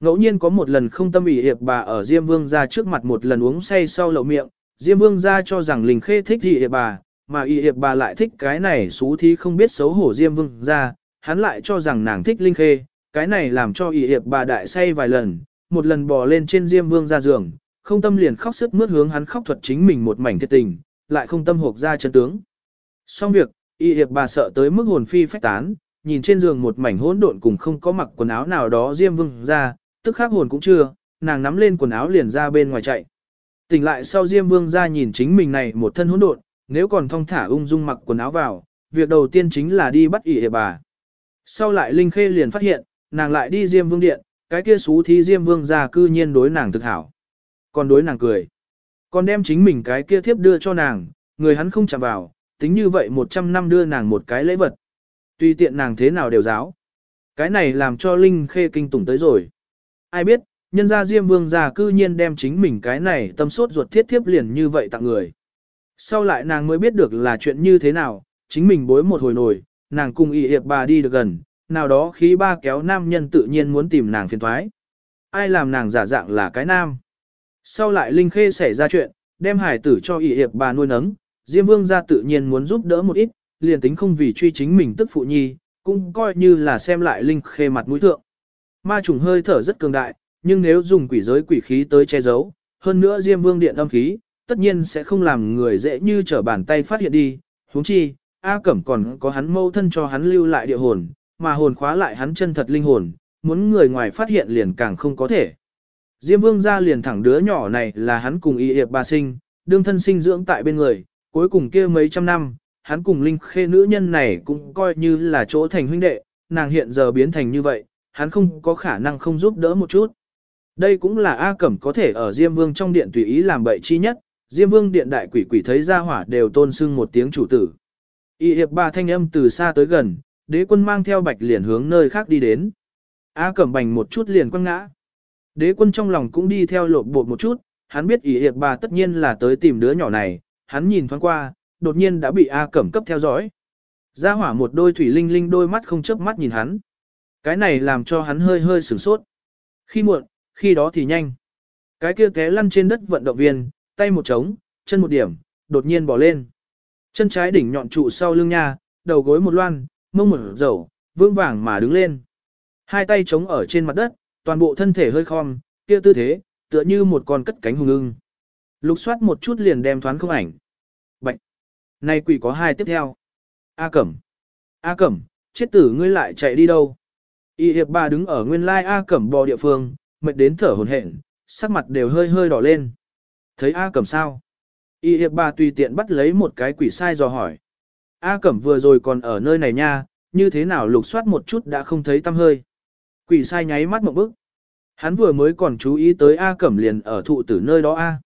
Ngẫu nhiên có một lần không tâm ý hiệp bà ở Diêm Vương ra trước mặt một lần uống say sau lậu miệng, Diêm Vương ra cho rằng Linh Khê thích thì hiệp bà, mà ủy hiệp bà lại thích cái này xú thí không biết xấu hổ Diêm Vương ra, hắn lại cho rằng nàng thích Linh Khê, cái này làm cho ủy hiệp bà đại say vài lần, một lần bò lên trên Diêm Vương ra giường, không tâm liền khóc sức mướt hướng hắn khóc thuật chính mình một mảnh thiệt tình, lại không tâm hộp ra chân tướng. Xong việc, y hiệp bà sợ tới mức hồn phi phách tán, nhìn trên giường một mảnh hỗn độn cùng không có mặc quần áo nào đó Diêm Vương ra, tức khắc hồn cũng chưa, nàng nắm lên quần áo liền ra bên ngoài chạy. Tỉnh lại sau Diêm Vương ra nhìn chính mình này một thân hỗn độn, nếu còn thong thả ung dung mặc quần áo vào, việc đầu tiên chính là đi bắt ỉ bà. Sau lại Linh Khê liền phát hiện, nàng lại đi Diêm Vương điện, cái kia xú thí Diêm Vương ra cư nhiên đối nàng thực hảo. Còn đối nàng cười. Còn đem chính mình cái kia thiếp đưa cho nàng, người hắn không chạm vào, tính như vậy 100 năm đưa nàng một cái lễ vật. tuy tiện nàng thế nào đều giáo. Cái này làm cho Linh Khê kinh tủng tới rồi. Ai biết, nhân gia Diêm Vương gia cư nhiên đem chính mình cái này tâm sốt ruột thiết thiếp liền như vậy tặng người. Sau lại nàng mới biết được là chuyện như thế nào, chính mình bối một hồi nổi, nàng cùng y hiệp bà đi được gần, nào đó khí ba kéo nam nhân tự nhiên muốn tìm nàng phiền thoái. Ai làm nàng giả dạng là cái nam. Sau lại Linh Khê xảy ra chuyện, đem hải tử cho y hiệp bà nuôi nấng, Diêm Vương gia tự nhiên muốn giúp đỡ một ít, liền tính không vì truy chính mình tức phụ nhi, cũng coi như là xem lại Linh Khê mặt mũi thượng. Ma trùng hơi thở rất cường đại, nhưng nếu dùng quỷ giới quỷ khí tới che giấu, hơn nữa Diêm Vương điện âm khí, tất nhiên sẽ không làm người dễ như trở bàn tay phát hiện đi, huống chi, A Cẩm còn có hắn mâu thân cho hắn lưu lại địa hồn, mà hồn khóa lại hắn chân thật linh hồn, muốn người ngoài phát hiện liền càng không có thể. Diêm Vương ra liền thẳng đứa nhỏ này là hắn cùng y hiệp bà sinh, đương thân sinh dưỡng tại bên người, cuối cùng kia mấy trăm năm, hắn cùng linh khê nữ nhân này cũng coi như là chỗ thành huynh đệ, nàng hiện giờ biến thành như vậy, hắn không có khả năng không giúp đỡ một chút. Đây cũng là A Cẩm có thể ở Diêm Vương trong điện tùy ý làm bậy chi nhất, Diêm Vương điện đại quỷ quỷ thấy ra hỏa đều tôn sưng một tiếng chủ tử. Y hiệp bà thanh âm từ xa tới gần, đế quân mang theo bạch liền hướng nơi khác đi đến. A Cẩm bành một chút liền quăng ngã. Đế quân trong lòng cũng đi theo lộp bột một chút, hắn biết Y hiệp bà tất nhiên là tới tìm đứa nhỏ này, hắn nhìn thoáng qua, đột nhiên đã bị A Cẩm cấp theo dõi. gia hỏa một đôi thủy linh linh đôi mắt không chớp mắt nhìn hắn. Cái này làm cho hắn hơi hơi sửng sốt. Khi muộn, khi đó thì nhanh. Cái kia té lăn trên đất vận động viên, tay một trống, chân một điểm, đột nhiên bỏ lên. Chân trái đỉnh nhọn trụ sau lưng nha, đầu gối một loan, mông một dầu, vương vàng mà đứng lên. Hai tay trống ở trên mặt đất, toàn bộ thân thể hơi khom, kia tư thế, tựa như một con cất cánh hùng ưng. Lục soát một chút liền đem thoáng không ảnh. Bạch! Này quỷ có hai tiếp theo. A Cẩm! A Cẩm, chết tử ngươi lại chạy đi đâu? Y hiệp bà đứng ở nguyên lai A Cẩm bò địa phương, mệt đến thở hồn hển, sắc mặt đều hơi hơi đỏ lên. Thấy A Cẩm sao? Y hiệp bà tùy tiện bắt lấy một cái quỷ sai dò hỏi. A Cẩm vừa rồi còn ở nơi này nha, như thế nào lục soát một chút đã không thấy tâm hơi. Quỷ sai nháy mắt một bức. Hắn vừa mới còn chú ý tới A Cẩm liền ở thụ tử nơi đó A.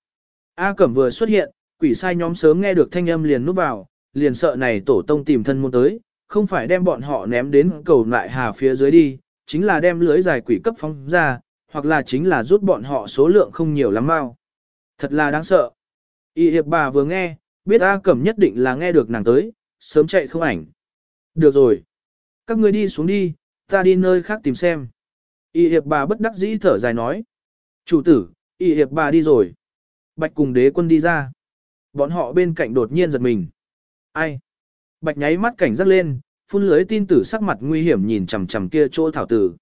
A Cẩm vừa xuất hiện, quỷ sai nhóm sớm nghe được thanh âm liền núp vào, liền sợ này tổ tông tìm thân môn tới, không phải đem bọn họ ném đến cầu lại hà phía dưới đi, chính là đem lưới dài quỷ cấp phóng ra, hoặc là chính là rút bọn họ số lượng không nhiều lắm mau. Thật là đáng sợ. Y hiệp bà vừa nghe, biết A Cẩm nhất định là nghe được nàng tới, sớm chạy không ảnh. Được rồi. Các người đi xuống đi, ta đi nơi khác tìm xem. Y hiệp bà bất đắc dĩ thở dài nói. Chủ tử, y hiệp bà đi rồi. Bạch cùng đế quân đi ra. Bọn họ bên cạnh đột nhiên giật mình. Ai? Bạch nháy mắt cảnh giác lên, phun lưới tin tử sắc mặt nguy hiểm nhìn chằm chằm kia chỗ thảo tử.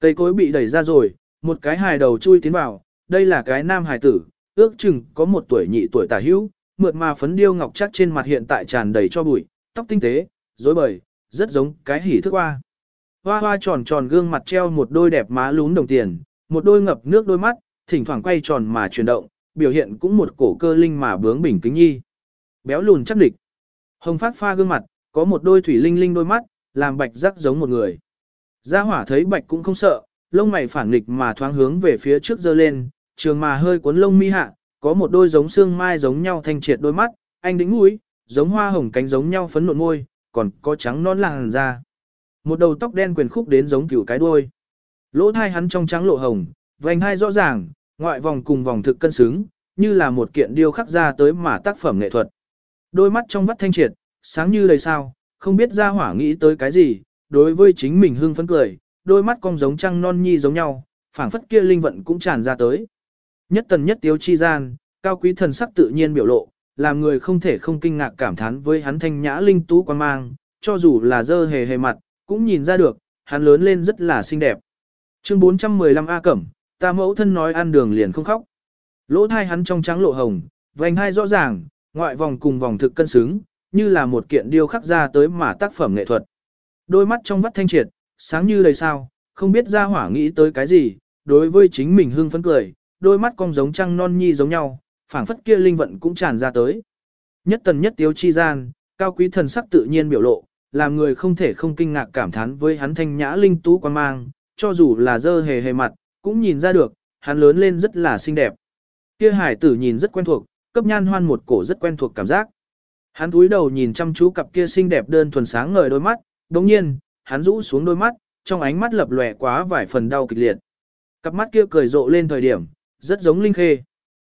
Cây cối bị đẩy ra rồi, một cái hài đầu chui tiến vào, đây là cái nam hài tử, ước chừng có một tuổi nhị tuổi tả hữu, mượt mà phấn điêu ngọc chắc trên mặt hiện tại tràn đầy cho bụi, tóc tinh tế, rối bời, rất giống cái hỉ thức hoa. Hoa hoa tròn tròn gương mặt treo một đôi đẹp má lún đồng tiền, một đôi ngập nước đôi mắt, thỉnh thoảng quay tròn mà chuyển động, biểu hiện cũng một cổ cơ linh mà bướng bình kính nhi. Béo lùn chắc địch. Hồng phát pha gương mặt, có một đôi thủy linh linh đôi mắt, làm bạch rắc giống một người. Gia hỏa thấy bạch cũng không sợ, lông mày phản nghịch mà thoáng hướng về phía trước giơ lên, trường mà hơi cuốn lông mi hạ, có một đôi giống xương mai giống nhau thanh triệt đôi mắt, anh đĩnh mũi, giống hoa hồng cánh giống nhau phấn nộn môi, còn có trắng non làn da. Một đầu tóc đen quyền khúc đến giống cửu cái đuôi. Lỗ thai hắn trong trắng lộ hồng, vành hai rõ ràng, ngoại vòng cùng vòng thực cân xứng, như là một kiện điêu khắc ra tới mà tác phẩm nghệ thuật. Đôi mắt trong vắt thanh triệt, sáng như đầy sao, không biết ra hỏa nghĩ tới cái gì, đối với chính mình hưng phấn cười, đôi mắt cong giống trăng non nhi giống nhau, phảng phất kia linh vận cũng tràn ra tới. Nhất tần nhất tiếu chi gian, cao quý thần sắc tự nhiên biểu lộ, làm người không thể không kinh ngạc cảm thán với hắn thanh nhã linh tú quan mang, cho dù là dơ hề hề mặt, cũng nhìn ra được, hắn lớn lên rất là xinh đẹp. Chương 415 A Cẩm, ta mẫu thân nói ăn đường liền không khóc. Lỗ thai hắn trong trắng lộ hồng, vành hai rõ ràng, ngoại vòng cùng vòng thực cân xứng, như là một kiện điêu khắc ra tới mà tác phẩm nghệ thuật. Đôi mắt trong vắt thanh triệt, sáng như đầy sao, không biết ra hỏa nghĩ tới cái gì, đối với chính mình hưng phấn cười, đôi mắt cong giống trăng non nhi giống nhau, phảng phất kia linh vận cũng tràn ra tới. Nhất tần nhất tiếu chi gian, cao quý thần sắc tự nhiên biểu lộ, làm người không thể không kinh ngạc cảm thán với hắn thanh nhã linh tú quan mang, cho dù là dơ hề hề mặt, cũng nhìn ra được, hắn lớn lên rất là xinh đẹp. Kia hải tử nhìn rất quen thuộc, cấp nhan hoan một cổ rất quen thuộc cảm giác. Hắn cúi đầu nhìn chăm chú cặp kia xinh đẹp đơn thuần sáng ngời đôi mắt, đồng nhiên, hắn rũ xuống đôi mắt, trong ánh mắt lập lòe quá vài phần đau kịch liệt. Cặp mắt kia cười rộ lên thời điểm, rất giống linh khê.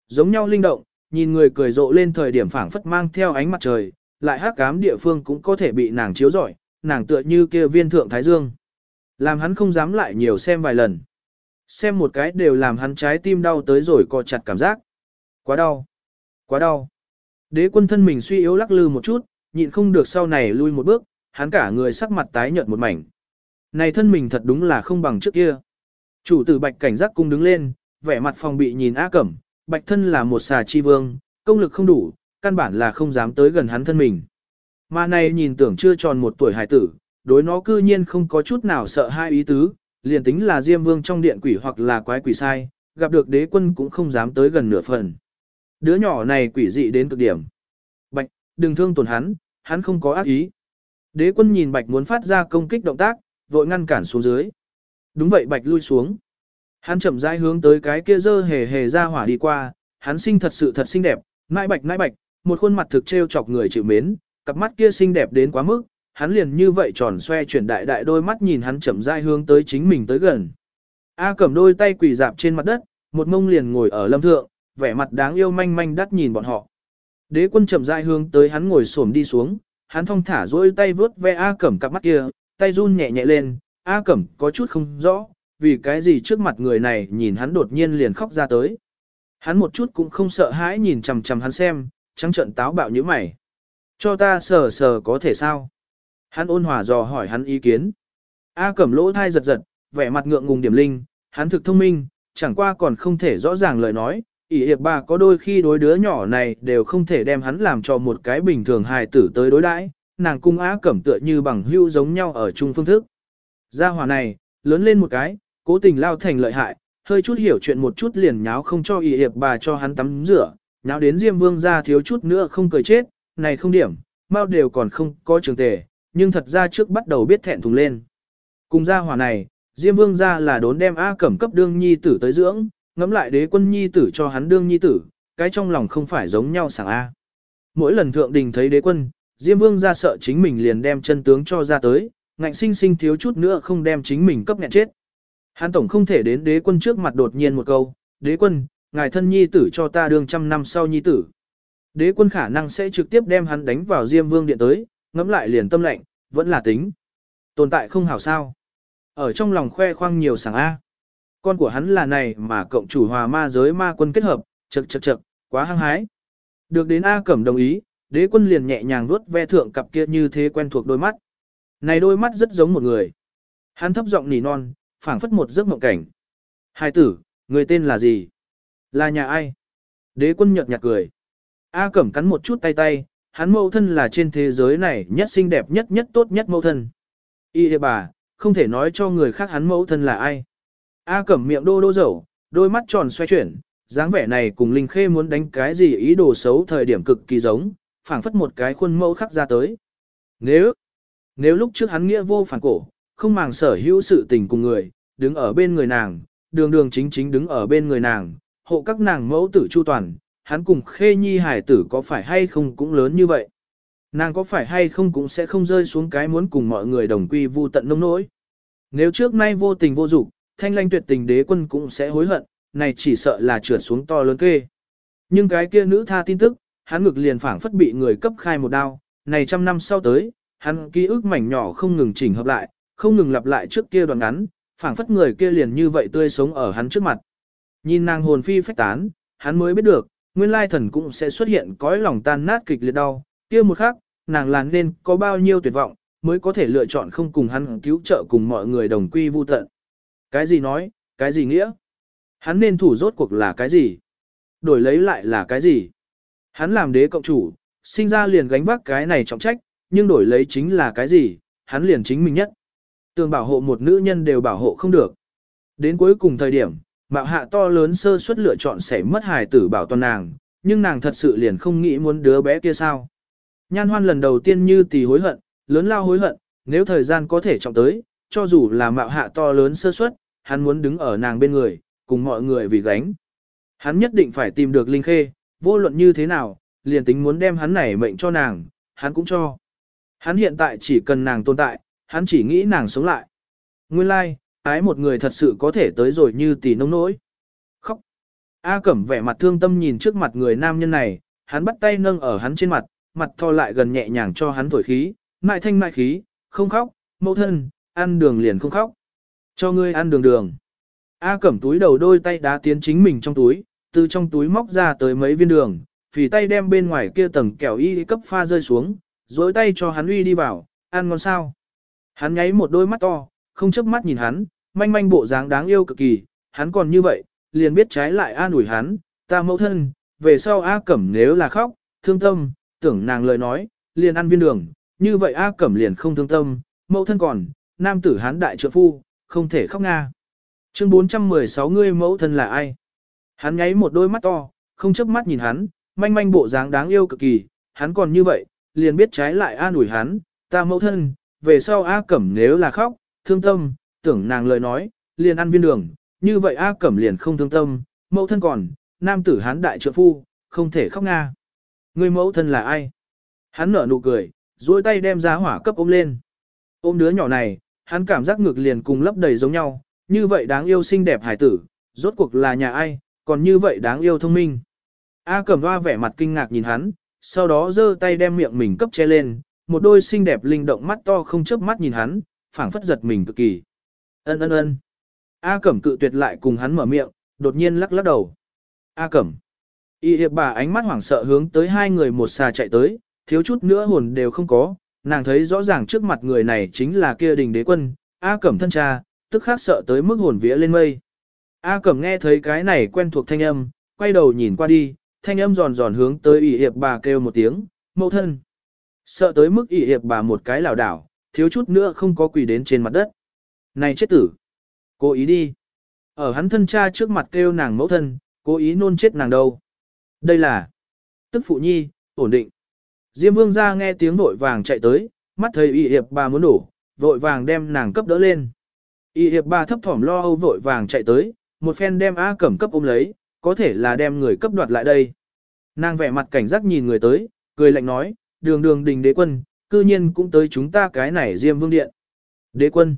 Giống nhau linh động, nhìn người cười rộ lên thời điểm phảng phất mang theo ánh mặt trời, lại hắc ám địa phương cũng có thể bị nàng chiếu rọi, nàng tựa như kia viên thượng thái dương. Làm hắn không dám lại nhiều xem vài lần. Xem một cái đều làm hắn trái tim đau tới rồi co chặt cảm giác. Quá đau. Quá đau. Đế quân thân mình suy yếu lắc lư một chút, nhịn không được sau này lui một bước, hắn cả người sắc mặt tái nhợt một mảnh. Này thân mình thật đúng là không bằng trước kia. Chủ tử bạch cảnh giác cung đứng lên, vẻ mặt phòng bị nhìn A Cẩm, bạch thân là một xà chi vương, công lực không đủ, căn bản là không dám tới gần hắn thân mình. Mà này nhìn tưởng chưa tròn một tuổi hải tử, đối nó cư nhiên không có chút nào sợ hai ý tứ, liền tính là Diêm Vương trong điện quỷ hoặc là quái quỷ sai, gặp được đế quân cũng không dám tới gần nửa phần. Đứa nhỏ này quỷ dị đến cực điểm. Bạch, đừng thương tổn hắn, hắn không có ác ý. Đế quân nhìn Bạch muốn phát ra công kích động tác, vội ngăn cản xuống dưới. Đúng vậy Bạch lui xuống. Hắn chậm rãi hướng tới cái kia dơ hề hề ra hỏa đi qua, hắn sinh thật sự thật xinh đẹp, nãi bạch nãi bạch, một khuôn mặt thực trêu chọc người chịu mến, cặp mắt kia xinh đẹp đến quá mức, hắn liền như vậy tròn xoe chuyển đại đại đôi mắt nhìn hắn chậm rãi hướng tới chính mình tới gần. A cầm đôi tay quỳ dạp trên mặt đất, một mông liền ngồi ở lâm thượng, vẻ mặt đáng yêu manh manh đắt nhìn bọn họ. Đế quân chậm rãi hướng tới hắn ngồi xổm đi xuống, hắn thong thả duỗi tay vướt ve A Cẩm cặp mắt kia, tay run nhẹ nhẹ lên, A Cẩm có chút không rõ, vì cái gì trước mặt người này nhìn hắn đột nhiên liền khóc ra tới. Hắn một chút cũng không sợ hãi nhìn chằm chằm hắn xem, trắng trận táo bạo như mày. Cho ta sờ sờ có thể sao? Hắn ôn hòa dò hỏi hắn ý kiến. A cẩm lỗ thai giật giật, vẻ mặt ngượng ngùng điểm linh, hắn thực thông minh, chẳng qua còn không thể rõ ràng lời nói ỷ hiệp bà có đôi khi đối đứa nhỏ này đều không thể đem hắn làm cho một cái bình thường hài tử tới đối đãi, nàng cung á cẩm tựa như bằng hưu giống nhau ở chung phương thức. Gia hỏa này, lớn lên một cái, cố tình lao thành lợi hại, hơi chút hiểu chuyện một chút liền nháo không cho ỷ hiệp bà cho hắn tắm rửa, nháo đến Diêm Vương ra thiếu chút nữa không cười chết, này không điểm, mau đều còn không có trường tề, nhưng thật ra trước bắt đầu biết thẹn thùng lên. Cùng gia hỏa này, Diêm Vương ra là đốn đem A Cẩm cấp đương nhi tử tới dưỡng, ngẫm lại đế quân nhi tử cho hắn đương nhi tử, cái trong lòng không phải giống nhau sảng A. Mỗi lần thượng đình thấy đế quân, Diêm Vương ra sợ chính mình liền đem chân tướng cho ra tới, ngạnh sinh sinh thiếu chút nữa không đem chính mình cấp nghẹn chết. Hắn tổng không thể đến đế quân trước mặt đột nhiên một câu, đế quân, ngài thân nhi tử cho ta đương trăm năm sau nhi tử. Đế quân khả năng sẽ trực tiếp đem hắn đánh vào Diêm Vương điện tới, ngẫm lại liền tâm lệnh, vẫn là tính. Tồn tại không hảo sao. Ở trong lòng khoe khoang nhiều sảng A. Con của hắn là này mà cộng chủ hòa ma giới ma quân kết hợp, chật chật chật, quá hăng hái. Được đến A Cẩm đồng ý, đế quân liền nhẹ nhàng vuốt ve thượng cặp kia như thế quen thuộc đôi mắt. Này đôi mắt rất giống một người. Hắn thấp giọng nỉ non, phảng phất một giấc mộng cảnh. Hai tử, người tên là gì? Là nhà ai? Đế quân nhợt nhạt cười. A Cẩm cắn một chút tay tay, hắn mẫu thân là trên thế giới này nhất xinh đẹp nhất nhất tốt nhất mẫu thân. Y bà, không thể nói cho người khác hắn mẫu thân là ai. A Cẩm miệng đô đô dầu, đôi mắt tròn xoay chuyển, dáng vẻ này cùng Linh Khê muốn đánh cái gì ý đồ xấu thời điểm cực kỳ giống, phảng phất một cái khuôn mẫu khắc ra tới. Nếu, nếu lúc trước hắn nghĩa vô phản cổ, không màng sở hữu sự tình cùng người, đứng ở bên người nàng, đường đường chính chính đứng ở bên người nàng, hộ các nàng mẫu tử chu toàn, hắn cùng khê nhi hải tử có phải hay không cũng lớn như vậy. Nàng có phải hay không cũng sẽ không rơi xuống cái muốn cùng mọi người đồng quy vu tận nông nỗi. Nếu trước nay vô tình vô dục, thanh lanh tuyệt tình đế quân cũng sẽ hối hận, này chỉ sợ là trượt xuống to lớn kê. Nhưng cái kia nữ tha tin tức, hắn ngực liền phảng phất bị người cấp khai một đao, này trăm năm sau tới, hắn ký ức mảnh nhỏ không ngừng chỉnh hợp lại, không ngừng lặp lại trước kia đoạn ngắn, phảng phất người kia liền như vậy tươi sống ở hắn trước mặt. Nhìn nàng hồn phi phách tán, hắn mới biết được, nguyên lai thần cũng sẽ xuất hiện cõi lòng tan nát kịch liệt đau, kia một khắc, nàng là nên có bao nhiêu tuyệt vọng, mới có thể lựa chọn không cùng hắn cứu trợ cùng mọi người đồng quy vu tận. Cái gì nói, cái gì nghĩa? Hắn nên thủ rốt cuộc là cái gì? Đổi lấy lại là cái gì? Hắn làm đế cộng chủ, sinh ra liền gánh vác cái này trọng trách, nhưng đổi lấy chính là cái gì? Hắn liền chính mình nhất. Tường bảo hộ một nữ nhân đều bảo hộ không được. Đến cuối cùng thời điểm, mạo hạ to lớn sơ suất lựa chọn sẽ mất hài tử bảo toàn nàng, nhưng nàng thật sự liền không nghĩ muốn đứa bé kia sao. Nhan hoan lần đầu tiên như tì hối hận, lớn lao hối hận, nếu thời gian có thể trọng tới, cho dù là mạo hạ to lớn sơ suất, hắn muốn đứng ở nàng bên người, cùng mọi người vì gánh. Hắn nhất định phải tìm được Linh Khê, vô luận như thế nào, liền tính muốn đem hắn này mệnh cho nàng, hắn cũng cho. Hắn hiện tại chỉ cần nàng tồn tại, hắn chỉ nghĩ nàng sống lại. Nguyên lai, like, ái một người thật sự có thể tới rồi như tỷ nông nỗi. Khóc. A Cẩm vẻ mặt thương tâm nhìn trước mặt người nam nhân này, hắn bắt tay nâng ở hắn trên mặt, mặt thò lại gần nhẹ nhàng cho hắn thổi khí, mại thanh mại khí, không khóc, mẫu thân, ăn đường liền không khóc. Cho ngươi ăn đường đường. A Cẩm túi đầu đôi tay đá tiến chính mình trong túi, từ trong túi móc ra tới mấy viên đường, phì tay đem bên ngoài kia tầng kẹo y cấp pha rơi xuống, dối tay cho hắn uy đi vào, ăn ngon sao. Hắn nháy một đôi mắt to, không chớp mắt nhìn hắn, manh manh bộ dáng đáng yêu cực kỳ, hắn còn như vậy, liền biết trái lại an ủi hắn, ta mẫu thân, về sau A Cẩm nếu là khóc, thương tâm, tưởng nàng lời nói, liền ăn viên đường, như vậy A Cẩm liền không thương tâm, mẫu thân còn, nam tử hắn đại trượng phu, không thể khóc nga. Chương 416 ngươi mẫu thân là ai? Hắn nháy một đôi mắt to, không chớp mắt nhìn hắn, manh manh bộ dáng đáng yêu cực kỳ, hắn còn như vậy, liền biết trái lại an ủi hắn, ta mẫu thân, về sau A Cẩm nếu là khóc, thương tâm, tưởng nàng lời nói, liền ăn viên đường, như vậy A Cẩm liền không thương tâm, mẫu thân còn, nam tử hắn đại trượng phu, không thể khóc nga. Người mẫu thân là ai? Hắn nở nụ cười, duỗi tay đem giá hỏa cấp ôm lên. Ôm đứa nhỏ này, hắn cảm giác ngược liền cùng lấp đầy giống nhau, như vậy đáng yêu xinh đẹp hải tử, rốt cuộc là nhà ai, còn như vậy đáng yêu thông minh. A Cẩm Hoa vẻ mặt kinh ngạc nhìn hắn, sau đó giơ tay đem miệng mình cấp che lên, một đôi xinh đẹp linh động mắt to không chớp mắt nhìn hắn, phảng phất giật mình cực kỳ. Ân ân ân. A Cẩm cự tuyệt lại cùng hắn mở miệng, đột nhiên lắc lắc đầu. A Cẩm. Y hiệp bà ánh mắt hoảng sợ hướng tới hai người một xà chạy tới, thiếu chút nữa hồn đều không có, nàng thấy rõ ràng trước mặt người này chính là kia đình đế quân, A Cẩm thân cha, tức khắc sợ tới mức hồn vía lên mây. A Cẩm nghe thấy cái này quen thuộc thanh âm, quay đầu nhìn qua đi, thanh âm giòn giòn hướng tới ỷ hiệp bà kêu một tiếng, mẫu thân. Sợ tới mức ỷ hiệp bà một cái lảo đảo, thiếu chút nữa không có quỳ đến trên mặt đất. Này chết tử! Cố ý đi! Ở hắn thân cha trước mặt kêu nàng mẫu thân, cố ý nôn chết nàng đâu. Đây là tức phụ nhi, ổn định. Diêm vương ra nghe tiếng vội vàng chạy tới, mắt thấy Y hiệp bà muốn đổ, vội vàng đem nàng cấp đỡ lên. Y hiệp bà thấp thỏm lo âu vội vàng chạy tới, một phen đem A cẩm cấp ôm lấy, có thể là đem người cấp đoạt lại đây. Nàng vẻ mặt cảnh giác nhìn người tới, cười lạnh nói, đường đường đình đế quân, cư nhiên cũng tới chúng ta cái này Diêm Vương Điện. Đế quân.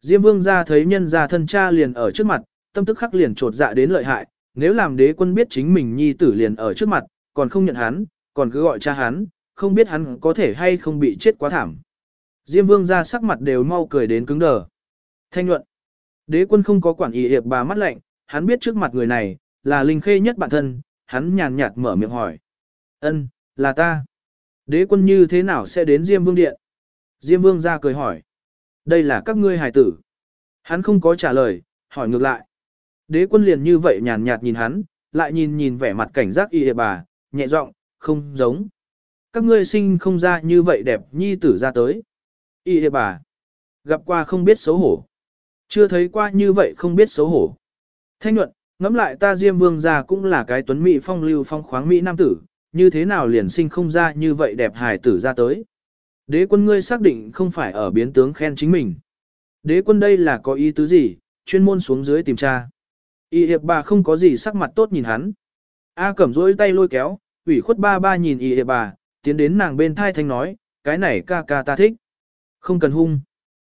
Diêm Vương ra thấy nhân gia thân cha liền ở trước mặt, tâm tức khắc liền trột dạ đến lợi hại, nếu làm đế quân biết chính mình nhi tử liền ở trước mặt, còn không nhận hắn, còn cứ gọi cha hắn, không biết hắn có thể hay không bị chết quá thảm. Diêm Vương ra sắc mặt đều mau cười đến cứng đờ. Thanh nhuận. Đế quân không có quản ý hiệp bà mắt lạnh, hắn biết trước mặt người này, là linh khê nhất bản thân, hắn nhàn nhạt mở miệng hỏi. ân là ta. Đế quân như thế nào sẽ đến Diêm Vương Điện? Diêm Vương ra cười hỏi. Đây là các ngươi hài tử. Hắn không có trả lời, hỏi ngược lại. Đế quân liền như vậy nhàn nhạt nhìn hắn, lại nhìn nhìn vẻ mặt cảnh giác y bà, nhẹ giọng, không giống. Các ngươi sinh không ra như vậy đẹp nhi tử ra tới. Y bà, gặp qua không biết xấu hổ. Chưa thấy qua như vậy không biết xấu hổ. Thanh nhuận, ngẫm lại ta Diêm Vương gia cũng là cái tuấn mỹ phong lưu phong khoáng mỹ nam tử, như thế nào liền sinh không ra như vậy đẹp hài tử ra tới. Đế quân ngươi xác định không phải ở biến tướng khen chính mình. Đế quân đây là có ý tứ gì, chuyên môn xuống dưới tìm tra. Y hiệp bà không có gì sắc mặt tốt nhìn hắn. A cẩm rối tay lôi kéo, ủy khuất ba ba nhìn y hiệp bà, tiến đến nàng bên thai thanh nói, cái này ca ca ta thích. Không cần hung.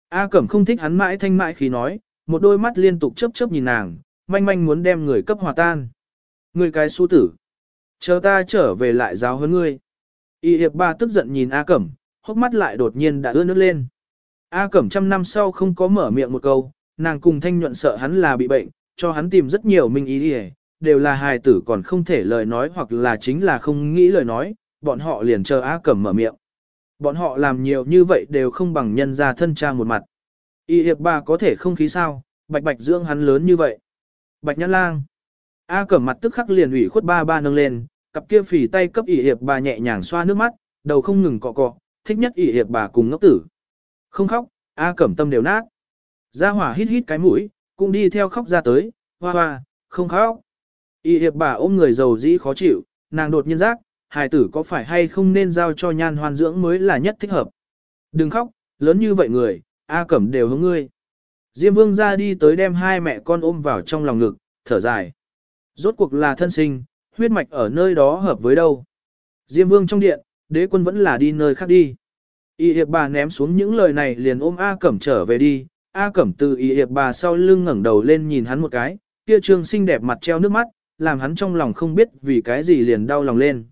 A cẩm không thích hắn mãi thanh mãi khi nói, một đôi mắt liên tục chớp chớp nhìn nàng, manh manh muốn đem người cấp hòa tan. Người cái su tử. Chờ ta trở về lại giáo hơn ngươi. Y hiệp ba tức giận nhìn A Cẩm, hốc mắt lại đột nhiên đã ướt nước lên. A Cẩm trăm năm sau không có mở miệng một câu, nàng cùng thanh nhuận sợ hắn là bị bệnh, cho hắn tìm rất nhiều minh ý đi đều là hài tử còn không thể lời nói hoặc là chính là không nghĩ lời nói, bọn họ liền chờ A Cẩm mở miệng. Bọn họ làm nhiều như vậy đều không bằng nhân ra thân cha một mặt. Y hiệp bà có thể không khí sao, bạch bạch dưỡng hắn lớn như vậy. Bạch nhãn lang. A cẩm mặt tức khắc liền ủy khuất ba ba nâng lên, cặp kia phì tay cấp ỉ hiệp bà nhẹ nhàng xoa nước mắt, đầu không ngừng cọ cọ, thích nhất ỉ hiệp bà cùng ngốc tử. Không khóc, A cẩm tâm đều nát. Gia hỏa hít hít cái mũi, cũng đi theo khóc ra tới, hoa hoa, không khóc. ỉ hiệp bà ôm người giàu dĩ khó chịu, nàng đột nhiên giác, hài tử có phải hay không nên giao cho nhan hoan dưỡng mới là nhất thích hợp. Đừng khóc, lớn như vậy người, A cẩm đều hướng ngươi. Diêm vương ra đi tới đem hai mẹ con ôm vào trong lòng ngực, thở dài. Rốt cuộc là thân sinh, huyết mạch ở nơi đó hợp với đâu. Diêm vương trong điện, đế quân vẫn là đi nơi khác đi. Y hiệp bà ném xuống những lời này liền ôm A Cẩm trở về đi. A Cẩm từ y hiệp bà sau lưng ngẩng đầu lên nhìn hắn một cái, kia trương xinh đẹp mặt treo nước mắt, làm hắn trong lòng không biết vì cái gì liền đau lòng lên.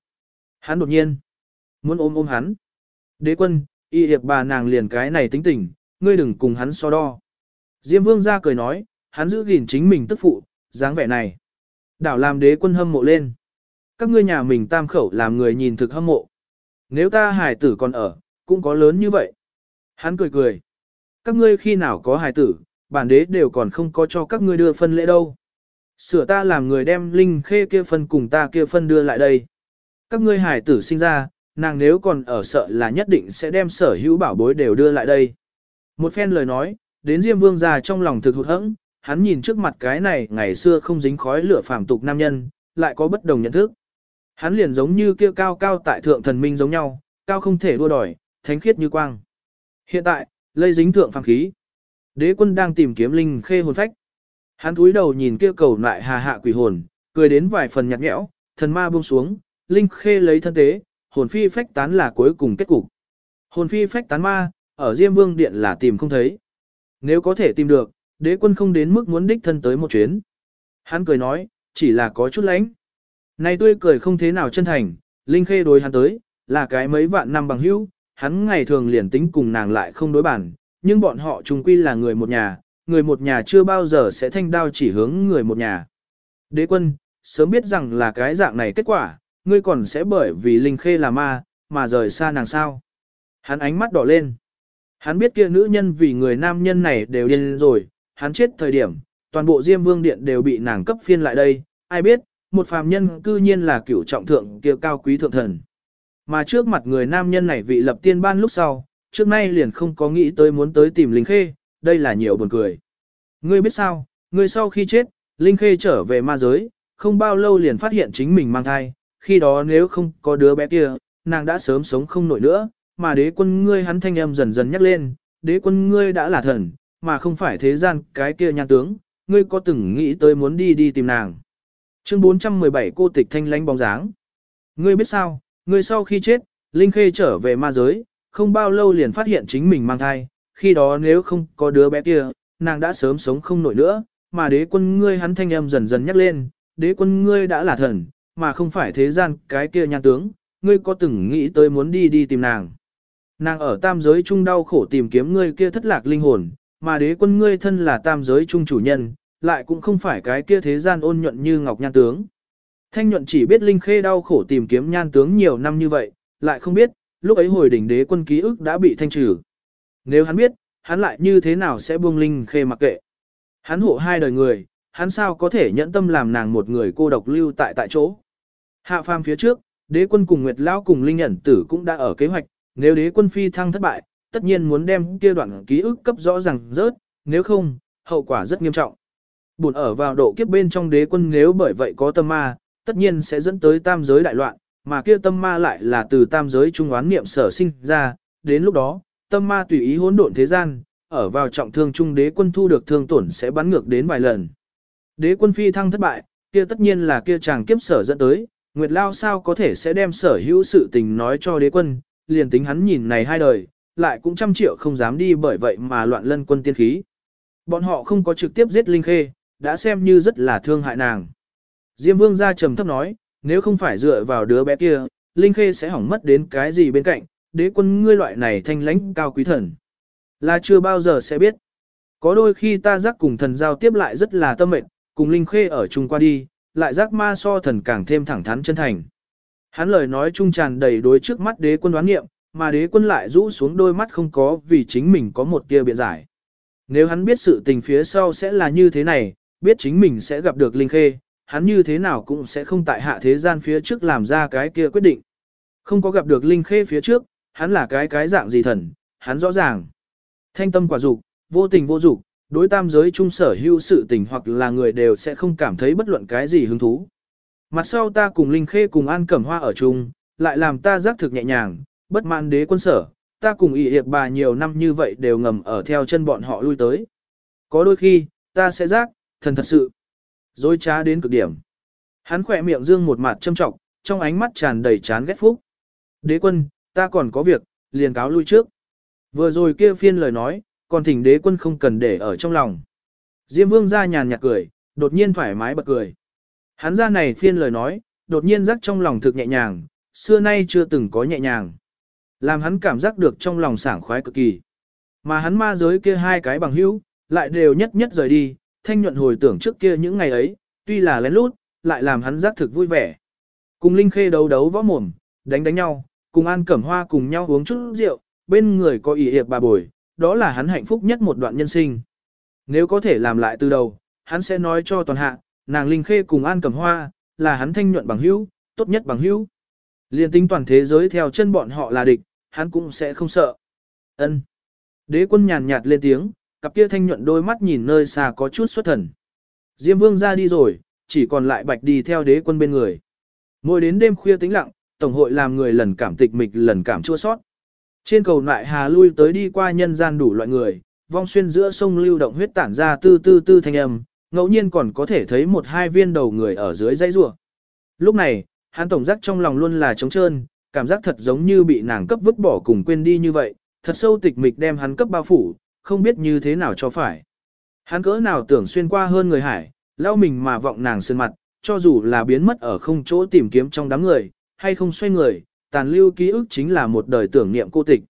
Hắn đột nhiên, muốn ôm ôm hắn. Đế quân, y hiệp bà nàng liền cái này tính tình, ngươi đừng cùng hắn so đo. Diêm vương ra cười nói, hắn giữ gìn chính mình tức phụ, dáng vẻ này. Đảo làm đế quân hâm mộ lên. Các ngươi nhà mình tam khẩu làm người nhìn thực hâm mộ. Nếu ta hài tử còn ở, cũng có lớn như vậy. Hắn cười cười. Các ngươi khi nào có hài tử, bản đế đều còn không có cho các ngươi đưa phân lễ đâu. Sửa ta làm người đem linh khê kia phân cùng ta kia phân đưa lại đây. Các ngươi hải tử sinh ra, nàng nếu còn ở sợ là nhất định sẽ đem sở hữu bảo bối đều đưa lại đây. Một phen lời nói, đến Diêm Vương già trong lòng thực hụt hẫng, hắn nhìn trước mặt cái này ngày xưa không dính khói lửa phàm tục nam nhân, lại có bất đồng nhận thức. Hắn liền giống như kia cao cao tại thượng thần minh giống nhau, cao không thể đua đòi, thánh khiết như quang. Hiện tại, lây dính thượng phàm khí. Đế quân đang tìm kiếm linh khê hồn phách. Hắn cúi đầu nhìn kia cầu lại hà hạ quỷ hồn, cười đến vài phần nhạt nhẽo, thần ma buông xuống, linh khê lấy thân tế, hồn phi phách tán là cuối cùng kết cục. Hồn phi phách tán ma, ở Diêm Vương Điện là tìm không thấy. Nếu có thể tìm được, đế quân không đến mức muốn đích thân tới một chuyến. Hắn cười nói, chỉ là có chút lánh. Này tươi cười không thế nào chân thành, Linh Khê đối hắn tới, là cái mấy vạn năm bằng hữu, hắn ngày thường liền tính cùng nàng lại không đối bản, nhưng bọn họ chung quy là người một nhà, người một nhà chưa bao giờ sẽ thanh đao chỉ hướng người một nhà. Đế quân, sớm biết rằng là cái dạng này kết quả, ngươi còn sẽ bởi vì Linh Khê là ma, mà rời xa nàng sao. Hắn ánh mắt đỏ lên. Hắn biết kia nữ nhân vì người nam nhân này đều điên rồi, hắn chết thời điểm, toàn bộ Diêm Vương Điện đều bị nàng cấp phiên lại đây, ai biết, một phàm nhân cư nhiên là cửu trọng thượng kia cao quý thượng thần. Mà trước mặt người nam nhân này vị lập tiên ban lúc sau, trước nay liền không có nghĩ tới muốn tới tìm Linh Khê, đây là nhiều buồn cười. Ngươi biết sao, ngươi sau khi chết, Linh Khê trở về ma giới, không bao lâu liền phát hiện chính mình mang thai, khi đó nếu không có đứa bé kia, nàng đã sớm sống không nổi nữa, mà đế quân ngươi hắn thanh âm dần dần nhắc lên, đế quân ngươi đã là thần, mà không phải thế gian cái kia nhan tướng, ngươi có từng nghĩ tới muốn đi đi tìm nàng. Chương 417 cô tịch thanh lánh bóng dáng. Ngươi biết sao, ngươi sau khi chết, Linh Khê trở về ma giới, không bao lâu liền phát hiện chính mình mang thai, khi đó nếu không có đứa bé kia, nàng đã sớm sống không nổi nữa, mà đế quân ngươi hắn thanh âm dần dần nhắc lên, đế quân ngươi đã là thần, mà không phải thế gian cái kia nhan tướng, ngươi có từng nghĩ tới muốn đi đi tìm nàng. Nàng ở tam giới chung đau khổ tìm kiếm ngươi kia thất lạc linh hồn, mà đế quân ngươi thân là tam giới chung chủ nhân, lại cũng không phải cái kia thế gian ôn nhuận như ngọc nhan tướng. Thanh nhuận chỉ biết linh khê đau khổ tìm kiếm nhan tướng nhiều năm như vậy, lại không biết, lúc ấy hồi đỉnh đế quân ký ức đã bị thanh trừ. Nếu hắn biết, hắn lại như thế nào sẽ buông linh khê mặc kệ. Hắn hộ hai đời người, hắn sao có thể nhẫn tâm làm nàng một người cô độc lưu tại tại chỗ. Hạ phàm phía trước, đế quân cùng Nguyệt Lão cùng Linh ẩn tử cũng đã ở kế hoạch, nếu đế quân phi thăng thất bại, tất nhiên muốn đem kia đoạn ký ức cấp rõ ràng rớt, nếu không, hậu quả rất nghiêm trọng. Buồn ở vào độ kiếp bên trong đế quân nếu bởi vậy có tâm ma, tất nhiên sẽ dẫn tới tam giới đại loạn, mà kia tâm ma lại là từ tam giới trung oán niệm sở sinh ra, đến lúc đó, tâm ma tùy ý hỗn độn thế gian, ở vào trọng thương trung đế quân thu được thương tổn sẽ bắn ngược đến vài lần. Đế quân phi thăng thất bại, kia tất nhiên là kia chàng kiếp sở dẫn tới, Nguyệt Lao sao có thể sẽ đem sở hữu sự tình nói cho đế quân, liền tính hắn nhìn này hai đời, lại cũng trăm triệu không dám đi bởi vậy mà loạn lân quân tiên khí. Bọn họ không có trực tiếp giết Linh Khê, đã xem như rất là thương hại nàng. Diêm Vương ra trầm thấp nói, nếu không phải dựa vào đứa bé kia, Linh Khê sẽ hỏng mất đến cái gì bên cạnh, đế quân ngươi loại này thanh lãnh cao quý thần. Là chưa bao giờ sẽ biết. Có đôi khi ta giác cùng thần giao tiếp lại rất là tâm mệnh, cùng Linh Khê ở chung qua đi, lại giác ma so thần càng thêm thẳng thắn chân thành. Hắn lời nói trung tràn đầy đối trước mắt đế quân đoán nghiệm, mà đế quân lại rũ xuống đôi mắt không có vì chính mình có một tia biện giải. Nếu hắn biết sự tình phía sau sẽ là như thế này, biết chính mình sẽ gặp được Linh Khê, hắn như thế nào cũng sẽ không tại hạ thế gian phía trước làm ra cái kia quyết định. Không có gặp được Linh Khê phía trước, hắn là cái cái dạng gì thần, hắn rõ ràng. Thanh tâm quả dục, vô tình vô dục, đối tam giới trung sở hữu sự tình hoặc là người đều sẽ không cảm thấy bất luận cái gì hứng thú. Mặt sau ta cùng Linh Khê cùng An Cẩm Hoa ở chung, lại làm ta giác thực nhẹ nhàng, bất mãn đế quân sở, ta cùng ỷ hiệp bà nhiều năm như vậy đều ngầm ở theo chân bọn họ lui tới. Có đôi khi, ta sẽ giác, thần thật sự, dối trá đến cực điểm. Hắn khỏe miệng dương một mặt châm trọng, trong ánh mắt tràn đầy chán ghét phúc. Đế quân, ta còn có việc, liền cáo lui trước. Vừa rồi kia phiên lời nói, còn thỉnh đế quân không cần để ở trong lòng. Diêm vương ra nhàn nhạt cười, đột nhiên thoải mái bật cười. Hắn ra này phiên lời nói, đột nhiên rắc trong lòng thực nhẹ nhàng, xưa nay chưa từng có nhẹ nhàng. Làm hắn cảm giác được trong lòng sảng khoái cực kỳ. Mà hắn ma giới kia hai cái bằng hữu, lại đều nhất nhất rời đi, thanh nhuận hồi tưởng trước kia những ngày ấy, tuy là lén lút, lại làm hắn giác thực vui vẻ. Cùng Linh Khê đấu đấu võ mồm, đánh đánh nhau, cùng An Cẩm Hoa cùng nhau uống chút rượu, bên người có ý hiệp bà bồi, đó là hắn hạnh phúc nhất một đoạn nhân sinh. Nếu có thể làm lại từ đầu, hắn sẽ nói cho toàn hạ, nàng Linh Khê cùng An Cẩm Hoa, là hắn thanh nhuận bằng hữu, tốt nhất bằng hữu. Liên tính toàn thế giới theo chân bọn họ là địch, hắn cũng sẽ không sợ. Ân. Đế quân nhàn nhạt lên tiếng, cặp kia thanh nhuận đôi mắt nhìn nơi xa có chút xuất thần. Diêm vương ra đi rồi, chỉ còn lại bạch đi theo đế quân bên người. Mỗi đến đêm khuya tĩnh lặng, tổng hội làm người lần cảm tịch mịch lần cảm chua sót. Trên cầu nại hà lui tới đi qua nhân gian đủ loại người, vong xuyên giữa sông lưu động huyết tản ra tư tư tư thanh âm, ngẫu nhiên còn có thể thấy một hai viên đầu người ở dưới dãy rùa. Lúc này, hắn tổng giác trong lòng luôn là trống trơn, cảm giác thật giống như bị nàng cấp vứt bỏ cùng quên đi như vậy, thật sâu tịch mịch đem hắn cấp bao phủ, không biết như thế nào cho phải. Hắn cỡ nào tưởng xuyên qua hơn người hải, lao mình mà vọng nàng sơn mặt, cho dù là biến mất ở không chỗ tìm kiếm trong đám người, hay không xoay người, tàn lưu ký ức chính là một đời tưởng niệm cô tịch.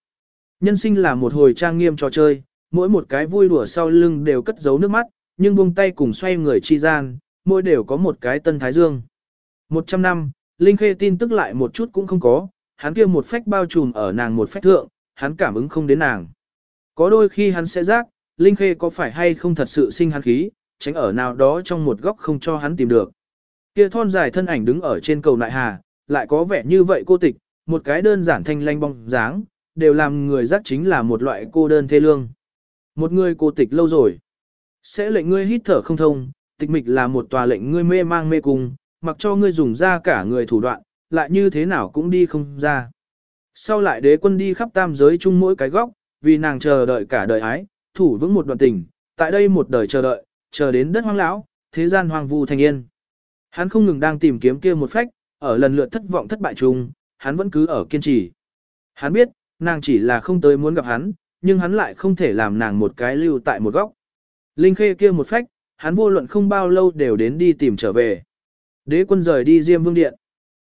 Nhân sinh là một hồi trang nghiêm trò chơi, mỗi một cái vui đùa sau lưng đều cất giấu nước mắt, nhưng buông tay cùng xoay người chi gian, mỗi đều có một cái tân thái dương. Một trăm năm, Linh Khê tin tức lại một chút cũng không có, hắn kia một phách bao trùm ở nàng một phách thượng, hắn cảm ứng không đến nàng. Có đôi khi hắn sẽ giác, Linh Khê có phải hay không thật sự sinh hắn khí, tránh ở nào đó trong một góc không cho hắn tìm được. Kia thon dài thân ảnh đứng ở trên cầu nại hà, lại có vẻ như vậy cô tịch, một cái đơn giản thanh lanh bong dáng, đều làm người giác chính là một loại cô đơn thê lương. Một người cô tịch lâu rồi, sẽ lệnh ngươi hít thở không thông, tịch mịch là một tòa lệnh ngươi mê mang mê cung, mặc cho ngươi dùng ra cả người thủ đoạn, lại như thế nào cũng đi không ra. Sau lại đế quân đi khắp tam giới chung mỗi cái góc, vì nàng chờ đợi cả đời ái, thủ vững một đoạn tình, tại đây một đời chờ đợi, chờ đến đất hoang lão, thế gian hoang vu thành yên. Hắn không ngừng đang tìm kiếm kia một phách, ở lần lượt thất vọng thất bại chung, hắn vẫn cứ ở kiên trì. Hắn biết, nàng chỉ là không tới muốn gặp hắn, nhưng hắn lại không thể làm nàng một cái lưu tại một góc. Linh khê kia một phách, hắn vô luận không bao lâu đều đến đi tìm trở về. Đế quân rời đi Diêm Vương Điện.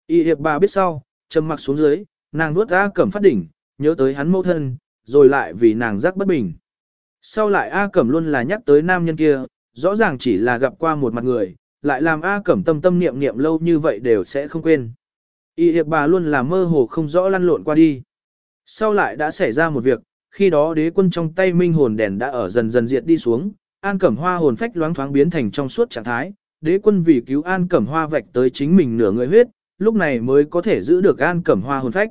Y hiệp bà biết sau, trầm mặc xuống dưới, nàng nuốt A Cẩm phát đỉnh, nhớ tới hắn mâu thân, rồi lại vì nàng giác bất bình. Sau lại A Cẩm luôn là nhắc tới nam nhân kia, rõ ràng chỉ là gặp qua một mặt người, lại làm A Cẩm tâm tâm niệm niệm lâu như vậy đều sẽ không quên. Y hiệp bà luôn là mơ hồ không rõ lăn lộn qua đi. Sau lại đã xảy ra một việc, khi đó đế quân trong tay minh hồn đèn đã ở dần dần diệt đi xuống, An Cẩm Hoa hồn phách loáng thoáng biến thành trong suốt trạng thái, đế quân vì cứu An Cẩm Hoa vạch tới chính mình nửa người huyết, lúc này mới có thể giữ được An Cẩm Hoa hồn phách.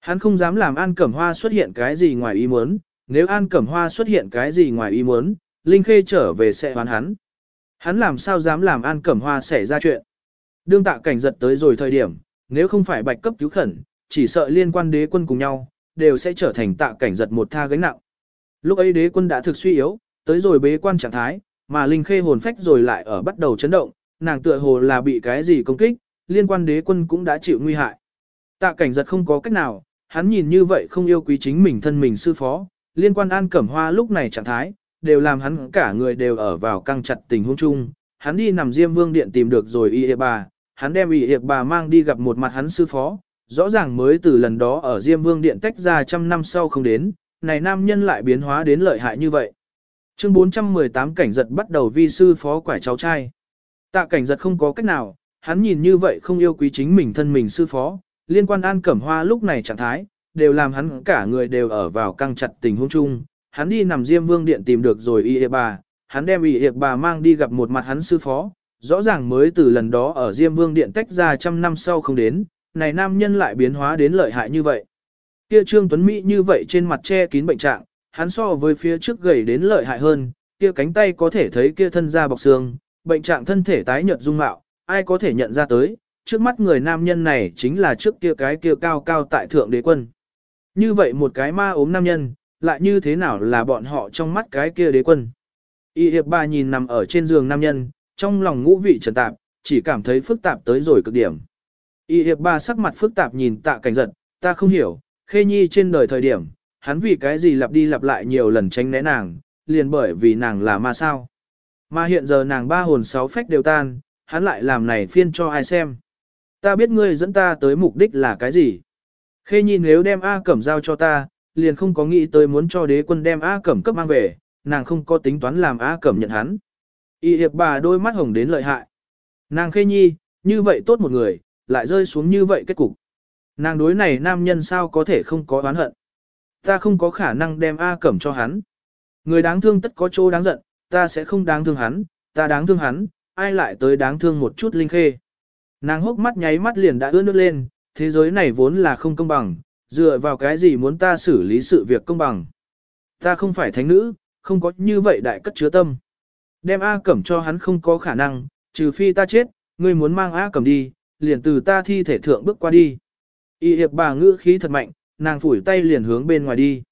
Hắn không dám làm An Cẩm Hoa xuất hiện cái gì ngoài ý muốn, nếu An Cẩm Hoa xuất hiện cái gì ngoài ý muốn, Linh Khê trở về sẽ hoán hắn. Hắn làm sao dám làm An Cẩm Hoa xảy ra chuyện. Đương tạ cảnh giật tới rồi thời điểm, nếu không phải bạch cấp cứu khẩn, chỉ sợ liên quan đế quân cùng nhau, đều sẽ trở thành tạ cảnh giật một tha gánh nặng. Lúc ấy đế quân đã thực suy yếu, tới rồi bế quan trạng thái, mà Linh Khê hồn phách rồi lại ở bắt đầu chấn động, nàng tựa hồ là bị cái gì công kích, liên quan đế quân cũng đã chịu nguy hại. Tạ cảnh giật không có cách nào, hắn nhìn như vậy không yêu quý chính mình thân mình sư phó, liên quan an cẩm hoa lúc này trạng thái, đều làm hắn cả người đều ở vào căng chặt tình huống chung. Hắn đi nằm Diêm Vương Điện tìm được rồi y bà, hắn đem ủy hiệp bà mang đi gặp một mặt hắn sư phó, rõ ràng mới từ lần đó ở Diêm Vương Điện tách ra trăm năm sau không đến, này nam nhân lại biến hóa đến lợi hại như vậy. Chương 418 cảnh giật bắt đầu vi sư phó quải cháu trai. Tạ cảnh giật không có cách nào, hắn nhìn như vậy không yêu quý chính mình thân mình sư phó, liên quan an cẩm hoa lúc này trạng thái, đều làm hắn cả người đều ở vào căng chặt tình huống chung. Hắn đi nằm Diêm Vương Điện tìm được rồi y hiệp bà, hắn đem y hiệp bà mang đi gặp một mặt hắn sư phó, rõ ràng mới từ lần đó ở Diêm Vương Điện tách ra trăm năm sau không đến, này nam nhân lại biến hóa đến lợi hại như vậy. Kia Trương Tuấn Mỹ như vậy trên mặt che kín bệnh trạng, hắn so với phía trước gầy đến lợi hại hơn, kia cánh tay có thể thấy kia thân da bọc xương, bệnh trạng thân thể tái nhợt dung mạo, ai có thể nhận ra tới, trước mắt người nam nhân này chính là trước kia cái kia cao cao tại thượng đế quân. Như vậy một cái ma ốm nam nhân, lại như thế nào là bọn họ trong mắt cái kia đế quân. Y hiệp bà nhìn nằm ở trên giường nam nhân, trong lòng ngũ vị trần tạp, chỉ cảm thấy phức tạp tới rồi cực điểm. Y hiệp ba sắc mặt phức tạp nhìn tạ cảnh giật, ta không hiểu, khê nhi trên đời thời điểm, hắn vì cái gì lặp đi lặp lại nhiều lần tránh né nàng, liền bởi vì nàng là ma sao. Mà hiện giờ nàng ba hồn sáu phách đều tan, hắn lại làm này phiên cho ai xem. Ta biết ngươi dẫn ta tới mục đích là cái gì. Khê nhi nếu đem A Cẩm giao cho ta, liền không có nghĩ tới muốn cho đế quân đem A Cẩm cấp mang về, nàng không có tính toán làm A Cẩm nhận hắn. Y hiệp bà đôi mắt hồng đến lợi hại. Nàng khê nhi, như vậy tốt một người, lại rơi xuống như vậy kết cục. Nàng đối này nam nhân sao có thể không có oán hận. Ta không có khả năng đem A Cẩm cho hắn. Người đáng thương tất có chỗ đáng giận, ta sẽ không đáng thương hắn, ta đáng thương hắn, ai lại tới đáng thương một chút Linh Khê. Nàng hốc mắt nháy mắt liền đã ướt nước lên, thế giới này vốn là không công bằng, dựa vào cái gì muốn ta xử lý sự việc công bằng. Ta không phải thánh nữ, không có như vậy đại cất chứa tâm. Đem A Cẩm cho hắn không có khả năng, trừ phi ta chết, ngươi muốn mang A Cẩm đi, liền từ ta thi thể thượng bước qua đi. Y hiệp bà ngữ khí thật mạnh, nàng phủi tay liền hướng bên ngoài đi.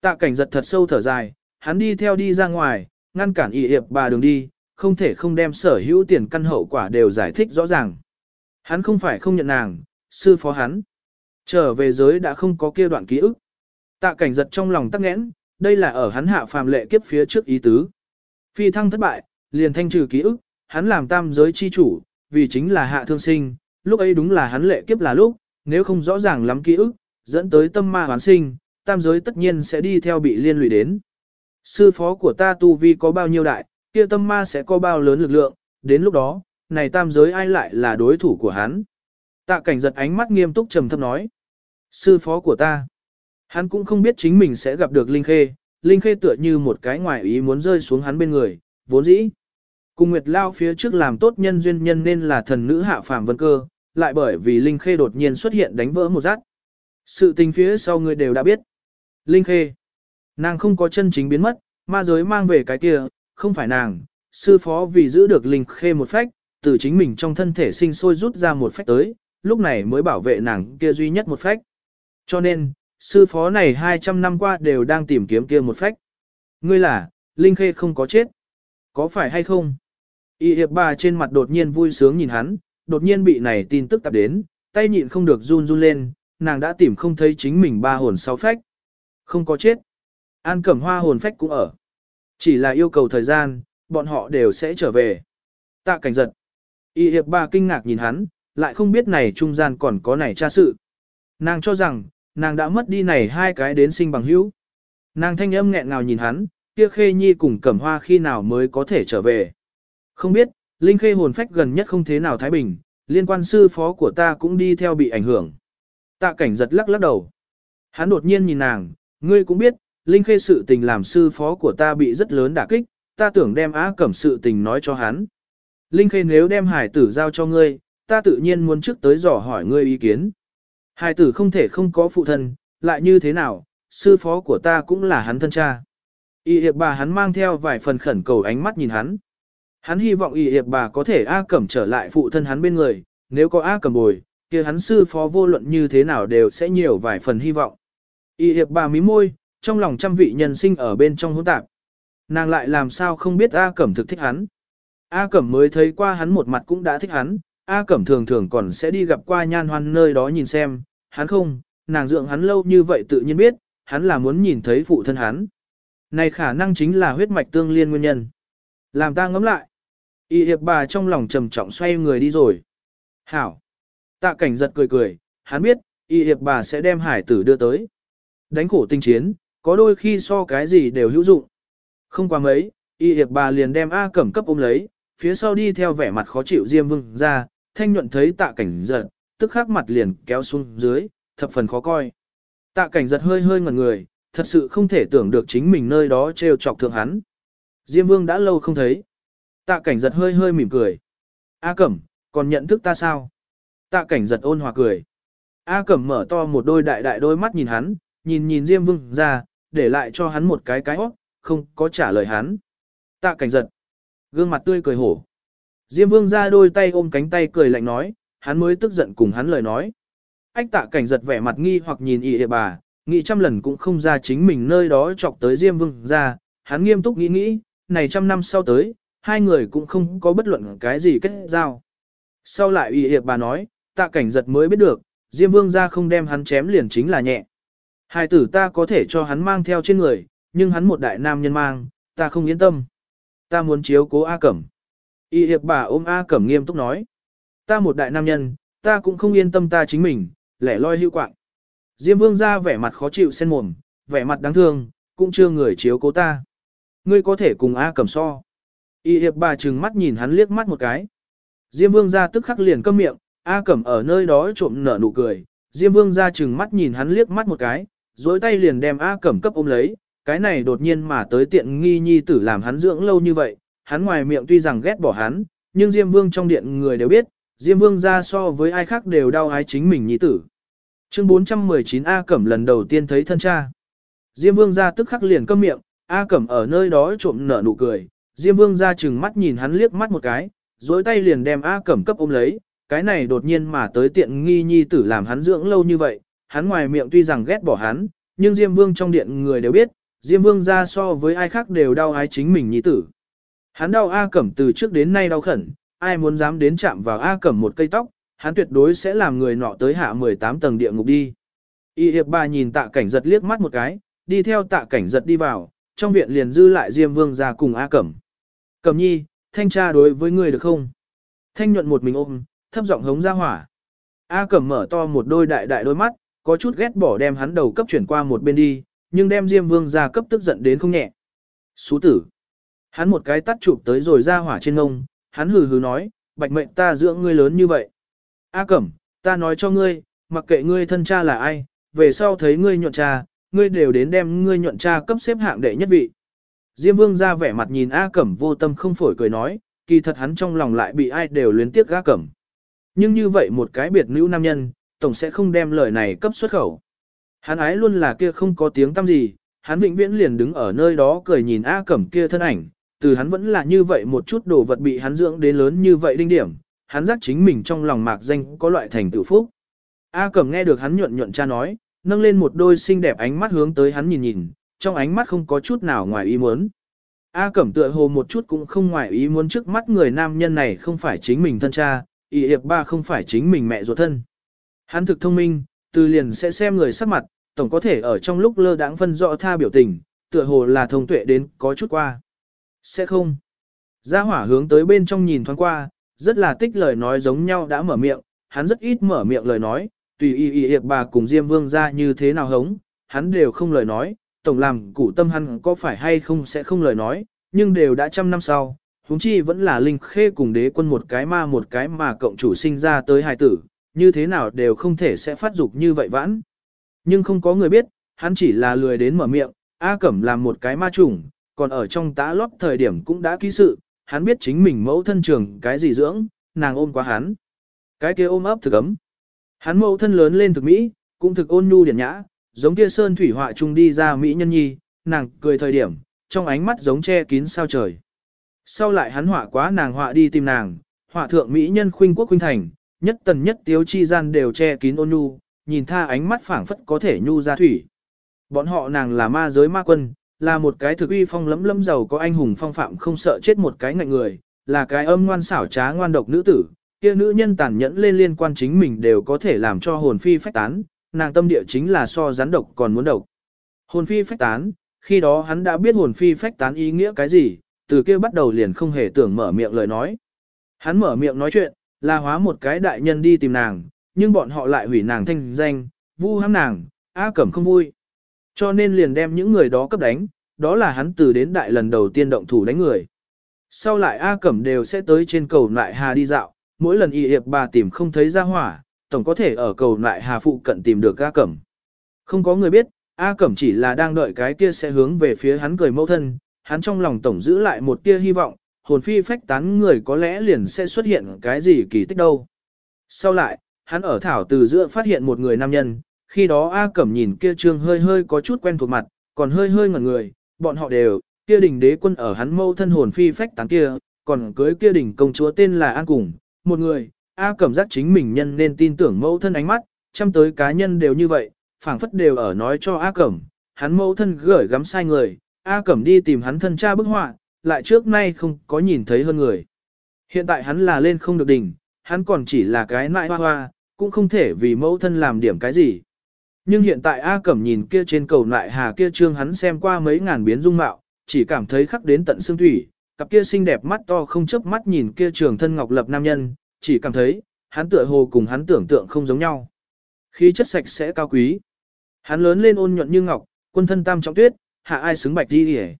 Tạ cảnh giật thật sâu thở dài, hắn đi theo đi ra ngoài, ngăn cản y hiệp bà đường đi, không thể không đem sở hữu tiền căn hậu quả đều giải thích rõ ràng. Hắn không phải không nhận nàng, sư phó hắn. Trở về giới đã không có kia đoạn ký ức. Tạ cảnh giật trong lòng tắc nghẽn, đây là ở hắn hạ phàm lệ kiếp phía trước ý tứ. Phi thăng thất bại, liền thanh trừ ký ức, hắn làm tam giới chi chủ, vì chính là hạ thương sinh, lúc ấy đúng là hắn lệ kiếp là lúc, nếu không rõ ràng lắm ký ức, dẫn tới tâm ma hoán sinh, tam giới tất nhiên sẽ đi theo bị liên lụy đến. Sư phó của ta tu vi có bao nhiêu đại, kia tâm ma sẽ có bao lớn lực lượng, đến lúc đó, này tam giới ai lại là đối thủ của hắn. Tạ cảnh giật ánh mắt nghiêm túc trầm thấp nói. Sư phó của ta. Hắn cũng không biết chính mình sẽ gặp được Linh Khê, Linh Khê tựa như một cái ngoài ý muốn rơi xuống hắn bên người, vốn dĩ. Cùng Nguyệt Lao phía trước làm tốt nhân duyên nhân nên là thần nữ hạ phàm vân cơ, lại bởi vì Linh Khê đột nhiên xuất hiện đánh vỡ một rát. Sự tình phía sau người đều đã biết. Linh Khê. Nàng không có chân chính biến mất, ma giới mang về cái kia, không phải nàng, sư phó vì giữ được Linh Khê một phách, từ chính mình trong thân thể sinh sôi rút ra một phách tới, lúc này mới bảo vệ nàng kia duy nhất một phách. Cho nên, sư phó này 200 năm qua đều đang tìm kiếm kia một phách. Ngươi là, Linh Khê không có chết. Có phải hay không? Y hiệp bà trên mặt đột nhiên vui sướng nhìn hắn, đột nhiên bị này tin tức tập đến, tay nhịn không được run run lên, nàng đã tìm không thấy chính mình ba hồn sáu phách. Không có chết. An cẩm hoa hồn phách cũng ở. Chỉ là yêu cầu thời gian, bọn họ đều sẽ trở về. Tạ cảnh giật. Y hiệp bà kinh ngạc nhìn hắn, lại không biết này trung gian còn có này tra sự. Nàng cho rằng, nàng đã mất đi này hai cái đến sinh bằng hữu. Nàng thanh âm nghẹn ngào nhìn hắn, kia khê nhi cùng cẩm hoa khi nào mới có thể trở về. Không biết, Linh khê hồn phách gần nhất không thế nào thái bình, liên quan sư phó của ta cũng đi theo bị ảnh hưởng. Tạ cảnh giật lắc lắc đầu. Hắn đột nhiên nhìn nàng, ngươi cũng biết, Linh khê sự tình làm sư phó của ta bị rất lớn đả kích, ta tưởng đem á cẩm sự tình nói cho hắn. Linh khê nếu đem hải tử giao cho ngươi, ta tự nhiên muốn trước tới dò hỏi ngươi ý kiến. Hai tử không thể không có phụ thân, lại như thế nào, sư phó của ta cũng là hắn thân cha. Y hiệp bà hắn mang theo vài phần khẩn cầu ánh mắt nhìn hắn. Hắn hy vọng y hiệp bà có thể A Cẩm trở lại phụ thân hắn bên người, nếu có A Cẩm bồi, kia hắn sư phó vô luận như thế nào đều sẽ nhiều vài phần hy vọng. Y hiệp bà mí môi, trong lòng trăm vị nhân sinh ở bên trong hỗn tạp. Nàng lại làm sao không biết A Cẩm thực thích hắn. A Cẩm mới thấy qua hắn một mặt cũng đã thích hắn, A Cẩm thường thường còn sẽ đi gặp qua nhan hoan nơi đó nhìn xem, hắn không, nàng dưỡng hắn lâu như vậy tự nhiên biết, hắn là muốn nhìn thấy phụ thân hắn. Này khả năng chính là huyết mạch tương liên nguyên nhân. Làm ta ngẫm lại. Y hiệp bà trong lòng trầm trọng xoay người đi rồi. Hảo. Tạ cảnh giật cười cười, hắn biết, y hiệp bà sẽ đem hải tử đưa tới. Đánh khổ tinh chiến, có đôi khi so cái gì đều hữu dụng. Không qua mấy, y hiệp bà liền đem A cẩm cấp ôm lấy, phía sau đi theo vẻ mặt khó chịu Diêm Vương ra, thanh nhuận thấy tạ cảnh giật, tức khắc mặt liền kéo xuống dưới, thập phần khó coi. Tạ cảnh giật hơi hơi ngẩn người, thật sự không thể tưởng được chính mình nơi đó trêu chọc thượng hắn. Diêm Vương đã lâu không thấy. Tạ cảnh giật hơi hơi mỉm cười. A Cẩm, còn nhận thức ta sao? Tạ cảnh giật ôn hòa cười. A Cẩm mở to một đôi đại đại đôi mắt nhìn hắn, nhìn nhìn Diêm Vương ra, để lại cho hắn một cái cái hót, không có trả lời hắn. Tạ cảnh giật. Gương mặt tươi cười hổ. Diêm Vương ra đôi tay ôm cánh tay cười lạnh nói, hắn mới tức giận cùng hắn lời nói. Ách tạ cảnh giật vẻ mặt nghi hoặc nhìn ị bà, nghĩ trăm lần cũng không ra chính mình nơi đó chọc tới Diêm Vương ra, hắn nghiêm túc nghĩ nghĩ, này trăm năm sau tới, hai người cũng không có bất luận cái gì kết giao. Sau lại ị hiệp bà nói, tạ cảnh giật mới biết được, Diêm Vương ra không đem hắn chém liền chính là nhẹ. Hai tử ta có thể cho hắn mang theo trên người, nhưng hắn một đại nam nhân mang, ta không yên tâm. Ta muốn chiếu cố A Cẩm. Y hiệp bà ôm A Cẩm nghiêm túc nói. Ta một đại nam nhân, ta cũng không yên tâm ta chính mình, lẻ loi hữu quạng. Diêm Vương ra vẻ mặt khó chịu sen mồm, vẻ mặt đáng thương, cũng chưa người chiếu cố ta. Ngươi có thể cùng A Cẩm so. Y hiệp bà trừng mắt nhìn hắn liếc mắt một cái. Diêm vương ra tức khắc liền câm miệng, A Cẩm ở nơi đó trộm nở nụ cười. Diêm vương ra trừng mắt nhìn hắn liếc mắt một cái, dối tay liền đem A Cẩm cấp ôm lấy. Cái này đột nhiên mà tới tiện nghi nhi tử làm hắn dưỡng lâu như vậy, hắn ngoài miệng tuy rằng ghét bỏ hắn, nhưng Diêm Vương trong điện người đều biết, Diêm Vương ra so với ai khác đều đau ái chính mình nhi tử. Chương 419A Cẩm lần đầu tiên thấy thân cha. Diêm Vương ra tức khắc liền câm miệng, A Cẩm ở nơi đó trộm nở nụ cười, Diêm Vương ra chừng mắt nhìn hắn liếc mắt một cái, dối tay liền đem A Cẩm cấp ôm lấy, cái này đột nhiên mà tới tiện nghi nhi tử làm hắn dưỡng lâu như vậy, hắn ngoài miệng tuy rằng ghét bỏ hắn, nhưng Diêm Vương trong điện người đều biết, Diêm Vương ra so với ai khác đều đau ái chính mình nhi tử. Hắn đau A Cẩm từ trước đến nay đau khẩn, ai muốn dám đến chạm vào A Cẩm một cây tóc, hắn tuyệt đối sẽ làm người nọ tới hạ 18 tầng địa ngục đi. Y hiệp bà nhìn tạ cảnh giật liếc mắt một cái, đi theo tạ cảnh giật đi vào, trong viện liền dư lại Diêm Vương ra cùng A Cẩm. Cẩm nhi, thanh tra đối với người được không? Thanh nhuận một mình ôm, thấp giọng hống ra hỏa. A Cẩm mở to một đôi đại đại đôi mắt, có chút ghét bỏ đem hắn đầu cấp chuyển qua một bên đi, nhưng đem Diêm Vương ra cấp tức giận đến không nhẹ. Xú tử. Hắn một cái tắt chụp tới rồi ra hỏa trên ngông, hắn hừ hừ nói, bạch mệnh ta dưỡng ngươi lớn như vậy. A Cẩm, ta nói cho ngươi, mặc kệ ngươi thân cha là ai, về sau thấy ngươi nhuận cha, ngươi đều đến đem ngươi nhuận cha cấp xếp hạng đệ nhất vị. Diêm Vương ra vẻ mặt nhìn A Cẩm vô tâm không phổi cười nói, kỳ thật hắn trong lòng lại bị ai đều luyến tiếc A Cẩm. Nhưng như vậy một cái biệt nữ nam nhân, tổng sẽ không đem lời này cấp xuất khẩu. Hắn ái luôn là kia không có tiếng tăm gì, hắn vĩnh viễn liền đứng ở nơi đó cười nhìn A Cẩm kia thân ảnh, từ hắn vẫn là như vậy một chút đồ vật bị hắn dưỡng đến lớn như vậy đinh điểm, hắn giác chính mình trong lòng mạc danh có loại thành tựu phúc. A Cẩm nghe được hắn nhuận nhuận cha nói, nâng lên một đôi xinh đẹp ánh mắt hướng tới hắn nhìn nhìn, trong ánh mắt không có chút nào ngoài ý muốn. A Cẩm tựa hồ một chút cũng không ngoài ý muốn trước mắt người nam nhân này không phải chính mình thân cha, y hiệp ba không phải chính mình mẹ ruột thân. Hắn thực thông minh, từ liền sẽ xem người sắc mặt, tổng có thể ở trong lúc lơ đãng phân rõ tha biểu tình, tựa hồ là thông tuệ đến có chút qua. Sẽ không. Gia hỏa hướng tới bên trong nhìn thoáng qua, rất là tích lời nói giống nhau đã mở miệng, hắn rất ít mở miệng lời nói, tùy y y hiệp bà cùng Diêm Vương ra như thế nào hống, hắn đều không lời nói, tổng làm củ tâm hắn có phải hay không sẽ không lời nói, nhưng đều đã trăm năm sau, huống chi vẫn là linh khê cùng đế quân một cái ma một cái mà cộng chủ sinh ra tới hài tử, như thế nào đều không thể sẽ phát dục như vậy vãn. Nhưng không có người biết, hắn chỉ là lười đến mở miệng, A Cẩm làm một cái ma trùng, còn ở trong tá lót thời điểm cũng đã ký sự, hắn biết chính mình mẫu thân trường cái gì dưỡng, nàng ôm quá hắn. Cái kia ôm ấp thực ấm. Hắn mẫu thân lớn lên thực mỹ, cũng thực ôn nhu điển nhã, giống kia sơn thủy họa chung đi ra mỹ nhân nhi, nàng cười thời điểm, trong ánh mắt giống che kín sao trời. Sau lại hắn họa quá nàng họa đi tìm nàng, họa thượng mỹ nhân khuynh quốc khuynh thành, nhất tần nhất tiếu chi gian đều che kín ôn nhu, nhìn tha ánh mắt phảng phất có thể nhu ra thủy. Bọn họ nàng là ma giới ma quân, là một cái thực uy phong lấm lấm giàu có anh hùng phong phạm không sợ chết một cái ngạnh người, là cái âm ngoan xảo trá ngoan độc nữ tử, kia nữ nhân tàn nhẫn lên liên quan chính mình đều có thể làm cho hồn phi phách tán, nàng tâm địa chính là so rắn độc còn muốn độc. Hồn phi phách tán, khi đó hắn đã biết hồn phi phách tán ý nghĩa cái gì, từ kia bắt đầu liền không hề tưởng mở miệng lời nói. Hắn mở miệng nói chuyện, là hóa một cái đại nhân đi tìm nàng, nhưng bọn họ lại hủy nàng thanh danh, vu hãm nàng, A Cẩm không vui. Cho nên liền đem những người đó cấp đánh, đó là hắn từ đến đại lần đầu tiên động thủ đánh người. Sau lại A Cẩm đều sẽ tới trên cầu lại hà đi dạo, mỗi lần y hiệp bà tìm không thấy ra hỏa, tổng có thể ở cầu lại hà phụ cận tìm được A Cẩm. Không có người biết, A Cẩm chỉ là đang đợi cái kia sẽ hướng về phía hắn cười mẫu thân, hắn trong lòng tổng giữ lại một tia hy vọng, hồn phi phách tán người có lẽ liền sẽ xuất hiện cái gì kỳ tích đâu. Sau lại, hắn ở thảo từ giữa phát hiện một người nam nhân, khi đó A Cẩm nhìn kia trương hơi hơi có chút quen thuộc mặt, còn hơi hơi ngẩn người, bọn họ đều, kia đỉnh đế quân ở hắn mâu thân hồn phi phách tán kia, còn cưới kia đỉnh công chúa tên là An Cùng, một người, A Cẩm giác chính mình nhân nên tin tưởng mâu thân ánh mắt, chăm tới cá nhân đều như vậy, phảng phất đều ở nói cho A Cẩm, hắn mâu thân gửi gắm sai người, A Cẩm đi tìm hắn thân cha bức họa, lại trước nay không có nhìn thấy hơn người. Hiện tại hắn là lên không được đỉnh, hắn còn chỉ là cái nại hoa hoa, cũng không thể vì mẫu thân làm điểm cái gì. Nhưng hiện tại A Cẩm nhìn kia trên cầu nại hà kia trương hắn xem qua mấy ngàn biến dung mạo, chỉ cảm thấy khắc đến tận xương thủy, cặp kia xinh đẹp mắt to không chớp mắt nhìn kia trường thân ngọc lập nam nhân, chỉ cảm thấy, hắn tựa hồ cùng hắn tưởng tượng không giống nhau. Khí chất sạch sẽ cao quý. Hắn lớn lên ôn nhuận như ngọc, quân thân tam trọng tuyết, hạ ai xứng bạch đi hề.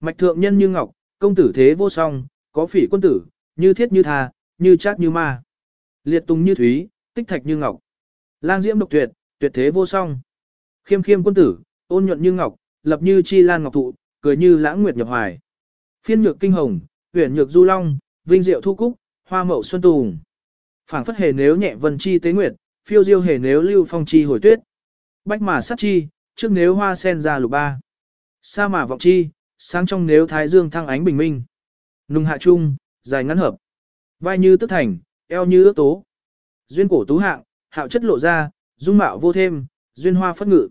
Mạch thượng nhân như ngọc, công tử thế vô song, có phỉ quân tử, như thiết như tha, như chát như ma. Liệt tung như thúy, tích thạch như ngọc. Lang diễm độc tuyệt, tuyệt thế vô song. Khiêm khiêm quân tử, ôn nhuận như ngọc, lập như chi lan ngọc thụ, cười như lãng nguyệt nhập hoài. Phiên nhược kinh hồng, huyền nhược du long, vinh diệu thu cúc, hoa mậu xuân tùng. Phảng phất hề nếu nhẹ vân chi tế nguyệt, phiêu diêu hề nếu lưu phong chi hồi tuyết. Bách mà sát chi, trước nếu hoa sen ra lục ba. Sa mà vọng chi, sáng trong nếu thái dương thăng ánh bình minh. Nùng hạ trung, dài ngắn hợp. Vai như tức thành, eo như ước tố. Duyên cổ tú hạng, hạo chất lộ ra, dung mạo vô thêm, duyên hoa phất ngự.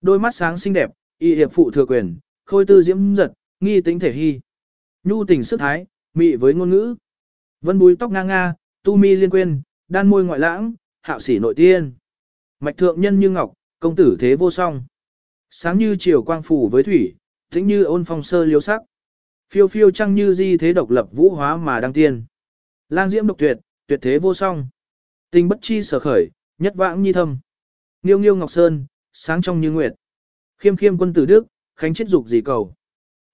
Đôi mắt sáng xinh đẹp, y hiệp phụ thừa quyền, khôi tư diễm giật, nghi tính thể hy. Nhu tình sức thái, mị với ngôn ngữ. Vân búi tóc ngang nga, tu mi liên quên, đan môi ngoại lãng, hạo sỉ nội tiên. Mạch thượng nhân như ngọc, công tử thế vô song. Sáng như chiều quang phủ với thủy, tĩnh như ôn phong sơ liêu sắc. Phiêu phiêu trăng như di thế độc lập vũ hóa mà đăng tiên. Lang diễm độc tuyệt, tuyệt thế vô song. Tình bất chi sở khởi, nhất vãng nhi thâm. Nghiêu nghiêu ngọc sơn, sáng trong như nguyệt. Khiêm khiêm quân tử đức, khánh chết dục gì cầu.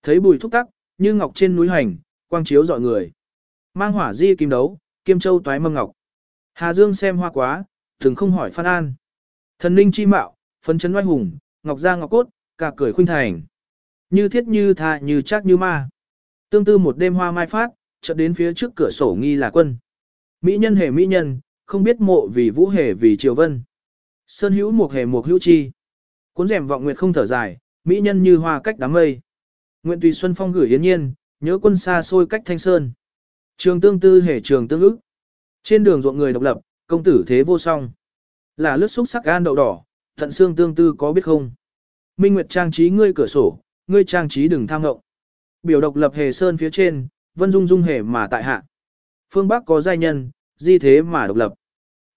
Thấy bùi thúc tắc, như ngọc trên núi hành, quang chiếu dọi người. Mang hỏa di kim đấu, kim châu toái mâm ngọc. Hà Dương xem hoa quá, thường không hỏi phan an. Thần linh chi mạo, phấn chấn oai hùng, ngọc ra ngọc cốt, cả cười khuynh thành. Như thiết như tha như chắc như ma. Tương tư một đêm hoa mai phát, chợt đến phía trước cửa sổ nghi là quân. Mỹ nhân hề mỹ nhân, không biết mộ vì vũ hề vì triều vân. Sơn hữu một hề một hữu chi. Cuốn rèm vọng nguyệt không thở dài, mỹ nhân như hoa cách đám mây. Nguyện tùy xuân phong gửi yên nhiên, nhớ quân xa xôi cách thanh sơn. Trường tương tư hề trường tương ức. Trên đường ruộng người độc lập, công tử thế vô song. Là lướt xúc sắc gan đậu đỏ, thận xương tương tư có biết không? Minh Nguyệt trang trí ngươi cửa sổ, ngươi trang trí đừng tham ngộng. Biểu độc lập hề sơn phía trên, vân dung dung hề mà tại hạ. Phương Bắc có giai nhân, di thế mà độc lập.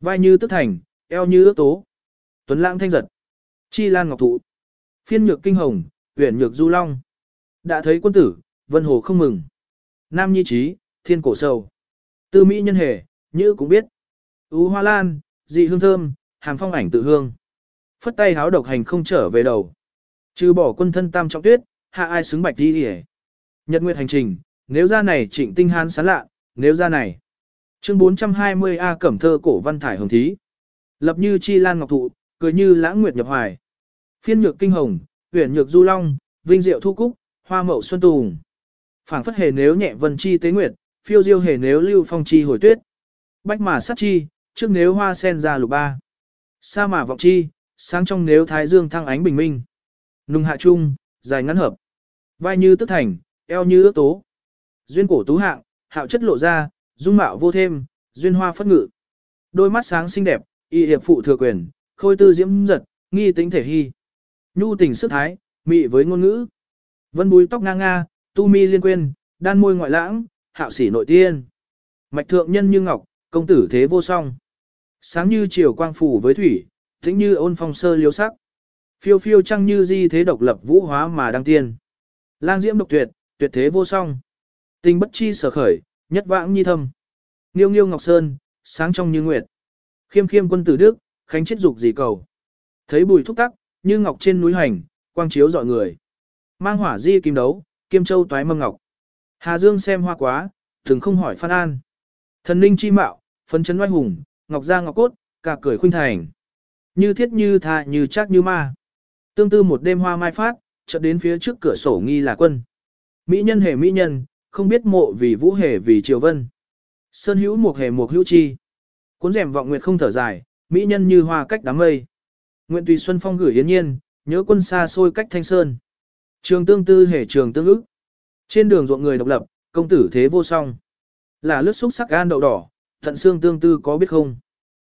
Vai như tức thành, eo như ước tố. Tuấn lãng thanh giật. Chi lan ngọc thụ. Phiên nhược kinh hồng, uyển nhược du long. Đã thấy quân tử, vân hồ không mừng. Nam nhi trí, thiên cổ sầu. Tư mỹ nhân hề, như cũng biết. Ú hoa lan, dị hương thơm, hàng phong ảnh tự hương. Phất tay háo độc hành không trở về đầu. Trừ bỏ quân thân tam trọng tuyết, hạ ai xứng bạch đi hề. Nhật nguyệt hành trình, nếu ra này trịnh tinh hán sán lạ, nếu ra này. Chương 420A Cẩm thơ cổ văn thải hồng thí. Lập như chi lan ngọc thụ, cười như lãng nguyệt nhập hoài. Phiên nhược kinh hồng, huyền nhược du long, vinh diệu thu cúc, hoa mậu xuân tùng. Phảng phất hề nếu nhẹ vân chi tế nguyệt, phiêu diêu hề nếu lưu phong chi hồi tuyết. Bách mà sát chi, trước nếu hoa sen ra lục ba. Sa mà vọng chi, sáng trong nếu thái dương thăng ánh bình minh. Nung hạ trung, dài ngắn hợp. Vai như tức thành, eo như ước tố. Duyên cổ tú hạng, hạo chất lộ ra, dung mạo vô thêm, duyên hoa phất ngự. Đôi mắt sáng xinh đẹp, y hiệp phụ thừa quyền, khôi tư diễm giật, nghi tính thể hy. Nhu tình sức thái, mị với ngôn ngữ. Vân búi tóc ngang nga, tu mi liên quên, đan môi ngoại lãng, hạo sỉ nội tiên. Mạch thượng nhân như ngọc, công tử thế vô song. Sáng như chiều quang phủ với thủy, tĩnh như ôn phong sơ liếu sắc. Phiêu phiêu trăng như di thế độc lập vũ hóa mà đăng tiên. Lang diễm độc tuyệt, tuyệt thế vô song. Tình bất chi sở khởi, nhất vãng nhi thâm. Nghiêu nghiêu ngọc sơn, sáng trong như nguyệt. Khiêm khiêm quân tử đức, khánh chết dục gì cầu. Thấy bùi thúc tắc, như ngọc trên núi hành, quang chiếu dọi người. Mang hỏa di kim đấu, kim châu toái mâm ngọc. Hà Dương xem hoa quá, thường không hỏi Phan An. Thần linh chi mạo, phấn chấn oai hùng, ngọc ra ngọc cốt, cả cười khuynh thành. Như thiết như tha như chắc như ma. Tương tư một đêm hoa mai phát, chợt đến phía trước cửa sổ nghi là quân. Mỹ nhân hề mỹ nhân, không biết mộ vì vũ hề vì triều vân. Sơn hữu một hề một hữu chi. Cuốn rèm vọng nguyệt không thở dài, mỹ nhân như hoa cách đám mây. Nguyện tùy xuân phong gửi yên nhiên, nhớ quân xa xôi cách thanh sơn. Trường tương tư hề trường tương ức. Trên đường ruộng người độc lập, công tử thế vô song. Là lướt xúc sắc gan đậu đỏ, thận xương tương tư có biết không?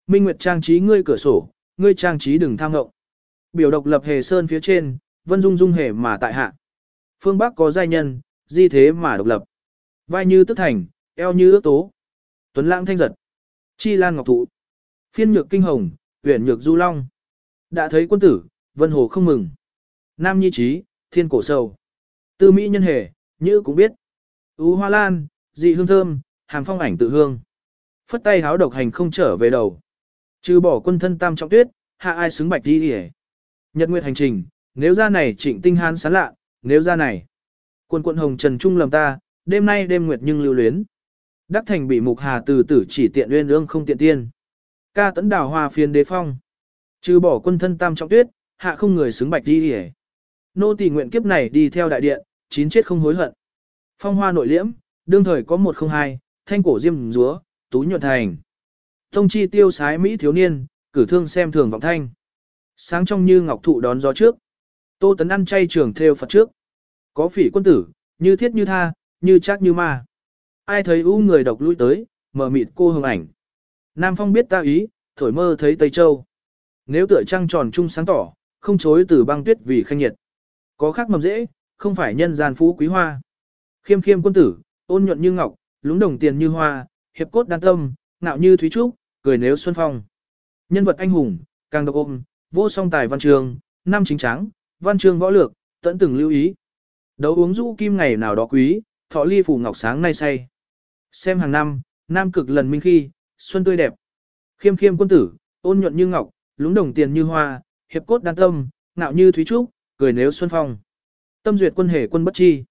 Minh Nguyệt trang trí ngươi cửa sổ, ngươi trang trí đừng tham ngộng. Biểu độc lập hề sơn phía trên, vân dung dung hề mà tại hạ. Phương Bắc có giai nhân, di thế mà độc lập. Vai như tức thành, eo như ước tố. Tuấn lãng thanh giật. Chi lan ngọc thụ. Phiên nhược kinh hồng, huyền nhược du long. Đã thấy quân tử, vân hồ không mừng. Nam nhi trí, thiên cổ sầu. Tư mỹ nhân hề, như cũng biết. Ú hoa lan, dị hương thơm, hàng phong ảnh tự hương. Phất tay háo độc hành không trở về đầu. Trừ bỏ quân thân tam trọng tuyết, hạ ai xứng bạch đi hề. Nhật nguyệt hành trình, nếu ra này trịnh tinh hán sán lạ, nếu ra này. Quân quận hồng trần trung lầm ta, đêm nay đêm nguyệt nhưng lưu luyến. Đắc thành bị mục hà từ tử chỉ tiện uyên ương không tiện tiên. Ca tấn đào hoa phiên đế phong. Trừ bỏ quân thân tam trọng tuyết, hạ không người xứng bạch đi hề. Nô tỳ nguyện kiếp này đi theo đại điện, chín chết không hối hận. Phong hoa nội liễm, đương thời có một không hai, thanh cổ diêm rúa, tú nhuận thành. Tông chi tiêu sái Mỹ thiếu niên, cử thương xem thường vọng thanh. Sáng trong như ngọc thụ đón gió trước. Tô tấn ăn chay trường theo Phật trước. Có phỉ quân tử, như thiết như tha, như chắc như ma. Ai thấy u người độc lui tới, mở mịt cô hương ảnh. Nam Phong biết ta ý, thổi mơ thấy Tây Châu. Nếu tựa trăng tròn trung sáng tỏ, không chối từ băng tuyết vì khanh nhiệt. Có khác mầm dễ, không phải nhân gian phú quý hoa. Khiêm khiêm quân tử, ôn nhuận như ngọc, lúng đồng tiền như hoa, hiệp cốt đan tâm, ngạo như thúy trúc, cười nếu xuân phong. Nhân vật anh hùng, càng độc ôm, vô song tài văn trường, năm chính tráng, văn trường võ lược, tận từng lưu ý. Đấu uống rũ kim ngày nào đó quý, thọ ly phù ngọc sáng nay say. Xem hàng năm, nam cực lần minh khi, xuân tươi đẹp. Khiêm khiêm quân tử, ôn nhuận như ngọc, lúng đồng tiền như hoa, hiệp cốt đan tâm, ngạo như thúy trúc, cười nếu xuân phong. Tâm duyệt quân hề quân bất chi.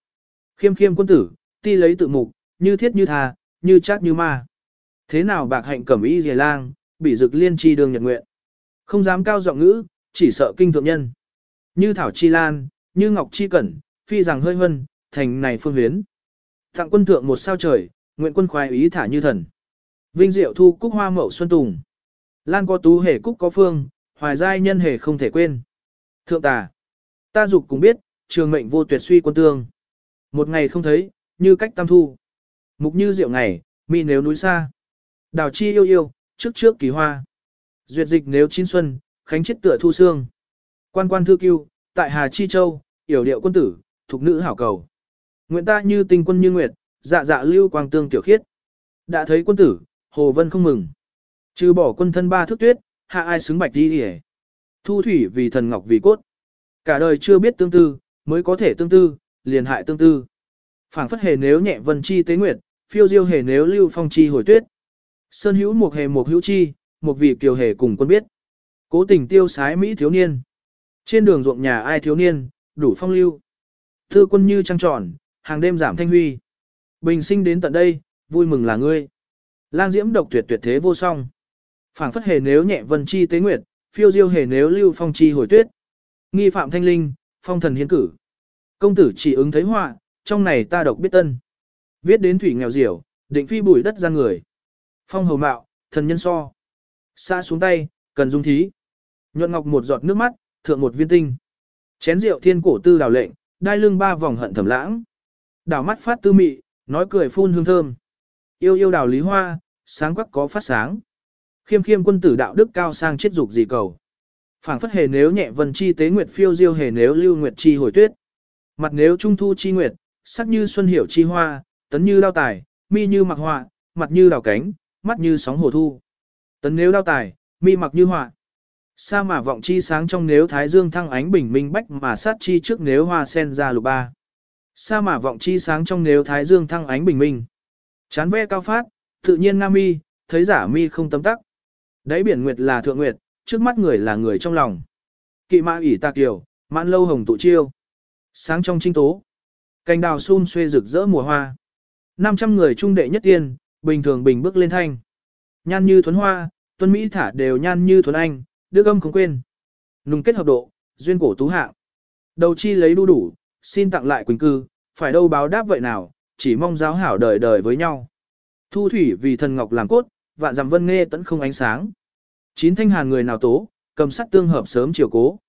Khiêm khiêm quân tử, ti lấy tự mục, như thiết như thà, như chát như ma. Thế nào bạc hạnh cẩm y dề lang, bị dực liên chi đường nhật nguyện. Không dám cao giọng ngữ, chỉ sợ kinh thượng nhân. Như thảo chi lan, như ngọc chi cẩn, phi rằng hơi hân, thành này phương huyến. Tặng quân thượng một sao trời, nguyện quân khoái ý thả như thần. Vinh diệu thu cúc hoa mậu xuân tùng. Lan có tú hề cúc có phương, hoài giai nhân hề không thể quên. Thượng tà, ta dục cũng biết, trường mệnh vô tuyệt suy quân tương. Một ngày không thấy, như cách tam thu. Mục như diệu ngày, mi nếu núi xa. Đào chi yêu yêu, trước trước kỳ hoa. Duyệt dịch nếu chín xuân, khánh chết tựa thu xương. Quan quan thư cưu, tại Hà Chi Châu, yểu điệu quân tử, thuộc nữ hảo cầu. Nguyện ta như tinh quân như nguyệt, dạ dạ lưu quang tương tiểu khiết. Đã thấy quân tử, Hồ Vân không mừng. Trừ bỏ quân thân ba thước tuyết, hạ ai xứng bạch đi hề. Thu thủy vì thần ngọc vì cốt. Cả đời chưa biết tương tư, mới có thể tương tư, liền hại tương tư. phảng phất hề nếu nhẹ vân chi tế nguyệt, phiêu diêu hề nếu lưu phong chi hồi tuyết. Sơn hữu một hề một hữu chi, một vị kiều hề cùng quân biết. Cố tình tiêu sái Mỹ thiếu niên. Trên đường ruộng nhà ai thiếu niên, đủ phong lưu. Thư quân như trăng tròn, hàng đêm giảm thanh huy. Bình sinh đến tận đây, vui mừng là ngươi. Lang diễm độc tuyệt tuyệt thế vô song. phảng phất hề nếu nhẹ vân chi tế nguyệt, phiêu diêu hề nếu lưu phong chi hồi tuyết. Nghi phạm thanh linh, phong thần hiến cử. Công tử chỉ ứng thấy họa, trong này ta độc biết tân. Viết đến thủy nghèo diểu, định phi bụi đất ra người. Phong hầu mạo, thần nhân so. Xa xuống tay, cần dung thí. Nhuận ngọc một giọt nước mắt, thượng một viên tinh. Chén rượu thiên cổ tư đào lệnh, đai lưng ba vòng hận thầm lãng. đảo mắt phát tư mị, nói cười phun hương thơm. Yêu yêu đào lý hoa, sáng quắc có phát sáng. Khiêm khiêm quân tử đạo đức cao sang chết dục gì cầu. phảng phất hề nếu nhẹ vân chi tế nguyệt phiêu diêu hề nếu lưu nguyệt chi hồi tuyết. Mặt nếu trung thu chi nguyệt, sắc như xuân hiểu chi hoa, tấn như lao tài, mi như mặc họa, mặt như đào cánh, mắt như sóng hồ thu. Tấn nếu đao tài, mi mặc như họa. Sa mà vọng chi sáng trong nếu thái dương thăng ánh bình minh bách mà sát chi trước nếu hoa sen ra lục ba. Sa mà vọng chi sáng trong nếu thái dương thăng ánh bình minh. Chán ve cao phát, tự nhiên nam mi, thấy giả mi không tâm tắc. Đáy biển nguyệt là thượng nguyệt, trước mắt người là người trong lòng. Kỵ mã ỉ tạc kiều, mãn lâu hồng tụ chiêu. Sáng trong trinh tố. Cành đào xun xuê rực rỡ mùa hoa. 500 người trung đệ nhất tiên, bình thường bình bước lên thanh. Nhan như thuấn hoa, tuân Mỹ thả đều nhan như thuấn anh, đưa âm không quên. Nùng kết hợp độ, duyên cổ tú hạng. Đầu chi lấy đu đủ, xin tặng lại quỳnh cư, phải đâu báo đáp vậy nào, chỉ mong giáo hảo đời đời với nhau. Thu thủy vì thần ngọc làm cốt, vạn dặm vân nghe tẫn không ánh sáng. Chín thanh hàn người nào tố, cầm sắt tương hợp sớm chiều cố.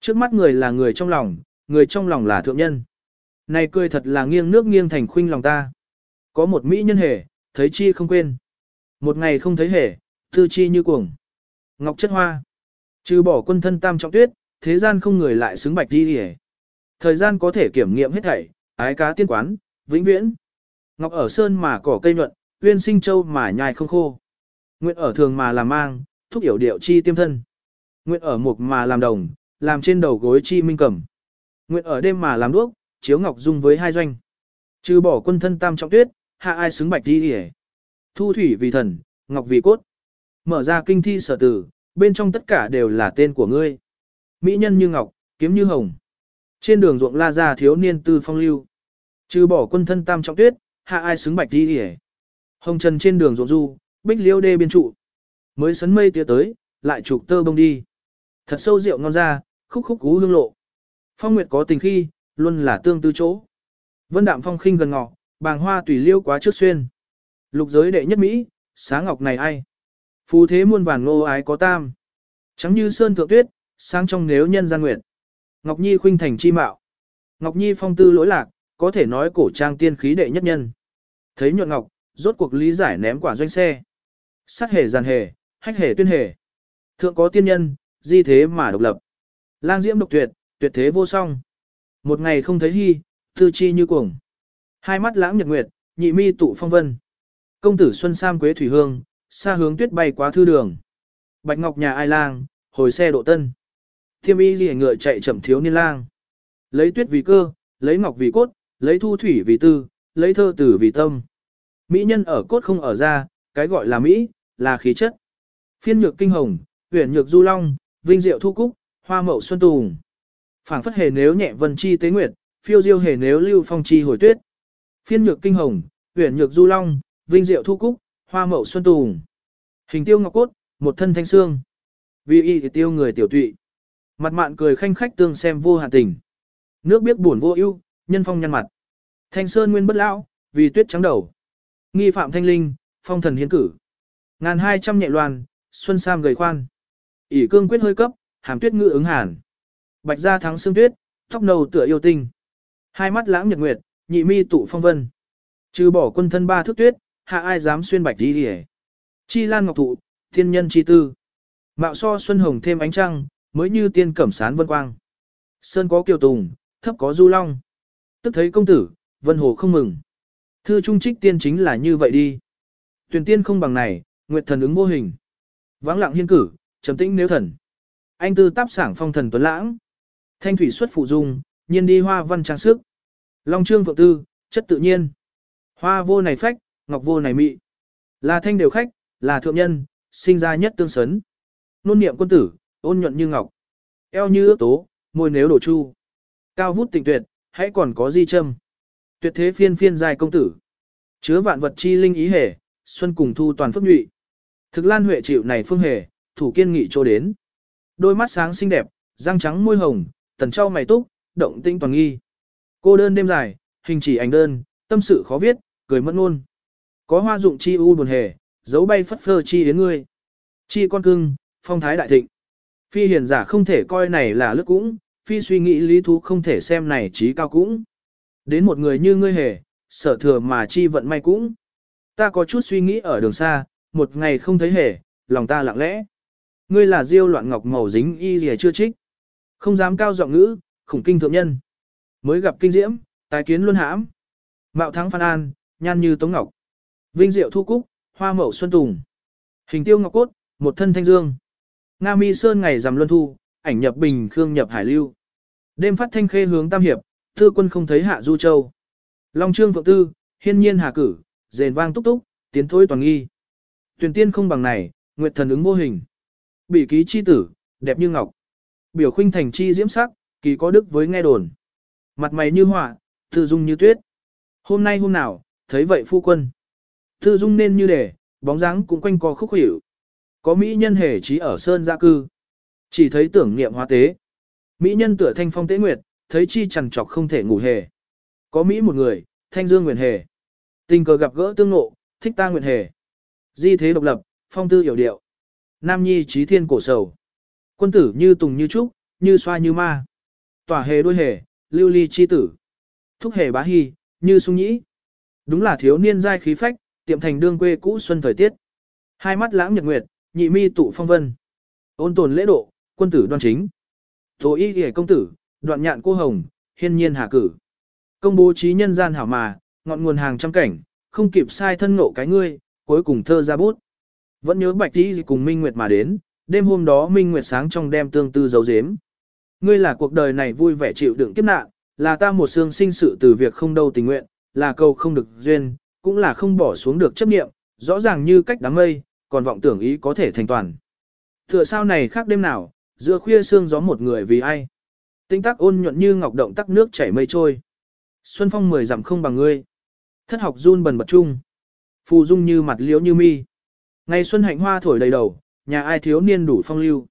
Trước mắt người là người trong lòng, người trong lòng là thượng nhân. Này cười thật là nghiêng nước nghiêng thành khuynh lòng ta. Có một mỹ nhân hề, thấy chi không quên. Một ngày không thấy hề, tư chi như cuồng. Ngọc chất hoa. Trừ bỏ quân thân tam trọng tuyết, thế gian không người lại xứng bạch đi hề. Thời gian có thể kiểm nghiệm hết thảy, ái cá tiên quán, vĩnh viễn. Ngọc ở sơn mà cỏ cây nhuận, uyên sinh châu mà nhai không khô. Nguyện ở thường mà làm mang, thúc hiểu điệu chi tiêm thân. Nguyện ở mục mà làm đồng, làm trên đầu gối chi minh cẩm. Nguyện ở đêm mà làm đuốc, chiếu ngọc dung với hai doanh. Trừ bỏ quân thân tam trọng tuyết, hạ ai xứng bạch đi hề. Thu thủy vì thần, ngọc vì cốt. Mở ra kinh thi sở tử, bên trong tất cả đều là tên của ngươi. Mỹ nhân như ngọc, kiếm như hồng. Trên đường ruộng la ra thiếu niên tư phong lưu. Trừ bỏ quân thân tam trọng tuyết, hạ ai xứng bạch đi hề. Hồng trần trên đường ruộng du, bích liêu đê biên trụ. Mới sấn mây tía tới, lại trục tơ bông đi. Thật sâu rượu ngon ra, khúc khúc cú hương lộ. Phong Nguyệt có tình khi, luôn là tương tư chỗ. Vân đạm phong khinh gần ngọ, bàng hoa tùy liêu quá trước xuyên. Lục giới đệ nhất Mỹ, sáng ngọc này ai? Phú thế muôn vàn ngô ái có tam. Trắng như sơn thượng tuyết, sáng trong nếu nhân gian nguyệt. Ngọc Nhi khuynh thành chi mạo. Ngọc Nhi phong tư lỗi lạc, có thể nói cổ trang tiên khí đệ nhất nhân. Thấy nhuận ngọc, rốt cuộc lý giải ném quả doanh xe. Sát hề giàn hề, hách hề tuyên hề. Thượng có tiên nhân, di thế mà độc lập. Lang diễm độc tuyệt, tuyệt thế vô song. Một ngày không thấy hy, tư chi như cuồng. Hai mắt lãng nhật nguyệt, nhị mi tụ phong vân. Công tử Xuân Sam Quế Thủy Hương, xa hướng tuyết bay quá thư đường. Bạch Ngọc nhà ai lang, hồi xe độ tân. Thiêm y lìa ngựa chạy chậm thiếu niên lang. Lấy tuyết vì cơ, lấy ngọc vì cốt, lấy thu thủy vì tư, lấy thơ tử vì tâm. Mỹ nhân ở cốt không ở ra, cái gọi là Mỹ, là khí chất. Phiên nhược kinh hồng, huyền nhược du long, vinh diệu thu cúc, hoa mậu xuân tùng. phảng phất hề nếu nhẹ vân chi tế nguyệt, phiêu diêu hề nếu lưu phong chi hồi tuyết. Phiên nhược kinh hồng, huyền nhược du long, vinh diệu thu cúc, hoa mậu xuân tùng. Hình tiêu ngọc cốt, một thân thanh xương. Vì y thì tiêu người tiểu tụy. Mặt mạn cười khanh khách tương xem vô hạ tình. Nước biết buồn vô ưu, nhân phong nhăn mặt. Thanh sơn nguyên bất lão, vì tuyết trắng đầu. Nghi phạm thanh linh, phong thần hiến cử. Ngàn hai trăm nhẹ loan, xuân sam gầy khoan. ỉ cương quyết hơi cấp, hàm tuyết ngự ứng hàn. Bạch gia thắng xương tuyết, tóc nâu tựa yêu tinh. Hai mắt lãng nhật nguyệt, nhị mi tụ phong vân. Trừ bỏ quân thân ba thước tuyết, hạ ai dám xuyên bạch đi hề. Chi lan ngọc thụ, thiên nhân chi tư. Mạo so xuân hồng thêm ánh trăng, mới như tiên cẩm sán vân quang. Sơn có kiều tùng, thấp có du long. Tức thấy công tử, vân hồ không mừng. Thư trung trích tiên chính là như vậy đi. Tuyển tiên không bằng này, nguyệt thần ứng vô hình. Vắng lặng hiên cử, trầm tĩnh nếu thần. Anh tư táp sảng phong thần tuấn lãng. Thanh thủy xuất phụ dung, nhiên đi hoa văn trang sức. Long trương vượng tư, chất tự nhiên. Hoa vô này phách, ngọc vô này mị. Là thanh đều khách, là thượng nhân, sinh ra nhất tương sấn. Nôn niệm quân tử, ôn nhuận như ngọc. Eo như ước tố, môi nếu đổ chu. Cao vút tịnh tuyệt, hãy còn có di châm. Tuyệt thế phiên phiên dài công tử. Chứa vạn vật chi linh ý hề, xuân cùng thu toàn phước nhụy. Thực lan huệ chịu này phương hề, thủ kiên nghị chỗ đến. Đôi mắt sáng xinh đẹp, răng trắng môi hồng, tần trao mày túc, động tinh toàn nghi. Cô đơn đêm dài, hình chỉ ảnh đơn, tâm sự khó viết, cười mất ngôn. Có hoa dụng chi u buồn hề, dấu bay phất phơ chi đến ngươi. Chi con cưng, phong thái đại thịnh. Phi hiền giả không thể coi này là lướt cũng, phi suy nghĩ lý thú không thể xem này trí cao cũng. Đến một người như ngươi hề, sở thừa mà chi vận may cũng. Ta có chút suy nghĩ ở đường xa, một ngày không thấy hề, lòng ta lặng lẽ. Ngươi là diêu loạn ngọc màu dính y gì chưa trích. Không dám cao giọng ngữ, khủng kinh thượng nhân. Mới gặp kinh diễm, tài kiến luân hãm. Mạo thắng phan an, nhan như tống ngọc. Vinh diệu thu cúc, hoa mậu xuân tùng. Hình tiêu ngọc cốt, một thân thanh dương. Nga mi sơn ngày rằm luân thu, ảnh nhập bình khương nhập hải lưu. Đêm phát thanh khê hướng tam hiệp, thư quân không thấy hạ du châu. Long trương phượng tư, hiên nhiên hà cử, rền vang túc túc, tiến thối toàn nghi. Tuyển tiên không bằng này, nguyệt thần ứng vô hình. Bỉ ký chi tử, đẹp như ngọc. Biểu khuynh thành chi diễm sắc, kỳ có đức với nghe đồn. Mặt mày như họa, tự dung như tuyết. Hôm nay hôm nào, thấy vậy phu quân. Tư dung nên như để, bóng dáng cũng quanh co khúc hiểu. Có mỹ nhân hề trí ở sơn gia cư. Chỉ thấy tưởng niệm hóa tế. Mỹ nhân tựa thanh phong tế nguyệt, thấy chi chằn trọc không thể ngủ hề. Có Mỹ một người, thanh dương nguyện hề. Tình cờ gặp gỡ tương ngộ, thích ta nguyện hề. Di thế độc lập, phong tư hiểu điệu. Nam nhi trí thiên cổ sầu. Quân tử như tùng như trúc, như xoa như ma. Tỏa hề đôi hề, lưu ly chi tử. Thúc hề bá hy, như sung nhĩ. Đúng là thiếu niên giai khí phách, tiệm thành đương quê cũ xuân thời tiết. Hai mắt lãng nhật nguyệt, nhị mi tụ phong vân. Ôn tồn lễ độ, quân tử đoan chính. Tố y hề công tử, đoạn nhạn cô hồng, hiên nhiên hạ cử. Công bố trí nhân gian hảo mà, ngọn nguồn hàng trăm cảnh, không kịp sai thân ngộ cái ngươi, cuối cùng thơ ra bút. Vẫn nhớ bạch tí cùng Minh Nguyệt mà đến, đêm hôm đó Minh Nguyệt sáng trong đêm tương tư dấu dếm. Ngươi là cuộc đời này vui vẻ chịu đựng kiếp nạn, là ta một xương sinh sự từ việc không đâu tình nguyện, là câu không được duyên, cũng là không bỏ xuống được chấp niệm, rõ ràng như cách đám mây, còn vọng tưởng ý có thể thành toàn. Tựa sao này khác đêm nào, giữa khuya sương gió một người vì ai. Tinh tác ôn nhuận như ngọc động tắc nước chảy mây trôi. Xuân phong mười dặm không bằng ngươi. Thất học run bần bật chung. Phù dung như mặt liễu như mi. Ngày xuân hạnh hoa thổi đầy đầu, nhà ai thiếu niên đủ phong lưu.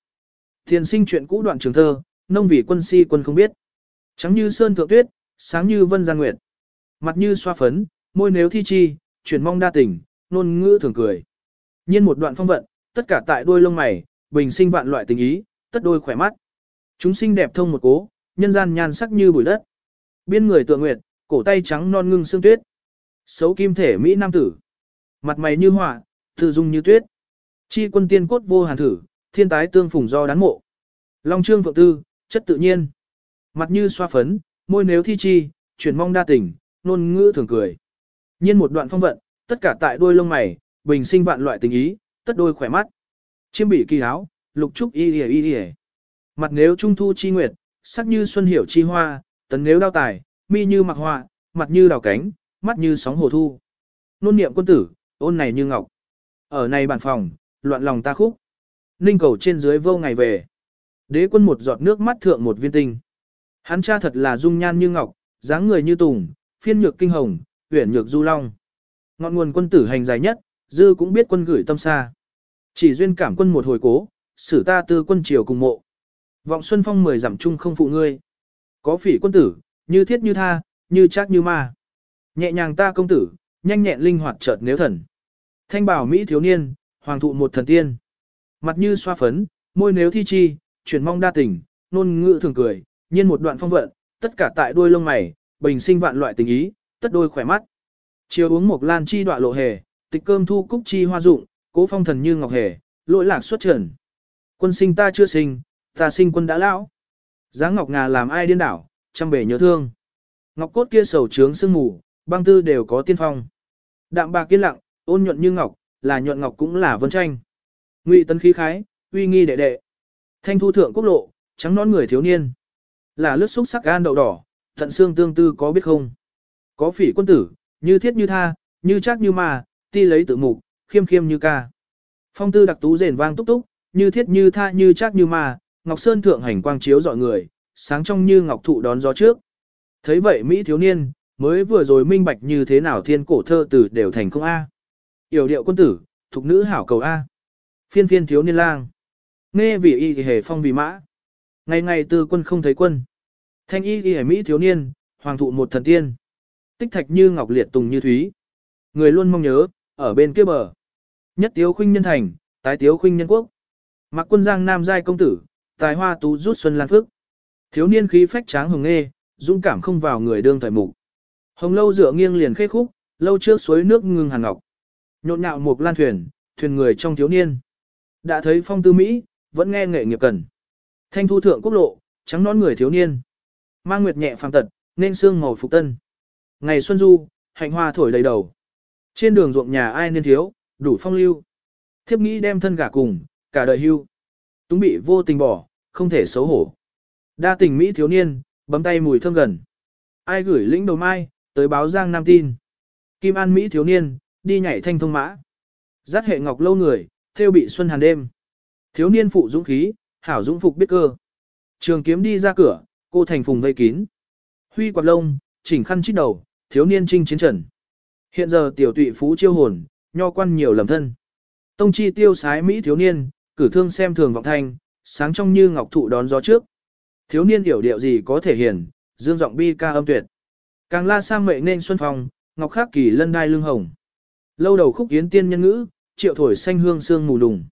Thiền sinh chuyện cũ đoạn trường thơ, nông vì quân si quân không biết. Trắng như sơn thượng tuyết, sáng như vân gian nguyệt. Mặt như xoa phấn, môi nếu thi chi, chuyển mong đa tình, nôn ngữ thường cười. Nhiên một đoạn phong vận, tất cả tại đuôi lông mày, bình sinh vạn loại tình ý, tất đôi khỏe mắt. Chúng sinh đẹp thông một cố, nhân gian nhan sắc như bụi đất. Biên người tượng nguyệt, cổ tay trắng non ngưng xương tuyết. Xấu kim thể Mỹ Nam tử. Mặt mày như họa, tự dung như tuyết. Chi quân tiên cốt vô hàn thử, thiên tái tương phùng do đán mộ. Long trương phượng tư, chất tự nhiên. Mặt như xoa phấn, môi nếu thi chi, chuyển mong đa tình, nôn ngữ thường cười. Nhiên một đoạn phong vận, tất cả tại đuôi lông mày, bình sinh vạn loại tình ý, tất đôi khỏe mắt. Chiêm bỉ kỳ áo, lục trúc y y y y. Mặt nếu trung thu chi nguyệt, sắc như xuân hiểu chi hoa, tấn nếu đao tài, mi như mặc họa, mặt như đào cánh, mắt như sóng hồ thu. Nôn niệm quân tử, ôn này như ngọc. Ở này bản phòng, loạn lòng ta khúc. Ninh cầu trên dưới vô ngày về. Đế quân một giọt nước mắt thượng một viên tinh. Hắn cha thật là dung nhan như ngọc, dáng người như tùng, phiên nhược kinh hồng, uyển nhược du long. Ngọn nguồn quân tử hành dài nhất, dư cũng biết quân gửi tâm xa. Chỉ duyên cảm quân một hồi cố, xử ta tư quân triều cùng mộ. Vọng xuân phong mười giảm chung không phụ ngươi. Có phỉ quân tử, như thiết như tha, như chắc như ma. Nhẹ nhàng ta công tử, nhanh nhẹn linh hoạt chợt nếu thần. Thanh bảo Mỹ thiếu niên, hoàng thụ một thần tiên. Mặt như xoa phấn, môi nếu thi chi, chuyển mong đa tình, nôn ngữ thường cười, nhiên một đoạn phong vận, tất cả tại đuôi lông mày, bình sinh vạn loại tình ý, tất đôi khỏe mắt. Chiều uống một lan chi đoạn lộ hề, tịch cơm thu cúc chi hoa dụng, cố phong thần như ngọc hề, lỗi lạc xuất trần. Quân sinh ta chưa sinh, ta sinh quân đã lão. Giáng ngọc ngà làm ai điên đảo, trăm bể nhớ thương. Ngọc cốt kia sầu trướng sương mù, băng tư đều có tiên phong. Đạm bạc kiên lặng, ôn nhuận như ngọc, là nhuận ngọc cũng là vân tranh. Ngụy tấn khí khái, uy nghi đệ đệ. Thanh thu thượng quốc lộ, trắng nón người thiếu niên. Là lướt xúc sắc gan đậu đỏ, thận xương tương tư có biết không? Có phỉ quân tử, như thiết như tha, như chắc như ma, ti lấy tự mục, khiêm khiêm như ca. Phong tư đặc tú rền vang túc túc, như thiết như tha như chắc như ma, ngọc sơn thượng hành quang chiếu dọi người, sáng trong như ngọc thụ đón gió trước. Thấy vậy Mỹ thiếu niên, mới vừa rồi minh bạch như thế nào thiên cổ thơ tử đều thành công A. Yểu điệu quân tử, thục nữ hảo cầu A. Phiên phiên thiếu niên lang. Nghe vì y thì hề phong vì mã. Ngày ngày từ quân không thấy quân. Thanh y thì hề Mỹ thiếu niên, hoàng thụ một thần tiên. Tích thạch như ngọc liệt tùng như thúy. Người luôn mong nhớ, ở bên kia bờ. Nhất tiếu khuynh nhân thành, tái tiếu khuynh nhân quốc. Mặc quân giang nam giai công tử, tài hoa tú rút xuân lan phước. Thiếu niên khí phách tráng hồng nghê, dũng cảm không vào người đương thời mục. Hồng lâu dựa nghiêng liền khê khúc, lâu trước suối nước ngưng hàn ngọc. Nhộn nhạo một lan thuyền, thuyền người trong thiếu niên. Đã thấy phong tư Mỹ, vẫn nghe nghệ nghiệp cần. Thanh thu thượng quốc lộ, trắng nón người thiếu niên. Mang nguyệt nhẹ phàm tật, nên xương màu phục tân. Ngày xuân du, hạnh hoa thổi đầy đầu. Trên đường ruộng nhà ai nên thiếu, đủ phong lưu. Thiếp nghĩ đem thân gả cùng, cả đời hưu. Túng bị vô tình bỏ, không thể xấu hổ. Đa tình Mỹ thiếu niên, bấm tay mùi thơm gần. Ai gửi lĩnh đầu mai, tới báo giang nam tin. Kim An Mỹ thiếu niên, đi nhảy thanh thông mã. Giác hệ ngọc lâu người, theo bị xuân hàn đêm. Thiếu niên phụ dũng khí, hảo dũng phục biết cơ. Trường kiếm đi ra cửa, cô thành phùng vây kín. Huy quạt lông, chỉnh khăn chít đầu, thiếu niên trinh chiến trần. Hiện giờ tiểu tụy phú chiêu hồn, nho quan nhiều lầm thân. Tông chi tiêu sái Mỹ thiếu niên, cử thương xem thường vọng thanh, sáng trong như ngọc thụ đón gió trước. Thiếu niên hiểu điệu gì có thể hiển, dương giọng bi ca âm tuyệt. Càng la sang mệ nên xuân phong, ngọc khắc kỳ lân đai lưng hồng. Lâu đầu khúc yến tiên nhân ngữ, triệu thổi xanh hương sương mù đùng.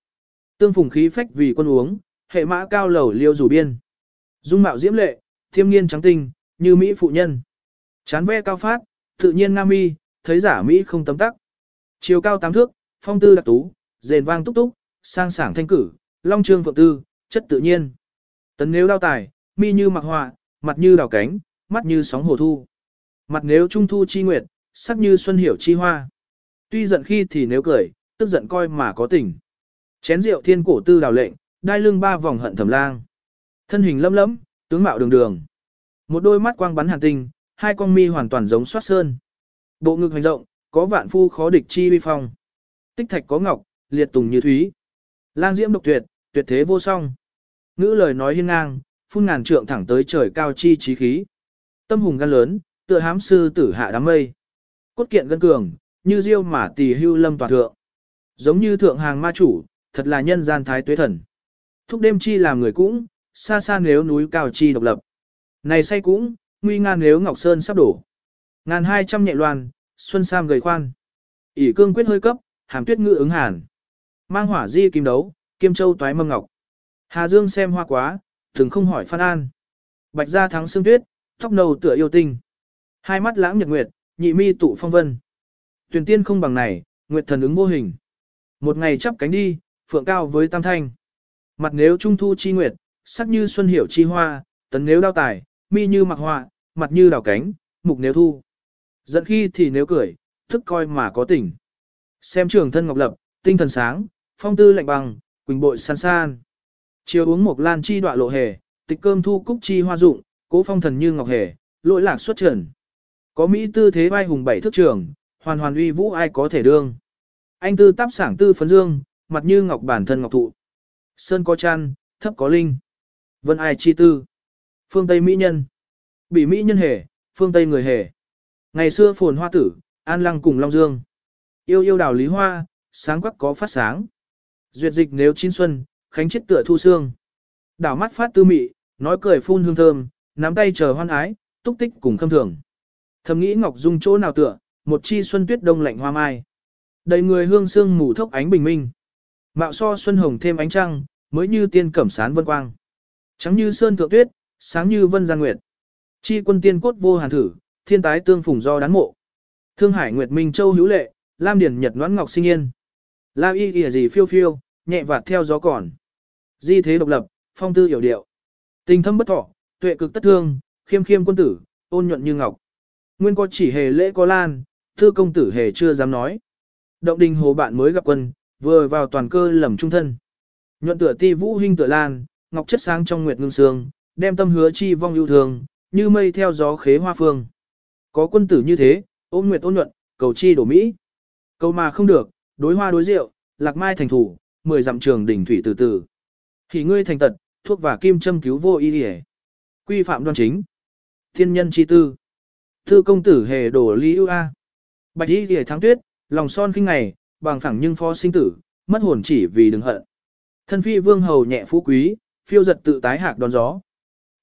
Tương phùng khí phách vì quân uống, hệ mã cao lầu liêu rủ biên. Dung mạo diễm lệ, thiêm nghiên trắng tinh, như Mỹ phụ nhân. Chán ve cao phát, tự nhiên nam mi, thấy giả Mỹ không tấm tắc. Chiều cao tám thước, phong tư đặc tú, rền vang túc túc, sang sảng thanh cử, long trương phượng tư, chất tự nhiên. Tấn nếu đao tài, mi như mặc họa, mặt như đào cánh, mắt như sóng hồ thu. Mặt nếu trung thu chi nguyệt, sắc như xuân hiểu chi hoa. Tuy giận khi thì nếu cười, tức giận coi mà có tình. Chén rượu thiên cổ tư đào lệnh, đai lưng ba vòng hận thầm lang. Thân hình lâm lẫm, tướng mạo đường đường. Một đôi mắt quang bắn hàn tinh, hai con mi hoàn toàn giống soát sơn. Bộ ngực hành rộng, có vạn phu khó địch chi uy phong. Tích thạch có ngọc, liệt tùng như thúy. Lang diễm độc tuyệt, tuyệt thế vô song. Ngữ lời nói hiên ngang, phun ngàn trượng thẳng tới trời cao chi trí khí. Tâm hùng gan lớn, tựa hám sư tử hạ đám mây. Cốt kiện gân cường, như diêu mà tỳ hưu lâm toàn thượng. Giống như thượng hàng ma chủ, thật là nhân gian thái tuế thần. Thúc đêm chi làm người cũng, xa xa nếu núi cao chi độc lập. Này say cũng, nguy ngan nếu Ngọc Sơn sắp đổ. Ngàn hai trăm nhẹ loan, xuân sam gầy khoan. ỷ cương quyết hơi cấp, hàm tuyết ngự ứng hàn. Mang hỏa di kim đấu, kim châu toái mâm ngọc. Hà Dương xem hoa quá, thường không hỏi Phan An. Bạch gia thắng xương tuyết, tóc nâu tựa yêu tinh. Hai mắt lãng nhật nguyệt, nhị mi tụ phong vân. Tuyển tiên không bằng này, nguyệt thần ứng vô hình. Một ngày chắp cánh đi, phượng cao với tam thanh. Mặt nếu trung thu chi nguyệt, sắc như xuân hiểu chi hoa, tấn nếu đao tài, mi như mặc họa, mặt như đào cánh, mục nếu thu. Giận khi thì nếu cười, thức coi mà có tỉnh. Xem trường thân ngọc lập, tinh thần sáng, phong tư lạnh bằng, quỳnh bội san san. Chiều uống một lan chi đọa lộ hề, tịch cơm thu cúc chi hoa dụng, cố phong thần như ngọc hề, lỗi lạc xuất trần. Có Mỹ tư thế vai hùng bảy thước trường, hoàn hoàn uy vũ ai có thể đương. Anh tư tắp sảng tư phấn dương, mặt như ngọc bản thân ngọc thụ. Sơn có chăn, thấp có linh. Vân ai chi tư. Phương Tây Mỹ nhân. Bị Mỹ nhân hề, phương Tây người hề. Ngày xưa phồn hoa tử, an lăng cùng Long Dương. Yêu yêu đào lý hoa, sáng quắc có phát sáng. Duyệt dịch nếu chín xuân, khánh chết tựa thu xương. Đảo mắt phát tư mị, nói cười phun hương thơm, nắm tay chờ hoan ái, túc tích cùng khâm thường. Thầm nghĩ Ngọc Dung chỗ nào tựa, một chi xuân tuyết đông lạnh hoa mai. Đầy người hương sương mù thốc ánh bình minh. Mạo so xuân hồng thêm ánh trăng, mới như tiên cẩm sán vân quang. Trắng như sơn thượng tuyết, sáng như vân gian nguyệt. Chi quân tiên cốt vô hàn thử, thiên tái tương phùng do đán mộ. Thương Hải Nguyệt Minh Châu hữu lệ, Lam Điển Nhật Noãn Ngọc sinh yên. La y ỉa gì phiêu phiêu, nhẹ vạt theo gió còn. Di thế độc lập, phong tư hiểu điệu. Tình thâm bất thọ, tuệ cực tất thương, khiêm khiêm quân tử, ôn nhuận như ngọc. Nguyên có chỉ hề lễ có lan, thư công tử hề chưa dám nói. Động đình hồ bạn mới gặp quân, vừa vào toàn cơ lầm trung thân. Nhuận tựa ti vũ huynh tựa lan, ngọc chất sáng trong nguyệt ngưng sương, đem tâm hứa chi vong yêu thương, như mây theo gió khế hoa phương. Có quân tử như thế, ôn nguyệt ôn nhuận, cầu chi đổ mỹ. Cầu mà không được, đối hoa đối rượu, lạc mai thành thủ, mười dặm trường đỉnh thủy từ từ. Thì ngươi thành tật, thuốc và kim châm cứu vô y điề. Quy phạm đoan chính. Thiên nhân chi tư. Thư công tử hề đổ lý ưu a. Bạch y điề tháng tuyết, lòng son kinh ngày, bằng phẳng nhưng phó sinh tử, mất hồn chỉ vì đừng hận. Thân phi vương hầu nhẹ phú quý, phiêu giật tự tái hạc đón gió.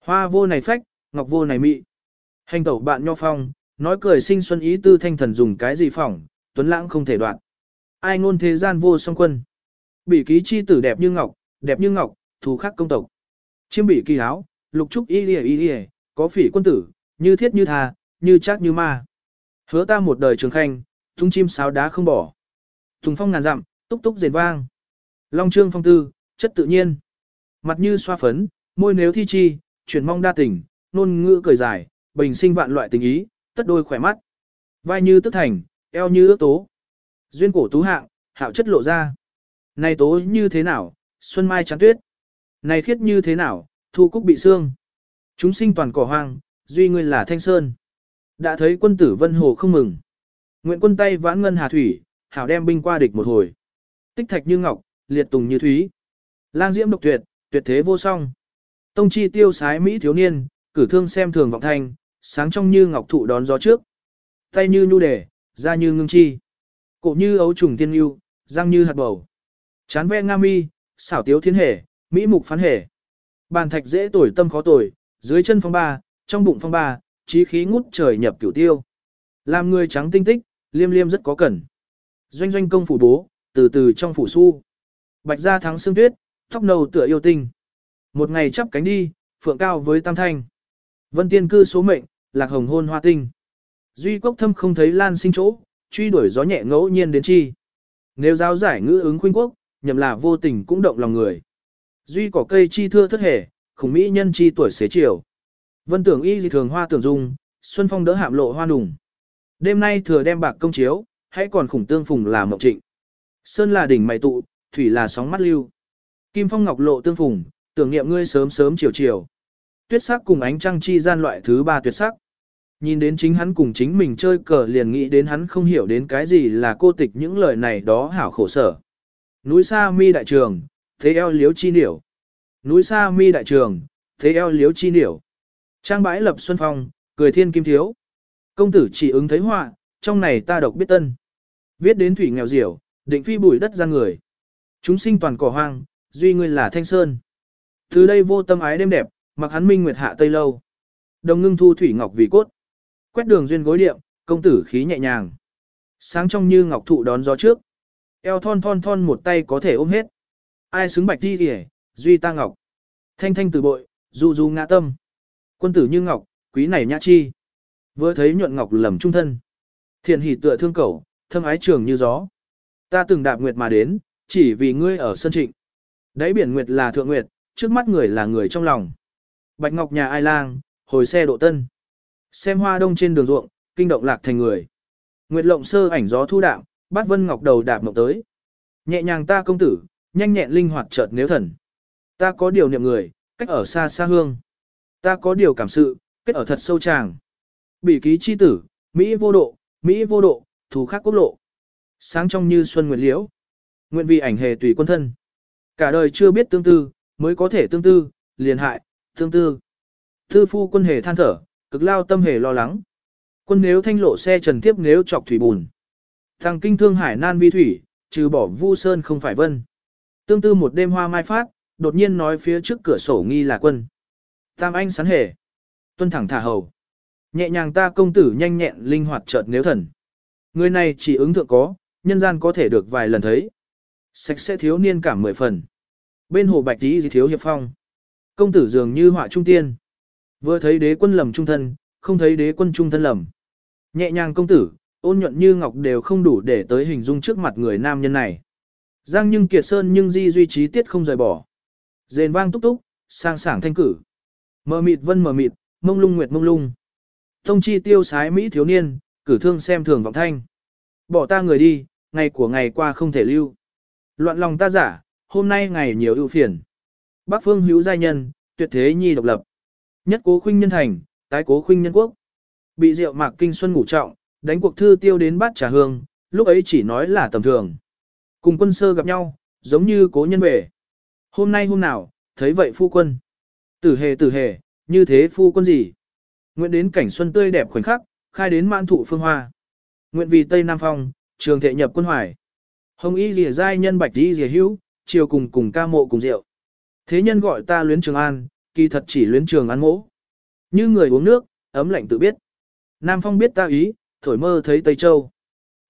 Hoa vô này phách, ngọc vô này mị. Hành tẩu bạn nho phong, nói cười sinh xuân ý tư thanh thần dùng cái gì phỏng, tuấn lãng không thể đoạn. Ai ngôn thế gian vô song quân. Bỉ ký chi tử đẹp như ngọc, đẹp như ngọc, thù khắc công tộc. Chiêm bỉ kỳ áo, lục trúc y lìa y lìa, có phỉ quân tử, như thiết như tha, như chắc như ma. Hứa ta một đời trường khanh, tung chim sáo đá không bỏ. Thùng phong ngàn dặm, túc túc rền vang. Long trương phong tư, chất tự nhiên. Mặt như xoa phấn, môi nếu thi chi, chuyển mong đa tình, nôn ngữ cười dài, bình sinh vạn loại tình ý, tất đôi khỏe mắt. Vai như tức thành, eo như ước tố. Duyên cổ tú hạng, hạo chất lộ ra. Này tố như thế nào, xuân mai chán tuyết. Này khiết như thế nào, thu cúc bị xương. Chúng sinh toàn cỏ hoang, duy ngươi là thanh sơn. Đã thấy quân tử vân hồ không mừng. Nguyện quân tay vãn ngân hà thủy, hảo đem binh qua địch một hồi. Tích thạch như ngọc, liệt tùng như thúy. Lang diễm độc tuyệt, tuyệt thế vô song. Tông chi tiêu sái Mỹ thiếu niên, cử thương xem thường vọng thanh, sáng trong như ngọc thụ đón gió trước. Tay như nhu đề, da như ngưng chi. Cổ như ấu trùng tiên yêu, răng như hạt bầu. Chán ve nga mi, xảo tiếu thiên hề, mỹ mục phán hề. Bàn thạch dễ tuổi tâm khó tuổi dưới chân phong ba, trong bụng phong ba, trí khí ngút trời nhập cửu tiêu. Làm người trắng tinh tích, liêm liêm rất có cẩn. Doanh doanh công phủ bố, từ từ trong phủ su. Bạch gia thắng xương tuyết, tóc nâu tựa yêu tinh. Một ngày chắp cánh đi, phượng cao với tam thanh. Vân tiên cư số mệnh, lạc hồng hôn hoa tinh. Duy cốc thâm không thấy lan sinh chỗ, truy đuổi gió nhẹ ngẫu nhiên đến chi. Nếu giáo giải ngữ ứng khuynh quốc, nhậm là vô tình cũng động lòng người. Duy cỏ cây chi thưa thất hề, khủng mỹ nhân chi tuổi xế chiều. Vân tưởng y dị thường hoa tưởng dung, xuân phong đỡ hạm lộ hoa nùng. Đêm nay thừa đem bạc công chiếu, hãy còn khủng tương phùng là mộng trịnh. Sơn là đỉnh mày tụ, thủy là sóng mắt lưu. Kim phong ngọc lộ tương phùng, tưởng niệm ngươi sớm sớm chiều chiều. Tuyết sắc cùng ánh trăng chi gian loại thứ ba tuyệt sắc. Nhìn đến chính hắn cùng chính mình chơi cờ liền nghĩ đến hắn không hiểu đến cái gì là cô tịch những lời này đó hảo khổ sở. Núi xa mi đại trường, thế eo liếu chi điểu. Núi xa mi đại trường, thế eo liếu chi điểu. Trang bãi lập xuân phong, cười thiên kim thiếu. Công tử chỉ ứng thấy họa, trong này ta độc biết tân. Viết đến thủy nghèo diểu, định phi bụi đất ra người. Chúng sinh toàn cỏ hoang, duy ngươi là thanh sơn. Từ đây vô tâm ái đêm đẹp, mặc hắn minh nguyệt hạ tây lâu. Đồng ngưng thu thủy ngọc vì cốt. Quét đường duyên gối điệm, công tử khí nhẹ nhàng. Sáng trong như ngọc thụ đón gió trước. Eo thon thon thon một tay có thể ôm hết. Ai xứng bạch đi kìa, duy ta ngọc. Thanh thanh từ bội, du du ngã tâm. Quân tử như ngọc, quý này nhã chi. Vừa thấy nhuận ngọc lầm trung thân. thiền hỉ tựa thương cầu, thâm ái trường như gió. Ta từng đạp nguyệt mà đến, chỉ vì ngươi ở sân trịnh. Đáy biển nguyệt là thượng nguyệt, trước mắt người là người trong lòng. Bạch ngọc nhà ai lang, hồi xe độ tân. Xem hoa đông trên đường ruộng, kinh động lạc thành người. Nguyệt lộng sơ ảnh gió thu đạm, bát vân ngọc đầu đạp ngọc tới. Nhẹ nhàng ta công tử, nhanh nhẹn linh hoạt chợt nếu thần. Ta có điều niệm người, cách ở xa xa hương. Ta có điều cảm sự, kết ở thật sâu tràng. Bỉ ký chi tử, Mỹ vô độ, Mỹ vô độ, thù khác quốc lộ. Sáng trong như xuân nguyệt liễu. Nguyện vì ảnh hề tùy quân thân. Cả đời chưa biết tương tư, mới có thể tương tư, liền hại, thương tư. thư phu quân hề than thở, cực lao tâm hề lo lắng. Quân nếu thanh lộ xe trần tiếp nếu chọc thủy bùn. Thằng kinh thương hải nan vi thủy, trừ bỏ vu sơn không phải vân. Tương tư một đêm hoa mai phát, đột nhiên nói phía trước cửa sổ nghi là quân. Tam anh sán hề. Tuân thẳng thả hầu. Nhẹ nhàng ta công tử nhanh nhẹn linh hoạt chợt nếu thần. Người này chỉ ứng thượng có, nhân gian có thể được vài lần thấy. Sạch sẽ thiếu niên cảm mười phần. Bên hồ bạch tí gì thiếu hiệp phong. Công tử dường như họa trung tiên. Vừa thấy đế quân lầm trung thân, không thấy đế quân trung thân lầm. Nhẹ nhàng công tử, ôn nhuận như ngọc đều không đủ để tới hình dung trước mặt người nam nhân này. Giang nhưng kiệt sơn nhưng di duy trí tiết không rời bỏ. Rền vang túc túc, sang sảng thanh cử. Mờ mịt vân mờ mịt, mông lung nguyệt mông lung. Tông chi tiêu sái Mỹ thiếu niên, cử thương xem thường vọng thanh. Bỏ ta người đi, ngày của ngày qua không thể lưu. Loạn lòng ta giả, hôm nay ngày nhiều ưu phiền. Bắc phương hữu giai nhân, tuyệt thế nhi độc lập. Nhất cố khuynh nhân thành, tái cố khuynh nhân quốc. Bị rượu mạc kinh xuân ngủ trọng, đánh cuộc thư tiêu đến bát trà hương, lúc ấy chỉ nói là tầm thường. Cùng quân sơ gặp nhau, giống như cố nhân về. Hôm nay hôm nào, thấy vậy phu quân. Tử hề tử hề, như thế phu quân gì? Nguyện đến cảnh xuân tươi đẹp khoảnh khắc, khai đến mãn thụ phương hoa. Nguyện vì Tây Nam Phong, trường thệ nhập quân hoài. Hồng y rìa giai nhân bạch y rìa hữu, chiều cùng cùng ca mộ cùng rượu. Thế nhân gọi ta luyến trường an, kỳ thật chỉ luyến trường an mỗ. Như người uống nước, ấm lạnh tự biết. Nam Phong biết ta ý, thổi mơ thấy Tây Châu.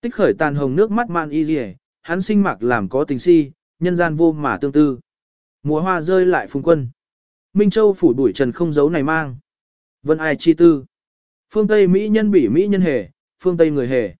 Tích khởi tàn hồng nước mắt man y rìa, hắn sinh mạc làm có tình si, nhân gian vô mà tương tư. Mùa hoa rơi lại phùng quân. Minh Châu phủ đuổi trần không giấu này mang. Vân ai chi tư. Phương Tây Mỹ nhân bỉ Mỹ nhân hề, phương Tây người hề.